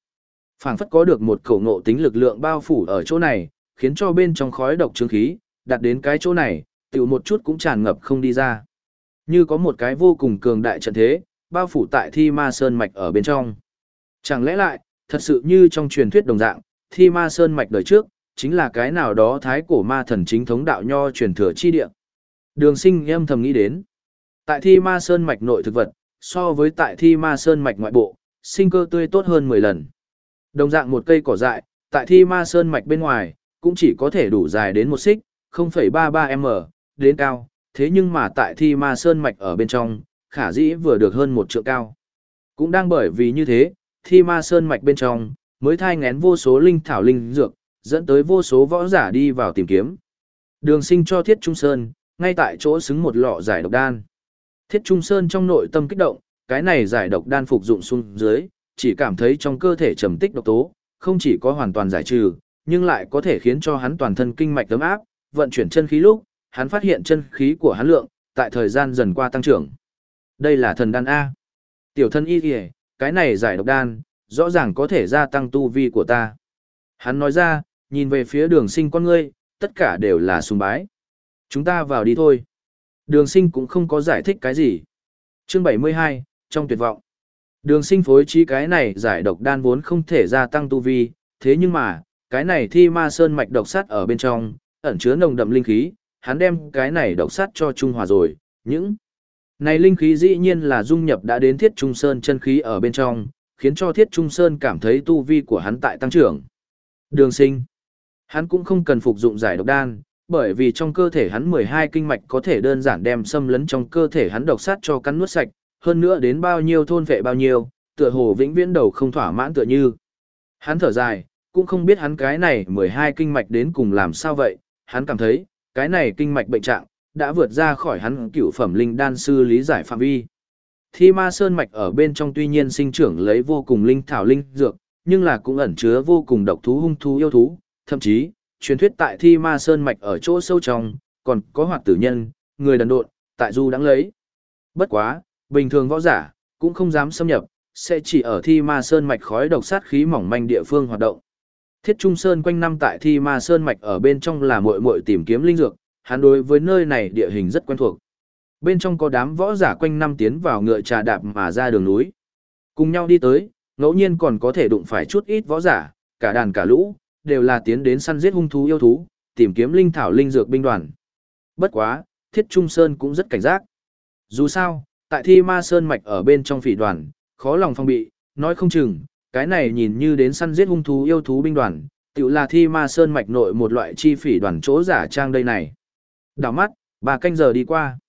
phảng phất có được một khẩu ngộ tính lực lượng bao phủ ở chỗ này, khiến cho bên trong khói độc trướng khí, đặt đến cái chỗ này, tiểu một chút cũng tràn ngập không đi ra. Như có một cái vô cùng cường đại trận thế, bao phủ tại thi ma sơn mạch ở bên trong. Chẳng lẽ lại, thật sự như trong truyền thuyết đồng dạng, thi ma sơn mạch đời trước, chính là cái nào đó thái cổ ma thần chính thống đạo nho truyền thừa chi địa. Đường sinh em thầm nghĩ đến. Tại thi ma sơn mạch nội thực vật, so với tại thi ma sơn mạch ngoại bộ, sinh cơ tươi tốt hơn 10 lần. Đồng dạng một cây cỏ dại, tại thi ma sơn mạch bên ngoài, cũng chỉ có thể đủ dài đến một xích, 0,33m, đến cao, thế nhưng mà tại thi ma sơn mạch ở bên trong, khả dĩ vừa được hơn một trượng cao. Cũng đang bởi vì như thế, thi ma sơn mạch bên trong, mới thai ngén vô số linh thảo linh dược, dẫn tới vô số võ giả đi vào tìm kiếm. Đường sinh cho Thiết Trung Sơn, ngay tại chỗ xứng một lọ giải độc đan. Thiết Trung Sơn trong nội tâm kích động, cái này giải độc đan phục dụng xuống dưới, chỉ cảm thấy trong cơ thể trầm tích độc tố, không chỉ có hoàn toàn giải trừ, nhưng lại có thể khiến cho hắn toàn thân kinh mạch tấm áp, vận chuyển chân khí lúc, hắn phát hiện chân khí của hắn lượng, tại thời gian dần qua tăng trưởng. Đây là thần đan A. Tiểu thân y kìa, cái này giải độc đan, rõ ràng có thể gia tăng tu vi của ta. Hắn nói ra, nhìn về phía đường sinh con ngươi, tất cả đều là sùng bái. Chúng ta vào đi thôi. Đường sinh cũng không có giải thích cái gì. chương 72, trong tuyệt vọng. Đường sinh phối trí cái này giải độc đan vốn không thể gia tăng tu vi, thế nhưng mà, cái này thi ma sơn mạch độc sắt ở bên trong, ẩn chứa nồng đậm linh khí, hắn đem cái này độc sắt cho Trung Hòa rồi, những này linh khí dĩ nhiên là dung nhập đã đến thiết trung sơn chân khí ở bên trong, khiến cho thiết trung sơn cảm thấy tu vi của hắn tại tăng trưởng. Đường sinh, hắn cũng không cần phục dụng giải độc đan, bởi vì trong cơ thể hắn 12 kinh mạch có thể đơn giản đem xâm lấn trong cơ thể hắn độc sát cho cắn nuốt sạch, hơn nữa đến bao nhiêu thôn vệ bao nhiêu, tựa hồ vĩnh viễn đầu không thỏa mãn tựa như. Hắn thở dài, cũng không biết hắn cái này 12 kinh mạch đến cùng làm sao vậy, hắn cảm thấy, cái này kinh mạch bệnh trạng, đã vượt ra khỏi hắn cửu phẩm linh đan sư lý giải phạm vi. Thi ma sơn mạch ở bên trong tuy nhiên sinh trưởng lấy vô cùng linh thảo linh dược, nhưng là cũng ẩn chứa vô cùng độc thú hung thú yêu thú, thậm chí, truyền thuyết tại thi ma sơn mạch ở chỗ sâu trong, còn có hoạt tử nhân, người đần độn, tại du đáng lấy. Bất quá, bình thường võ giả, cũng không dám xâm nhập, sẽ chỉ ở thi ma sơn mạch khói độc sát khí mỏng manh địa phương hoạt động. Thiết Trung Sơn quanh năm tại thi ma sơn mạch ở bên trong là muội muội tìm kiếm linh dược, hắn đối với nơi này địa hình rất quen thuộc. Bên trong có đám võ giả quanh năm tiến vào ngựa trà đạp mà ra đường núi. Cùng nhau đi tới, ngẫu nhiên còn có thể đụng phải chút ít võ giả, cả đàn cả lũ, đều là tiến đến săn giết hung thú yêu thú, tìm kiếm linh thảo linh dược binh đoàn. Bất quá, Thiết Trung Sơn cũng rất cảnh giác. Dù sao, tại thi ma sơn mạch ở bên trong phỉ đoàn, khó lòng phong bị, nói không chừng, cái này nhìn như đến săn giết hung thú yêu thú binh đoàn, tự là thi ma sơn mạch nội một loại chi phỉ đoàn chỗ giả trang đây này. Đảo mắt, bà canh giờ đi qua.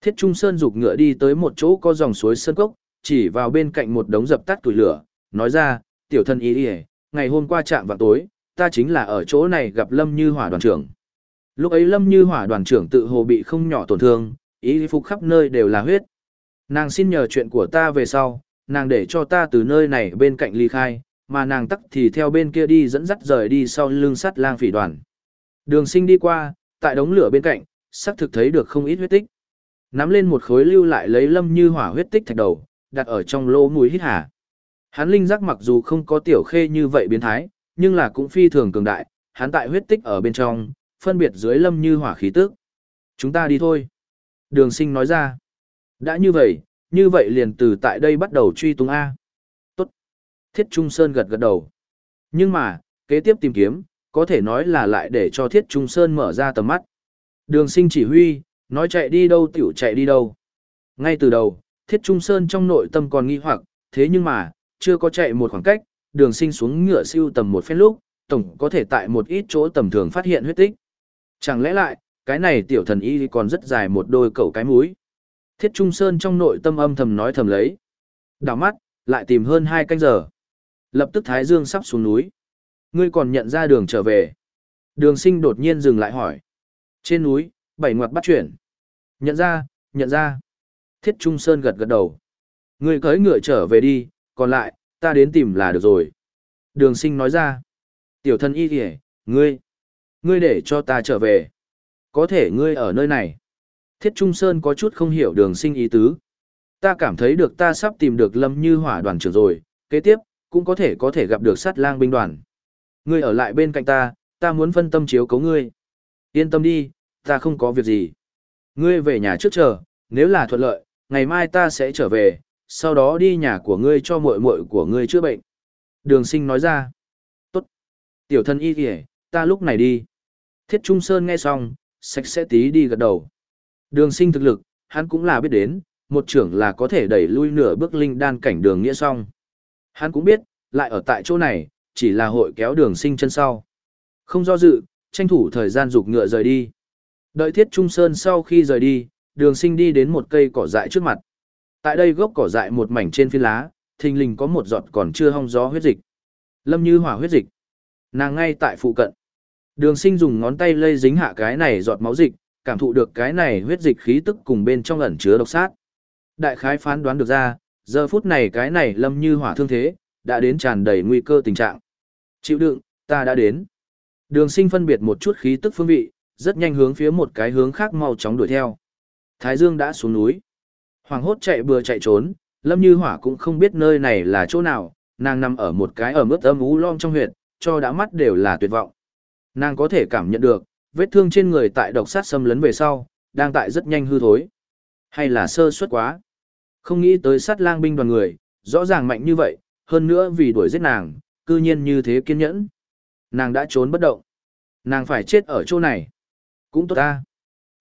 Thiết Trung Sơn rục ngựa đi tới một chỗ có dòng suối sơn cốc, chỉ vào bên cạnh một đống dập tắt tuổi lửa, nói ra, tiểu thân ý đi ngày hôm qua chạm vào tối, ta chính là ở chỗ này gặp Lâm Như Hỏa đoàn trưởng. Lúc ấy Lâm Như Hỏa đoàn trưởng tự hồ bị không nhỏ tổn thương, ý phục khắp nơi đều là huyết. Nàng xin nhờ chuyện của ta về sau, nàng để cho ta từ nơi này bên cạnh ly khai, mà nàng tắc thì theo bên kia đi dẫn dắt rời đi sau lưng sắt lang phỉ đoàn. Đường sinh đi qua, tại đống lửa bên cạnh, sắc thực thấy được không ít huyết tích. Nắm lên một khối lưu lại lấy lâm như hỏa huyết tích thạch đầu, đặt ở trong lỗ mũi hít hà. Hắn linh giác mặc dù không có tiểu khê như vậy biến thái, nhưng là cũng phi thường cường đại, hắn tại huyết tích ở bên trong, phân biệt dưới lâm như hỏa khí tức. Chúng ta đi thôi. Đường sinh nói ra. Đã như vậy, như vậy liền từ tại đây bắt đầu truy tung A. Tốt. Thiết Trung Sơn gật gật đầu. Nhưng mà, kế tiếp tìm kiếm, có thể nói là lại để cho Thiết Trung Sơn mở ra tầm mắt. Đường sinh chỉ huy, nói chạy đi đâu tiểu chạy đi đâu. Ngay từ đầu, Thiết Trung Sơn trong nội tâm còn nghi hoặc, thế nhưng mà, chưa có chạy một khoảng cách, đường sinh xuống ngựa siêu tầm một phen lúc, tổng có thể tại một ít chỗ tầm thường phát hiện huyết tích. Chẳng lẽ lại, cái này tiểu thần y còn rất dài một đôi cẩu cái mũi. Thiết Trung Sơn trong nội tâm âm thầm nói thầm lấy. đào mắt, lại tìm hơn hai canh giờ. Lập tức Thái Dương sắp xuống núi. Ngươi còn nhận ra đường trở về. Đường sinh đột nhiên dừng lại hỏi. Trên núi, bảy ngoặt bắt chuyển. Nhận ra, nhận ra. Thiết Trung Sơn gật gật đầu. Ngươi cưới ngựa trở về đi, còn lại, ta đến tìm là được rồi. Đường sinh nói ra. Tiểu thân y kìa, ngươi. Ngươi để cho ta trở về. Có thể ngươi ở nơi này. Thiết Trung Sơn có chút không hiểu đường sinh ý tứ. Ta cảm thấy được ta sắp tìm được lâm như hỏa đoàn trưởng rồi, kế tiếp, cũng có thể có thể gặp được sát lang binh đoàn. Ngươi ở lại bên cạnh ta, ta muốn phân tâm chiếu cấu ngươi. Yên tâm đi, ta không có việc gì. Ngươi về nhà trước chờ, nếu là thuận lợi, ngày mai ta sẽ trở về, sau đó đi nhà của ngươi cho muội muội của ngươi chữa bệnh. Đường sinh nói ra. Tốt. Tiểu thân y kìa, ta lúc này đi. Thiết Trung Sơn nghe xong, sạch sẽ tí đi gật đầu. Đường sinh thực lực, hắn cũng là biết đến, một trưởng là có thể đẩy lui nửa bước linh đan cảnh đường nghĩa song. Hắn cũng biết, lại ở tại chỗ này, chỉ là hội kéo đường sinh chân sau. Không do dự, tranh thủ thời gian dục ngựa rời đi. Đợi thiết trung sơn sau khi rời đi, đường sinh đi đến một cây cỏ dại trước mặt. Tại đây gốc cỏ dại một mảnh trên phiến lá, thình lình có một giọt còn chưa hong gió huyết dịch. Lâm như hỏa huyết dịch. Nàng ngay tại phụ cận. Đường sinh dùng ngón tay lây dính hạ cái này giọt máu dịch, cảm thụ được cái này huyết dịch khí tức cùng bên trong ẩn chứa độc sát. Đại khái phán đoán được ra, giờ phút này cái này lâm như hỏa thương thế, đã đến tràn đầy nguy cơ tình trạng. Chịu đựng, ta đã đến. Đường sinh phân biệt một chút khí tức phương vị, rất nhanh hướng phía một cái hướng khác mau chóng đuổi theo. Thái Dương đã xuống núi. Hoàng hốt chạy bừa chạy trốn, Lâm Như Hỏa cũng không biết nơi này là chỗ nào, nàng nằm ở một cái ở mức âm ú lom trong huyệt, cho đã mắt đều là tuyệt vọng. Nàng có thể cảm nhận được, vết thương trên người tại độc sát xâm lấn về sau, đang tại rất nhanh hư thối. Hay là sơ suất quá. Không nghĩ tới sát lang binh đoàn người, rõ ràng mạnh như vậy, hơn nữa vì đuổi giết nàng, cư nhiên như thế kiên nhẫn. Nàng đã trốn bất động. Nàng phải chết ở chỗ này. Cũng tốt ta.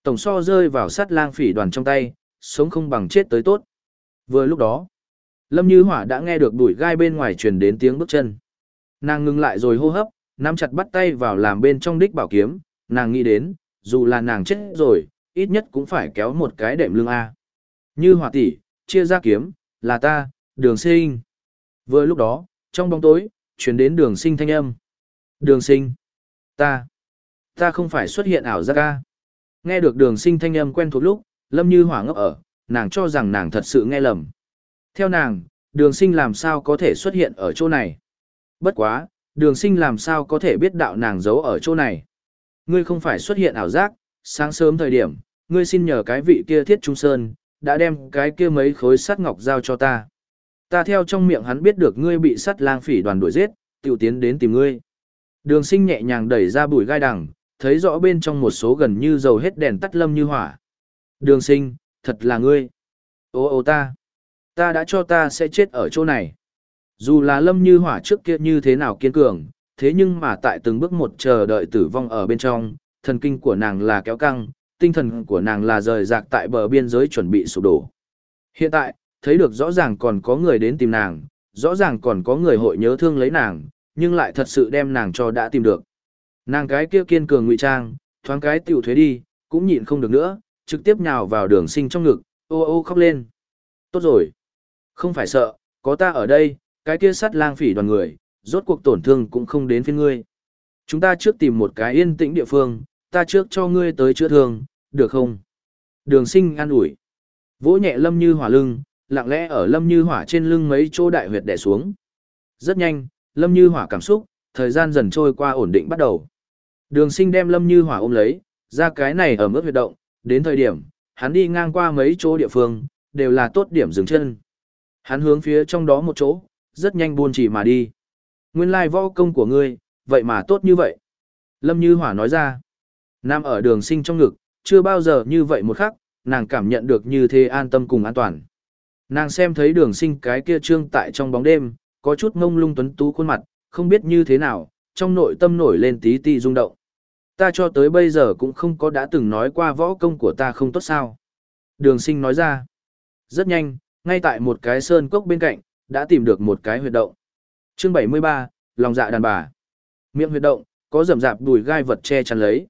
Tổng so rơi vào sát lang phỉ đoàn trong tay, sống không bằng chết tới tốt. Vừa lúc đó, Lâm Như Hỏa đã nghe được đuổi gai bên ngoài truyền đến tiếng bước chân. Nàng ngừng lại rồi hô hấp, nắm chặt bắt tay vào làm bên trong đích bảo kiếm, nàng nghĩ đến, dù là nàng chết rồi, ít nhất cũng phải kéo một cái đệm lưng A. Như hỏa tỷ, chia ra kiếm, là ta, đường sinh. Vừa lúc đó, trong bóng tối, truyền đến đường sinh thanh âm. Đường sinh. Ta. Ta không phải xuất hiện ảo giác ca. Nghe được đường sinh thanh âm quen thuộc lúc, lâm như hỏa ngốc ở, nàng cho rằng nàng thật sự nghe lầm. Theo nàng, đường sinh làm sao có thể xuất hiện ở chỗ này. Bất quá, đường sinh làm sao có thể biết đạo nàng giấu ở chỗ này. Ngươi không phải xuất hiện ảo giác, sáng sớm thời điểm, ngươi xin nhờ cái vị kia thiết trung sơn, đã đem cái kia mấy khối sắt ngọc giao cho ta. Ta theo trong miệng hắn biết được ngươi bị sắt lang phỉ đoàn đuổi giết, tiểu tiến đến tìm ngươi. Đường sinh nhẹ nhàng đẩy ra bụi gai đằng, thấy rõ bên trong một số gần như dầu hết đèn tắt lâm như hỏa. Đường sinh, thật là ngươi. Ô ô ta. Ta đã cho ta sẽ chết ở chỗ này. Dù là lâm như hỏa trước kia như thế nào kiên cường, thế nhưng mà tại từng bước một chờ đợi tử vong ở bên trong, thần kinh của nàng là kéo căng, tinh thần của nàng là rời rạc tại bờ biên giới chuẩn bị sụp đổ. Hiện tại, thấy được rõ ràng còn có người đến tìm nàng, rõ ràng còn có người hội nhớ thương lấy nàng, nhưng lại thật sự đem nàng cho đã tìm được. Nàng cái kia kiên cường ngụy trang, thoáng cái tiểu thuế đi, cũng nhịn không được nữa, trực tiếp nhào vào đường sinh trong ngực, ô ô khóc lên. Tốt rồi. Không phải sợ, có ta ở đây, cái kia sắt lang phỉ đoàn người, rốt cuộc tổn thương cũng không đến phiên ngươi. Chúng ta trước tìm một cái yên tĩnh địa phương, ta trước cho ngươi tới chữa thương, được không? Đường sinh an ủi. Vỗ nhẹ lâm như hỏa lưng, lặng lẽ ở lâm như hỏa trên lưng mấy chỗ đại huyệt đẻ xuống. Rất nhanh, lâm như hỏa cảm xúc, thời gian dần trôi qua ổn định bắt đầu. Đường sinh đem lâm như hỏa ôm lấy, ra cái này ở mức huyệt động, đến thời điểm, hắn đi ngang qua mấy chỗ địa phương, đều là tốt điểm dừng chân. Hắn hướng phía trong đó một chỗ, rất nhanh buôn chỉ mà đi. Nguyên lai võ công của ngươi, vậy mà tốt như vậy. Lâm Như Hỏa nói ra, Nam ở đường sinh trong ngực, chưa bao giờ như vậy một khắc, nàng cảm nhận được như thế an tâm cùng an toàn. Nàng xem thấy đường sinh cái kia trương tại trong bóng đêm, có chút ngông lung tuấn tú khuôn mặt, không biết như thế nào, trong nội tâm nổi lên tí ti rung động. Ta cho tới bây giờ cũng không có đã từng nói qua võ công của ta không tốt sao. Đường sinh nói ra. Rất nhanh, ngay tại một cái sơn cốc bên cạnh, đã tìm được một cái huyệt động. chương 73, lòng dạ đàn bà. Miệng huyệt động, có rầm rạp đùi gai vật che chắn lấy.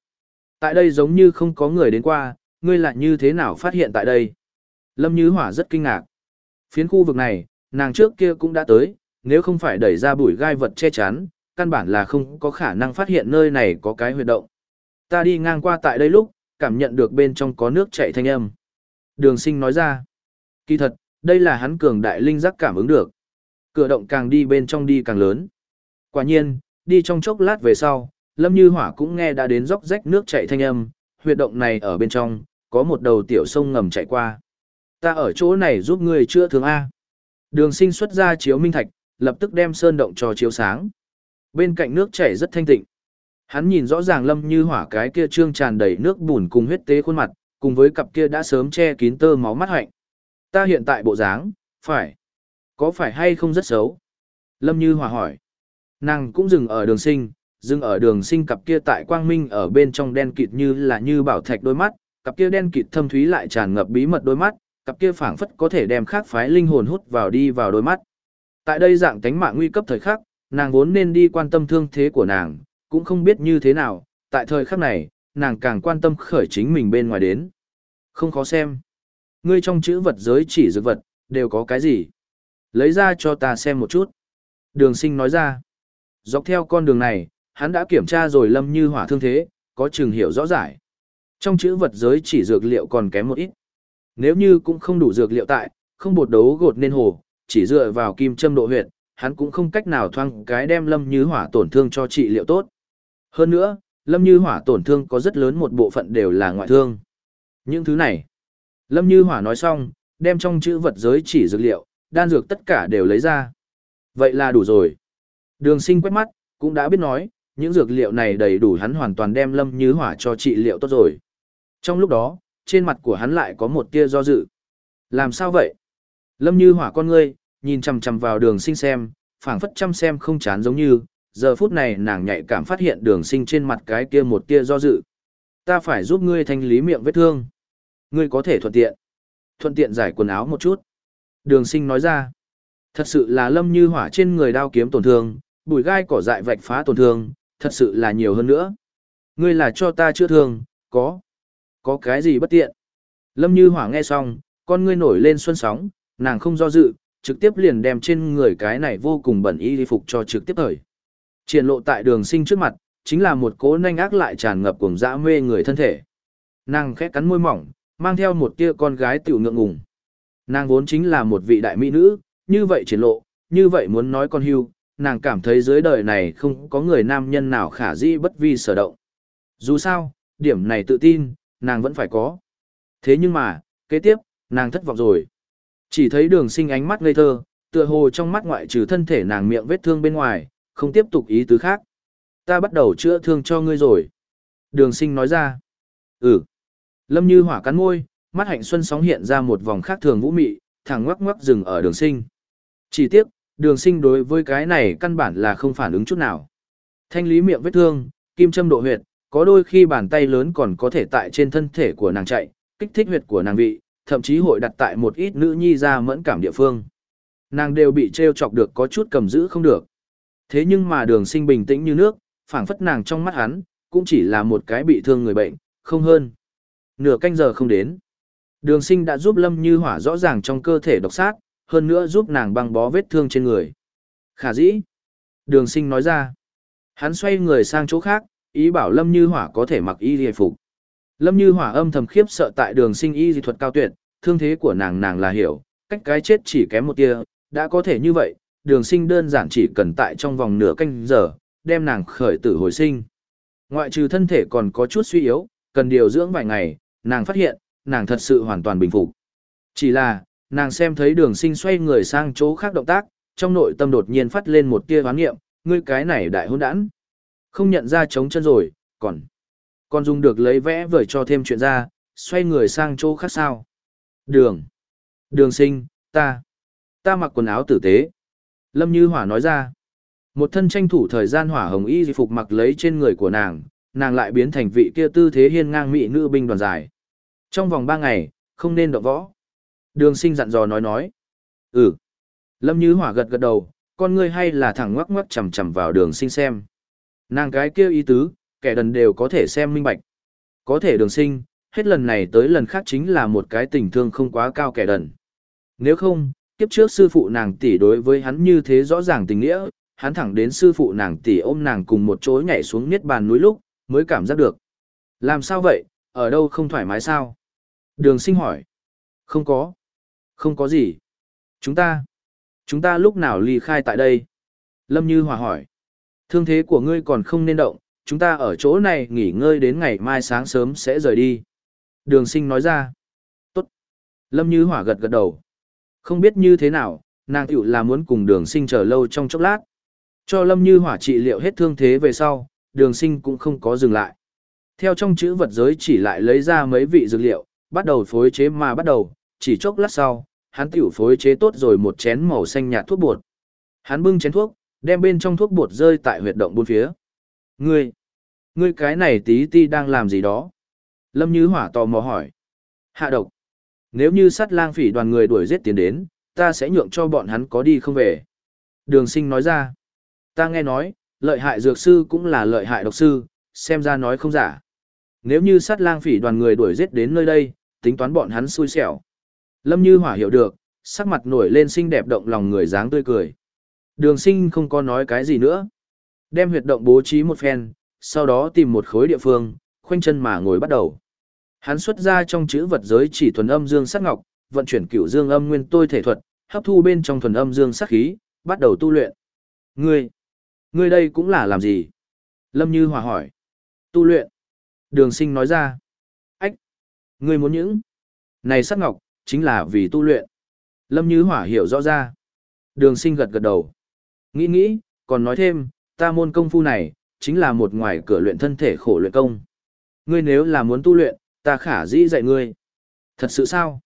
Tại đây giống như không có người đến qua, ngươi lại như thế nào phát hiện tại đây? Lâm Như Hỏa rất kinh ngạc. Phiến khu vực này, nàng trước kia cũng đã tới, nếu không phải đẩy ra bụi gai vật che chắn, căn bản là không có khả năng phát hiện nơi này có cái huyệt động. Ta đi ngang qua tại đây lúc, cảm nhận được bên trong có nước chảy thanh âm. Đường sinh nói ra. Kỳ thật, đây là hắn cường đại linh giác cảm ứng được. Cửa động càng đi bên trong đi càng lớn. Quả nhiên, đi trong chốc lát về sau, Lâm Như Hỏa cũng nghe đã đến róc rách nước chảy thanh âm, huyệt động này ở bên trong, có một đầu tiểu sông ngầm chạy qua. Ta ở chỗ này giúp ngươi chữa thương A. Đường sinh xuất ra chiếu minh thạch, lập tức đem sơn động cho chiếu sáng. Bên cạnh nước chảy rất thanh tịnh. Hắn nhìn rõ ràng Lâm Như Hỏa cái kia trương tràn đầy nước bùn cùng huyết tế khuôn mặt, cùng với cặp kia đã sớm che kín tơ máu mắt hạnh. Ta hiện tại bộ dáng, phải. Có phải hay không rất xấu? Lâm Như Hòa hỏi. Nàng cũng dừng ở đường sinh, dừng ở đường sinh cặp kia tại quang minh ở bên trong đen kịt như là như bảo thạch đôi mắt, cặp kia đen kịt thâm thúy lại tràn ngập bí mật đôi mắt, cặp kia phảng phất có thể đem khác phái linh hồn hút vào đi vào đôi mắt. Tại đây dạng tánh mạng nguy cấp thời khắc, nàng vốn nên đi quan tâm thương thế của nàng, cũng không biết như thế nào, tại thời khắc này, nàng càng quan tâm khởi chính mình bên ngoài đến. Không khó xem. Ngươi trong chữ vật giới chỉ dược vật, đều có cái gì? Lấy ra cho ta xem một chút. Đường sinh nói ra. Dọc theo con đường này, hắn đã kiểm tra rồi lâm như hỏa thương thế, có trường hiểu rõ rải. Trong chữ vật giới chỉ dược liệu còn kém một ít. Nếu như cũng không đủ dược liệu tại, không bột đấu gột nên hồ, chỉ dựa vào kim châm độ huyệt, hắn cũng không cách nào thoang cái đem lâm như hỏa tổn thương cho trị liệu tốt. Hơn nữa, lâm như hỏa tổn thương có rất lớn một bộ phận đều là ngoại thương. Những thứ này, lâm như hỏa nói xong, đem trong chữ vật giới chỉ dược liệu, đan dược tất cả đều lấy ra. Vậy là đủ rồi. Đường sinh quét mắt, cũng đã biết nói, những dược liệu này đầy đủ hắn hoàn toàn đem lâm như hỏa cho trị liệu tốt rồi. Trong lúc đó, trên mặt của hắn lại có một tia do dự. Làm sao vậy? Lâm như hỏa con ngươi, nhìn chằm chằm vào đường sinh xem, phảng phất chăm xem không chán giống như, giờ phút này nàng nhạy cảm phát hiện đường sinh trên mặt cái kia một tia do dự. Ta phải giúp ngươi thanh lý miệng vết thương. Ngươi có thể thuận tiện. Thuận tiện giải quần áo một chút. Đường sinh nói ra. Thật sự là lâm như hỏa trên người đao kiếm tổn thương, bùi gai cỏ dại vạch phá tổn thương, thật sự là nhiều hơn nữa. Ngươi là cho ta chữa thương, có. Có cái gì bất tiện? Lâm như hỏa nghe xong, con ngươi nổi lên xuân sóng, nàng không do dự, trực tiếp liền đem trên người cái này vô cùng bẩn y phục cho trực tiếp thời. Triển lộ tại đường sinh trước mặt, chính là một cố nanh ác lại tràn ngập cùng dã mê người thân thể. Nàng khẽ cắn môi mỏng, mang theo một tia con gái tiểu ngượng ngùng. Nàng vốn chính là một vị đại mỹ nữ, như vậy triển lộ, như vậy muốn nói con hưu, nàng cảm thấy dưới đời này không có người nam nhân nào khả dĩ bất vi sở động. Dù sao, điểm này tự tin, nàng vẫn phải có. Thế nhưng mà, kế tiếp, nàng thất vọng rồi. Chỉ thấy đường sinh ánh mắt ngây thơ, tựa hồ trong mắt ngoại trừ thân thể nàng miệng vết thương bên ngoài, không tiếp tục ý tứ khác. Ta bắt đầu chữa thương cho ngươi rồi. Đường sinh nói ra. Ừ. Lâm như hỏa cắn môi, mắt hạnh xuân sóng hiện ra một vòng khác thường vũ mị, thẳng ngoắc ngoắc dừng ở đường sinh. Chỉ tiếc, đường sinh đối với cái này căn bản là không phản ứng chút nào. Thanh lý miệng vết thương, kim châm độ huyệt, có đôi khi bàn tay lớn còn có thể tại trên thân thể của nàng chạy, kích thích huyệt của nàng vị, thậm chí hội đặt tại một ít nữ nhi ra mẫn cảm địa phương. Nàng đều bị treo chọc được có chút cầm giữ không được. Thế nhưng mà đường sinh bình tĩnh như nước, phản phất nàng trong mắt hắn, cũng chỉ là một cái bị thương người bệnh, không hơn. Nửa canh giờ không đến. Đường sinh đã giúp Lâm Như Hỏa rõ ràng trong cơ thể độc sát, hơn nữa giúp nàng băng bó vết thương trên người. Khả dĩ. Đường sinh nói ra. Hắn xoay người sang chỗ khác, ý bảo Lâm Như Hỏa có thể mặc y hề phục. Lâm Như Hỏa âm thầm khiếp sợ tại đường sinh y dị thuật cao tuyệt, thương thế của nàng nàng là hiểu, cách cái chết chỉ kém một tia, đã có thể như vậy, đường sinh đơn giản chỉ cần tại trong vòng nửa canh giờ, đem nàng khởi tử hồi sinh. Ngoại trừ thân thể còn có chút suy yếu, cần điều dưỡng vài ngày, nàng phát hiện, nàng thật sự hoàn toàn bình phục. Chỉ là, nàng xem thấy đường sinh xoay người sang chỗ khác động tác, trong nội tâm đột nhiên phát lên một tia hoán nghiệm, ngươi cái này đại hôn đản Không nhận ra chống chân rồi, còn còn dùng được lấy vẽ vời cho thêm chuyện ra, xoay người sang chỗ khác sao. Đường. Đường sinh, ta. Ta mặc quần áo tử tế. Lâm Như Hỏa nói ra. Một thân tranh thủ thời gian hỏa hồng y phục mặc lấy trên người của nàng, nàng lại biến thành vị kia tư thế hiên ngang mỹ nữ binh đoàn dài. Trong vòng ba ngày, không nên động võ. Đường sinh dặn dò nói nói. Ừ. Lâm Như Hỏa gật gật đầu, con ngươi hay là thẳng ngoắc ngoắc chầm chầm vào đường sinh xem. Nàng cái kia ý tứ, kẻ đần đều có thể xem minh bạch. Có thể đường sinh, hết lần này tới lần khác chính là một cái tình thương không quá cao kẻ đần. Nếu không, kiếp trước sư phụ nàng tỷ đối với hắn như thế rõ ràng tình nghĩa, hắn thẳng đến sư phụ nàng tỷ ôm nàng cùng một chỗ nhảy xuống niết bàn núi lúc, mới cảm giác được. Làm sao vậy, ở đâu không thoải mái sao? Đường sinh hỏi. Không có. Không có gì. Chúng ta. Chúng ta lúc nào ly khai tại đây? Lâm Như Hòa hỏi. Thương thế của ngươi còn không nên động, chúng ta ở chỗ này nghỉ ngơi đến ngày mai sáng sớm sẽ rời đi. Đường sinh nói ra. Tốt. Lâm Như Hỏa gật gật đầu. Không biết như thế nào, nàng tiểu là muốn cùng đường sinh chờ lâu trong chốc lát. Cho Lâm Như Hỏa trị liệu hết thương thế về sau, đường sinh cũng không có dừng lại. Theo trong chữ vật giới chỉ lại lấy ra mấy vị dược liệu, bắt đầu phối chế mà bắt đầu, chỉ chốc lát sau, hắn tiểu phối chế tốt rồi một chén màu xanh nhạt thuốc bột. Hắn bưng chén thuốc, đem bên trong thuốc bột rơi tại huyệt động bốn phía. Ngươi, ngươi cái này tí ti đang làm gì đó? Lâm Như Hỏa tò mò hỏi. Hạ độc. Nếu như sát lang phỉ đoàn người đuổi giết tiến đến, ta sẽ nhượng cho bọn hắn có đi không về. Đường sinh nói ra. Ta nghe nói, lợi hại dược sư cũng là lợi hại độc sư, xem ra nói không giả. Nếu như sát lang phỉ đoàn người đuổi giết đến nơi đây, tính toán bọn hắn xui xẻo. Lâm Như Hỏa hiểu được, sắc mặt nổi lên xinh đẹp động lòng người dáng tươi cười. Đường sinh không có nói cái gì nữa. Đem huyệt động bố trí một phen, sau đó tìm một khối địa phương, khoanh chân mà ngồi bắt đầu. Hắn xuất ra trong chữ vật giới chỉ thuần âm dương sắc ngọc, vận chuyển cửu dương âm nguyên tôi thể thuật, hấp thu bên trong thuần âm dương sắc khí, bắt đầu tu luyện. Ngươi, ngươi đây cũng là làm gì? Lâm Như Hòa hỏi. Tu luyện. Đường sinh nói ra. Ách, ngươi muốn những. Này sắc ngọc, chính là vì tu luyện. Lâm Như Hỏa hiểu rõ ra. Đường sinh gật gật đầu. Nghĩ nghĩ, còn nói thêm, ta môn công phu này, chính là một ngoài cửa luyện thân thể khổ luyện công. Ngươi nếu là muốn tu luyện, ta khả dĩ dạy ngươi. Thật sự sao?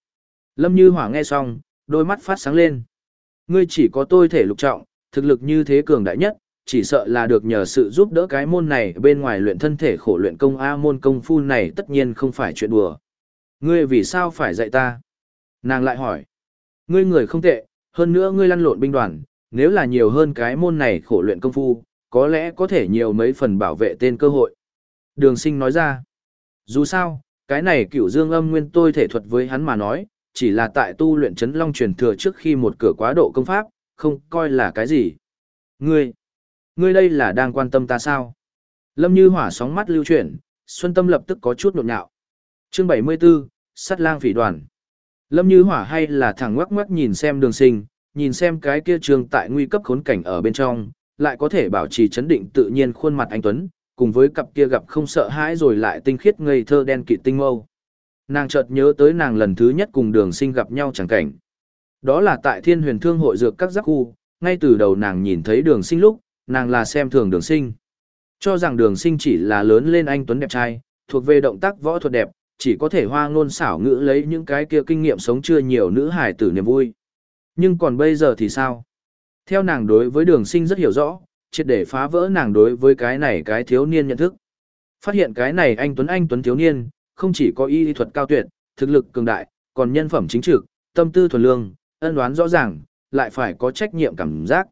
Lâm Như Hỏa nghe xong, đôi mắt phát sáng lên. Ngươi chỉ có tôi thể lục trọng, thực lực như thế cường đại nhất, chỉ sợ là được nhờ sự giúp đỡ cái môn này bên ngoài luyện thân thể khổ luyện công A môn công phu này tất nhiên không phải chuyện đùa. Ngươi vì sao phải dạy ta? Nàng lại hỏi. Ngươi người không tệ, hơn nữa ngươi lăn lộn binh đoàn, nếu là nhiều hơn cái môn này khổ luyện công phu, có lẽ có thể nhiều mấy phần bảo vệ tên cơ hội. Đường sinh nói ra. Dù sao, cái này cửu dương âm nguyên tôi thể thuật với hắn mà nói, chỉ là tại tu luyện chấn long truyền thừa trước khi một cửa quá độ công pháp, không coi là cái gì. Ngươi, ngươi đây là đang quan tâm ta sao? Lâm như hỏa sóng mắt lưu chuyển, Xuân Tâm lập tức có chút nhộn nhạo. chương 74, sắt lang phỉ đoàn. Lâm như hỏa hay là thẳng ngoắc ngoắc nhìn xem đường sinh, nhìn xem cái kia trường tại nguy cấp khốn cảnh ở bên trong, lại có thể bảo trì chấn định tự nhiên khuôn mặt anh Tuấn, cùng với cặp kia gặp không sợ hãi rồi lại tinh khiết ngây thơ đen kịt tinh mâu. Nàng chợt nhớ tới nàng lần thứ nhất cùng đường sinh gặp nhau chẳng cảnh. Đó là tại thiên huyền thương hội dược các giác khu, ngay từ đầu nàng nhìn thấy đường sinh lúc, nàng là xem thường đường sinh. Cho rằng đường sinh chỉ là lớn lên anh Tuấn đẹp trai, thuộc về động tác võ thuật đẹp, chỉ có thể hoa ngôn xảo ngữ lấy những cái kia kinh nghiệm sống chưa nhiều nữ hải tử niềm vui. Nhưng còn bây giờ thì sao? Theo nàng đối với đường sinh rất hiểu rõ, triệt để phá vỡ nàng đối với cái này cái thiếu niên nhận thức. Phát hiện cái này anh Tuấn Anh Tuấn thiếu niên, không chỉ có y thuật cao tuyệt, thực lực cường đại, còn nhân phẩm chính trực, tâm tư thuần lương, ân đoán rõ ràng, lại phải có trách nhiệm cảm giác.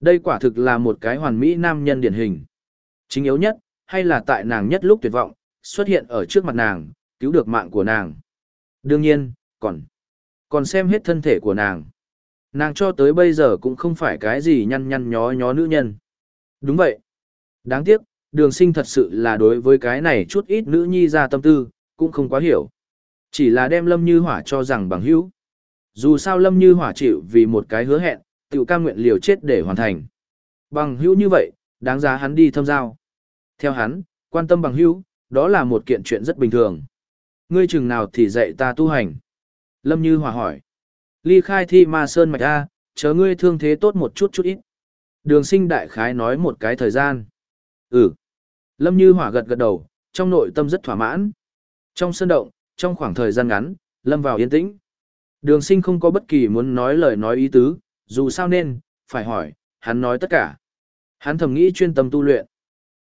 Đây quả thực là một cái hoàn mỹ nam nhân điển hình. Chính yếu nhất, hay là tại nàng nhất lúc tuyệt vọng, xuất hiện ở trước mặt nàng, cứu được mạng của nàng. Đương nhiên, còn, còn xem hết thân thể của nàng. Nàng cho tới bây giờ cũng không phải cái gì nhăn nhăn nhó nhó nữ nhân. Đúng vậy. Đáng tiếc, đường sinh thật sự là đối với cái này chút ít nữ nhi ra tâm tư, cũng không quá hiểu. Chỉ là đem Lâm Như Hỏa cho rằng bằng hữu. Dù sao Lâm Như Hỏa chịu vì một cái hứa hẹn, tự ca nguyện liều chết để hoàn thành. Bằng hữu như vậy, đáng giá hắn đi thâm giao. Theo hắn, quan tâm bằng hữu, đó là một kiện chuyện rất bình thường. Ngươi chừng nào thì dạy ta tu hành? Lâm Như Hòa hỏi. Ly khai thi ma sơn mạch A, chờ ngươi thương thế tốt một chút chút ít. Đường sinh đại khái nói một cái thời gian. Ừ. Lâm Như Hỏa gật gật đầu, trong nội tâm rất thỏa mãn. Trong sân động, trong khoảng thời gian ngắn, Lâm vào yên tĩnh. Đường sinh không có bất kỳ muốn nói lời nói ý tứ, dù sao nên, phải hỏi, hắn nói tất cả. Hắn thầm nghĩ chuyên tâm tu luyện.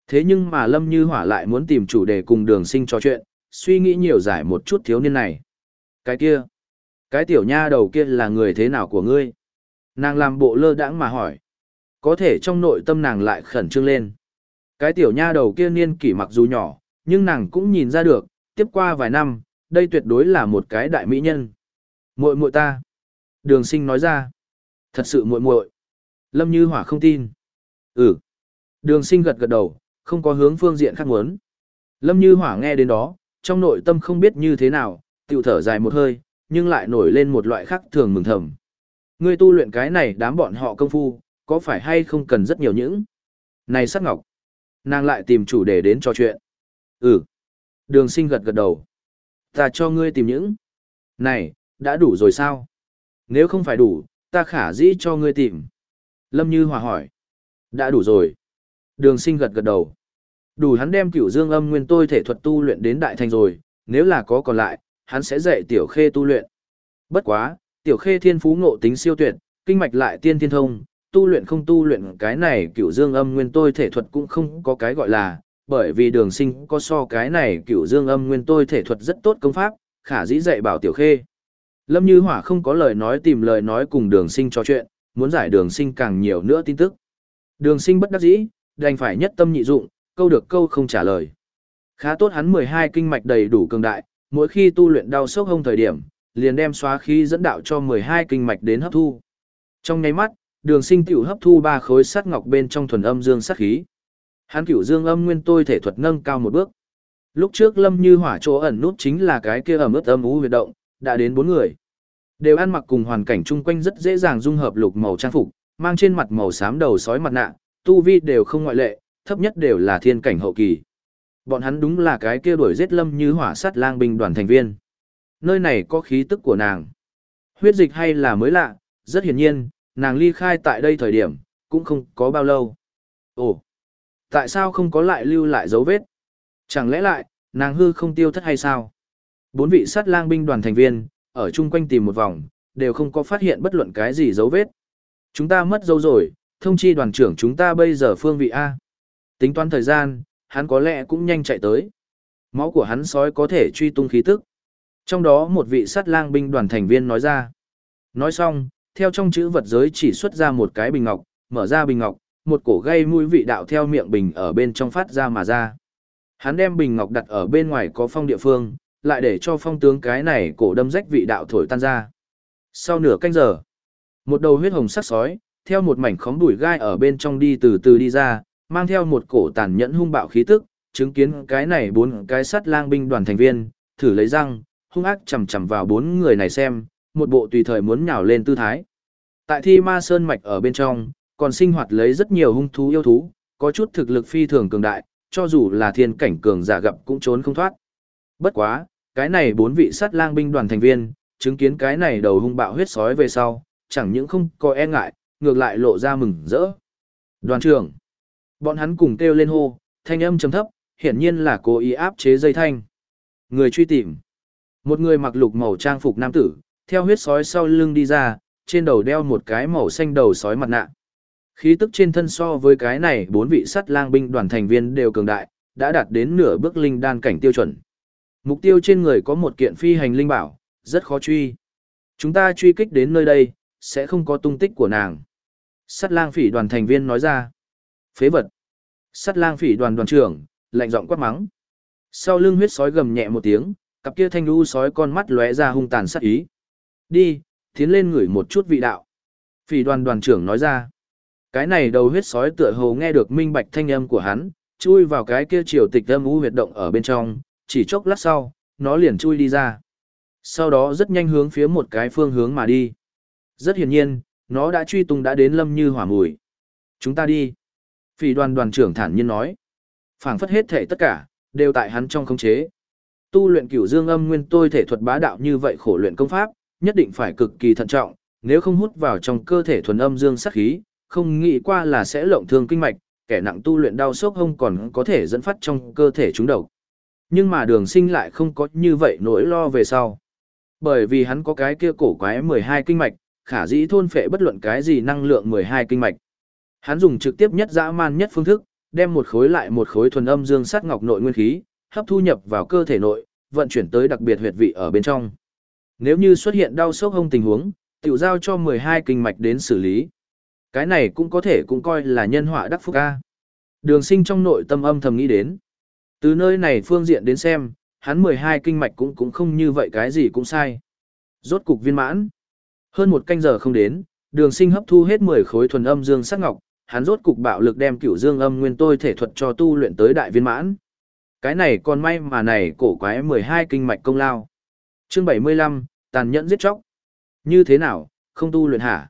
Thế nhưng mà Lâm Như Hỏa lại muốn tìm chủ đề cùng đường sinh trò chuyện, suy nghĩ nhiều giải một chút thiếu niên này. Cái kia, cái tiểu nha đầu kia là người thế nào của ngươi? Nàng làm bộ lơ đãng mà hỏi. Có thể trong nội tâm nàng lại khẩn trương lên. Cái tiểu nha đầu kia niên kỷ mặc dù nhỏ, nhưng nàng cũng nhìn ra được, tiếp qua vài năm, đây tuyệt đối là một cái đại mỹ nhân. Muội muội ta. Đường sinh nói ra. Thật sự muội muội Lâm Như Hỏa không tin. Ừ. Đường sinh gật gật đầu, không có hướng phương diện khác muốn. Lâm Như Hỏa nghe đến đó, trong nội tâm không biết như thế nào, tiểu thở dài một hơi, nhưng lại nổi lên một loại khác thường mừng thầm. Ngươi tu luyện cái này đám bọn họ công phu, có phải hay không cần rất nhiều những? Này sắc ngọc. Nàng lại tìm chủ đề đến trò chuyện. Ừ. Đường sinh gật gật đầu. Ta cho ngươi tìm những. Này, đã đủ rồi sao? Nếu không phải đủ, ta khả dĩ cho ngươi tìm. Lâm Như Hòa hỏi. Đã đủ rồi. Đường sinh gật gật đầu. Đủ hắn đem cửu dương âm nguyên tôi thể thuật tu luyện đến đại thành rồi, nếu là có còn lại, hắn sẽ dạy tiểu khê tu luyện. Bất quá, tiểu khê thiên phú ngộ tính siêu tuyệt, kinh mạch lại tiên thiên thông, tu luyện không tu luyện cái này cửu dương âm nguyên tôi thể thuật cũng không có cái gọi là, bởi vì đường sinh có so cái này cửu dương âm nguyên tôi thể thuật rất tốt công pháp, khả dĩ dạy bảo tiểu khê. Lâm Như Hỏa không có lời nói tìm lời nói cùng đường sinh trò chuyện, muốn giải đường sinh càng nhiều nữa tin tức. Đường sinh bất đắc dĩ, đành phải nhất tâm nhị dụng, câu được câu không trả lời. Khá tốt hắn 12 kinh mạch đầy đủ cường đại, mỗi khi tu luyện đau sốc hông thời điểm, liền đem xóa khí dẫn đạo cho 12 kinh mạch đến hấp thu. Trong nháy mắt, đường sinh tiểu hấp thu ba khối sắt ngọc bên trong thuần âm dương sát khí. Hắn cửu dương âm nguyên tôi thể thuật nâng cao một bước. Lúc trước Lâm Như Hỏa chỗ ẩn nút chính là cái kia ẩm ướt âm ú huyệt động, đã đến bốn người. Đều ăn mặc cùng hoàn cảnh chung quanh rất dễ dàng dung hợp lục màu trang phục, mang trên mặt màu xám đầu sói mặt nạ, tu vi đều không ngoại lệ, thấp nhất đều là thiên cảnh hậu kỳ. Bọn hắn đúng là cái kia đuổi giết Lâm Như Hỏa sát lang binh đoàn thành viên. Nơi này có khí tức của nàng. Huyết dịch hay là mới lạ, rất hiển nhiên, nàng ly khai tại đây thời điểm, cũng không có bao lâu. Ồ, tại sao không có lại lưu lại dấu vết? Chẳng lẽ lại, nàng hư không tiêu thất hay sao? Bốn vị sát lang binh đoàn thành viên, ở chung quanh tìm một vòng, đều không có phát hiện bất luận cái gì dấu vết. Chúng ta mất dấu rồi, thông chi đoàn trưởng chúng ta bây giờ phương vị A. Tính toán thời gian, hắn có lẽ cũng nhanh chạy tới. Máu của hắn sói có thể truy tung khí tức. Trong đó một vị sát lang binh đoàn thành viên nói ra. Nói xong, theo trong chữ vật giới chỉ xuất ra một cái bình ngọc, mở ra bình ngọc, một cổ gây mũi vị đạo theo miệng bình ở bên trong phát ra mà ra. Hắn đem bình ngọc đặt ở bên ngoài có phong địa phương, lại để cho phong tướng cái này cổ đâm rách vị đạo thổi tan ra. Sau nửa canh giờ, một đầu huyết hồng sắc sói, theo một mảnh khóm đuổi gai ở bên trong đi từ từ đi ra, mang theo một cổ tàn nhẫn hung bạo khí tức, chứng kiến cái này bốn cái sắt lang binh đoàn thành viên, thử lấy răng, hung ác chầm chầm vào bốn người này xem, một bộ tùy thời muốn nhào lên tư thái. Tại thi ma sơn mạch ở bên trong, còn sinh hoạt lấy rất nhiều hung thú yêu thú, có chút thực lực phi thường cường đại, cho dù là thiên cảnh cường giả gặp cũng trốn không thoát. Bất quá, cái này bốn vị sát lang binh đoàn thành viên, chứng kiến cái này đầu hung bạo huyết sói về sau, chẳng những không có e ngại, ngược lại lộ ra mừng rỡ. Đoàn trưởng, bọn hắn cùng kêu lên hô, thanh âm trầm thấp, hiển nhiên là cố ý áp chế dây thanh. Người truy tìm. Một người mặc lục màu trang phục nam tử, theo huyết sói sau lưng đi ra, trên đầu đeo một cái màu xanh đầu sói mặt nạ. Khí tức trên thân so với cái này bốn vị sắt lang binh đoàn thành viên đều cường đại, đã đạt đến nửa bước linh đan cảnh tiêu chuẩn. Mục tiêu trên người có một kiện phi hành linh bảo, rất khó truy. Chúng ta truy kích đến nơi đây, sẽ không có tung tích của nàng. Sắt lang phỉ đoàn thành viên nói ra. Phế vật. Sắt lang phỉ đoàn đoàn trưởng, lạnh giọng quát mắng. Sau lưng huyết sói gầm nhẹ một tiếng, cặp kia thanh đu sói con mắt lóe ra hung tàn sát ý. Đi, tiến lên ngửi một chút vị đạo. Phỉ đoàn đoàn trưởng nói ra. Cái này đầu huyết sói tựa hồ nghe được minh bạch thanh âm của hắn, chui vào cái kia triều tịch âm u huyệt động ở bên trong, chỉ chốc lát sau, nó liền chui đi ra. Sau đó rất nhanh hướng phía một cái phương hướng mà đi. Rất hiển nhiên, nó đã truy tung đã đến lâm như hỏa mùi. Chúng ta đi. Phỉ đoàn đoàn trưởng thản nhiên nói. phảng phất hết thể tất cả, đều tại hắn trong khống chế. Tu luyện cửu dương âm nguyên tôi thể thuật bá đạo như vậy khổ luyện công pháp, nhất định phải cực kỳ thận trọng, nếu không hút vào trong cơ thể thuần âm dương sát khí, không nghĩ qua là sẽ lộng thương kinh mạch, kẻ nặng tu luyện đau sốc hông còn có thể dẫn phát trong cơ thể chúng độc. Nhưng mà đường sinh lại không có như vậy nỗi lo về sau. Bởi vì hắn có cái kia cổ quái 12 kinh mạch, khả dĩ thôn phệ bất luận cái gì năng lượng 12 kinh mạch. Hắn dùng trực tiếp nhất dã man nhất phương thức, đem một khối lại một khối thuần âm dương sát ngọc nội nguyên khí, hấp thu nhập vào cơ thể nội, vận chuyển tới đặc biệt huyệt vị ở bên trong. Nếu như xuất hiện đau sốc hông tình huống, tiểu giao cho 12 kinh mạch đến xử lý. Cái này cũng có thể cũng coi là nhân họa đắc phúc ca. Đường sinh trong nội tâm âm thầm nghĩ đến. Từ nơi này phương diện đến xem, hắn 12 kinh mạch cũng cũng không như vậy cái gì cũng sai. Rốt cục viên mãn. Hơn một canh giờ không đến, đường sinh hấp thu hết 10 khối thuần âm dương sắc ngọc, hắn rốt cục bạo lực đem cửu dương âm nguyên tôi thể thuật cho tu luyện tới đại viên mãn. Cái này còn may mà này cổ quái 12 kinh mạch công lao. Chương 75, tàn nhẫn giết chóc. Như thế nào, không tu luyện hả?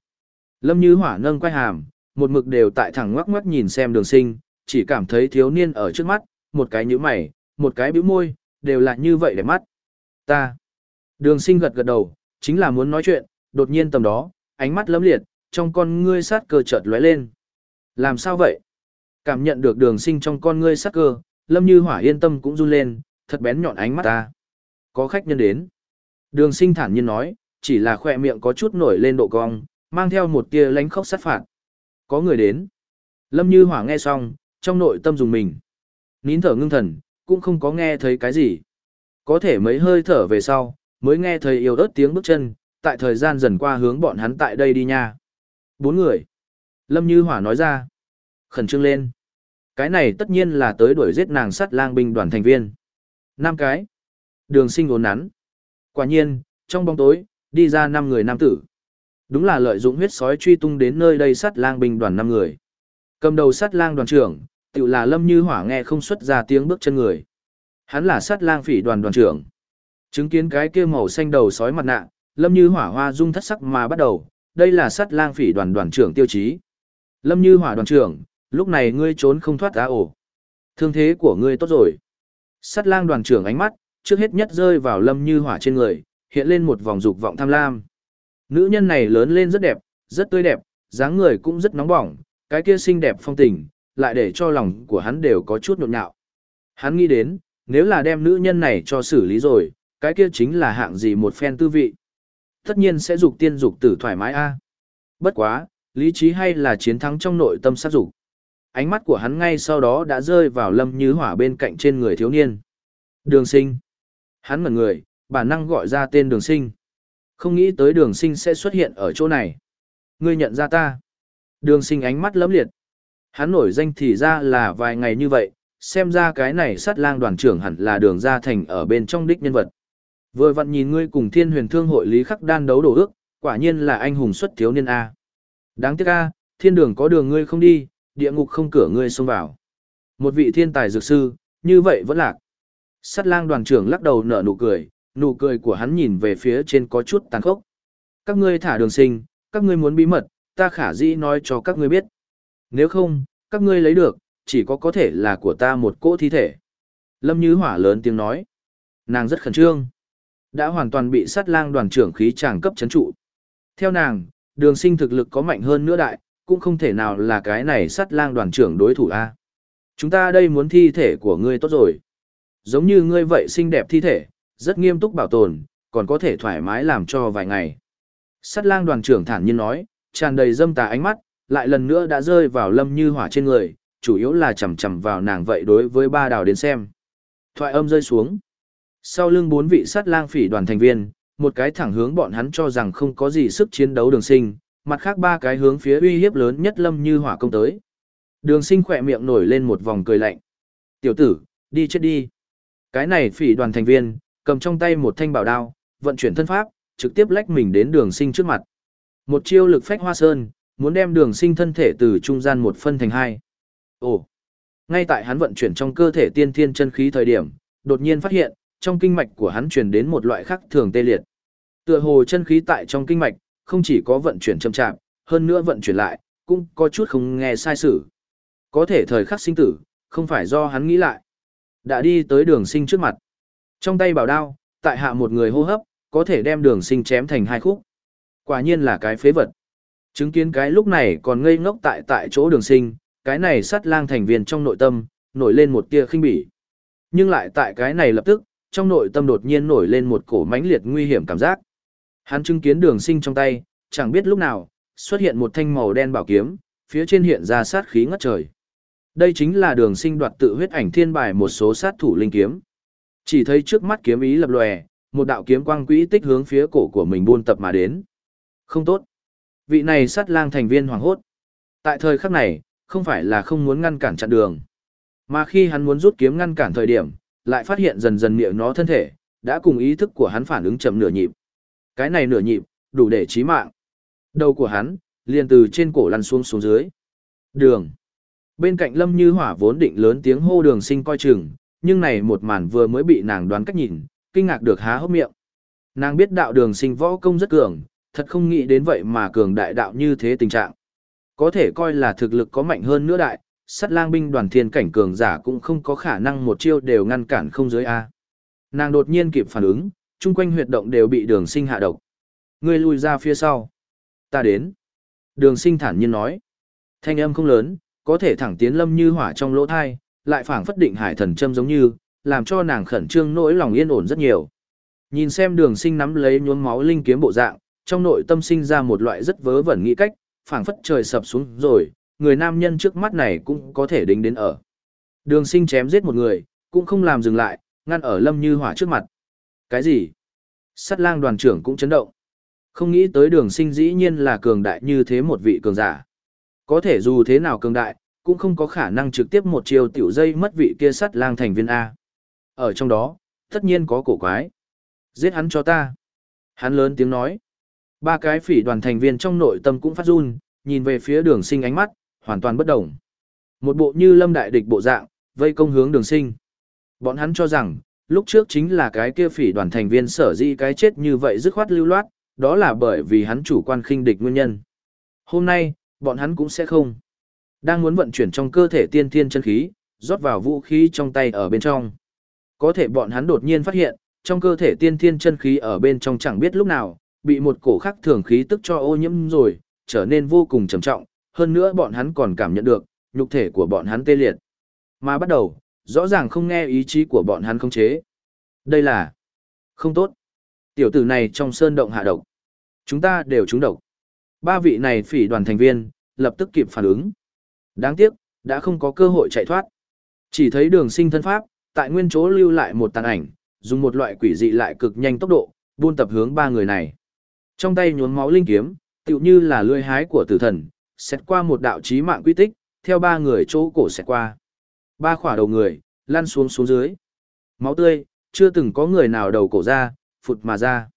Lâm Như Hỏa nâng quay hàm, một mực đều tại thẳng ngoắc ngoắc nhìn xem đường sinh, chỉ cảm thấy thiếu niên ở trước mắt, một cái nhíu mày, một cái bĩu môi, đều là như vậy để mắt. Ta. Đường sinh gật gật đầu, chính là muốn nói chuyện, đột nhiên tầm đó, ánh mắt lấm liệt, trong con ngươi sát cơ chợt lóe lên. Làm sao vậy? Cảm nhận được đường sinh trong con ngươi sát cơ, Lâm Như Hỏa yên tâm cũng run lên, thật bén nhọn ánh mắt ta. Có khách nhân đến. Đường sinh thản nhiên nói, chỉ là khỏe miệng có chút nổi lên độ cong, mang theo một tia lánh khóc sát phạt. Có người đến. Lâm Như Hỏa nghe xong, trong nội tâm dùng mình. Nín thở ngưng thần, cũng không có nghe thấy cái gì. Có thể mấy hơi thở về sau, mới nghe thấy yêu ớt tiếng bước chân, tại thời gian dần qua hướng bọn hắn tại đây đi nha. Bốn người. Lâm Như Hỏa nói ra. Khẩn trương lên. Cái này tất nhiên là tới đuổi giết nàng sắt lang binh đoàn thành viên. Năm cái. Đường sinh ốn nắn. Quả nhiên, trong bóng tối, đi ra năm người nam tử. Đúng là lợi dụng huyết sói truy tung đến nơi đây sắt lang binh đoàn năm người. Cầm đầu sắt lang đoàn trưởng, tự là Lâm Như Hỏa nghe không xuất ra tiếng bước chân người. Hắn là sắt lang phỉ đoàn đoàn trưởng. Chứng kiến cái kia màu xanh đầu sói mặt nạ, Lâm Như Hỏa hoa dung thất sắc mà bắt đầu, đây là sắt lang phỉ đoàn đoàn trưởng tiêu chí. Lâm Như Hỏa đoàn trưởng, lúc này ngươi trốn không thoát ra ổ. Thương thế của ngươi tốt rồi. Sắt lang đoàn trưởng ánh mắt, trước hết nhất rơi vào Lâm Như Hỏa trên người, hiện lên một vòng dục vọng tham lam. Nữ nhân này lớn lên rất đẹp, rất tươi đẹp, dáng người cũng rất nóng bỏng, cái kia xinh đẹp phong tình, lại để cho lòng của hắn đều có chút nhộn nhạo. Hắn nghĩ đến, nếu là đem nữ nhân này cho xử lý rồi, cái kia chính là hạng gì một phen tư vị. Tất nhiên sẽ dục tiên dục tử thoải mái a. Bất quá, lý trí hay là chiến thắng trong nội tâm sát dục. Ánh mắt của hắn ngay sau đó đã rơi vào lâm như hỏa bên cạnh trên người thiếu niên. Đường sinh. Hắn ngẩn người, bản năng gọi ra tên đường sinh. Không nghĩ tới đường sinh sẽ xuất hiện ở chỗ này. Ngươi nhận ra ta. Đường sinh ánh mắt lấm liệt. Hắn nổi danh thì ra là vài ngày như vậy, xem ra cái này sát lang đoàn trưởng hẳn là đường ra thành ở bên trong đích nhân vật. Vừa vặn nhìn ngươi cùng thiên huyền thương hội lý khắc đan đấu đổ ước, quả nhiên là anh hùng xuất thiếu niên A. Đáng tiếc A, thiên đường có đường ngươi không đi, địa ngục không cửa ngươi xông vào. Một vị thiên tài dược sư, như vậy vẫn lạc. Sát lang đoàn trưởng lắc đầu nở nụ cười, nụ cười của hắn nhìn về phía trên có chút tàn khốc. Các ngươi thả đường sinh, các ngươi muốn bí mật, ta khả dĩ nói cho các ngươi biết. Nếu không, các ngươi lấy được, chỉ có có thể là của ta một cỗ thi thể. Lâm Như Hỏa lớn tiếng nói. Nàng rất khẩn trương. Đã hoàn toàn bị sát lang đoàn trưởng khí tràng cấp chấn trụ. Theo nàng, đường sinh thực lực có mạnh hơn nữa đại, cũng không thể nào là cái này sát lang đoàn trưởng đối thủ A. Chúng ta đây muốn thi thể của ngươi tốt rồi. Giống như ngươi vậy xinh đẹp thi thể, rất nghiêm túc bảo tồn, còn có thể thoải mái làm cho vài ngày. Sát lang đoàn trưởng thản nhiên nói, tràn đầy dâm tà ánh mắt, lại lần nữa đã rơi vào lâm như hỏa trên người, chủ yếu là chầm chầm vào nàng vậy đối với ba đào đến xem. Thoại âm rơi xuống. Sau lưng bốn vị sát lang phỉ đoàn thành viên, một cái thẳng hướng bọn hắn cho rằng không có gì sức chiến đấu đường sinh, mặt khác ba cái hướng phía uy hiếp lớn nhất lâm như hỏa công tới. Đường sinh khỏe miệng nổi lên một vòng cười lạnh. Tiểu tử, đi chết đi. Cái này phỉ đoàn thành viên, cầm trong tay một thanh bảo đao, vận chuyển thân pháp, trực tiếp lách mình đến đường sinh trước mặt. Một chiêu lực phách hoa sơn, muốn đem đường sinh thân thể từ trung gian một phân thành hai. Ồ! Ngay tại hắn vận chuyển trong cơ thể tiên thiên chân khí thời điểm, đột nhiên phát hiện, trong kinh mạch của hắn truyền đến một loại khác thường tê liệt. Tựa hồ chân khí tại trong kinh mạch, không chỉ có vận chuyển chậm chạp, hơn nữa vận chuyển lại, cũng có chút không nghe sai sự. Có thể thời khắc sinh tử, không phải do hắn nghĩ lại. Đã đi tới đường sinh trước mặt. Trong tay bảo đao, tại hạ một người hô hấp, có thể đem đường sinh chém thành hai khúc. Quả nhiên là cái phế vật. Chứng kiến cái lúc này còn ngây ngốc tại tại chỗ đường sinh, cái này sát lang thành viên trong nội tâm, nổi lên một tia khinh bỉ. Nhưng lại tại cái này lập tức, trong nội tâm đột nhiên nổi lên một cổ mãnh liệt nguy hiểm cảm giác. Hắn chứng kiến đường sinh trong tay, chẳng biết lúc nào, xuất hiện một thanh màu đen bảo kiếm, phía trên hiện ra sát khí ngất trời. Đây chính là đường sinh đoạt tự huyết ảnh thiên bài một số sát thủ linh kiếm. Chỉ thấy trước mắt kiếm ý lập lòe, một đạo kiếm quang quỹ tích hướng phía cổ của mình buôn tập mà đến. Không tốt. Vị này sát lang thành viên hoàng hốt. Tại thời khắc này, không phải là không muốn ngăn cản chặn đường. Mà khi hắn muốn rút kiếm ngăn cản thời điểm, lại phát hiện dần dần miệng nó thân thể, đã cùng ý thức của hắn phản ứng chậm nửa nhịp. Cái này nửa nhịp, đủ để chí mạng. Đầu của hắn, liền từ trên cổ lăn xuống xuống dưới. Đường. Bên cạnh Lâm Như Hỏa vốn định lớn tiếng hô đường sinh coi chừng, nhưng này một màn vừa mới bị nàng đoán cách nhìn, kinh ngạc được há hốc miệng. Nàng biết đạo đường sinh võ công rất cường, thật không nghĩ đến vậy mà cường đại đạo như thế tình trạng. Có thể coi là thực lực có mạnh hơn nữa đại, sắt lang binh đoàn thiên cảnh cường giả cũng không có khả năng một chiêu đều ngăn cản không giới A. Nàng đột nhiên kịp phản ứng, chung quanh huyệt động đều bị đường sinh hạ độc. người lùi ra phía sau. Ta đến. Đường sinh thản nhiên nói. Thanh âm không lớn, có thể thẳng tiến lâm như hỏa trong lỗ thai, lại phảng phất định hải thần châm giống như, làm cho nàng khẩn trương nỗi lòng yên ổn rất nhiều. Nhìn xem đường sinh nắm lấy nhuốm máu linh kiếm bộ dạng, trong nội tâm sinh ra một loại rất vớ vẩn nghĩ cách, phảng phất trời sập xuống rồi, người nam nhân trước mắt này cũng có thể đính đến ở. Đường sinh chém giết một người, cũng không làm dừng lại, ngăn ở lâm như hỏa trước mặt. Cái gì? Sát lang đoàn trưởng cũng chấn động. Không nghĩ tới đường sinh dĩ nhiên là cường đại như thế một vị cường giả. Có thể dù thế nào cường đại, cũng không có khả năng trực tiếp một chiều tiểu dây mất vị kia sắt lang thành viên A. Ở trong đó, tất nhiên có cổ quái. Giết hắn cho ta. Hắn lớn tiếng nói. Ba cái phỉ đoàn thành viên trong nội tâm cũng phát run, nhìn về phía đường sinh ánh mắt, hoàn toàn bất động. Một bộ như lâm đại địch bộ dạng, vây công hướng đường sinh. Bọn hắn cho rằng, lúc trước chính là cái kia phỉ đoàn thành viên sở di cái chết như vậy dứt khoát lưu loát, đó là bởi vì hắn chủ quan khinh địch nguyên nhân. Hôm nay, bọn hắn cũng sẽ không. Đang muốn vận chuyển trong cơ thể tiên thiên chân khí, rót vào vũ khí trong tay ở bên trong. Có thể bọn hắn đột nhiên phát hiện, trong cơ thể tiên thiên chân khí ở bên trong chẳng biết lúc nào, bị một cổ khắc thường khí tức cho ô nhiễm rồi, trở nên vô cùng trầm trọng, hơn nữa bọn hắn còn cảm nhận được, nhục thể của bọn hắn tê liệt. Mà bắt đầu, rõ ràng không nghe ý chí của bọn hắn không chế. Đây là không tốt. Tiểu tử này trong sơn động hạ độc. Chúng ta đều trúng độc. Ba vị này phỉ đoàn thành viên, lập tức kịp phản ứng. Đáng tiếc, đã không có cơ hội chạy thoát. Chỉ thấy đường sinh thân pháp, tại nguyên chỗ lưu lại một tàn ảnh, dùng một loại quỷ dị lại cực nhanh tốc độ, buôn tập hướng ba người này. Trong tay nhuốm máu linh kiếm, tựu như là lưỡi hái của tử thần, xét qua một đạo chí mạng quy tích, theo ba người chỗ cổ xét qua. Ba khỏa đầu người, lăn xuống xuống dưới. Máu tươi, chưa từng có người nào đầu cổ ra, phụt mà ra.